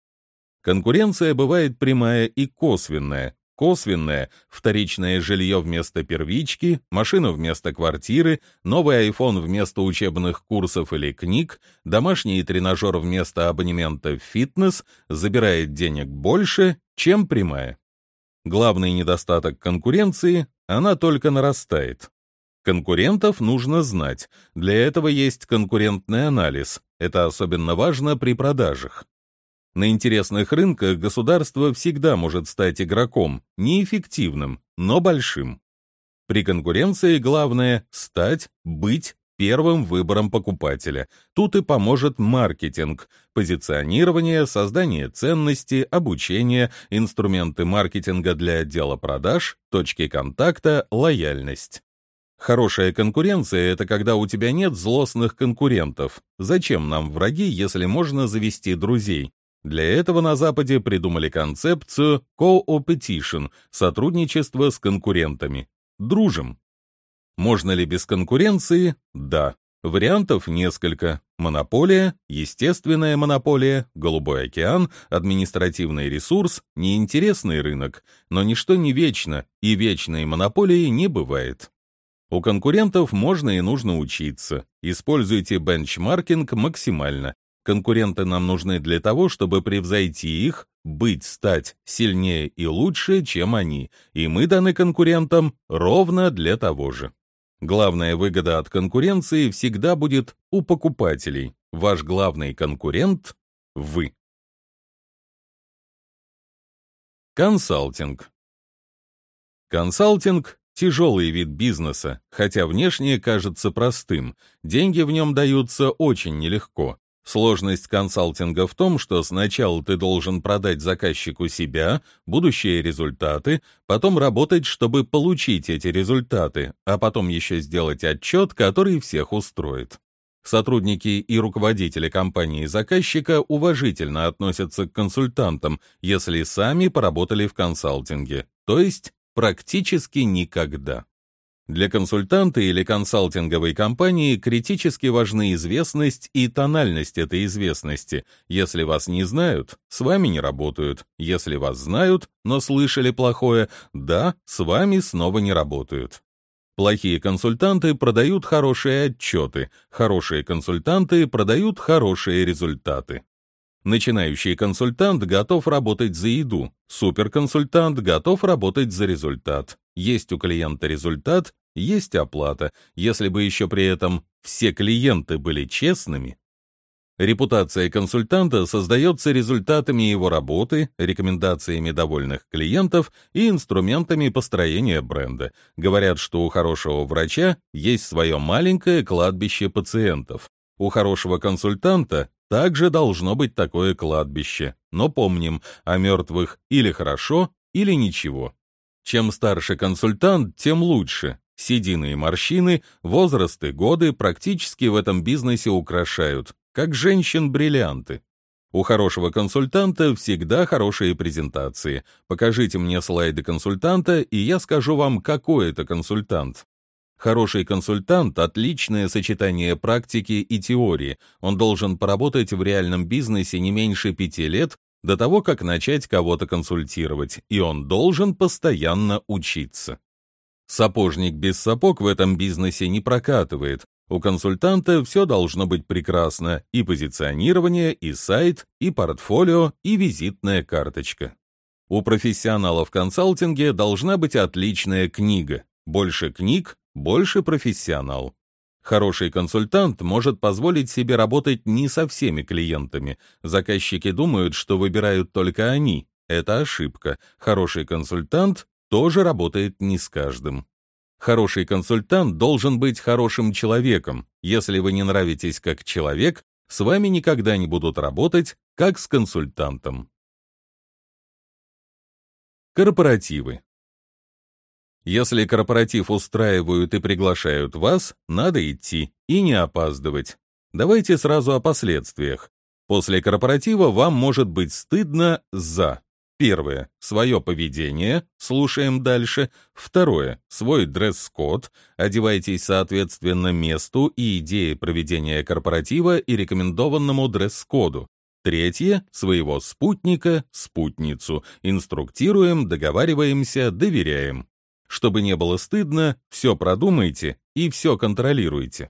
Конкуренция бывает прямая и косвенная. Косвенное – вторичное жилье вместо первички, машину вместо квартиры, новый iPhone вместо учебных курсов или книг, домашний тренажер вместо абонемента в фитнес забирает денег больше, чем прямая. Главный недостаток конкуренции – она только нарастает. Конкурентов нужно знать. Для этого есть конкурентный анализ. Это особенно важно при продажах. На интересных рынках государство всегда может стать игроком, неэффективным, но большим. При конкуренции главное – стать, быть первым выбором покупателя. Тут и поможет маркетинг, позиционирование, создание ценности, обучение, инструменты маркетинга для отдела продаж, точки контакта, лояльность. Хорошая конкуренция — это когда у тебя нет злостных конкурентов. Зачем нам враги, если можно завести друзей? Для этого на Западе придумали концепцию co-opetition — сотрудничество с конкурентами. Дружим. Можно ли без конкуренции? Да. Вариантов несколько. Монополия, естественная монополия, голубой океан, административный ресурс, неинтересный рынок. Но ничто не вечно, и вечной монополии не бывает. У конкурентов можно и нужно учиться. Используйте бенчмаркинг максимально. Конкуренты нам нужны для того, чтобы превзойти их, быть, стать сильнее и лучше, чем они, и мы даны конкурентам ровно для того же. Главная выгода от конкуренции всегда будет у покупателей. Ваш главный конкурент – вы. Консалтинг. Консалтинг – тяжелый вид бизнеса, хотя внешне кажется простым. Деньги в нем даются очень нелегко. Сложность консалтинга в том, что сначала ты должен продать заказчику себя, будущие результаты, потом работать, чтобы получить эти результаты, а потом еще сделать отчет, который всех устроит. Сотрудники и руководители компании заказчика уважительно относятся к консультантам, если сами поработали в консалтинге, то есть практически никогда. Для консультанта или консалтинговой компании критически важны известность и тональность этой известности. Если вас не знают, с вами не работают. Если вас знают, но слышали плохое, да, с вами снова не работают. Плохие консультанты продают хорошие отчеты, хорошие консультанты продают хорошие результаты. Начинающий консультант готов работать за еду, суперконсультант готов работать за результат. Есть у клиента результат, есть оплата, если бы еще при этом все клиенты были честными. Репутация консультанта создается результатами его работы, рекомендациями довольных клиентов и инструментами построения бренда. Говорят, что у хорошего врача есть свое маленькое кладбище пациентов. У хорошего консультанта также должно быть такое кладбище. Но помним, о мертвых или хорошо, или ничего. Чем старше консультант, тем лучше. Седины и морщины, возраст и годы практически в этом бизнесе украшают, как женщин бриллианты. У хорошего консультанта всегда хорошие презентации. Покажите мне слайды консультанта, и я скажу вам, какой это консультант. Хороший консультант — отличное сочетание практики и теории. Он должен поработать в реальном бизнесе не меньше пяти лет до того, как начать кого-то консультировать, и он должен постоянно учиться. Сапожник без сапог в этом бизнесе не прокатывает. У консультанта все должно быть прекрасно, и позиционирование, и сайт, и портфолио, и визитная карточка. У профессионалов в консалтинге должна быть отличная книга. Больше книг, больше профессионал. Хороший консультант может позволить себе работать не со всеми клиентами. Заказчики думают, что выбирают только они. Это ошибка. Хороший консультант тоже работает не с каждым. Хороший консультант должен быть хорошим человеком. Если вы не нравитесь как человек, с вами никогда не будут работать как с консультантом. Корпоративы. Если корпоратив устраивают и приглашают вас, надо идти и не опаздывать. Давайте сразу о последствиях. После корпоратива вам может быть стыдно за Первое. Свое поведение. Слушаем дальше. Второе. Свой дресс-код. Одевайтесь соответственно месту и идее проведения корпоратива и рекомендованному дресс-коду. Третье — своего спутника, спутницу. Инструктируем, договариваемся, доверяем. Чтобы не было стыдно, все продумайте и все контролируйте.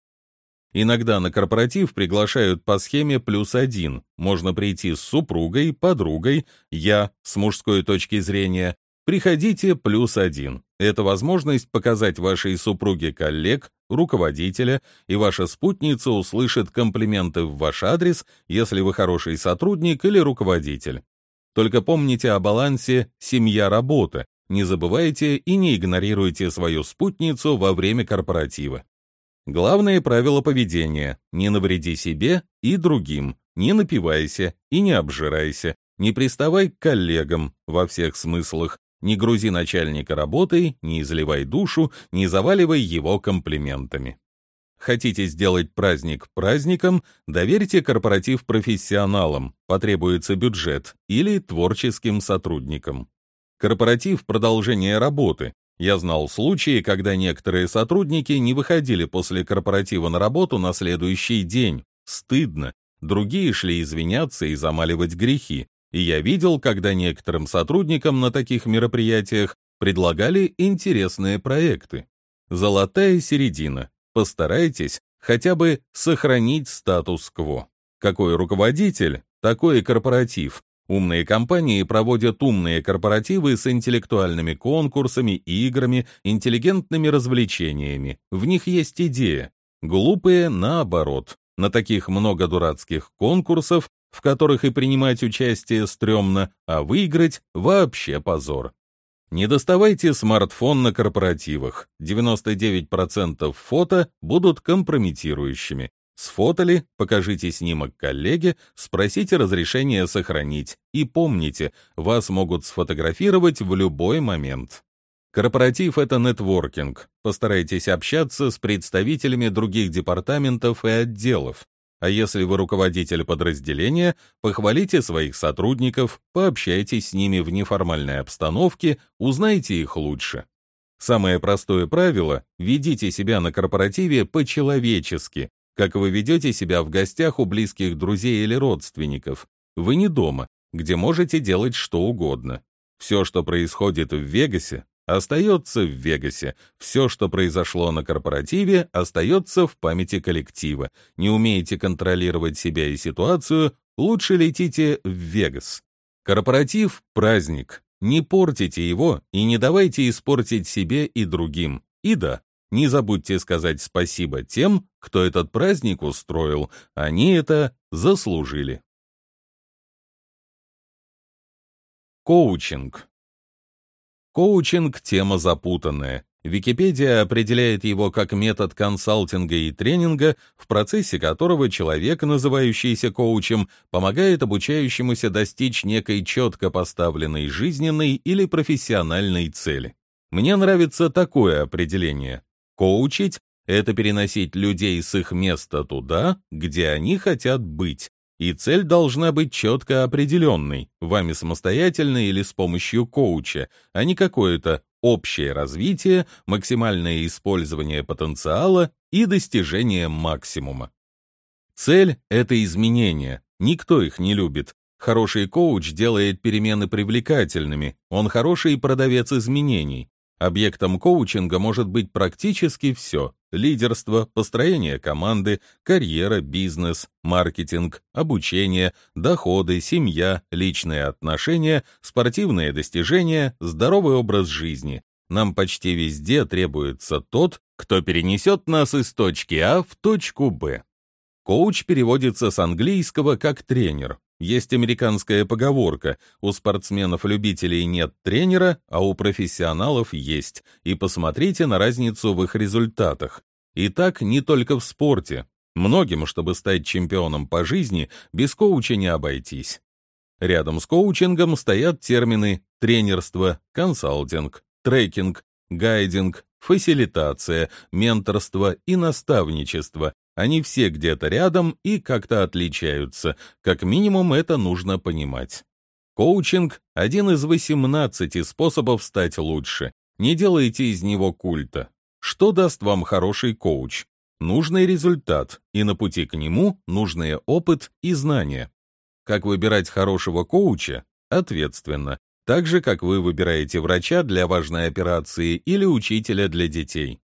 Иногда на корпоратив приглашают по схеме плюс один. Можно прийти с супругой, подругой, я, с мужской точки зрения. Приходите плюс один. Это возможность показать вашей супруге коллег, руководителя, и ваша спутница услышит комплименты в ваш адрес, если вы хороший сотрудник или руководитель. Только помните о балансе «семья-работа», не забывайте и не игнорируйте свою спутницу во время корпоратива. Главное правило поведения – не навреди себе и другим, не напивайся и не обжирайся, не приставай к коллегам во всех смыслах, не грузи начальника работой, не изливай душу, не заваливай его комплиментами. Хотите сделать праздник праздником, доверьте корпоратив профессионалам, потребуется бюджет, или творческим сотрудникам. Корпоратив – продолжение работы. Я знал случаи, когда некоторые сотрудники не выходили после корпоратива на работу на следующий день. Стыдно. Другие шли извиняться и замаливать грехи. И я видел, когда некоторым сотрудникам на таких мероприятиях предлагали интересные проекты. Золотая середина. Постарайтесь хотя бы сохранить статус-кво. Какой руководитель, такой и корпоратив. Умные компании проводят умные корпоративы с интеллектуальными конкурсами, играми, интеллигентными развлечениями. В них есть идея. Глупые наоборот. На таких много дурацких конкурсов, в которых и принимать участие стрёмно, а выиграть вообще позор. Не доставайте смартфон на корпоративах. 99% фото будут компрометирующими. Сфотали, покажите снимок коллеге, спросите разрешения сохранить. И помните, вас могут сфотографировать в любой момент. Корпоратив — это нетворкинг. Постарайтесь общаться с представителями других департаментов и отделов. А если вы руководитель подразделения, похвалите своих сотрудников, пообщайтесь с ними в неформальной обстановке, узнайте их лучше. Самое простое правило – ведите себя на корпоративе по-человечески, как вы ведете себя в гостях у близких друзей или родственников. Вы не дома, где можете делать что угодно. Все, что происходит в Вегасе, остается в Вегасе. Все, что произошло на корпоративе, остается в памяти коллектива. Не умеете контролировать себя и ситуацию, лучше летите в Вегас. Корпоратив – праздник. Не портите его и не давайте испортить себе и другим. И да, не забудьте сказать спасибо тем, кто этот праздник устроил. Они это заслужили. Коучинг. Коучинг – тема запутанная. Википедия определяет его как метод консалтинга и тренинга, в процессе которого человек, называющийся коучем, помогает обучающемуся достичь некой четко поставленной жизненной или профессиональной цели. Мне нравится такое определение. Коучить — это переносить людей с их места туда, где они хотят быть, и цель должна быть четко определенной, вами самостоятельно или с помощью коуча, а не какое-то общее развитие, максимальное использование потенциала и достижение максимума. Цель — это изменения, никто их не любит. Хороший коуч делает перемены привлекательными, он хороший продавец изменений. Объектом коучинга может быть практически все – лидерство, построение команды, карьера, бизнес, маркетинг, обучение, доходы, семья, личные отношения, спортивные достижения, здоровый образ жизни. Нам почти везде требуется тот, кто перенесет нас из точки А в точку Б. Коуч переводится с английского как тренер, есть американская поговорка «У спортсменов-любителей нет тренера, а у профессионалов есть, и посмотрите на разницу в их результатах». И так не только в спорте. Многим, чтобы стать чемпионом по жизни, без коуча не обойтись. Рядом с коучингом стоят термины тренерство, консалтинг, трекинг, гайдинг, фасилитация, менторство и наставничество, они все где-то рядом и как-то отличаются, как минимум это нужно понимать. Коучинг – один из 18 способов стать лучше. Не делайте из него культа. Что даст вам хороший коуч? Нужный результат, и на пути к нему нужный опыт и знания. Как выбирать хорошего коуча? Ответственно. Так же, как вы выбираете врача для важной операции или учителя для детей.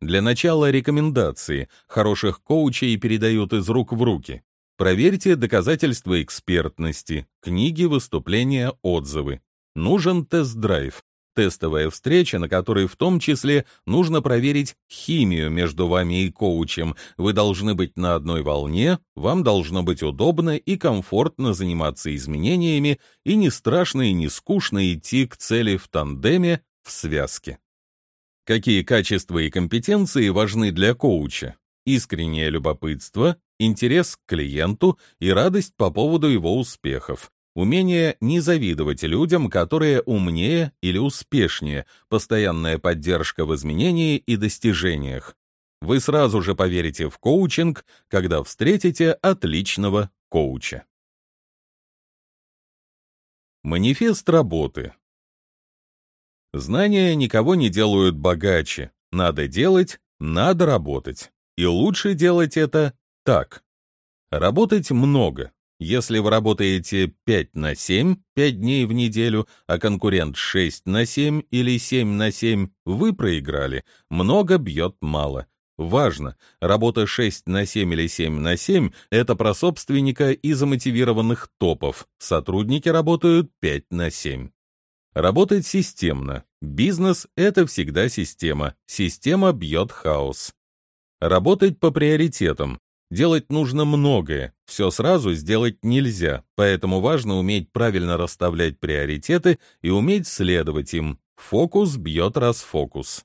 Для начала рекомендации. Хороших коучей передают из рук в руки. Проверьте доказательства экспертности, книги, выступления, отзывы. Нужен тест-драйв. Тестовая встреча, на которой в том числе нужно проверить химию между вами и коучем. Вы должны быть на одной волне, вам должно быть удобно и комфортно заниматься изменениями, и не страшно и не скучно идти к цели в тандеме, в связке. Какие качества и компетенции важны для коуча? Искреннее любопытство, интерес к клиенту и радость по поводу его успехов. Умение не завидовать людям, которые умнее или успешнее, постоянная поддержка в изменении и достижениях. Вы сразу же поверите в коучинг, когда встретите отличного коуча. Манифест работы. Знания никого не делают богаче. Надо делать, надо работать. И лучше делать это так. Работать много. Если вы работаете 5 на 7, 5 дней в неделю, а конкурент 6 на 7 или 7 на 7, вы проиграли. Много бьет мало. Важно, работа 6 на 7 или 7 на 7 – это про собственника и замотивированных топов. Сотрудники работают 5 на 7. Работать системно. Бизнес — это всегда система. Система бьет хаос. Работать по приоритетам. Делать нужно многое, все сразу сделать нельзя, поэтому важно уметь правильно расставлять приоритеты и уметь следовать им. Фокус бьет расфокус.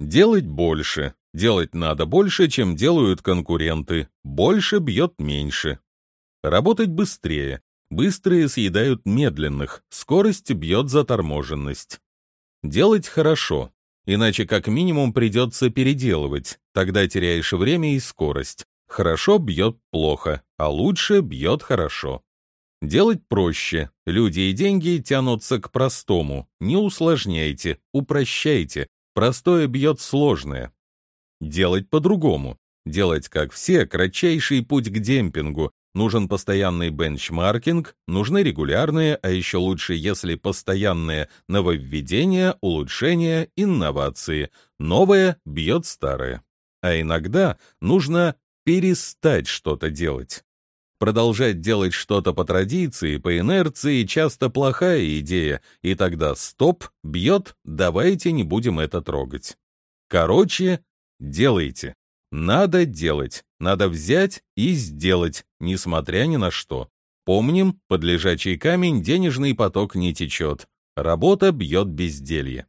Делать больше. Делать надо больше, чем делают конкуренты. Больше бьет меньше. Работать быстрее. Быстрые съедают медленных, скорость бьет заторможенность. Делать хорошо, иначе как минимум придется переделывать, тогда теряешь время и скорость. Хорошо бьет плохо, а лучше бьет хорошо. Делать проще. Люди и деньги тянутся к простому. Не усложняйте, упрощайте. Простое бьет сложное. Делать по-другому. Делать как все, кратчайший путь к демпингу. Нужен постоянный бенчмаркинг, нужны регулярные, а еще лучше, если постоянные нововведения, улучшения, инновации. Новое бьет старое. А иногда нужно перестать что-то делать. Продолжать делать что-то по традиции, по инерции часто плохая идея, и тогда стоп, бьет, давайте не будем это трогать. Короче, делайте. Надо делать, надо взять и сделать, несмотря ни на что. Помним, под лежачий камень денежный поток не течет. Работа бьет безделье.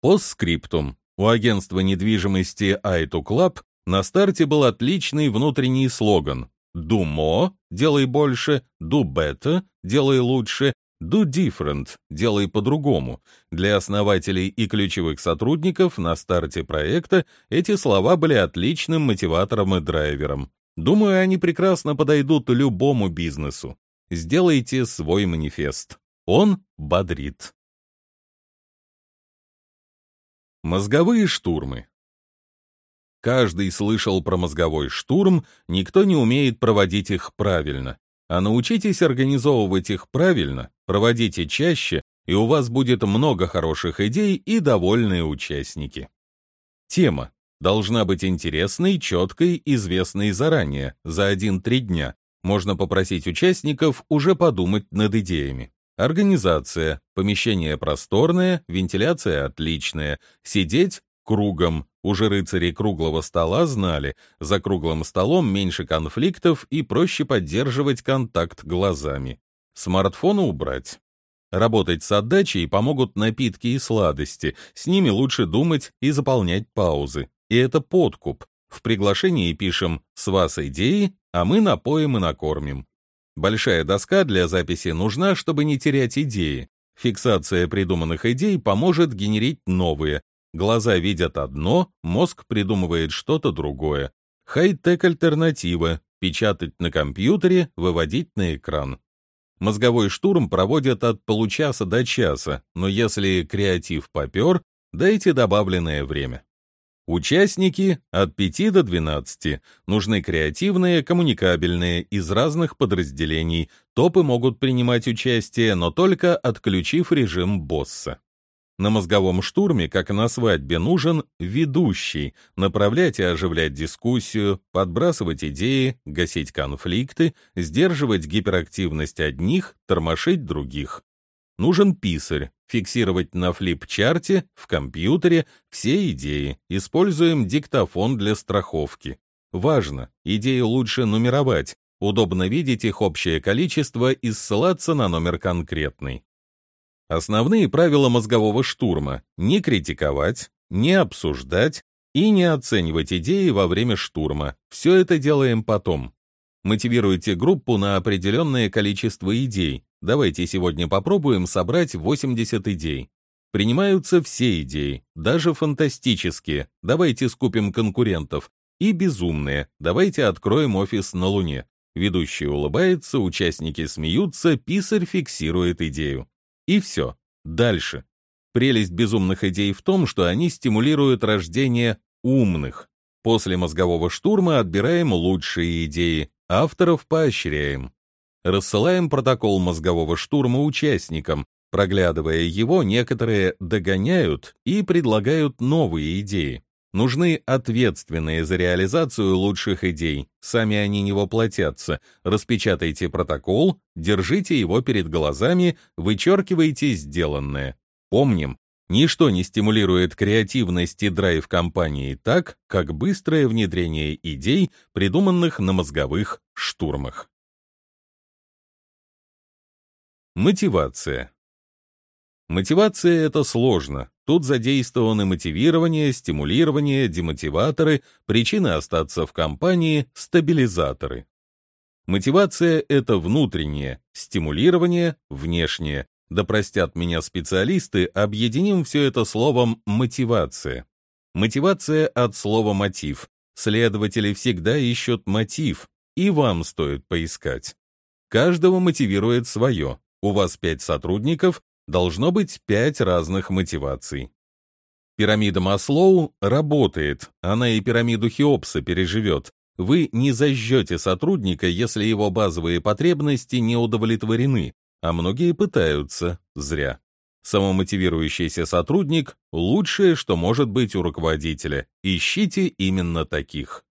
Постскриптум. У агентства недвижимости i2 Club на старте был отличный внутренний слоган more – делай больше, better – делай лучше, do different – делай по-другому. Для основателей и ключевых сотрудников на старте проекта эти слова были отличным мотиватором и драйвером. Думаю, они прекрасно подойдут любому бизнесу. Сделайте свой манифест. Он бодрит. Мозговые штурмы. Каждый слышал про мозговой штурм, никто не умеет проводить их правильно. А научитесь организовывать их правильно, проводите чаще, и у вас будет много хороших идей и довольные участники. Тема должна быть интересной, четкой, известной заранее, за 1-3 дня. Можно попросить участников уже подумать над идеями. Организация, помещение просторное, вентиляция отличная, сидеть кругом. Уже рыцари круглого стола знали, за круглым столом меньше конфликтов и проще поддерживать контакт глазами. Смартфоны убрать. Работать с отдачей помогут напитки и сладости, с ними лучше думать и заполнять паузы. И это подкуп. В приглашении пишем «С вас идеи, а мы напоим и накормим». Большая доска для записи нужна, чтобы не терять идеи. Фиксация придуманных идей поможет генерить новые, Глаза видят одно, мозг придумывает что-то другое. Хай-тек альтернатива – печатать на компьютере, выводить на экран. Мозговой штурм проводят от получаса до часа, но если креатив попер, дайте добавленное время. Участники от 5 до 12. Нужны креативные, коммуникабельные, из разных подразделений. Топы могут принимать участие, но только отключив режим босса. На мозговом штурме, как на свадьбе, нужен ведущий, направлять и оживлять дискуссию, подбрасывать идеи, гасить конфликты, сдерживать гиперактивность одних, тормошить других. Нужен писарь, фиксировать на флип-чарте, в компьютере все идеи, используем диктофон для страховки. Важно, идеи лучше нумеровать, удобно видеть их общее количество и ссылаться на номер конкретный. Основные правила мозгового штурма — не критиковать, не обсуждать и не оценивать идеи во время штурма. Все это делаем потом. Мотивируйте группу на определенное количество идей. Давайте сегодня попробуем собрать 80 идей. Принимаются все идеи, даже фантастические. Давайте скупим конкурентов. И безумные. Давайте откроем офис на Луне. Ведущий улыбается, участники смеются, писарь фиксирует идею. И все. Дальше. Прелесть безумных идей в том, что они стимулируют рождение умных. После мозгового штурма отбираем лучшие идеи, авторов поощряем. Рассылаем протокол мозгового штурма участникам, проглядывая его, некоторые догоняют и предлагают новые идеи. Нужны ответственные за реализацию лучших идей. Сами они не воплотятся. Распечатайте протокол, держите его перед глазами, вычеркивайте сделанное. Помним, ничто не стимулирует креативность и драйв компании так, как быстрое внедрение идей, придуманных на мозговых штурмах. Мотивация. Мотивация — это сложно. Тут задействованы мотивирование, стимулирование, демотиваторы, причины остаться в компании, стабилизаторы. Мотивация — это внутреннее, стимулирование — внешнее. Да простят меня специалисты, объединим все это словом «мотивация». Мотивация от слова «мотив». Следователи всегда ищут мотив, и вам стоит поискать. Каждого мотивирует свое. У вас пять сотрудников, должно быть пять разных мотиваций. Пирамида Маслоу работает, она и пирамиду Хеопса переживет. Вы не зажжете сотрудника, если его базовые потребности не удовлетворены, а многие пытаются, зря. Самомотивирующийся сотрудник – лучшее, что может быть у руководителя. Ищите именно таких.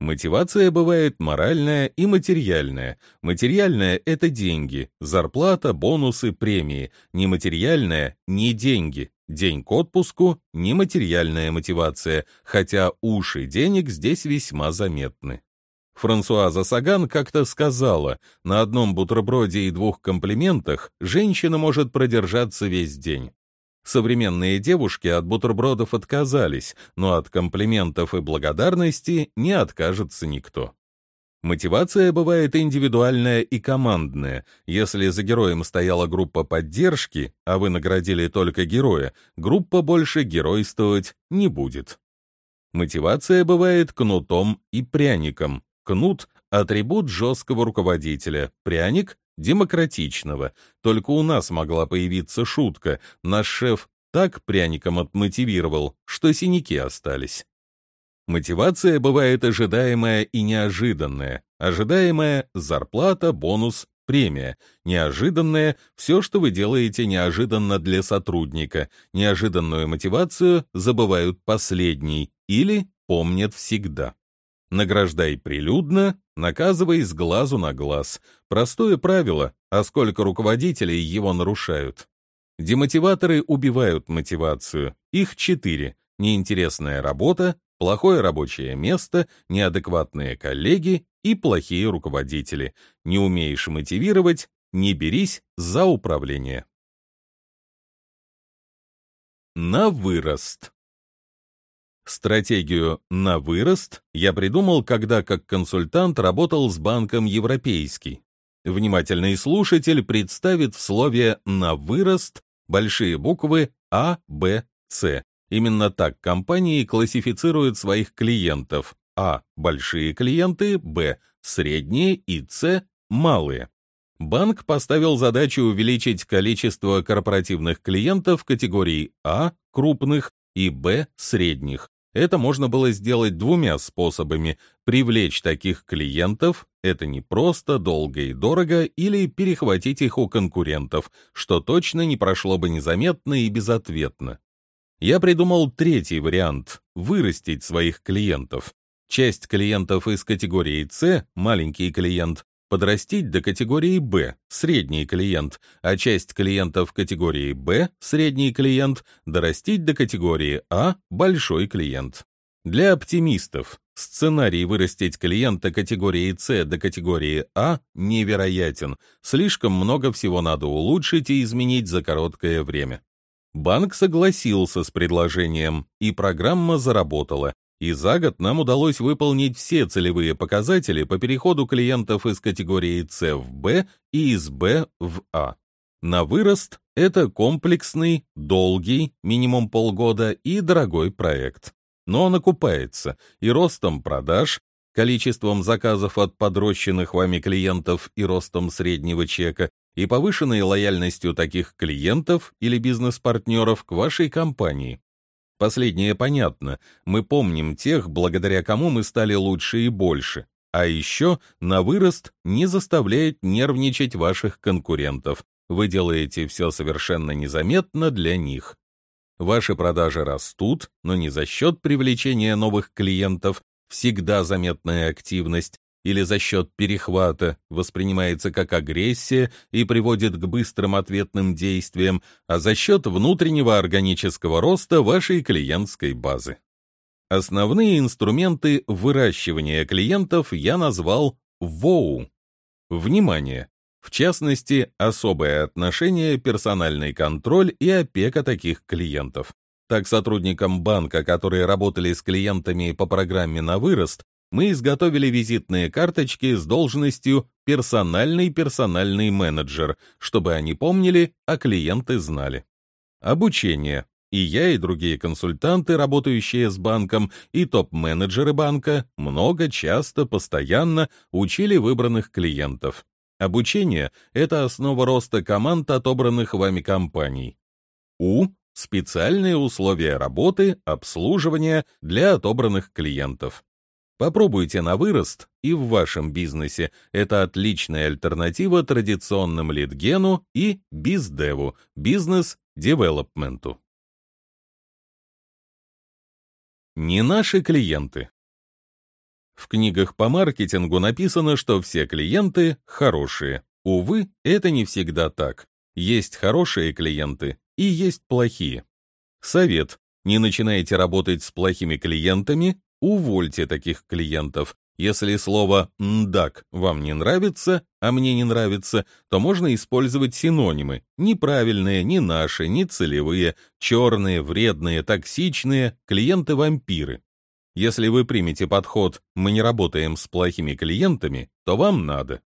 Мотивация бывает моральная и материальная. Материальная – это деньги, зарплата, бонусы, премии. Нематериальная – не деньги. День к отпуску – нематериальная мотивация, хотя уши денег здесь весьма заметны. Франсуаза Саган как-то сказала, на одном бутерброде и двух комплиментах женщина может продержаться весь день. Современные девушки от бутербродов отказались, но от комплиментов и благодарности не откажется никто. Мотивация бывает индивидуальная и командная. Если за героем стояла группа поддержки, а вы наградили только героя, группа больше геройствовать не будет. Мотивация бывает кнутом и пряником. Кнут — атрибут жесткого руководителя, пряник — демократичного. Только у нас могла появиться шутка. Наш шеф так пряником отмотивировал, что синяки остались. Мотивация бывает ожидаемая и неожиданная. Ожидаемая — зарплата, бонус, премия. Неожиданная — все, что вы делаете неожиданно для сотрудника. Неожиданную мотивацию забывают последний или помнят всегда. Награждай прилюдно, наказывай с глазу на глаз. Простое правило, а сколько руководителей его нарушают. Демотиваторы убивают мотивацию. Их четыре. Неинтересная работа, плохое рабочее место, неадекватные коллеги и плохие руководители. Не умеешь мотивировать, не берись за управление. На вырост. Стратегию «на вырост» я придумал, когда как консультант работал с банком «Европейский». Внимательный слушатель представит в слове «на вырост» большие буквы А, Б, С. Именно так компании классифицируют своих клиентов. А – большие клиенты, Б – средние и С – малые. Банк поставил задачу увеличить количество корпоративных клиентов категории А – крупных и Б – средних, это можно было сделать двумя способами. Привлечь таких клиентов – это не просто, долго и дорого, или перехватить их у конкурентов, что точно не прошло бы незаметно и безответно. Я придумал третий вариант – вырастить своих клиентов. Часть клиентов из категории С, маленький клиент, подрастить до категории Б, средний клиент, а часть клиентов категории Б, средний клиент, дорастить до категории А, большой клиент. Для оптимистов сценарий вырастить клиента категории С до категории А невероятен, слишком много всего надо улучшить и изменить за короткое время. Банк согласился с предложением, и программа заработала, и за год нам удалось выполнить все целевые показатели по переходу клиентов из категории С в Б и из Б в А. На вырост это комплексный, долгий, минимум полгода и дорогой проект. Но он окупается и ростом продаж, количеством заказов от подрощенных вами клиентов и ростом среднего чека, и повышенной лояльностью таких клиентов или бизнес-партнеров к вашей компании. Последнее понятно. Мы помним тех, благодаря кому мы стали лучше и больше. А еще на вырост не заставляет нервничать ваших конкурентов. Вы делаете все совершенно незаметно для них. Ваши продажи растут, но не за счет привлечения новых клиентов, всегда заметная активность, или за счет перехвата воспринимается как агрессия и приводит к быстрым ответным действиям, а за счет внутреннего органического роста вашей клиентской базы. Основные инструменты выращивания клиентов я назвал ВОУ. Внимание! В частности, особое отношение, персональный контроль и опека таких клиентов. Так, сотрудникам банка, которые работали с клиентами по программе на вырост, мы изготовили визитные карточки с должностью «персональный персональный менеджер», чтобы они помнили, а клиенты знали. Обучение. И я, и другие консультанты, работающие с банком, и топ-менеджеры банка, много, часто, постоянно учили выбранных клиентов. Обучение — это основа роста команд отобранных вами компаний. У специальные условия работы, обслуживания для отобранных клиентов. Попробуйте на вырост, и в вашем бизнесе это отличная альтернатива традиционным лидгену и бездеву, бизнес-девелопменту. Не наши клиенты. В книгах по маркетингу написано, что все клиенты хорошие. Увы, это не всегда так. Есть хорошие клиенты и есть плохие. Совет. Не начинайте работать с плохими клиентами, увольте таких клиентов. Если слово «мдак» вам не нравится, а мне не нравится, то можно использовать синонимы. Неправильные, не наши, не целевые, черные, вредные, токсичные, клиенты-вампиры. Если вы примете подход «мы не работаем с плохими клиентами», то вам надо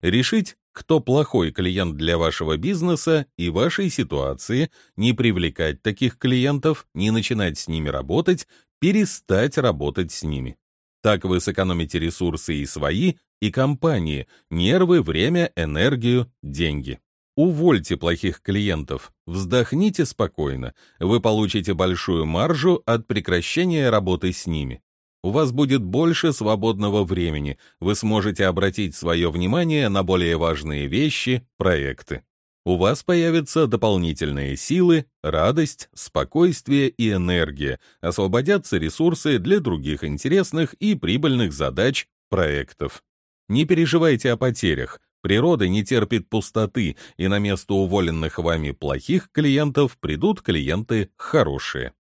решить, кто плохой клиент для вашего бизнеса и вашей ситуации, не привлекать таких клиентов, не начинать с ними работать, перестать работать с ними. Так вы сэкономите ресурсы и свои, и компании, нервы, время, энергию, деньги. Увольте плохих клиентов, вздохните спокойно, вы получите большую маржу от прекращения работы с ними. У вас будет больше свободного времени, вы сможете обратить свое внимание на более важные вещи, проекты у вас появятся дополнительные силы, радость, спокойствие и энергия, освободятся ресурсы для других интересных и прибыльных задач, проектов. Не переживайте о потерях. Природа не терпит пустоты, и на место уволенных вами плохих клиентов придут клиенты хорошие.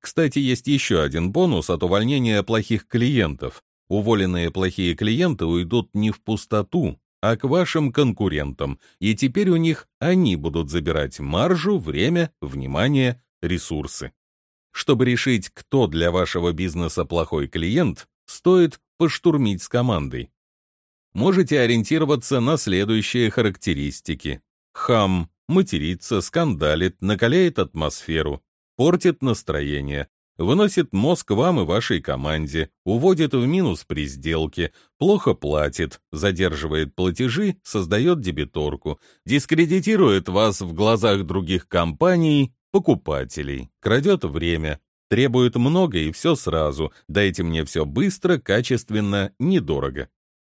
Кстати, есть еще один бонус от увольнения плохих клиентов. Уволенные плохие клиенты уйдут не в пустоту, а к вашим конкурентам, и теперь у них они будут забирать маржу, время, внимание, ресурсы. Чтобы решить, кто для вашего бизнеса плохой клиент, стоит поштурмить с командой. Можете ориентироваться на следующие характеристики. Хам, матерится, скандалит, накаляет атмосферу, портит настроение, выносит мозг вам и вашей команде, уводит в минус при сделке, плохо платит, задерживает платежи, создает дебиторку, дискредитирует вас в глазах других компаний, покупателей, крадет время, требует много и все сразу, дайте мне все быстро, качественно, недорого.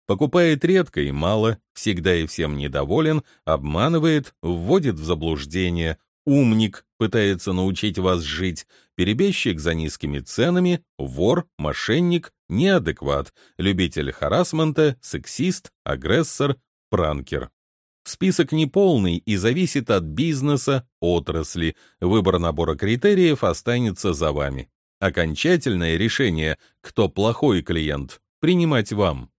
Покупает редко и мало, всегда и всем недоволен, обманывает, вводит в заблуждение, умник, пытается научить вас жить, перебежчик за низкими ценами, вор, мошенник, неадекват, любитель харасмента, сексист, агрессор, пранкер. Список неполный и зависит от бизнеса, отрасли. Выбор набора критериев останется за вами. Окончательное решение, кто плохой клиент, принимать вам.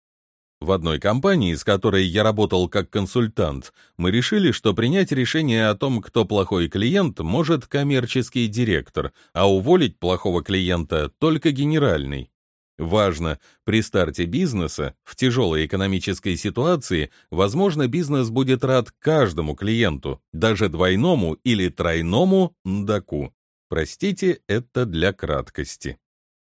В одной компании, с которой я работал как консультант, мы решили, что принять решение о том, кто плохой клиент, может коммерческий директор, а уволить плохого клиента только генеральный. Важно, при старте бизнеса, в тяжелой экономической ситуации, возможно, бизнес будет рад каждому клиенту, даже двойному или тройному ндаку. Простите, это для краткости.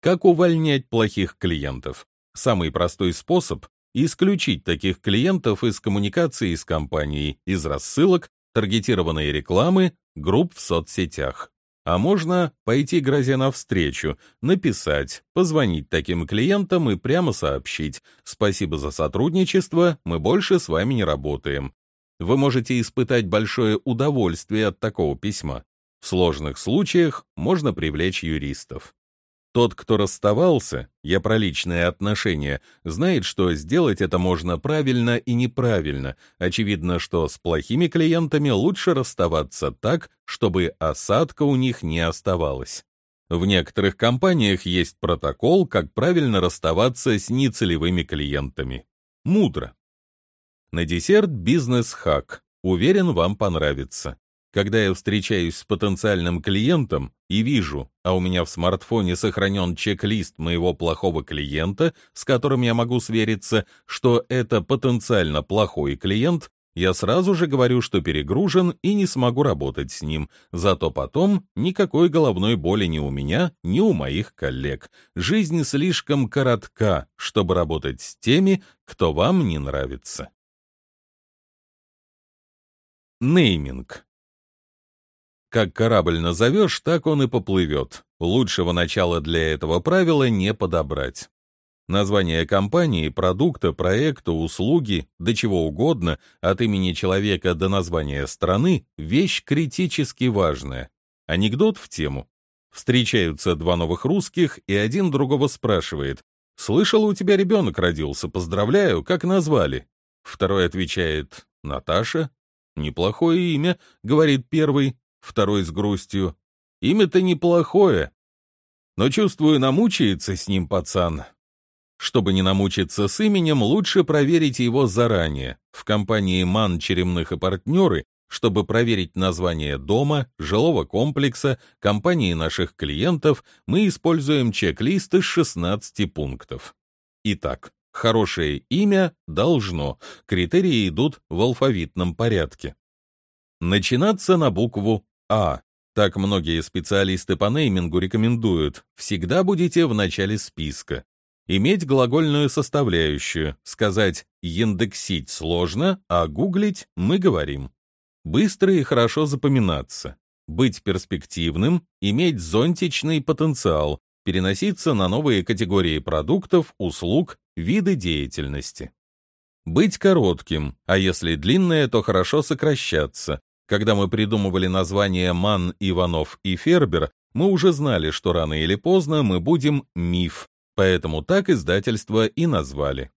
Как увольнять плохих клиентов? Самый простой способ исключить таких клиентов из коммуникации с компанией, из рассылок, таргетированной рекламы, групп в соцсетях. А можно пойти грозя навстречу, написать, позвонить таким клиентам и прямо сообщить «Спасибо за сотрудничество, мы больше с вами не работаем». Вы можете испытать большое удовольствие от такого письма. В сложных случаях можно привлечь юристов. Тот, кто расставался, я про личные отношения, знает, что сделать это можно правильно и неправильно. Очевидно, что с плохими клиентами лучше расставаться так, чтобы осадка у них не оставалась. В некоторых компаниях есть протокол, как правильно расставаться с нецелевыми клиентами. Мудро. На десерт бизнес-хак. Уверен, вам понравится. Когда я встречаюсь с потенциальным клиентом и вижу, а у меня в смартфоне сохранен чек-лист моего плохого клиента, с которым я могу свериться, что это потенциально плохой клиент, я сразу же говорю, что перегружен и не смогу работать с ним. Зато потом никакой головной боли ни у меня, ни у моих коллег. Жизнь слишком коротка, чтобы работать с теми, кто вам не нравится. Нейминг Как корабль назовешь, так он и поплывет. Лучшего начала для этого правила не подобрать. Название компании, продукта, проекта, услуги, до чего угодно, от имени человека до названия страны – вещь критически важная. Анекдот в тему. Встречаются два новых русских, и один другого спрашивает. «Слышал, у тебя ребенок родился, поздравляю, как назвали?» Второй отвечает. «Наташа?» «Неплохое имя», — говорит первый второй с грустью. Имя-то неплохое, но, чувствую, намучается с ним пацан. Чтобы не намучиться с именем, лучше проверить его заранее. В компании «Ман, Черемных и партнеры», чтобы проверить название дома, жилого комплекса, компании наших клиентов, мы используем чек-лист из 16 пунктов. Итак, хорошее имя должно, критерии идут в алфавитном порядке. Начинаться на букву а. Так многие специалисты по неймингу рекомендуют. Всегда будете в начале списка. Иметь глагольную составляющую. Сказать «яндексить» сложно, а гуглить мы говорим. Быстро и хорошо запоминаться. Быть перспективным, иметь зонтичный потенциал, переноситься на новые категории продуктов, услуг, виды деятельности. Быть коротким, а если длинное, то хорошо сокращаться, когда мы придумывали название Ман, Иванов и Фербер, мы уже знали, что рано или поздно мы будем миф, поэтому так издательство и назвали.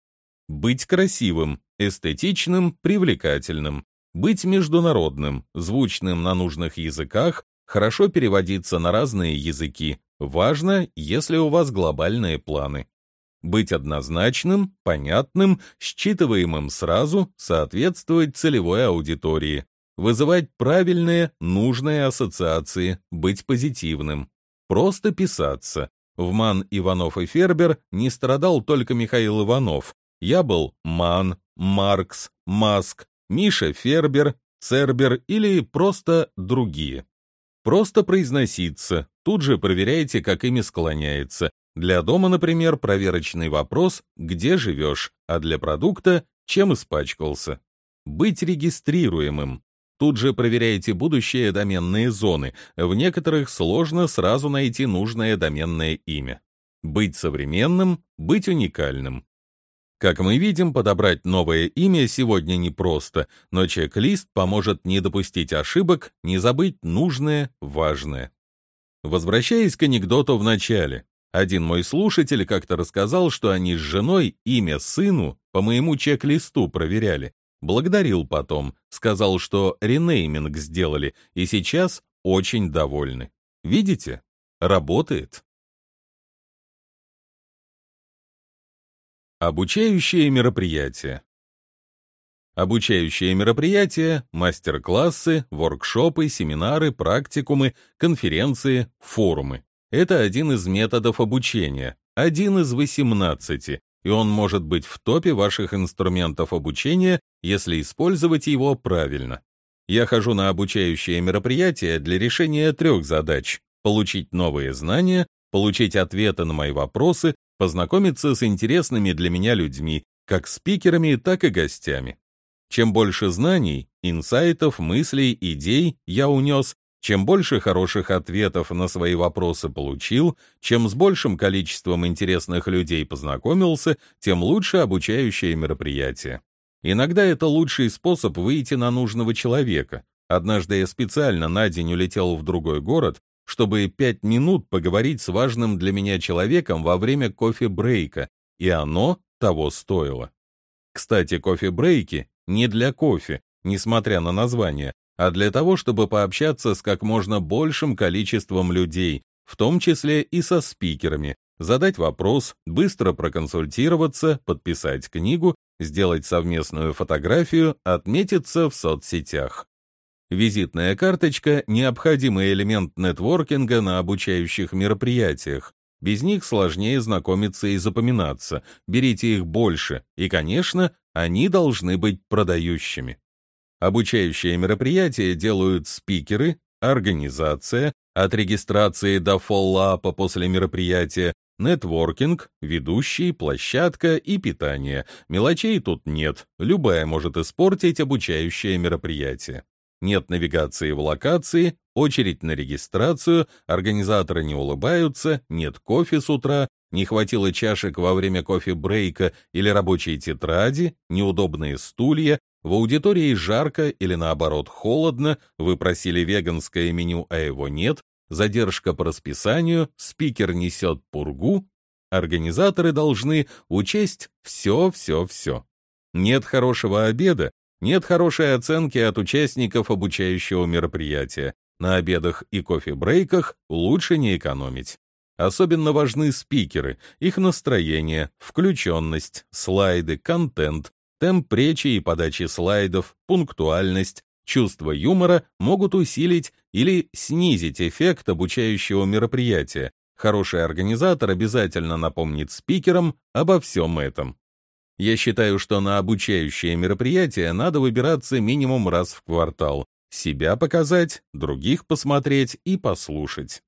Быть красивым, эстетичным, привлекательным. Быть международным, звучным на нужных языках, хорошо переводиться на разные языки. Важно, если у вас глобальные планы. Быть однозначным, понятным, считываемым сразу, соответствовать целевой аудитории вызывать правильные, нужные ассоциации, быть позитивным. Просто писаться. В Ман, Иванов и Фербер не страдал только Михаил Иванов. Я был Ман, Маркс, Маск, Миша Фербер, Цербер или просто другие. Просто произноситься, тут же проверяйте, как ими склоняется. Для дома, например, проверочный вопрос «Где живешь?», а для продукта «Чем испачкался?». Быть регистрируемым. Тут же проверяйте будущие доменные зоны. В некоторых сложно сразу найти нужное доменное имя. Быть современным, быть уникальным. Как мы видим, подобрать новое имя сегодня непросто, но чек-лист поможет не допустить ошибок, не забыть нужное, важное. Возвращаясь к анекдоту в начале, один мой слушатель как-то рассказал, что они с женой имя сыну по моему чек-листу проверяли. Благодарил потом, сказал, что ренейминг сделали, и сейчас очень довольны. Видите? Работает. Обучающие мероприятия. Обучающие мероприятия, мастер-классы, воркшопы, семинары, практикумы, конференции, форумы. Это один из методов обучения, один из 18, и он может быть в топе ваших инструментов обучения, если использовать его правильно. Я хожу на обучающие мероприятия для решения трех задач – получить новые знания, получить ответы на мои вопросы, познакомиться с интересными для меня людьми, как спикерами, так и гостями. Чем больше знаний, инсайтов, мыслей, идей я унес, чем больше хороших ответов на свои вопросы получил, чем с большим количеством интересных людей познакомился, тем лучше обучающее мероприятие. Иногда это лучший способ выйти на нужного человека. Однажды я специально на день улетел в другой город, чтобы пять минут поговорить с важным для меня человеком во время кофе-брейка, и оно того стоило. Кстати, кофе-брейки не для кофе, несмотря на название, а для того, чтобы пообщаться с как можно большим количеством людей, в том числе и со спикерами, задать вопрос, быстро проконсультироваться, подписать книгу, сделать совместную фотографию, отметиться в соцсетях. Визитная карточка – необходимый элемент нетворкинга на обучающих мероприятиях. Без них сложнее знакомиться и запоминаться, берите их больше, и, конечно, они должны быть продающими. Обучающие мероприятия делают спикеры, организация, от регистрации до фоллапа после мероприятия, нетворкинг, ведущий, площадка и питание. Мелочей тут нет, любая может испортить обучающее мероприятие. Нет навигации в локации, очередь на регистрацию, организаторы не улыбаются, нет кофе с утра, не хватило чашек во время кофе-брейка или рабочей тетради, неудобные стулья, в аудитории жарко или наоборот холодно, вы просили веганское меню, а его нет, задержка по расписанию, спикер несет пургу. Организаторы должны учесть все-все-все. Нет хорошего обеда, нет хорошей оценки от участников обучающего мероприятия. На обедах и кофе-брейках лучше не экономить. Особенно важны спикеры, их настроение, включенность, слайды, контент, темп речи и подачи слайдов, пунктуальность, чувство юмора могут усилить или снизить эффект обучающего мероприятия. Хороший организатор обязательно напомнит спикерам обо всем этом. Я считаю, что на обучающее мероприятие надо выбираться минимум раз в квартал. Себя показать, других посмотреть и послушать.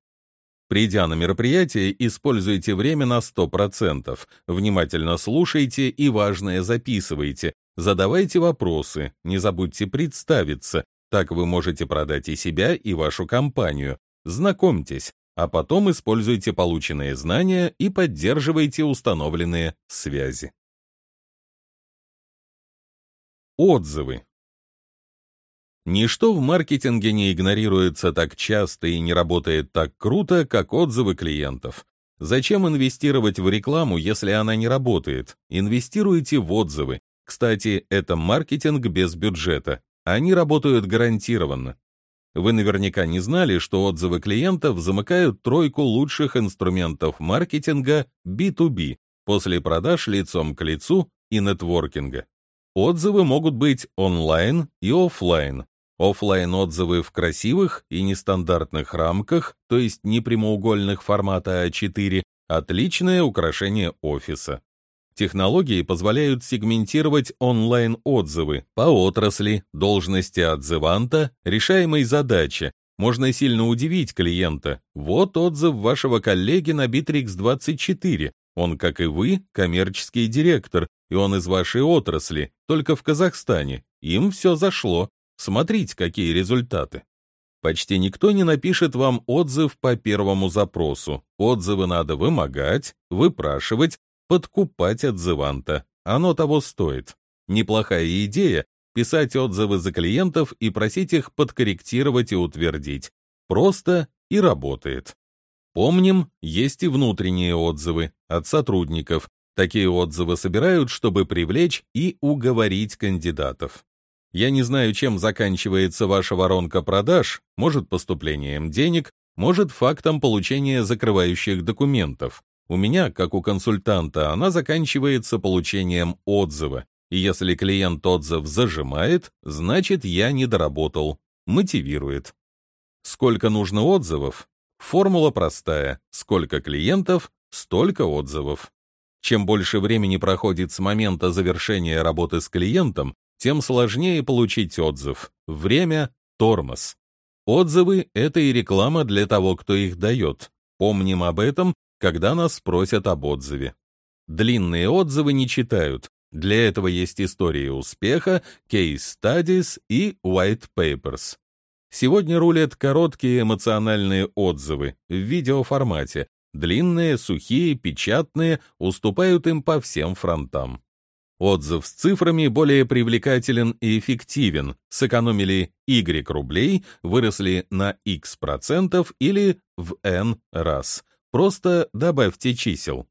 Придя на мероприятие, используйте время на 100%, внимательно слушайте и важное записывайте, задавайте вопросы, не забудьте представиться, так вы можете продать и себя, и вашу компанию. Знакомьтесь, а потом используйте полученные знания и поддерживайте установленные связи. Отзывы. Ничто в маркетинге не игнорируется так часто и не работает так круто, как отзывы клиентов. Зачем инвестировать в рекламу, если она не работает? Инвестируйте в отзывы. Кстати, это маркетинг без бюджета. Они работают гарантированно. Вы наверняка не знали, что отзывы клиентов замыкают тройку лучших инструментов маркетинга B2B после продаж лицом к лицу и нетворкинга. Отзывы могут быть онлайн и офлайн. Офлайн отзывы в красивых и нестандартных рамках, то есть не прямоугольных формата А4, отличное украшение офиса. Технологии позволяют сегментировать онлайн-отзывы по отрасли, должности отзыванта, решаемой задаче. Можно сильно удивить клиента. Вот отзыв вашего коллеги на Bittrex24. Он, как и вы, коммерческий директор, и он из вашей отрасли, только в Казахстане. Им все зашло. Смотрите, какие результаты. Почти никто не напишет вам отзыв по первому запросу. Отзывы надо вымогать, выпрашивать, подкупать отзыванта. Оно того стоит. Неплохая идея писать отзывы за клиентов и просить их подкорректировать и утвердить. Просто и работает. Помним, есть и внутренние отзывы от сотрудников, Такие отзывы собирают, чтобы привлечь и уговорить кандидатов. Я не знаю, чем заканчивается ваша воронка продаж, может поступлением денег, может фактом получения закрывающих документов. У меня, как у консультанта, она заканчивается получением отзыва. И если клиент отзыв зажимает, значит я не доработал. Мотивирует. Сколько нужно отзывов? Формула простая. Сколько клиентов, столько отзывов. Чем больше времени проходит с момента завершения работы с клиентом, тем сложнее получить отзыв. Время – тормоз. Отзывы – это и реклама для того, кто их дает. Помним об этом, когда нас спросят об отзыве. Длинные отзывы не читают. Для этого есть истории успеха, studies и white papers. Сегодня рулят короткие эмоциональные отзывы в видеоформате, Длинные, сухие, печатные уступают им по всем фронтам. Отзыв с цифрами более привлекателен и эффективен. Сэкономили Y рублей, выросли на X процентов или в N раз. Просто добавьте чисел.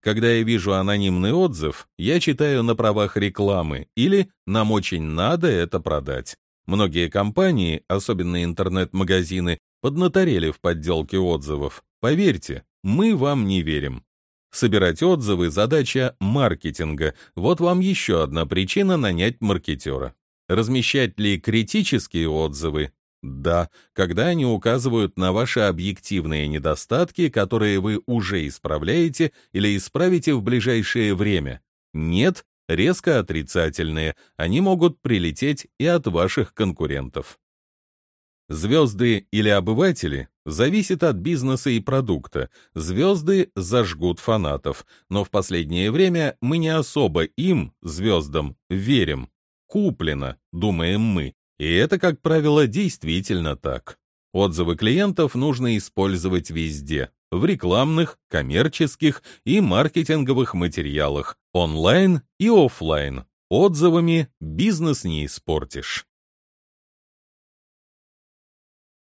Когда я вижу анонимный отзыв, я читаю на правах рекламы или «нам очень надо это продать». Многие компании, особенно интернет-магазины, поднаторели в подделке отзывов. Поверьте, мы вам не верим. Собирать отзывы – задача маркетинга. Вот вам еще одна причина нанять маркетера. Размещать ли критические отзывы? Да, когда они указывают на ваши объективные недостатки, которые вы уже исправляете или исправите в ближайшее время. Нет, резко отрицательные. Они могут прилететь и от ваших конкурентов. Звезды или обыватели зависит от бизнеса и продукта. Звезды зажгут фанатов, но в последнее время мы не особо им, звездам, верим. Куплено, думаем мы. И это, как правило, действительно так. Отзывы клиентов нужно использовать везде, в рекламных, коммерческих и маркетинговых материалах, онлайн и офлайн. Отзывами бизнес не испортишь.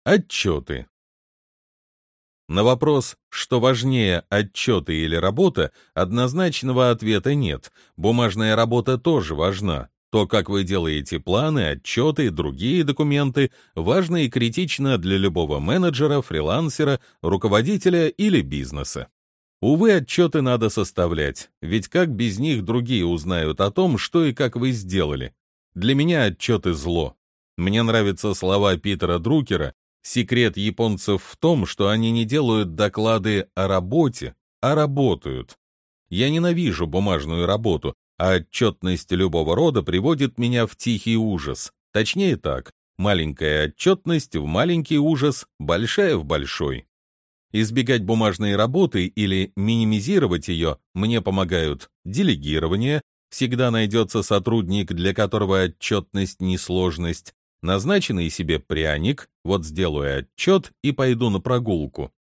Отчеты. На вопрос, что важнее, отчеты или работа, однозначного ответа нет. Бумажная работа тоже важна. То, как вы делаете планы, отчеты другие документы, важно и критично для любого менеджера, фрилансера, руководителя или бизнеса. Увы, отчеты надо составлять, ведь как без них другие узнают о том, что и как вы сделали. Для меня отчеты зло. Мне нравятся слова Питера Друкера Секрет японцев в том, что они не делают доклады о работе, а работают. Я ненавижу бумажную работу, а отчетность любого рода приводит меня в тихий ужас. Точнее так, маленькая отчетность в маленький ужас, большая в большой. Избегать бумажной работы или минимизировать ее мне помогают делегирование, всегда найдется сотрудник, для которого отчетность не сложность, Назначенный себе пряник, вот сделаю отчет и пойду на прогулку.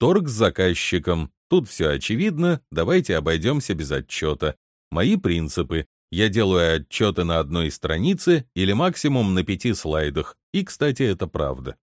Торг с заказчиком, тут все очевидно, давайте обойдемся без отчета. Мои принципы. Я делаю отчеты на одной странице или максимум на пяти слайдах, и, кстати, это правда.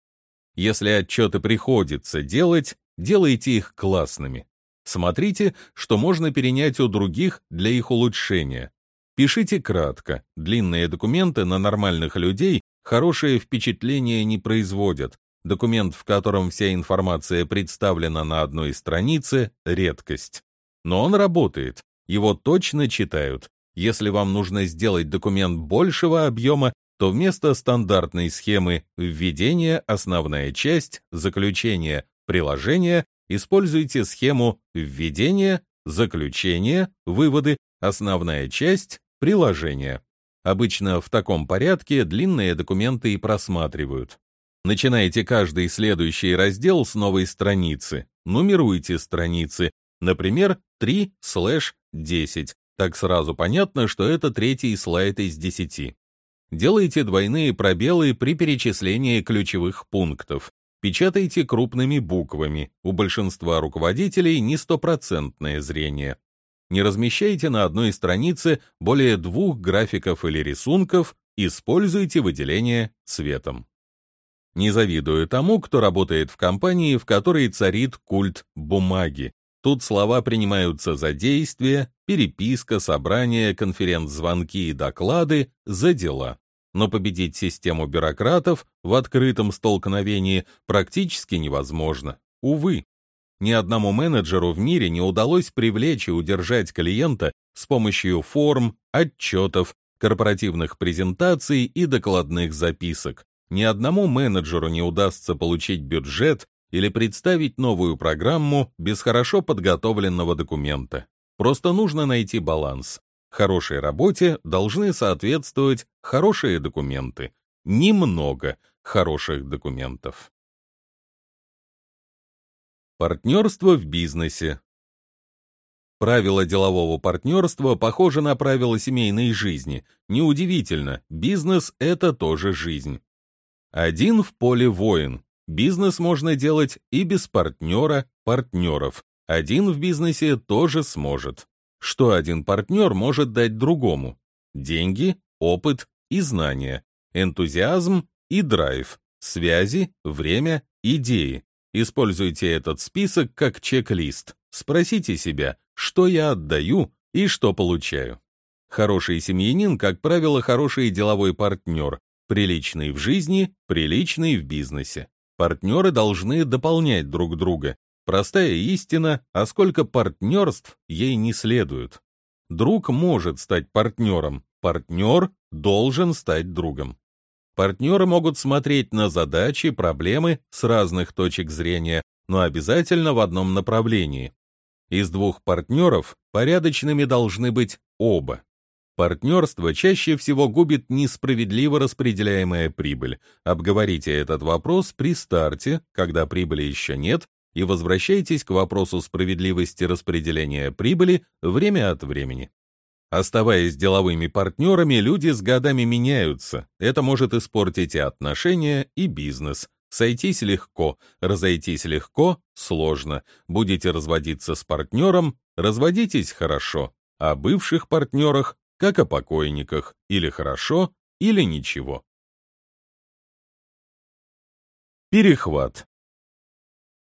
Если отчеты приходится делать, делайте их классными. Смотрите, что можно перенять у других для их улучшения. Пишите кратко. Длинные документы на нормальных людей хорошее впечатление не производят. Документ, в котором вся информация представлена на одной странице — редкость. Но он работает, его точно читают. Если вам нужно сделать документ большего объема, то вместо стандартной схемы введения, основная часть, заключение, приложение используйте схему введения, заключение, выводы, основная часть, приложение. Обычно в таком порядке длинные документы и просматривают. Начинайте каждый следующий раздел с новой страницы. Нумеруйте страницы, например, 3 слэш 10. Так сразу понятно, что это третий слайд из 10. Делайте двойные пробелы при перечислении ключевых пунктов. Печатайте крупными буквами. У большинства руководителей не стопроцентное зрение. Не размещайте на одной странице более двух графиков или рисунков, используйте выделение цветом. Не завидую тому, кто работает в компании, в которой царит культ бумаги. Тут слова принимаются за действия, переписка, собрания, конференц-звонки и доклады за дела. Но победить систему бюрократов в открытом столкновении практически невозможно. Увы. Ни одному менеджеру в мире не удалось привлечь и удержать клиента с помощью форм, отчетов, корпоративных презентаций и докладных записок. Ни одному менеджеру не удастся получить бюджет или представить новую программу без хорошо подготовленного документа. Просто нужно найти баланс. Хорошей работе должны соответствовать хорошие документы. Немного хороших документов. Партнерство в бизнесе. Правила делового партнерства похожи на правила семейной жизни. Неудивительно, бизнес — это тоже жизнь. Один в поле воин. Бизнес можно делать и без партнера, партнеров. Один в бизнесе тоже сможет. Что один партнер может дать другому? Деньги, опыт и знания, энтузиазм и драйв, связи, время, идеи. Используйте этот список как чек-лист. Спросите себя, что я отдаю и что получаю. Хороший семьянин, как правило, хороший деловой партнер, приличный в жизни, приличный в бизнесе. Партнеры должны дополнять друг друга. Простая истина, а сколько партнерств ей не следует. Друг может стать партнером, партнер должен стать другом. Партнеры могут смотреть на задачи, проблемы с разных точек зрения, но обязательно в одном направлении. Из двух партнеров порядочными должны быть оба. Партнерство чаще всего губит несправедливо распределяемая прибыль. Обговорите этот вопрос при старте, когда прибыли еще нет, и возвращайтесь к вопросу справедливости распределения прибыли время от времени. Оставаясь деловыми партнерами, люди с годами меняются. Это может испортить и отношения, и бизнес. Сойтись легко, разойтись легко — сложно. Будете разводиться с партнером — разводитесь хорошо. О бывших партнерах, как о покойниках, или хорошо, или ничего. Перехват.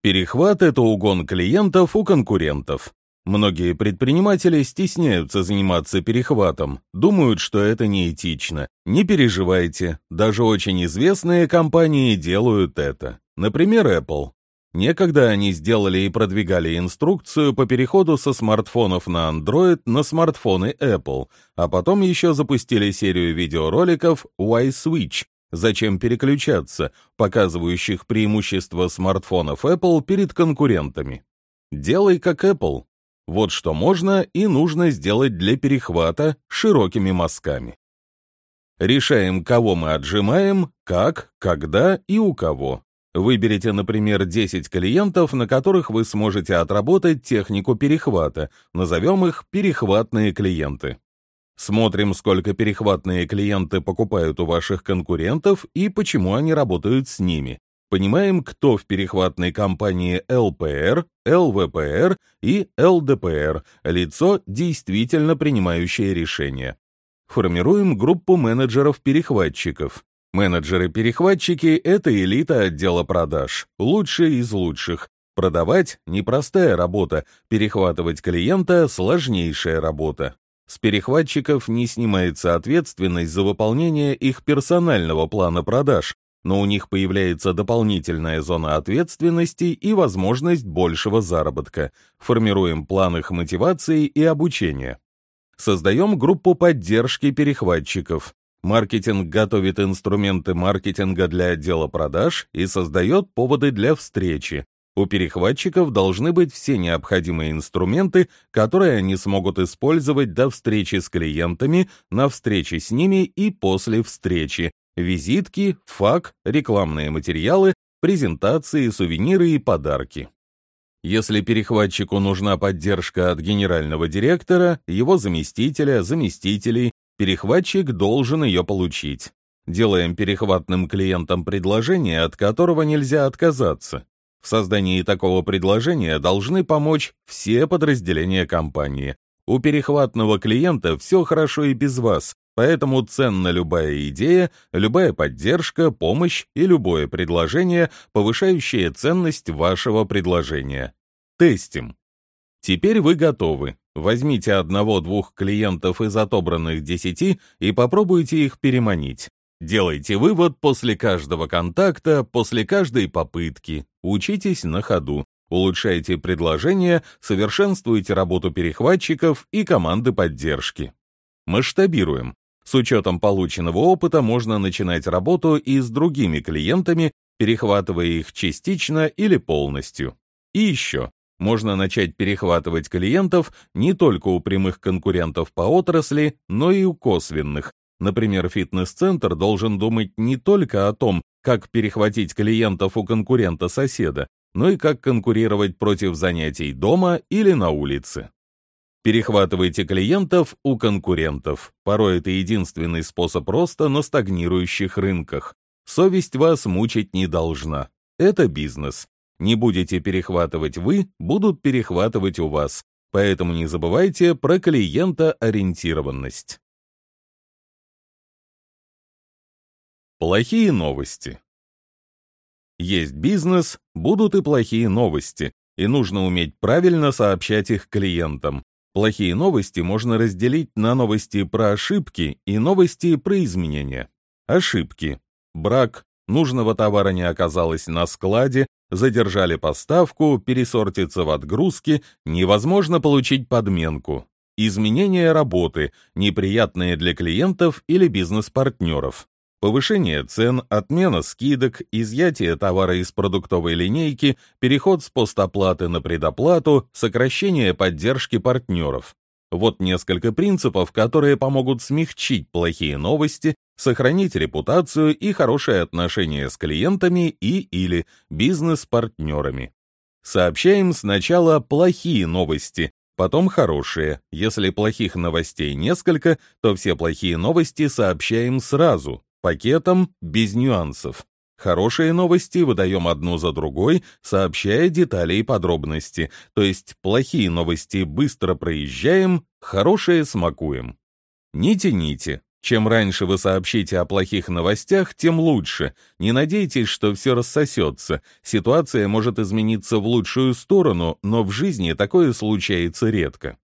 Перехват — это угон клиентов у конкурентов. Многие предприниматели стесняются заниматься перехватом, думают, что это неэтично. Не переживайте, даже очень известные компании делают это. Например, Apple. Некогда они сделали и продвигали инструкцию по переходу со смартфонов на Android на смартфоны Apple, а потом еще запустили серию видеороликов Why Switch, зачем переключаться, показывающих преимущества смартфонов Apple перед конкурентами. Делай как Apple. Вот что можно и нужно сделать для перехвата широкими мазками. Решаем, кого мы отжимаем, как, когда и у кого. Выберите, например, 10 клиентов, на которых вы сможете отработать технику перехвата. Назовем их перехватные клиенты. Смотрим, сколько перехватные клиенты покупают у ваших конкурентов и почему они работают с ними понимаем, кто в перехватной компании ЛПР, ЛВПР и ЛДПР, лицо, действительно принимающее решения. Формируем группу менеджеров-перехватчиков. Менеджеры-перехватчики — это элита отдела продаж, лучшие из лучших. Продавать — непростая работа, перехватывать клиента — сложнейшая работа. С перехватчиков не снимается ответственность за выполнение их персонального плана продаж, но у них появляется дополнительная зона ответственности и возможность большего заработка. Формируем план их мотивации и обучения. Создаем группу поддержки перехватчиков. Маркетинг готовит инструменты маркетинга для отдела продаж и создает поводы для встречи. У перехватчиков должны быть все необходимые инструменты, которые они смогут использовать до встречи с клиентами, на встрече с ними и после встречи, визитки, фак, рекламные материалы, презентации, сувениры и подарки. Если перехватчику нужна поддержка от генерального директора, его заместителя, заместителей, перехватчик должен ее получить. Делаем перехватным клиентам предложение, от которого нельзя отказаться. В создании такого предложения должны помочь все подразделения компании. У перехватного клиента все хорошо и без вас, Поэтому ценна любая идея, любая поддержка, помощь и любое предложение, повышающее ценность вашего предложения. Тестим. Теперь вы готовы. Возьмите одного-двух клиентов из отобранных десяти и попробуйте их переманить. Делайте вывод после каждого контакта, после каждой попытки. Учитесь на ходу. Улучшайте предложения, совершенствуйте работу перехватчиков и команды поддержки. Масштабируем. С учетом полученного опыта можно начинать работу и с другими клиентами, перехватывая их частично или полностью. И еще, можно начать перехватывать клиентов не только у прямых конкурентов по отрасли, но и у косвенных. Например, фитнес-центр должен думать не только о том, как перехватить клиентов у конкурента-соседа, но и как конкурировать против занятий дома или на улице. Перехватывайте клиентов у конкурентов. Порой это единственный способ роста на стагнирующих рынках. Совесть вас мучить не должна. Это бизнес. Не будете перехватывать вы, будут перехватывать у вас. Поэтому не забывайте про клиентоориентированность. Плохие новости. Есть бизнес, будут и плохие новости, и нужно уметь правильно сообщать их клиентам. Плохие новости можно разделить на новости про ошибки и новости про изменения. Ошибки. Брак. Нужного товара не оказалось на складе, задержали поставку, пересортиться в отгрузке, невозможно получить подменку. Изменения работы, неприятные для клиентов или бизнес-партнеров повышение цен, отмена скидок, изъятие товара из продуктовой линейки, переход с постоплаты на предоплату, сокращение поддержки партнеров. Вот несколько принципов, которые помогут смягчить плохие новости, сохранить репутацию и хорошие отношения с клиентами и или бизнес-партнерами. Сообщаем сначала плохие новости, потом хорошие. Если плохих новостей несколько, то все плохие новости сообщаем сразу, пакетом без нюансов. Хорошие новости выдаем одну за другой, сообщая детали и подробности, то есть плохие новости быстро проезжаем, хорошие смакуем. Не тяните. Чем раньше вы сообщите о плохих новостях, тем лучше. Не надейтесь, что все рассосется. Ситуация может измениться в лучшую сторону, но в жизни такое случается редко.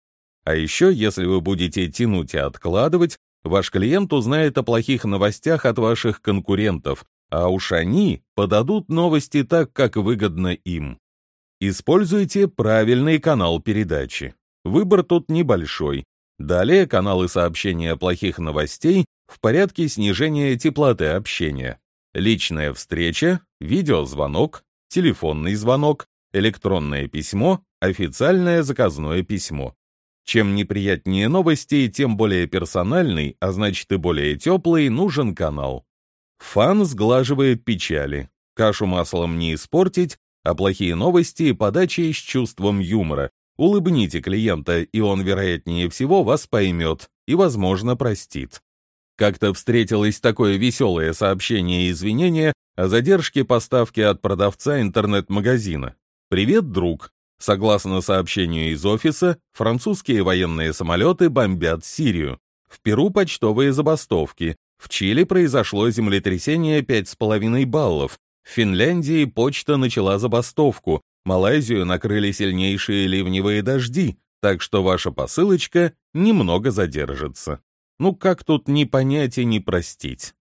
А еще, если вы будете тянуть и откладывать, ваш клиент узнает о плохих новостях от ваших конкурентов, а уж они подадут новости так, как выгодно им. Используйте правильный канал передачи. Выбор тут небольшой. Далее каналы сообщения плохих новостей в порядке снижения теплоты общения. Личная встреча, видеозвонок, телефонный звонок, электронное письмо, официальное заказное письмо. Чем неприятнее новости, тем более персональный, а значит и более теплый, нужен канал. Фан сглаживает печали. Кашу маслом не испортить, а плохие новости подачей с чувством юмора. Улыбните клиента, и он, вероятнее всего, вас поймет и, возможно, простит. Как-то встретилось такое веселое сообщение и извинение о задержке поставки от продавца интернет-магазина. «Привет, друг. Согласно сообщению из офиса, французские военные самолеты бомбят Сирию. В Перу почтовые забастовки, в Чили произошло землетрясение 5,5 баллов. В Финляндии почта начала забастовку. Малайзию накрыли сильнейшие ливневые дожди, так что ваша посылочка немного задержится. Ну как тут не понять и не простить?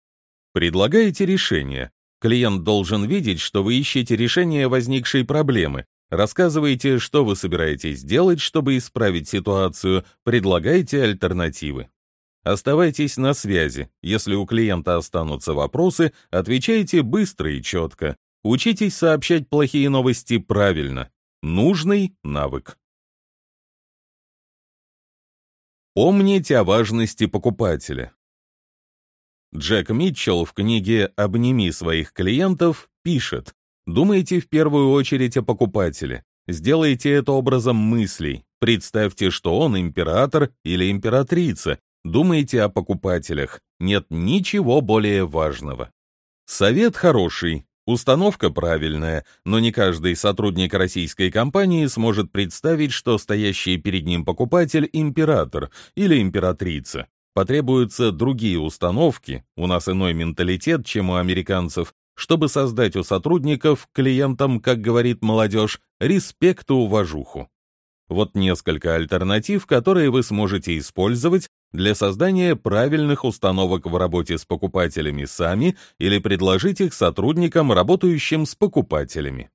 Предлагаете решение. Клиент должен видеть, что вы ищете решение возникшей проблемы. Рассказывайте, что вы собираетесь делать, чтобы исправить ситуацию, предлагайте альтернативы. Оставайтесь на связи. Если у клиента останутся вопросы, отвечайте быстро и четко. Учитесь сообщать плохие новости правильно. Нужный навык. Помните о важности покупателя. Джек Митчелл в книге «Обними своих клиентов» пишет, думайте в первую очередь о покупателе. Сделайте это образом мыслей. Представьте, что он император или императрица, Думаете о покупателях. Нет ничего более важного. Совет хороший, установка правильная, но не каждый сотрудник российской компании сможет представить, что стоящий перед ним покупатель – император или императрица. Потребуются другие установки, у нас иной менталитет, чем у американцев, чтобы создать у сотрудников, клиентам, как говорит молодежь, респект и уважуху. Вот несколько альтернатив, которые вы сможете использовать для создания правильных установок в работе с покупателями сами или предложить их сотрудникам, работающим с покупателями.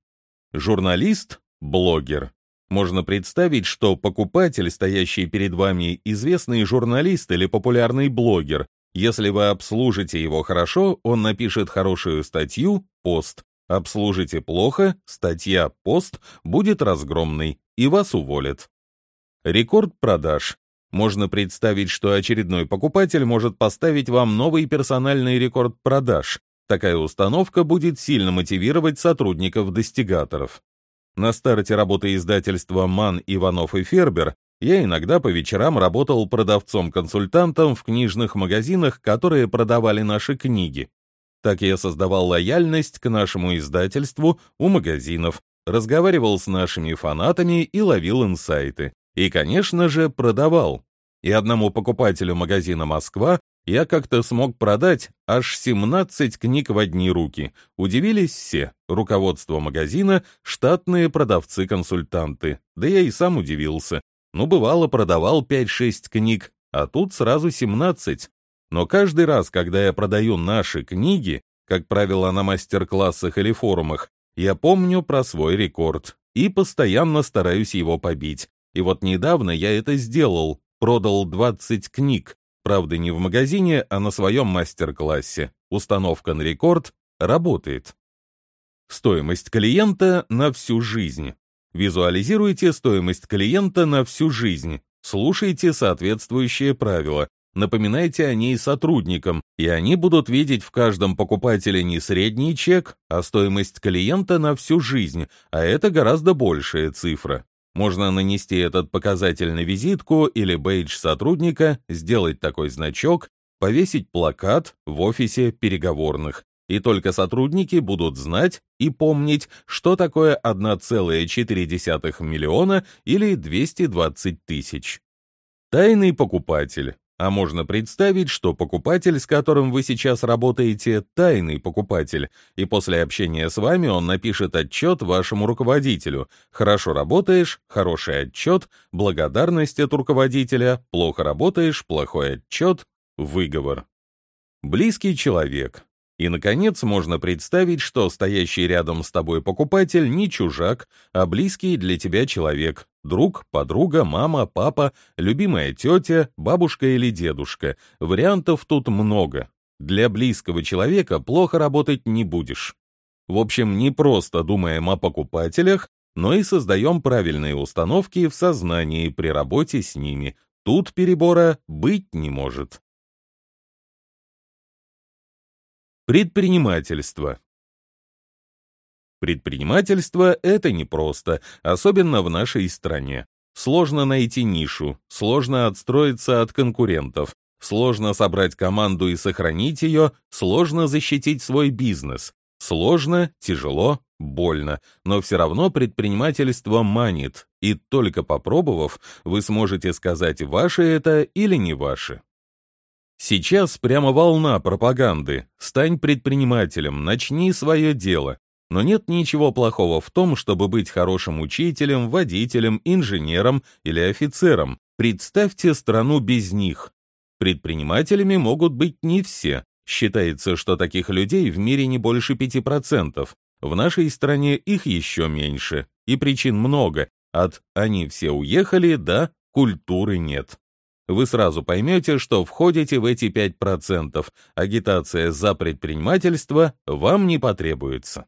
Журналист, блогер. Можно представить, что покупатель, стоящий перед вами, известный журналист или популярный блогер. Если вы обслужите его хорошо, он напишет хорошую статью, пост. Обслужите плохо, статья, пост будет разгромной и вас уволят. Рекорд продаж. Можно представить, что очередной покупатель может поставить вам новый персональный рекорд продаж. Такая установка будет сильно мотивировать сотрудников-достигаторов. На старте работы издательства «Ман, Иванов и Фербер» я иногда по вечерам работал продавцом-консультантом в книжных магазинах, которые продавали наши книги. Так я создавал лояльность к нашему издательству у магазинов, разговаривал с нашими фанатами и ловил инсайты. И, конечно же, продавал. И одному покупателю магазина «Москва» я как-то смог продать аж 17 книг в одни руки. Удивились все. Руководство магазина, штатные продавцы-консультанты. Да я и сам удивился. Ну, бывало, продавал 5-6 книг, а тут сразу 17. Но каждый раз, когда я продаю наши книги, как правило, на мастер-классах или форумах, я помню про свой рекорд и постоянно стараюсь его побить. И вот недавно я это сделал, продал 20 книг, правда не в магазине, а на своем мастер-классе. Установка на рекорд работает. Стоимость клиента на всю жизнь. Визуализируйте стоимость клиента на всю жизнь. Слушайте соответствующие правила. Напоминайте о ней сотрудникам, и они будут видеть в каждом покупателе не средний чек, а стоимость клиента на всю жизнь, а это гораздо большая цифра. Можно нанести этот показатель на визитку или бейдж сотрудника, сделать такой значок, повесить плакат в офисе переговорных. И только сотрудники будут знать и помнить, что такое 1,4 миллиона или 220 тысяч. Тайный покупатель. А можно представить, что покупатель, с которым вы сейчас работаете, тайный покупатель, и после общения с вами он напишет отчет вашему руководителю. Хорошо работаешь, хороший отчет, благодарность от руководителя, плохо работаешь, плохой отчет, выговор. Близкий человек. И, наконец, можно представить, что стоящий рядом с тобой покупатель не чужак, а близкий для тебя человек. Друг, подруга, мама, папа, любимая тетя, бабушка или дедушка. Вариантов тут много. Для близкого человека плохо работать не будешь. В общем, не просто думаем о покупателях, но и создаем правильные установки в сознании при работе с ними. Тут перебора быть не может. Предпринимательство. Предпринимательство — это непросто, особенно в нашей стране. Сложно найти нишу, сложно отстроиться от конкурентов, сложно собрать команду и сохранить ее, сложно защитить свой бизнес. Сложно, тяжело, больно, но все равно предпринимательство манит, и только попробовав, вы сможете сказать, ваше это или не ваше. Сейчас прямо волна пропаганды. Стань предпринимателем, начни свое дело. Но нет ничего плохого в том, чтобы быть хорошим учителем, водителем, инженером или офицером. Представьте страну без них. Предпринимателями могут быть не все. Считается, что таких людей в мире не больше 5%. В нашей стране их еще меньше. И причин много. От «они все уехали» до «культуры нет» вы сразу поймете, что входите в эти 5%. Агитация за предпринимательство вам не потребуется.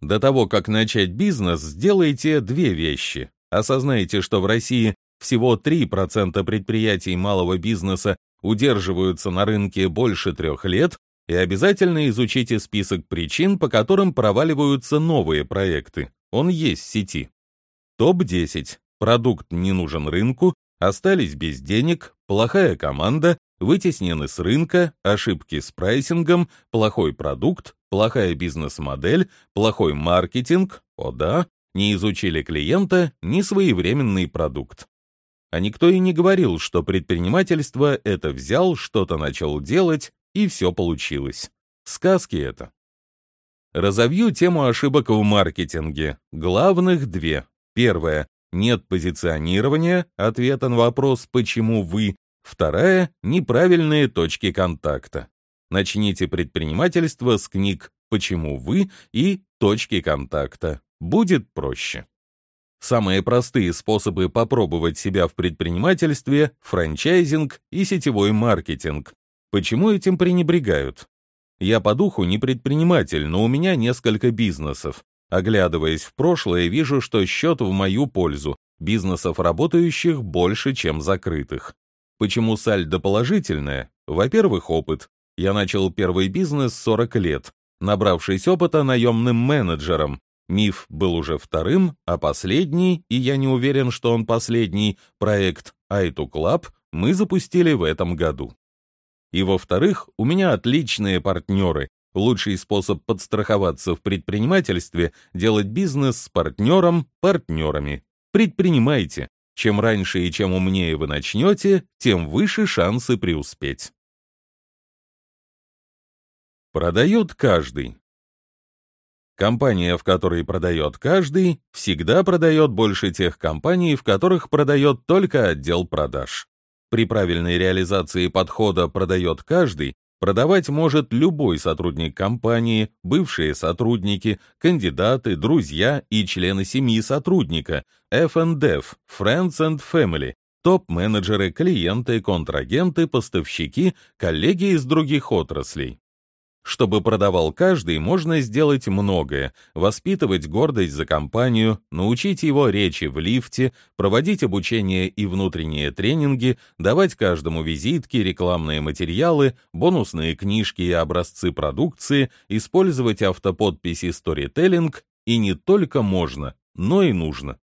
До того, как начать бизнес, сделайте две вещи. Осознайте, что в России всего 3% предприятий малого бизнеса удерживаются на рынке больше трех лет, и обязательно изучите список причин, по которым проваливаются новые проекты. Он есть в сети. Топ-10. Продукт не нужен рынку, остались без денег, плохая команда, вытеснены с рынка, ошибки с прайсингом, плохой продукт, плохая бизнес-модель, плохой маркетинг, о да, не изучили клиента, не своевременный продукт. А никто и не говорил, что предпринимательство — это взял, что-то начал делать, и все получилось. Сказки это. Разовью тему ошибок в маркетинге. Главных две. Первое нет позиционирования, ответа на вопрос «почему вы?», вторая — неправильные точки контакта. Начните предпринимательство с книг «Почему вы?» и «Точки контакта». Будет проще. Самые простые способы попробовать себя в предпринимательстве — франчайзинг и сетевой маркетинг. Почему этим пренебрегают? Я по духу не предприниматель, но у меня несколько бизнесов. Оглядываясь в прошлое, вижу, что счет в мою пользу. Бизнесов работающих больше, чем закрытых. Почему сальдо положительное? Во-первых, опыт. Я начал первый бизнес 40 лет, набравшись опыта наемным менеджером. Миф был уже вторым, а последний, и я не уверен, что он последний, проект i2 Club мы запустили в этом году. И во-вторых, у меня отличные партнеры, Лучший способ подстраховаться в предпринимательстве – делать бизнес с партнером, партнерами. Предпринимайте. Чем раньше и чем умнее вы начнете, тем выше шансы преуспеть. Продает каждый. Компания, в которой продает каждый, всегда продает больше тех компаний, в которых продает только отдел продаж. При правильной реализации подхода «продает каждый» Продавать может любой сотрудник компании, бывшие сотрудники, кандидаты, друзья и члены семьи сотрудника, F&F, Friends and Family, топ-менеджеры, клиенты, контрагенты, поставщики, коллеги из других отраслей. Чтобы продавал каждый, можно сделать многое. Воспитывать гордость за компанию, научить его речи в лифте, проводить обучение и внутренние тренинги, давать каждому визитки, рекламные материалы, бонусные книжки и образцы продукции, использовать автоподписи Storytelling и не только можно, но и нужно.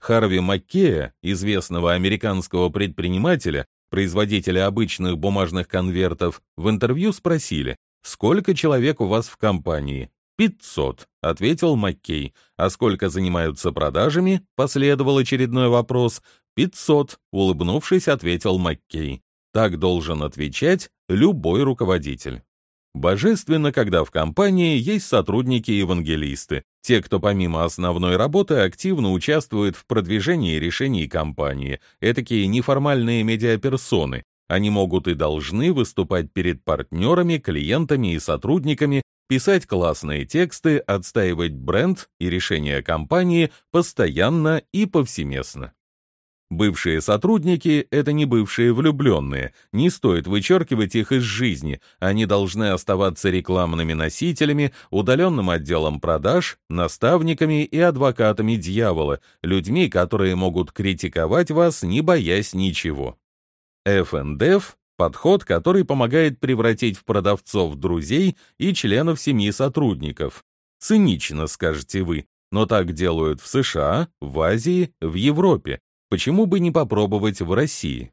Харви Маккея, известного американского предпринимателя, производителя обычных бумажных конвертов, в интервью спросили, «Сколько человек у вас в компании?» «Пятьсот», — ответил Маккей. «А сколько занимаются продажами?» — последовал очередной вопрос. «Пятьсот», — улыбнувшись, ответил Маккей. Так должен отвечать любой руководитель. Божественно, когда в компании есть сотрудники-евангелисты, те, кто помимо основной работы активно участвует в продвижении решений компании, этакие неформальные медиаперсоны. Они могут и должны выступать перед партнерами, клиентами и сотрудниками, писать классные тексты, отстаивать бренд и решения компании постоянно и повсеместно. Бывшие сотрудники — это не бывшие влюбленные, не стоит вычеркивать их из жизни, они должны оставаться рекламными носителями, удаленным отделом продаж, наставниками и адвокатами дьявола, людьми, которые могут критиковать вас, не боясь ничего. FNDF — подход, который помогает превратить в продавцов друзей и членов семьи сотрудников. Цинично, скажете вы, но так делают в США, в Азии, в Европе. Почему бы не попробовать в России?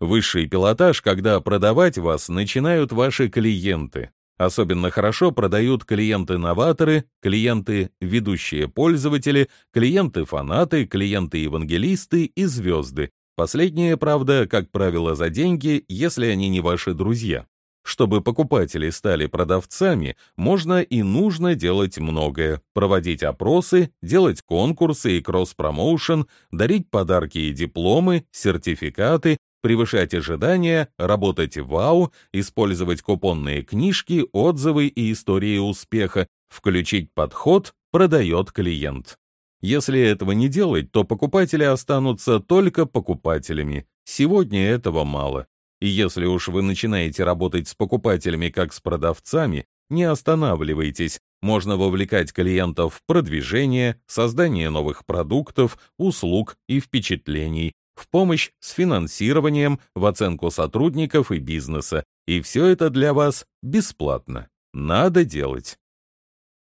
Высший пилотаж, когда продавать вас начинают ваши клиенты. Особенно хорошо продают клиенты-новаторы, клиенты-ведущие пользователи, клиенты-фанаты, клиенты-евангелисты и звезды. Последние, правда, как правило, за деньги, если они не ваши друзья. Чтобы покупатели стали продавцами, можно и нужно делать многое. Проводить опросы, делать конкурсы и кросс-промоушен, дарить подарки и дипломы, сертификаты, превышать ожидания, работать в вау, использовать купонные книжки, отзывы и истории успеха, включить подход «продает клиент». Если этого не делать, то покупатели останутся только покупателями. Сегодня этого мало. И если уж вы начинаете работать с покупателями как с продавцами, не останавливайтесь, можно вовлекать клиентов в продвижение, создание новых продуктов, услуг и впечатлений, в помощь с финансированием, в оценку сотрудников и бизнеса. И все это для вас бесплатно. Надо делать.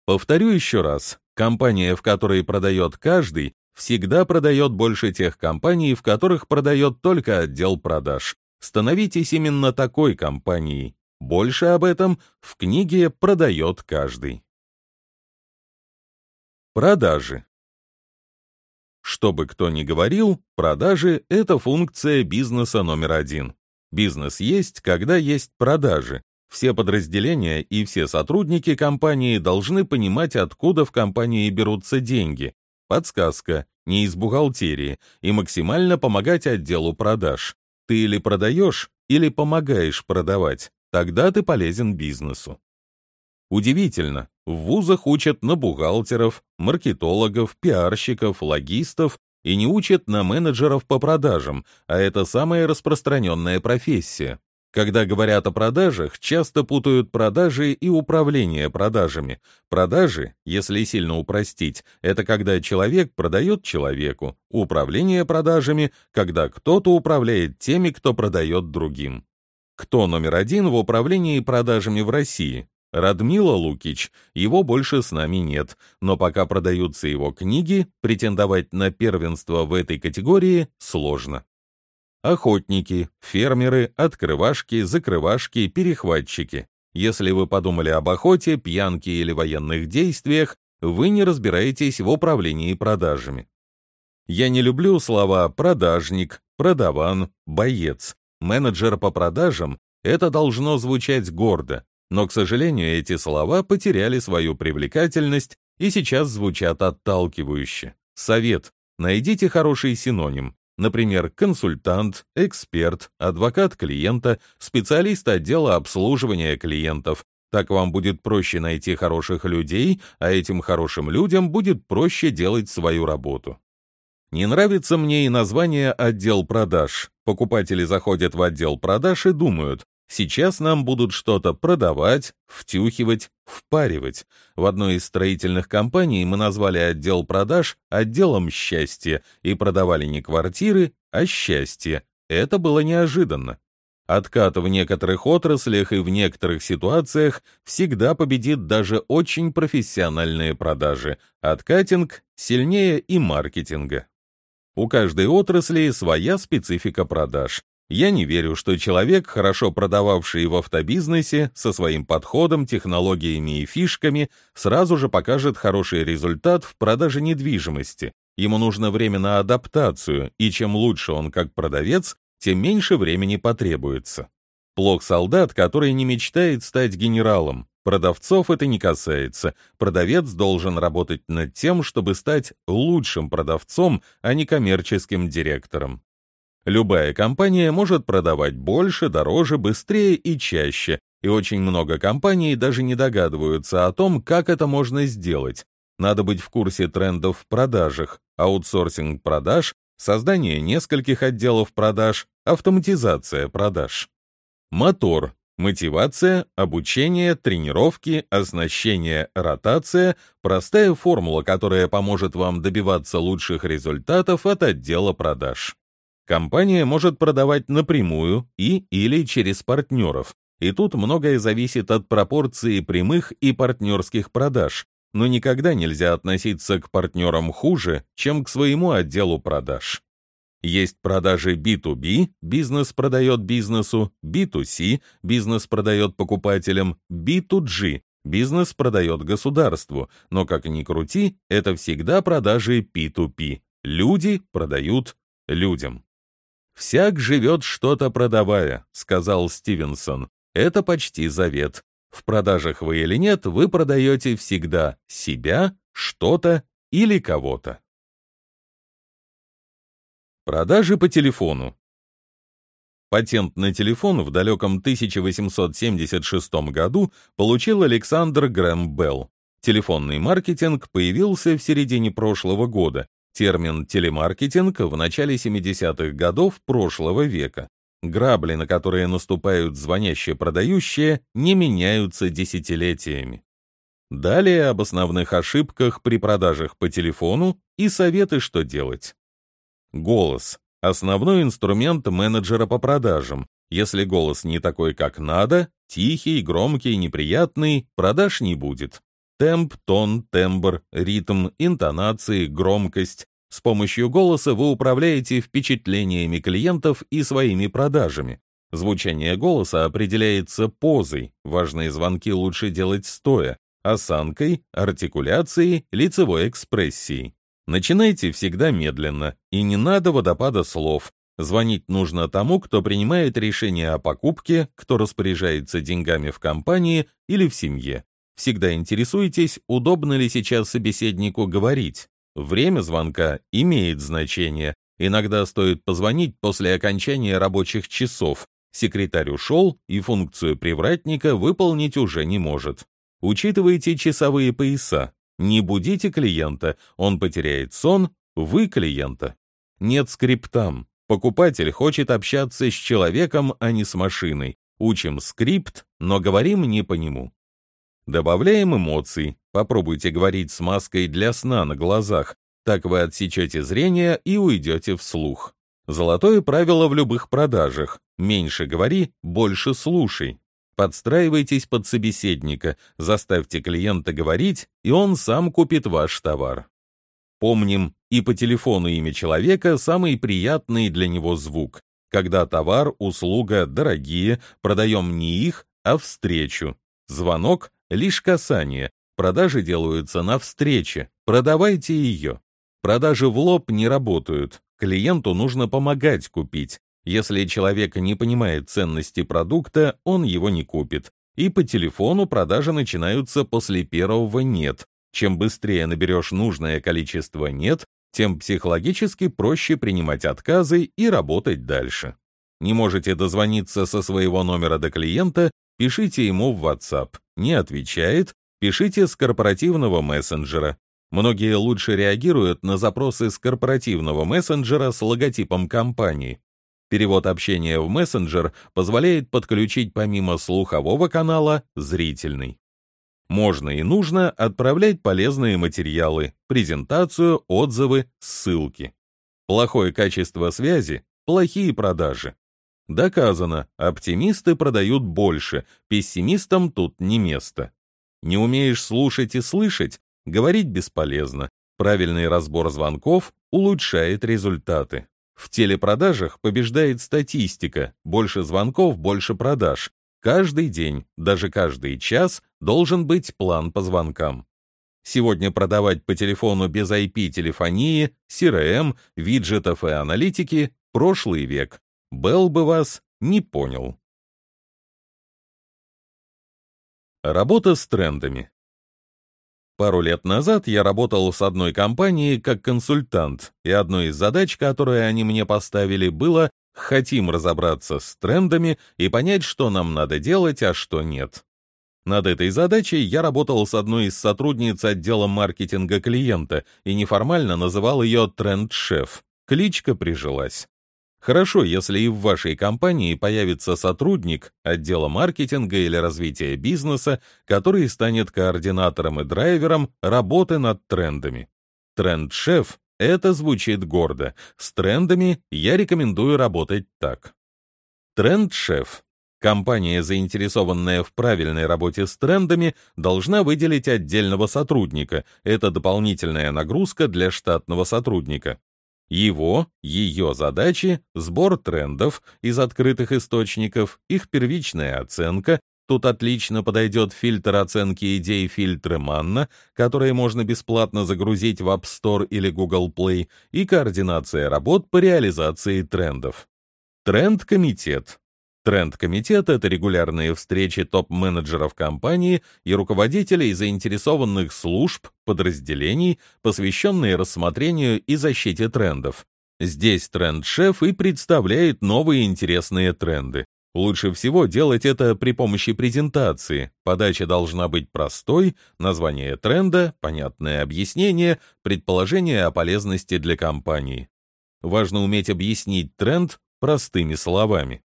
Повторю еще раз. Компания, в которой продает каждый, всегда продает больше тех компаний, в которых продает только отдел продаж. Становитесь именно такой компанией. Больше об этом в книге «Продает каждый». Продажи. Что бы кто ни говорил, продажи — это функция бизнеса номер один. Бизнес есть, когда есть продажи. Все подразделения и все сотрудники компании должны понимать, откуда в компании берутся деньги. Подсказка, не из бухгалтерии, и максимально помогать отделу продаж. Ты или продаешь, или помогаешь продавать, тогда ты полезен бизнесу. Удивительно, в вузах учат на бухгалтеров, маркетологов, пиарщиков, логистов и не учат на менеджеров по продажам, а это самая распространенная профессия. Когда говорят о продажах, часто путают продажи и управление продажами. Продажи, если сильно упростить, это когда человек продает человеку. Управление продажами, когда кто-то управляет теми, кто продает другим. Кто номер один в управлении продажами в России? Радмила Лукич, его больше с нами нет, но пока продаются его книги, претендовать на первенство в этой категории сложно. Охотники, фермеры, открывашки, закрывашки, перехватчики. Если вы подумали об охоте, пьянке или военных действиях, вы не разбираетесь в управлении продажами. Я не люблю слова «продажник», «продаван», «боец». Менеджер по продажам — это должно звучать гордо, но, к сожалению, эти слова потеряли свою привлекательность и сейчас звучат отталкивающе. Совет. Найдите хороший синоним. Например, консультант, эксперт, адвокат клиента, специалист отдела обслуживания клиентов. Так вам будет проще найти хороших людей, а этим хорошим людям будет проще делать свою работу. Не нравится мне и название «отдел продаж». Покупатели заходят в отдел продаж и думают, Сейчас нам будут что-то продавать, втюхивать, впаривать. В одной из строительных компаний мы назвали отдел продаж отделом счастья и продавали не квартиры, а счастье. Это было неожиданно. Откат в некоторых отраслях и в некоторых ситуациях всегда победит даже очень профессиональные продажи. Откатинг сильнее и маркетинга. У каждой отрасли своя специфика продаж. Я не верю, что человек, хорошо продававший в автобизнесе, со своим подходом, технологиями и фишками, сразу же покажет хороший результат в продаже недвижимости. Ему нужно время на адаптацию, и чем лучше он как продавец, тем меньше времени потребуется. Плох солдат, который не мечтает стать генералом. Продавцов это не касается. Продавец должен работать над тем, чтобы стать лучшим продавцом, а не коммерческим директором. Любая компания может продавать больше, дороже, быстрее и чаще, и очень много компаний даже не догадываются о том, как это можно сделать. Надо быть в курсе трендов в продажах, аутсорсинг продаж, создание нескольких отделов продаж, автоматизация продаж. Мотор, мотивация, обучение, тренировки, оснащение, ротация – простая формула, которая поможет вам добиваться лучших результатов от отдела продаж. Компания может продавать напрямую и или через партнеров, и тут многое зависит от пропорции прямых и партнерских продаж, но никогда нельзя относиться к партнерам хуже, чем к своему отделу продаж. Есть продажи B2B, бизнес продает бизнесу, B2C, бизнес продает покупателям, B2G, бизнес продает государству, но как ни крути, это всегда продажи P2P. Люди продают людям. «Всяк живет что-то продавая», — сказал Стивенсон. «Это почти завет. В продажах вы или нет, вы продаете всегда себя, что-то или кого-то». Продажи по телефону. Патент на телефон в далеком 1876 году получил Александр Грэм Белл. Телефонный маркетинг появился в середине прошлого года, Термин «телемаркетинг» в начале 70-х годов прошлого века. Грабли, на которые наступают звонящие продающие, не меняются десятилетиями. Далее об основных ошибках при продажах по телефону и советы, что делать. Голос. Основной инструмент менеджера по продажам. Если голос не такой, как надо, тихий, громкий, неприятный, продаж не будет. Темп, тон, тембр, ритм, интонации, громкость. С помощью голоса вы управляете впечатлениями клиентов и своими продажами. Звучание голоса определяется позой, важные звонки лучше делать стоя, осанкой, артикуляцией, лицевой экспрессией. Начинайте всегда медленно, и не надо водопада слов. Звонить нужно тому, кто принимает решение о покупке, кто распоряжается деньгами в компании или в семье. Всегда интересуйтесь, удобно ли сейчас собеседнику говорить. Время звонка имеет значение. Иногда стоит позвонить после окончания рабочих часов. Секретарь ушел, и функцию привратника выполнить уже не может. Учитывайте часовые пояса. Не будите клиента, он потеряет сон, вы клиента. Нет скриптам. Покупатель хочет общаться с человеком, а не с машиной. Учим скрипт, но говорим не по нему. Добавляем эмоций. Попробуйте говорить с маской для сна на глазах. Так вы отсечете зрение и уйдете вслух. Золотое правило в любых продажах. Меньше говори, больше слушай. Подстраивайтесь под собеседника, заставьте клиента говорить, и он сам купит ваш товар. Помним, и по телефону имя человека самый приятный для него звук. Когда товар, услуга дорогие, продаем не их, а встречу. Звонок лишь касание. Продажи делаются на встрече. Продавайте ее. Продажи в лоб не работают. Клиенту нужно помогать купить. Если человек не понимает ценности продукта, он его не купит. И по телефону продажи начинаются после первого «нет». Чем быстрее наберешь нужное количество «нет», тем психологически проще принимать отказы и работать дальше. Не можете дозвониться со своего номера до клиента, пишите ему в WhatsApp. Не отвечает, пишите с корпоративного мессенджера. Многие лучше реагируют на запросы с корпоративного мессенджера с логотипом компании. Перевод общения в мессенджер позволяет подключить помимо слухового канала зрительный. Можно и нужно отправлять полезные материалы, презентацию, отзывы, ссылки. Плохое качество связи – плохие продажи. Доказано, оптимисты продают больше, пессимистам тут не место. Не умеешь слушать и слышать, говорить бесполезно. Правильный разбор звонков улучшает результаты. В телепродажах побеждает статистика, больше звонков, больше продаж. Каждый день, даже каждый час должен быть план по звонкам. Сегодня продавать по телефону без IP-телефонии, CRM, виджетов и аналитики – прошлый век. Белл бы вас не понял. Работа с трендами. Пару лет назад я работал с одной компанией как консультант, и одной из задач, которые они мне поставили, было «хотим разобраться с трендами и понять, что нам надо делать, а что нет». Над этой задачей я работал с одной из сотрудниц отдела маркетинга клиента и неформально называл ее «тренд-шеф». Кличка прижилась. Хорошо, если и в вашей компании появится сотрудник отдела маркетинга или развития бизнеса, который станет координатором и драйвером работы над трендами. Тренд-шеф — это звучит гордо. С трендами я рекомендую работать так. Тренд-шеф Компания, заинтересованная в правильной работе с трендами, должна выделить отдельного сотрудника. Это дополнительная нагрузка для штатного сотрудника. Его, ее задачи – сбор трендов из открытых источников, их первичная оценка, Тут отлично подойдет фильтр оценки идей фильтры Манна, которые можно бесплатно загрузить в App Store или Google Play, и координация работ по реализации трендов. Тренд-комитет Тренд-комитет — это регулярные встречи топ-менеджеров компании и руководителей заинтересованных служб, подразделений, посвященные рассмотрению и защите трендов. Здесь тренд-шеф и представляет новые интересные тренды. Лучше всего делать это при помощи презентации. Подача должна быть простой, название тренда, понятное объяснение, предположение о полезности для компании. Важно уметь объяснить тренд простыми словами.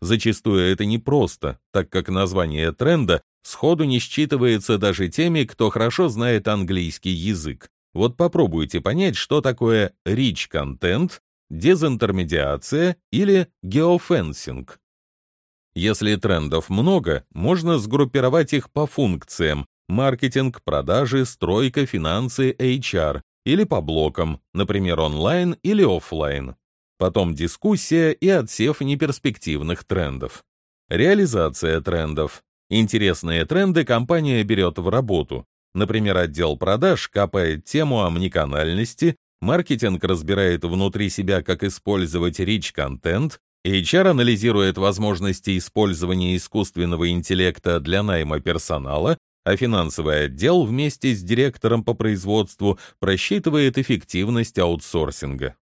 Зачастую это непросто, так как название тренда сходу не считывается даже теми, кто хорошо знает английский язык. Вот попробуйте понять, что такое rich content, дезинтермедиация или geofencing. Если трендов много, можно сгруппировать их по функциям – маркетинг, продажи, стройка, финансы, HR, или по блокам, например, онлайн или офлайн потом дискуссия и отсев неперспективных трендов. Реализация трендов. Интересные тренды компания берет в работу. Например, отдел продаж капает тему омниканальности, маркетинг разбирает внутри себя, как использовать rich-контент, HR анализирует возможности использования искусственного интеллекта для найма персонала, а финансовый отдел вместе с директором по производству просчитывает эффективность аутсорсинга.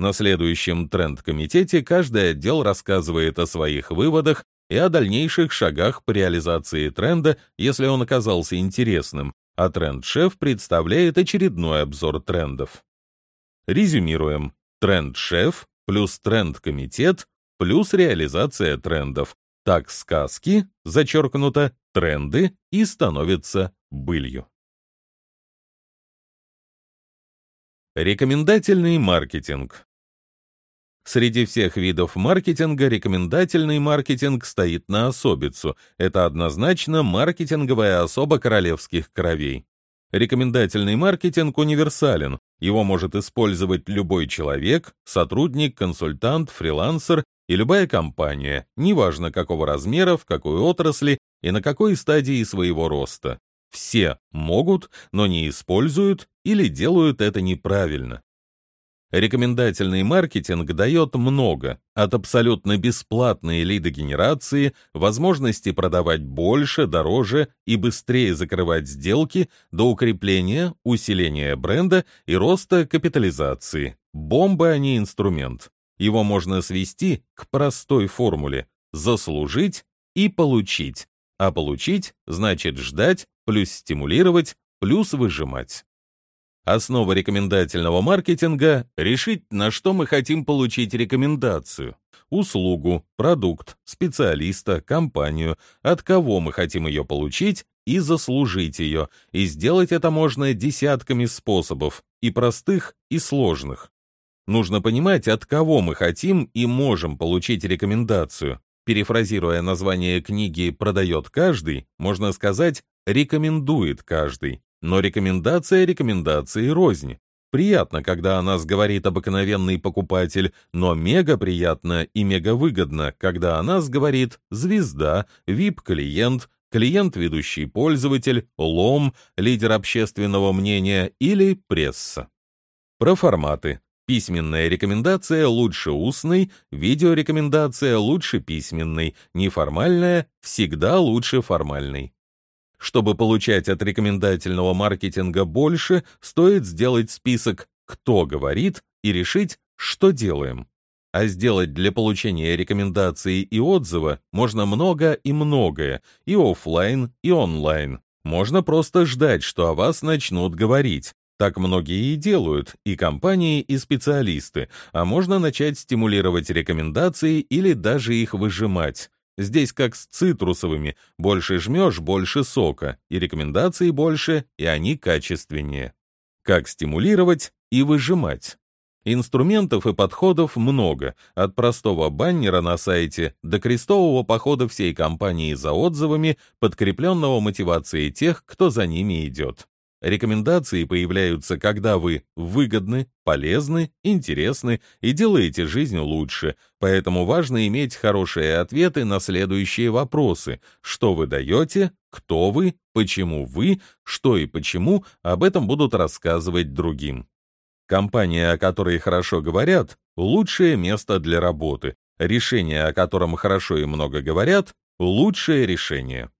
На следующем тренд-комитете каждый отдел рассказывает о своих выводах и о дальнейших шагах по реализации тренда, если он оказался интересным, а тренд-шеф представляет очередной обзор трендов. Резюмируем. Тренд-шеф плюс тренд-комитет плюс реализация трендов. Так сказки, зачеркнуто, тренды и становятся былью. Рекомендательный маркетинг. Среди всех видов маркетинга рекомендательный маркетинг стоит на особицу. Это однозначно маркетинговая особа королевских кровей. Рекомендательный маркетинг универсален. Его может использовать любой человек, сотрудник, консультант, фрилансер и любая компания, неважно какого размера, в какой отрасли и на какой стадии своего роста. Все могут, но не используют или делают это неправильно. Рекомендательный маркетинг дает много, от абсолютно бесплатной лидогенерации, возможности продавать больше, дороже и быстрее закрывать сделки, до укрепления, усиления бренда и роста капитализации. Бомба, а не инструмент. Его можно свести к простой формуле «заслужить» и «получить». А получить значит ждать, плюс стимулировать, плюс выжимать. Основа рекомендательного маркетинга – решить, на что мы хотим получить рекомендацию. Услугу, продукт, специалиста, компанию, от кого мы хотим ее получить и заслужить ее. И сделать это можно десятками способов, и простых, и сложных. Нужно понимать, от кого мы хотим и можем получить рекомендацию. Перефразируя название книги «Продает каждый», можно сказать «рекомендует каждый». Но рекомендация рекомендации рознь. Приятно, когда о нас говорит обыкновенный покупатель, но мега приятно и мега выгодно, когда о нас говорит звезда, VIP-клиент, клиент-ведущий пользователь, лом, лидер общественного мнения или пресса. Про форматы. Письменная рекомендация лучше устной, видеорекомендация лучше письменной, неформальная всегда лучше формальной. Чтобы получать от рекомендательного маркетинга больше, стоит сделать список «кто говорит» и решить, что делаем. А сделать для получения рекомендаций и отзыва можно много и многое, и офлайн, и онлайн. Можно просто ждать, что о вас начнут говорить. Так многие и делают, и компании, и специалисты, а можно начать стимулировать рекомендации или даже их выжимать. Здесь как с цитрусовыми, больше жмешь, больше сока, и рекомендаций больше, и они качественнее. Как стимулировать и выжимать? Инструментов и подходов много, от простого баннера на сайте до крестового похода всей компании за отзывами, подкрепленного мотивацией тех, кто за ними идет. Рекомендации появляются, когда вы выгодны, полезны, интересны и делаете жизнь лучше, поэтому важно иметь хорошие ответы на следующие вопросы. Что вы даете, кто вы, почему вы, что и почему, об этом будут рассказывать другим. Компания, о которой хорошо говорят, лучшее место для работы. Решение, о котором хорошо и много говорят, лучшее решение.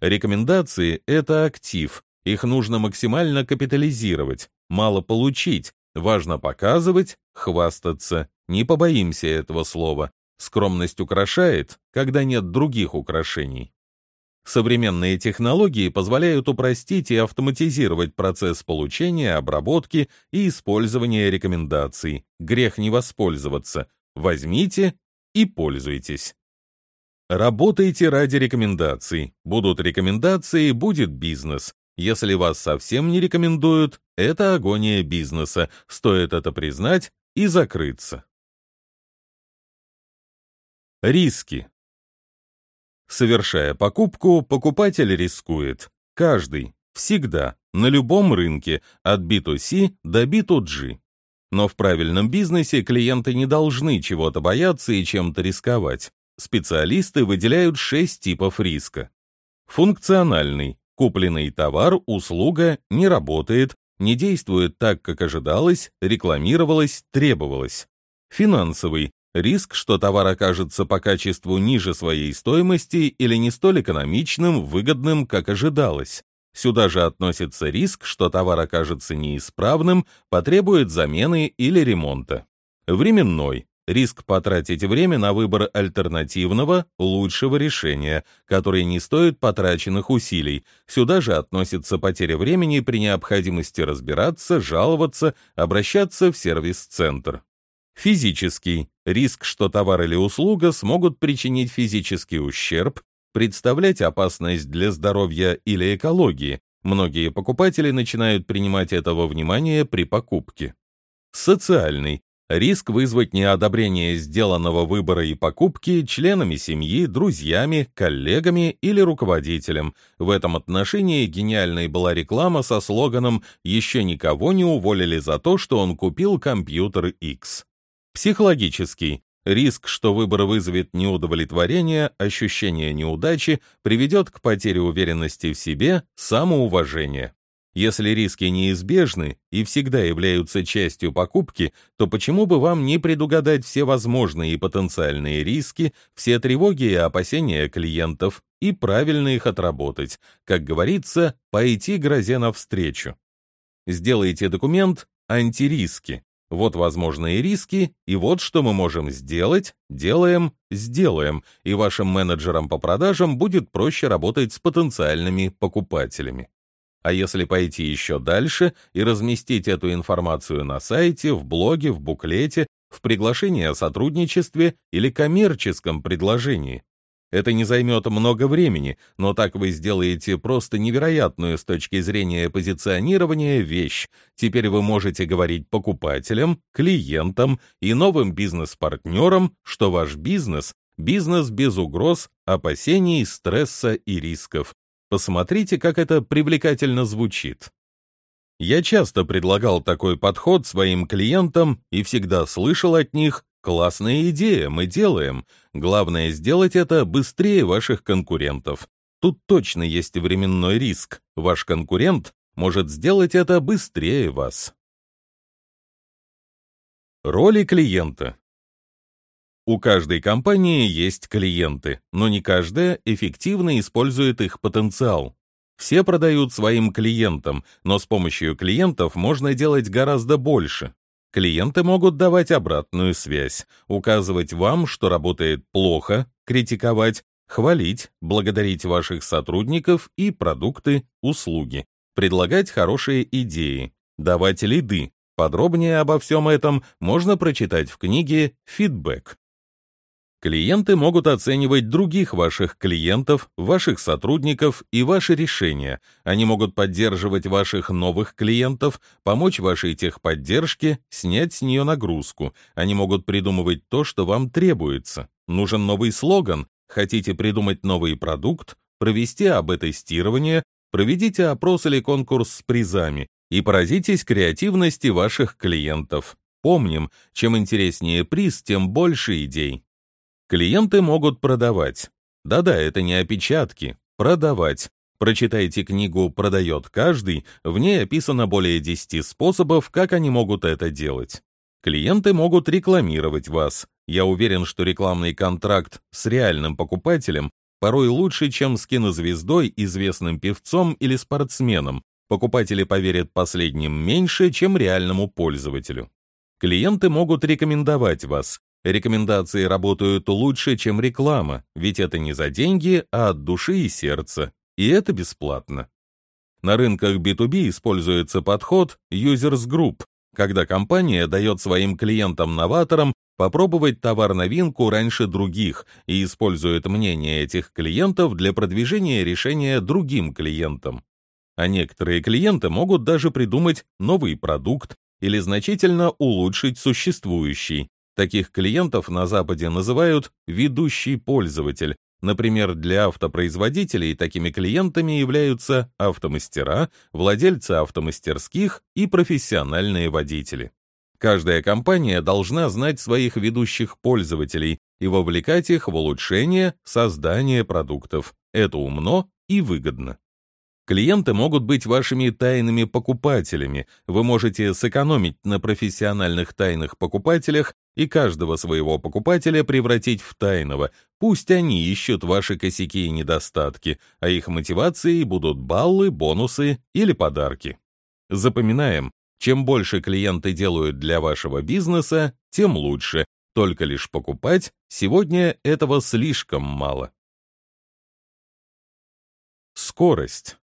Рекомендации — это актив, их нужно максимально капитализировать, мало получить, важно показывать, хвастаться. Не побоимся этого слова. Скромность украшает, когда нет других украшений. Современные технологии позволяют упростить и автоматизировать процесс получения, обработки и использования рекомендаций. Грех не воспользоваться. Возьмите и пользуйтесь. Работайте ради рекомендаций. Будут рекомендации, будет бизнес. Если вас совсем не рекомендуют, это агония бизнеса, стоит это признать и закрыться. Риски. Совершая покупку, покупатель рискует. Каждый, всегда, на любом рынке, от B2C до B2G. Но в правильном бизнесе клиенты не должны чего-то бояться и чем-то рисковать. Специалисты выделяют шесть типов риска. Функциональный Купленный товар, услуга не работает, не действует так, как ожидалось, рекламировалось, требовалось. Финансовый. Риск, что товар окажется по качеству ниже своей стоимости или не столь экономичным, выгодным, как ожидалось. Сюда же относится риск, что товар окажется неисправным, потребует замены или ремонта. Временной риск потратить время на выбор альтернативного, лучшего решения, которое не стоит потраченных усилий. Сюда же относится потеря времени при необходимости разбираться, жаловаться, обращаться в сервис-центр. Физический. Риск, что товар или услуга смогут причинить физический ущерб, представлять опасность для здоровья или экологии. Многие покупатели начинают принимать это во внимание при покупке. Социальный риск вызвать неодобрение сделанного выбора и покупки членами семьи, друзьями, коллегами или руководителем. В этом отношении гениальной была реклама со слоганом «Еще никого не уволили за то, что он купил компьютер X». Психологический. Риск, что выбор вызовет неудовлетворение, ощущение неудачи, приведет к потере уверенности в себе, самоуважения. Если риски неизбежны и всегда являются частью покупки, то почему бы вам не предугадать все возможные и потенциальные риски, все тревоги и опасения клиентов и правильно их отработать, как говорится, пойти грозе навстречу. Сделайте документ «Антириски». Вот возможные риски, и вот что мы можем сделать, делаем, сделаем, и вашим менеджерам по продажам будет проще работать с потенциальными покупателями. А если пойти еще дальше и разместить эту информацию на сайте, в блоге, в буклете, в приглашении о сотрудничестве или коммерческом предложении? Это не займет много времени, но так вы сделаете просто невероятную с точки зрения позиционирования вещь. Теперь вы можете говорить покупателям, клиентам и новым бизнес-партнерам, что ваш бизнес – бизнес без угроз, опасений, стресса и рисков. Посмотрите, как это привлекательно звучит. Я часто предлагал такой подход своим клиентам и всегда слышал от них «классная идея, мы делаем. Главное сделать это быстрее ваших конкурентов». Тут точно есть временной риск. Ваш конкурент может сделать это быстрее вас. Роли клиента. У каждой компании есть клиенты, но не каждая эффективно использует их потенциал. Все продают своим клиентам, но с помощью клиентов можно делать гораздо больше. Клиенты могут давать обратную связь, указывать вам, что работает плохо, критиковать, хвалить, благодарить ваших сотрудников и продукты, услуги, предлагать хорошие идеи, давать лиды. Подробнее обо всем этом можно прочитать в книге «Фидбэк». Клиенты могут оценивать других ваших клиентов, ваших сотрудников и ваши решения. Они могут поддерживать ваших новых клиентов, помочь вашей техподдержке, снять с нее нагрузку. Они могут придумывать то, что вам требуется. Нужен новый слоган? Хотите придумать новый продукт? Провести АБ-тестирование? Проведите опрос или конкурс с призами и поразитесь креативности ваших клиентов. Помним, чем интереснее приз, тем больше идей. Клиенты могут продавать. Да-да, это не опечатки. Продавать. Прочитайте книгу «Продает каждый», в ней описано более 10 способов, как они могут это делать. Клиенты могут рекламировать вас. Я уверен, что рекламный контракт с реальным покупателем порой лучше, чем с кинозвездой, известным певцом или спортсменом. Покупатели поверят последним меньше, чем реальному пользователю. Клиенты могут рекомендовать вас. Рекомендации работают лучше, чем реклама, ведь это не за деньги, а от души и сердца, и это бесплатно. На рынках B2B используется подход Users Group, когда компания дает своим клиентам-новаторам попробовать товар-новинку раньше других и использует мнение этих клиентов для продвижения решения другим клиентам. А некоторые клиенты могут даже придумать новый продукт или значительно улучшить существующий, Таких клиентов на Западе называют «ведущий пользователь». Например, для автопроизводителей такими клиентами являются автомастера, владельцы автомастерских и профессиональные водители. Каждая компания должна знать своих ведущих пользователей и вовлекать их в улучшение, создание продуктов. Это умно и выгодно. Клиенты могут быть вашими тайными покупателями. Вы можете сэкономить на профессиональных тайных покупателях и каждого своего покупателя превратить в тайного. Пусть они ищут ваши косяки и недостатки, а их мотивацией будут баллы, бонусы или подарки. Запоминаем, чем больше клиенты делают для вашего бизнеса, тем лучше. Только лишь покупать сегодня этого слишком мало. Скорость.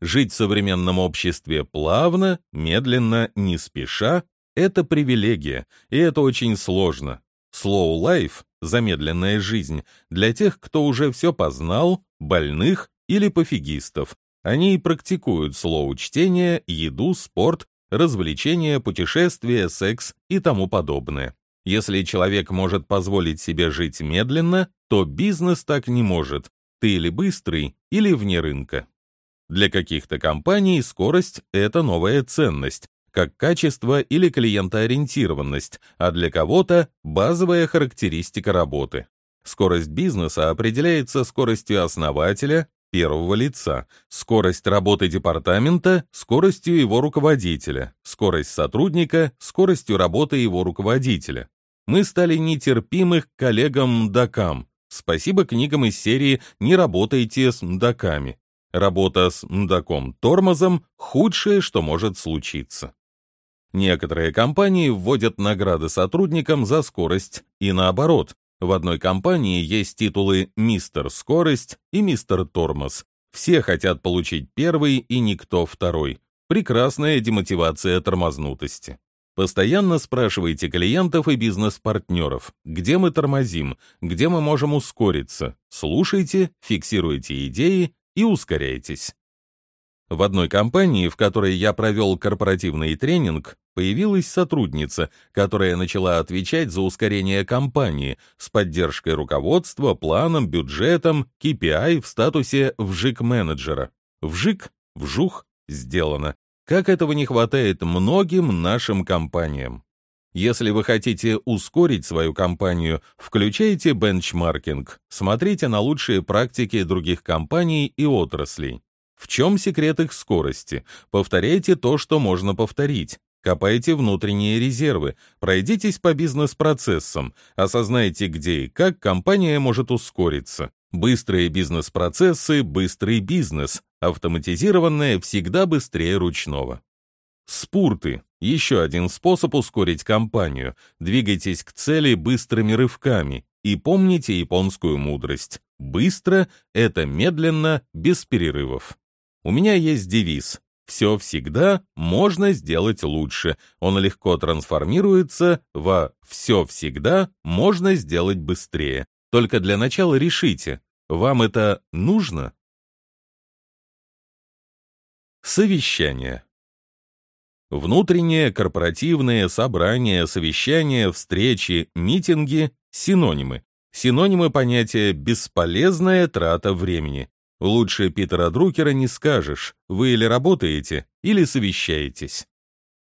Жить в современном обществе плавно, медленно, не спеша — это привилегия, и это очень сложно. Slow life — замедленная жизнь для тех, кто уже все познал, больных или пофигистов. Они и практикуют slow чтение, еду, спорт, развлечения, путешествия, секс и тому подобное. Если человек может позволить себе жить медленно, то бизнес так не может. Ты или быстрый, или вне рынка. Для каких-то компаний скорость — это новая ценность, как качество или клиентоориентированность, а для кого-то — базовая характеристика работы. Скорость бизнеса определяется скоростью основателя, первого лица, скорость работы департамента, скоростью его руководителя, скорость сотрудника, скоростью работы его руководителя. Мы стали нетерпимы к коллегам-мдакам. Спасибо книгам из серии «Не работайте с мдаками». Работа с мдаком-тормозом – худшее, что может случиться. Некоторые компании вводят награды сотрудникам за скорость и наоборот. В одной компании есть титулы «Мистер Скорость» и «Мистер Тормоз». Все хотят получить первый и никто второй. Прекрасная демотивация тормознутости. Постоянно спрашивайте клиентов и бизнес-партнеров, где мы тормозим, где мы можем ускориться. Слушайте, фиксируйте идеи и ускоряйтесь. В одной компании, в которой я провел корпоративный тренинг, появилась сотрудница, которая начала отвечать за ускорение компании с поддержкой руководства, планом, бюджетом, KPI в статусе вжик-менеджера. Вжик, вжух, сделано. Как этого не хватает многим нашим компаниям. Если вы хотите ускорить свою компанию, включайте бенчмаркинг, смотрите на лучшие практики других компаний и отраслей. В чем секрет их скорости? Повторяйте то, что можно повторить. Копайте внутренние резервы, пройдитесь по бизнес-процессам, осознайте, где и как компания может ускориться. Быстрые бизнес-процессы, быстрый бизнес, автоматизированное всегда быстрее ручного. Спурты – еще один способ ускорить компанию. Двигайтесь к цели быстрыми рывками и помните японскую мудрость. Быстро – это медленно, без перерывов. У меня есть девиз «Все всегда можно сделать лучше». Он легко трансформируется во «Все всегда можно сделать быстрее». Только для начала решите, вам это нужно? Совещание. Внутреннее, корпоративное, собрания, совещания, встречи, митинги – синонимы. Синонимы понятия «бесполезная трата времени». Лучше Питера Друкера не скажешь, вы или работаете, или совещаетесь.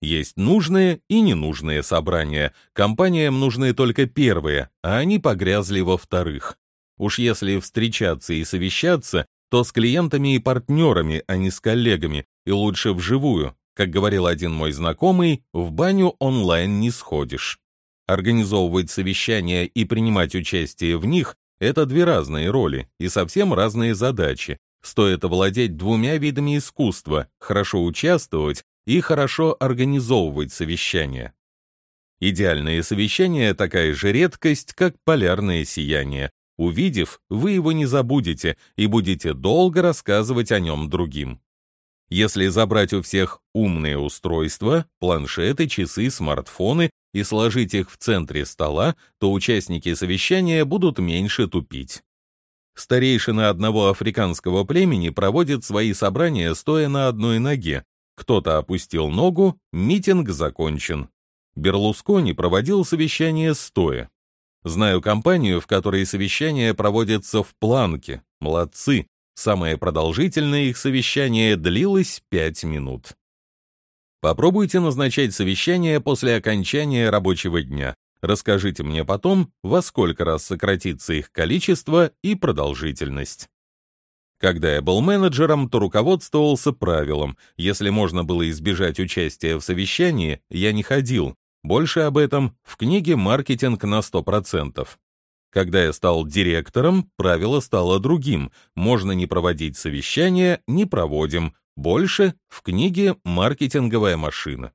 Есть нужные и ненужные собрания. Компаниям нужны только первые, а они погрязли во вторых. Уж если встречаться и совещаться, то с клиентами и партнерами, а не с коллегами, и лучше вживую, как говорил один мой знакомый, в баню онлайн не сходишь. Организовывать совещания и принимать участие в них – это две разные роли и совсем разные задачи. Стоит овладеть двумя видами искусства – хорошо участвовать и хорошо организовывать совещания. Идеальное совещание – такая же редкость, как полярное сияние. Увидев, вы его не забудете и будете долго рассказывать о нем другим. Если забрать у всех умные устройства, планшеты, часы, смартфоны и сложить их в центре стола, то участники совещания будут меньше тупить. Старейшины одного африканского племени проводят свои собрания, стоя на одной ноге. Кто-то опустил ногу, митинг закончен. Берлускони проводил совещание стоя. Знаю компанию, в которой совещания проводятся в планке. Молодцы. Самое продолжительное их совещание длилось 5 минут. Попробуйте назначать совещание после окончания рабочего дня. Расскажите мне потом, во сколько раз сократится их количество и продолжительность. Когда я был менеджером, то руководствовался правилом, если можно было избежать участия в совещании, я не ходил. Больше об этом в книге «Маркетинг на 100%». Когда я стал директором, правило стало другим. Можно не проводить совещания, не проводим. Больше в книге «Маркетинговая машина».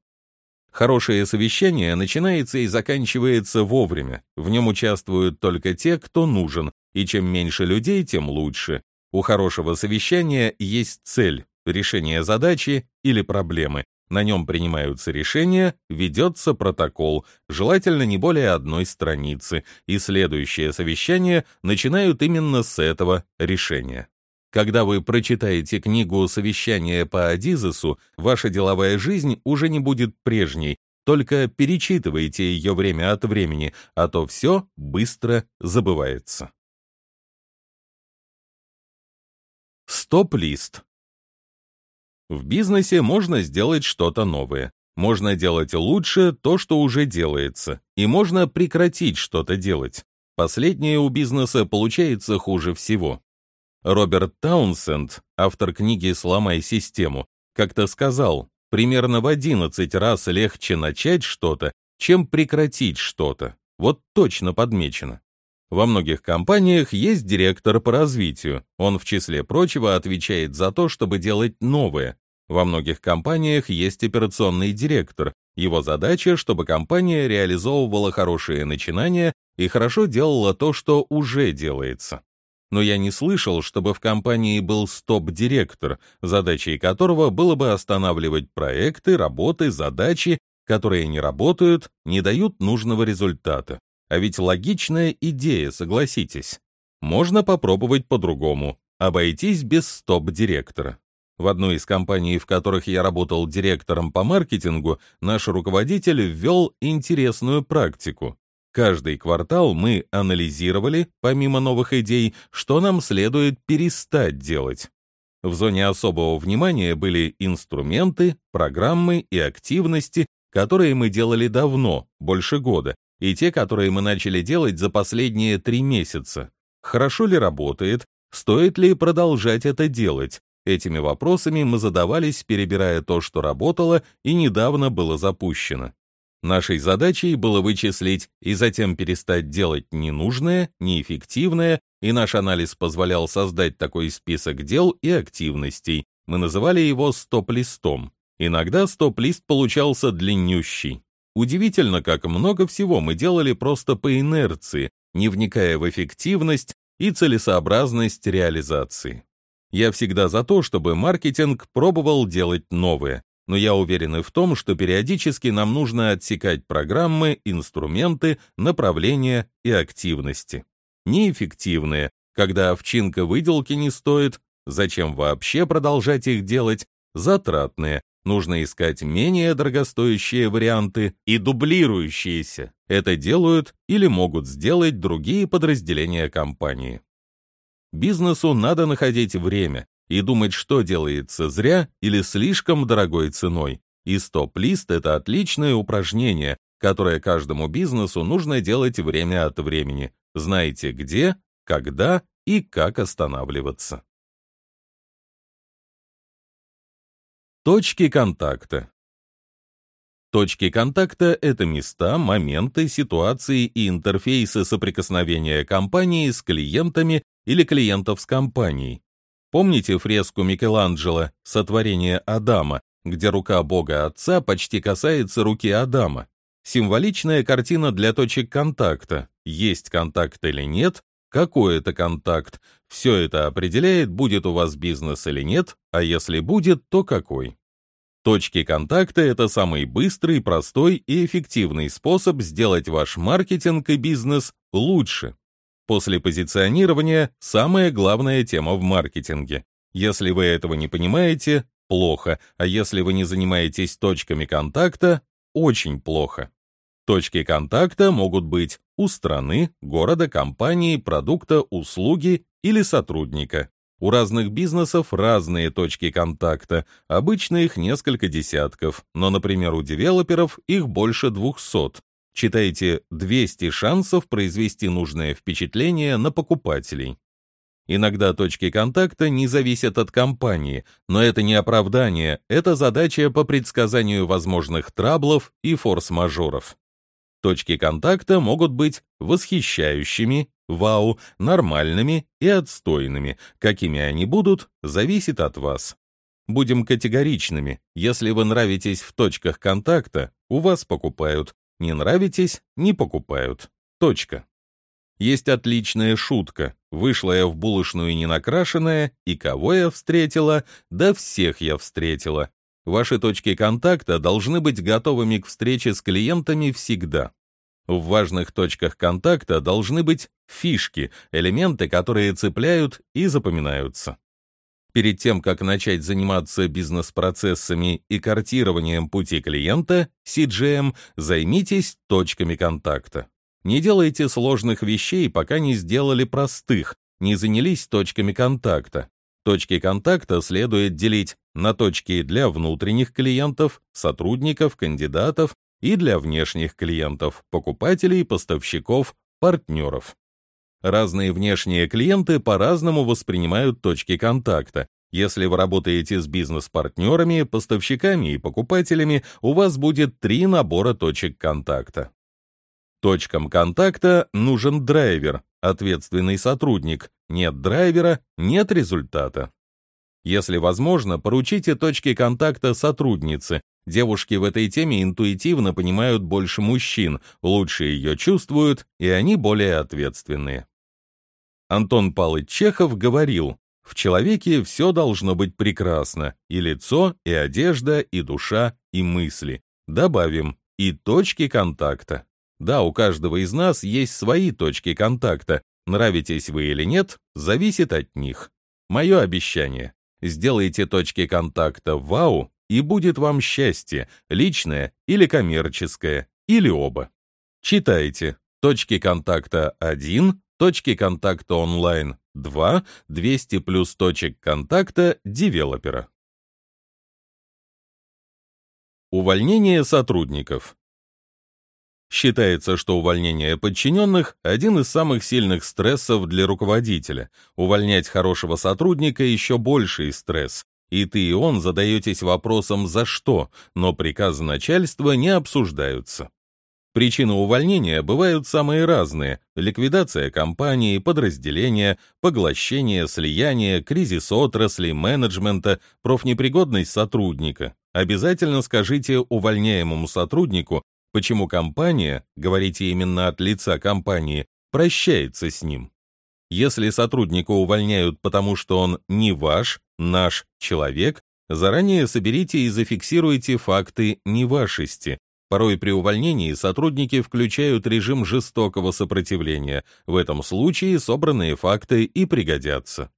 Хорошее совещание начинается и заканчивается вовремя. В нем участвуют только те, кто нужен, и чем меньше людей, тем лучше. У хорошего совещания есть цель — решение задачи или проблемы. На нем принимаются решения, ведется протокол, желательно не более одной страницы, и следующее совещание начинают именно с этого решения. Когда вы прочитаете книгу «Совещание по Адизесу», ваша деловая жизнь уже не будет прежней, только перечитывайте ее время от времени, а то все быстро забывается. Стоп-лист. В бизнесе можно сделать что-то новое. Можно делать лучше то, что уже делается, и можно прекратить что-то делать. Последнее у бизнеса получается хуже всего. Роберт Таунсенд, автор книги «Сломай систему», как-то сказал, примерно в 11 раз легче начать что-то, чем прекратить что-то. Вот точно подмечено. Во многих компаниях есть директор по развитию. Он, в числе прочего, отвечает за то, чтобы делать новое. Во многих компаниях есть операционный директор. Его задача, чтобы компания реализовывала хорошие начинания и хорошо делала то, что уже делается. Но я не слышал, чтобы в компании был стоп-директор, задачей которого было бы останавливать проекты, работы, задачи, которые не работают, не дают нужного результата. А ведь логичная идея, согласитесь. Можно попробовать по-другому, обойтись без стоп-директора. В одной из компаний, в которых я работал директором по маркетингу, наш руководитель ввел интересную практику. Каждый квартал мы анализировали, помимо новых идей, что нам следует перестать делать. В зоне особого внимания были инструменты, программы и активности, которые мы делали давно, больше года, и те, которые мы начали делать за последние три месяца. Хорошо ли работает? Стоит ли продолжать это делать? Этими вопросами мы задавались, перебирая то, что работало и недавно было запущено. Нашей задачей было вычислить и затем перестать делать ненужное, неэффективное, и наш анализ позволял создать такой список дел и активностей. Мы называли его стоп-листом. Иногда стоп-лист получался длиннющий. Удивительно, как много всего мы делали просто по инерции, не вникая в эффективность и целесообразность реализации. Я всегда за то, чтобы маркетинг пробовал делать новое, но я уверен и в том, что периодически нам нужно отсекать программы, инструменты, направления и активности. Неэффективные, когда овчинка выделки не стоит, зачем вообще продолжать их делать, затратные, нужно искать менее дорогостоящие варианты и дублирующиеся. Это делают или могут сделать другие подразделения компании. Бизнесу надо находить время, и думать, что делается зря или слишком дорогой ценой. И стоп-лист — это отличное упражнение, которое каждому бизнесу нужно делать время от времени. Знаете где, когда и как останавливаться. Точки контакта. Точки контакта — это места, моменты, ситуации и интерфейсы соприкосновения компании с клиентами или клиентов с компанией, Помните фреску Микеланджело «Сотворение Адама», где рука Бога Отца почти касается руки Адама? Символичная картина для точек контакта. Есть контакт или нет, какой это контакт. Все это определяет, будет у вас бизнес или нет, а если будет, то какой. Точки контакта — это самый быстрый, простой и эффективный способ сделать ваш маркетинг и бизнес лучше. После позиционирования самая главная тема в маркетинге. Если вы этого не понимаете, плохо, а если вы не занимаетесь точками контакта, очень плохо. Точки контакта могут быть у страны, города, компании, продукта, услуги или сотрудника. У разных бизнесов разные точки контакта, обычно их несколько десятков, но, например, у девелоперов их больше 200, Читайте 200 шансов произвести нужное впечатление на покупателей. Иногда точки контакта не зависят от компании, но это не оправдание, это задача по предсказанию возможных траблов и форс-мажоров. Точки контакта могут быть восхищающими, вау, нормальными и отстойными. Какими они будут, зависит от вас. Будем категоричными. Если вы нравитесь в точках контакта, у вас покупают. Не нравитесь — не покупают. Точка. Есть отличная шутка. Вышла я в булочную ненакрашенная, и кого я встретила? Да всех я встретила. Ваши точки контакта должны быть готовыми к встрече с клиентами всегда. В важных точках контакта должны быть фишки, элементы, которые цепляют и запоминаются. Перед тем, как начать заниматься бизнес-процессами и картированием пути клиента, CGM, займитесь точками контакта. Не делайте сложных вещей, пока не сделали простых, не занялись точками контакта. Точки контакта следует делить на точки для внутренних клиентов, сотрудников, кандидатов и для внешних клиентов, покупателей, поставщиков, партнеров. Разные внешние клиенты по-разному воспринимают точки контакта. Если вы работаете с бизнес-партнерами, поставщиками и покупателями, у вас будет три набора точек контакта. Точкам контакта нужен драйвер, ответственный сотрудник. Нет драйвера – нет результата. Если возможно, поручите точки контакта сотруднице. Девушки в этой теме интуитивно понимают больше мужчин, лучше ее чувствуют, и они более ответственные. Антон Павлович Чехов говорил, в человеке все должно быть прекрасно, и лицо, и одежда, и душа, и мысли. Добавим, и точки контакта. Да, у каждого из нас есть свои точки контакта, нравитесь вы или нет, зависит от них. Мое обещание. Сделайте точки контакта вау, и будет вам счастье, личное или коммерческое, или оба. Читайте. Точки контакта 1, точки контакта онлайн 2. 200 плюс точек контакта девелопера. Увольнение сотрудников. Считается, что увольнение подчиненных – один из самых сильных стрессов для руководителя. Увольнять хорошего сотрудника – еще больший стресс. И ты и он задаетесь вопросом «за что?», но приказы начальства не обсуждаются. Причины увольнения бывают самые разные – ликвидация компании, подразделения, поглощение, слияние, кризис отрасли, менеджмента, профнепригодность сотрудника. Обязательно скажите увольняемому сотруднику, почему компания, говорите именно от лица компании, прощается с ним. Если сотрудника увольняют потому, что он не ваш, наш человек, заранее соберите и зафиксируйте факты невашести, Порой при увольнении сотрудники включают режим жестокого сопротивления. В этом случае собранные факты и пригодятся.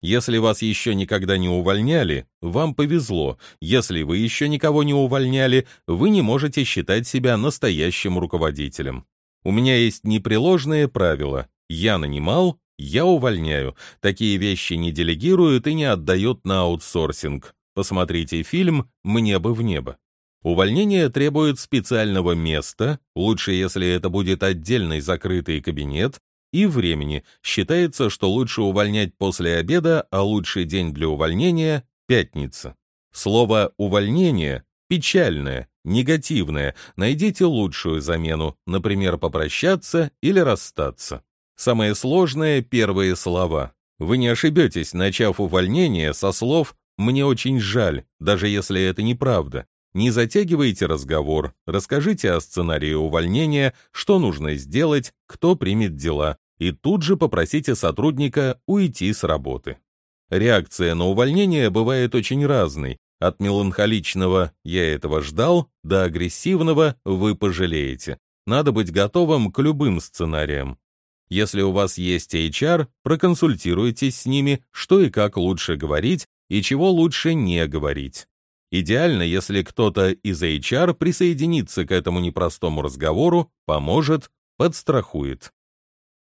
Если вас еще никогда не увольняли, вам повезло. Если вы еще никого не увольняли, вы не можете считать себя настоящим руководителем. У меня есть непреложные правила. Я нанимал, я увольняю. Такие вещи не делегируют и не отдают на аутсорсинг. Посмотрите фильм «Мне бы в небо». Увольнение требует специального места, лучше если это будет отдельный закрытый кабинет, и времени. Считается, что лучше увольнять после обеда, а лучший день для увольнения – пятница. Слово «увольнение» печальное, негативное. Найдите лучшую замену, например, попрощаться или расстаться. Самое сложное – первые слова. Вы не ошибетесь, начав увольнение со слов «мне очень жаль», даже если это неправда. Не затягивайте разговор, расскажите о сценарии увольнения, что нужно сделать, кто примет дела, и тут же попросите сотрудника уйти с работы. Реакция на увольнение бывает очень разной, от меланхоличного «я этого ждал» до агрессивного «вы пожалеете». Надо быть готовым к любым сценариям. Если у вас есть HR, проконсультируйтесь с ними, что и как лучше говорить и чего лучше не говорить. Идеально, если кто-то из HR присоединится к этому непростому разговору, поможет, подстрахует.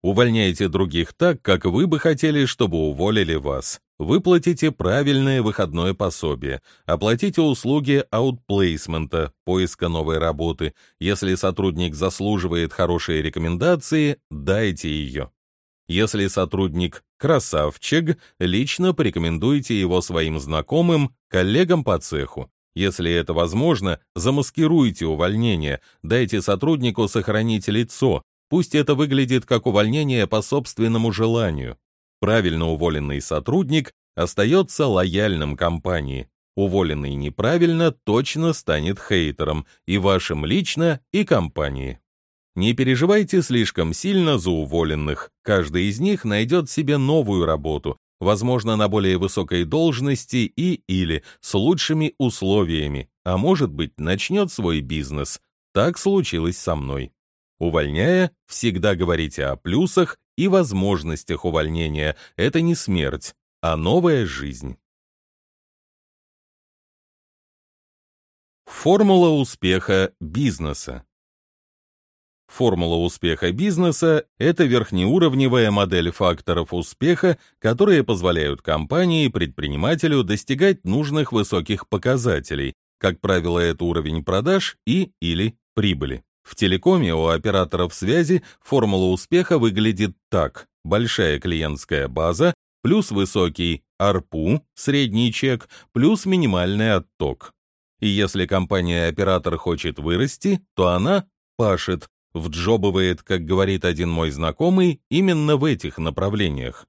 Увольняйте других так, как вы бы хотели, чтобы уволили вас. Выплатите правильное выходное пособие. Оплатите услуги аутплейсмента, поиска новой работы. Если сотрудник заслуживает хорошие рекомендации, дайте ее. Если сотрудник красавчик, лично порекомендуйте его своим знакомым, коллегам по цеху. Если это возможно, замаскируйте увольнение, дайте сотруднику сохранить лицо, пусть это выглядит как увольнение по собственному желанию. Правильно уволенный сотрудник остается лояльным компании. Уволенный неправильно точно станет хейтером и вашим лично, и компании. Не переживайте слишком сильно за уволенных. Каждый из них найдет себе новую работу, возможно, на более высокой должности и или с лучшими условиями, а может быть, начнет свой бизнес. Так случилось со мной. Увольняя, всегда говорите о плюсах и возможностях увольнения. Это не смерть, а новая жизнь. Формула успеха бизнеса Формула успеха бизнеса – это верхнеуровневая модель факторов успеха, которые позволяют компании и предпринимателю достигать нужных высоких показателей, как правило, это уровень продаж и или прибыли. В телекоме у операторов связи формула успеха выглядит так. Большая клиентская база плюс высокий ARPU, средний чек, плюс минимальный отток. И если компания-оператор хочет вырасти, то она пашет, вджобывает, как говорит один мой знакомый, именно в этих направлениях.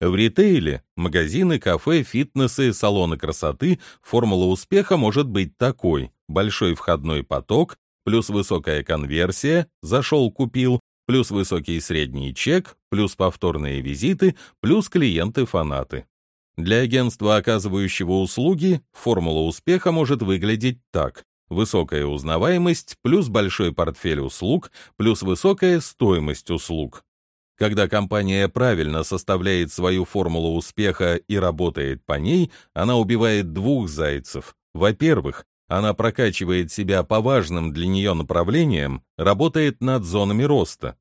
В ритейле, магазины, кафе, фитнесы, салоны красоты, формула успеха может быть такой. Большой входной поток, плюс высокая конверсия, зашел-купил, плюс высокий средний чек, плюс повторные визиты, плюс клиенты-фанаты. Для агентства, оказывающего услуги, формула успеха может выглядеть так. Высокая узнаваемость плюс большой портфель услуг плюс высокая стоимость услуг. Когда компания правильно составляет свою формулу успеха и работает по ней, она убивает двух зайцев. Во-первых, она прокачивает себя по важным для нее направлениям, работает над зонами роста.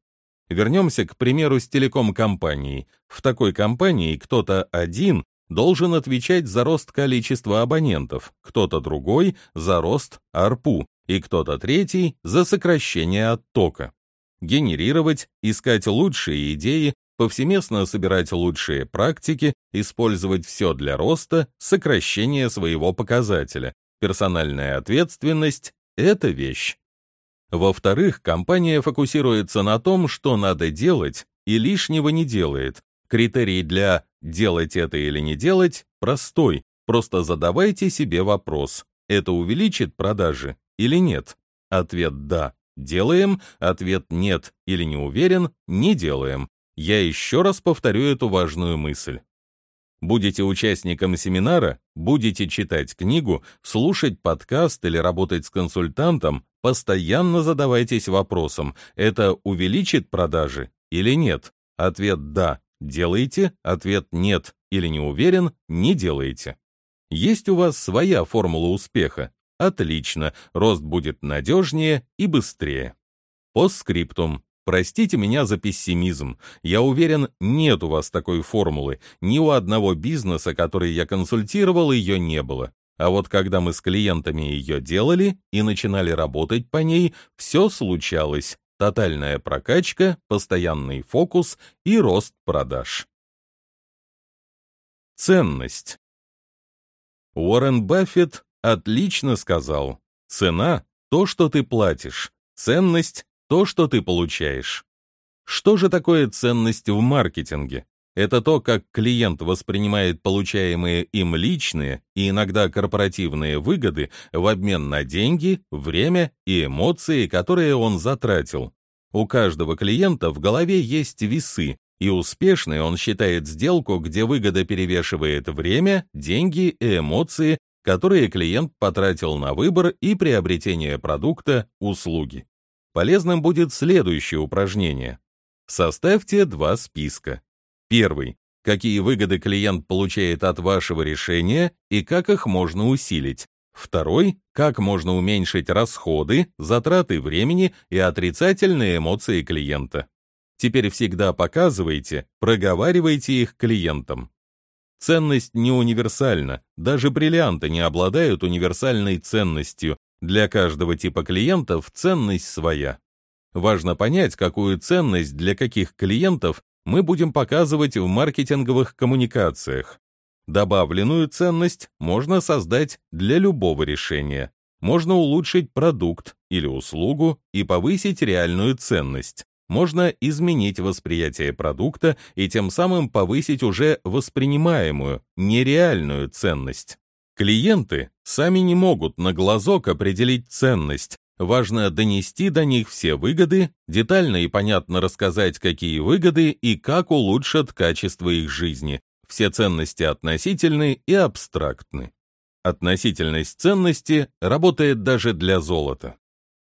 Вернемся к примеру с телеком-компанией. В такой компании кто-то один должен отвечать за рост количества абонентов, кто-то другой — за рост АРПУ, и кто-то третий — за сокращение оттока. Генерировать, искать лучшие идеи, повсеместно собирать лучшие практики, использовать все для роста, сокращения своего показателя. Персональная ответственность — это вещь. Во-вторых, компания фокусируется на том, что надо делать, и лишнего не делает. Критерий для «делать это или не делать» простой, просто задавайте себе вопрос, это увеличит продажи или нет? Ответ «да» — делаем, ответ «нет» или «не уверен» — не делаем. Я еще раз повторю эту важную мысль. Будете участником семинара, будете читать книгу, слушать подкаст или работать с консультантом, постоянно задавайтесь вопросом, это увеличит продажи или нет? Ответ «да» — делаете, ответ «нет» или «не уверен» — не делаете. Есть у вас своя формула успеха? Отлично, рост будет надежнее и быстрее. Постскриптум. Простите меня за пессимизм. Я уверен, нет у вас такой формулы. Ни у одного бизнеса, который я консультировал, ее не было. А вот когда мы с клиентами ее делали и начинали работать по ней, все случалось. Тотальная прокачка, постоянный фокус и рост продаж. Ценность. Уоррен Баффет отлично сказал. Цена — то, что ты платишь. Ценность то, что ты получаешь. Что же такое ценность в маркетинге? Это то, как клиент воспринимает получаемые им личные и иногда корпоративные выгоды в обмен на деньги, время и эмоции, которые он затратил. У каждого клиента в голове есть весы, и успешный он считает сделку, где выгода перевешивает время, деньги и эмоции, которые клиент потратил на выбор и приобретение продукта, услуги. Полезным будет следующее упражнение. Составьте два списка. Первый. Какие выгоды клиент получает от вашего решения и как их можно усилить. Второй. Как можно уменьшить расходы, затраты времени и отрицательные эмоции клиента. Теперь всегда показывайте, проговаривайте их клиентам. Ценность не универсальна, даже бриллианты не обладают универсальной ценностью, для каждого типа клиентов ценность своя. Важно понять, какую ценность для каких клиентов мы будем показывать в маркетинговых коммуникациях. Добавленную ценность можно создать для любого решения. Можно улучшить продукт или услугу и повысить реальную ценность. Можно изменить восприятие продукта и тем самым повысить уже воспринимаемую, нереальную ценность. Клиенты сами не могут на глазок определить ценность, важно донести до них все выгоды, детально и понятно рассказать, какие выгоды и как улучшат качество их жизни. Все ценности относительны и абстрактны. Относительность ценности работает даже для золота.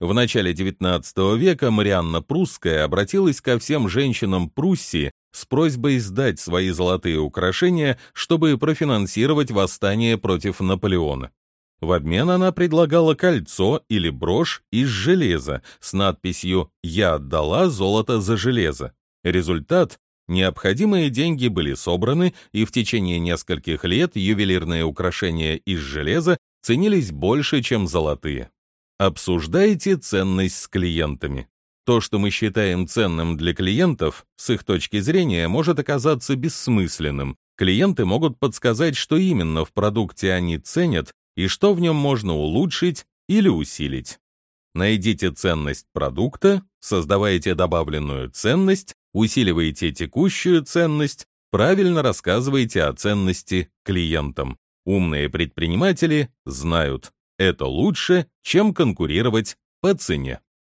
В начале XIX века Марианна Прусская обратилась ко всем женщинам Пруссии с просьбой сдать свои золотые украшения, чтобы профинансировать восстание против Наполеона. В обмен она предлагала кольцо или брошь из железа с надписью «Я отдала золото за железо». Результат Необходимые деньги были собраны, и в течение нескольких лет ювелирные украшения из железа ценились больше, чем золотые. Обсуждайте ценность с клиентами. То, что мы считаем ценным для клиентов, с их точки зрения, может оказаться бессмысленным. Клиенты могут подсказать, что именно в продукте они ценят и что в нем можно улучшить или усилить. Найдите ценность продукта, создавайте добавленную ценность, усиливайте текущую ценность, правильно рассказывайте о ценности клиентам. Умные предприниматели знают, это лучше, чем конкурировать по цене.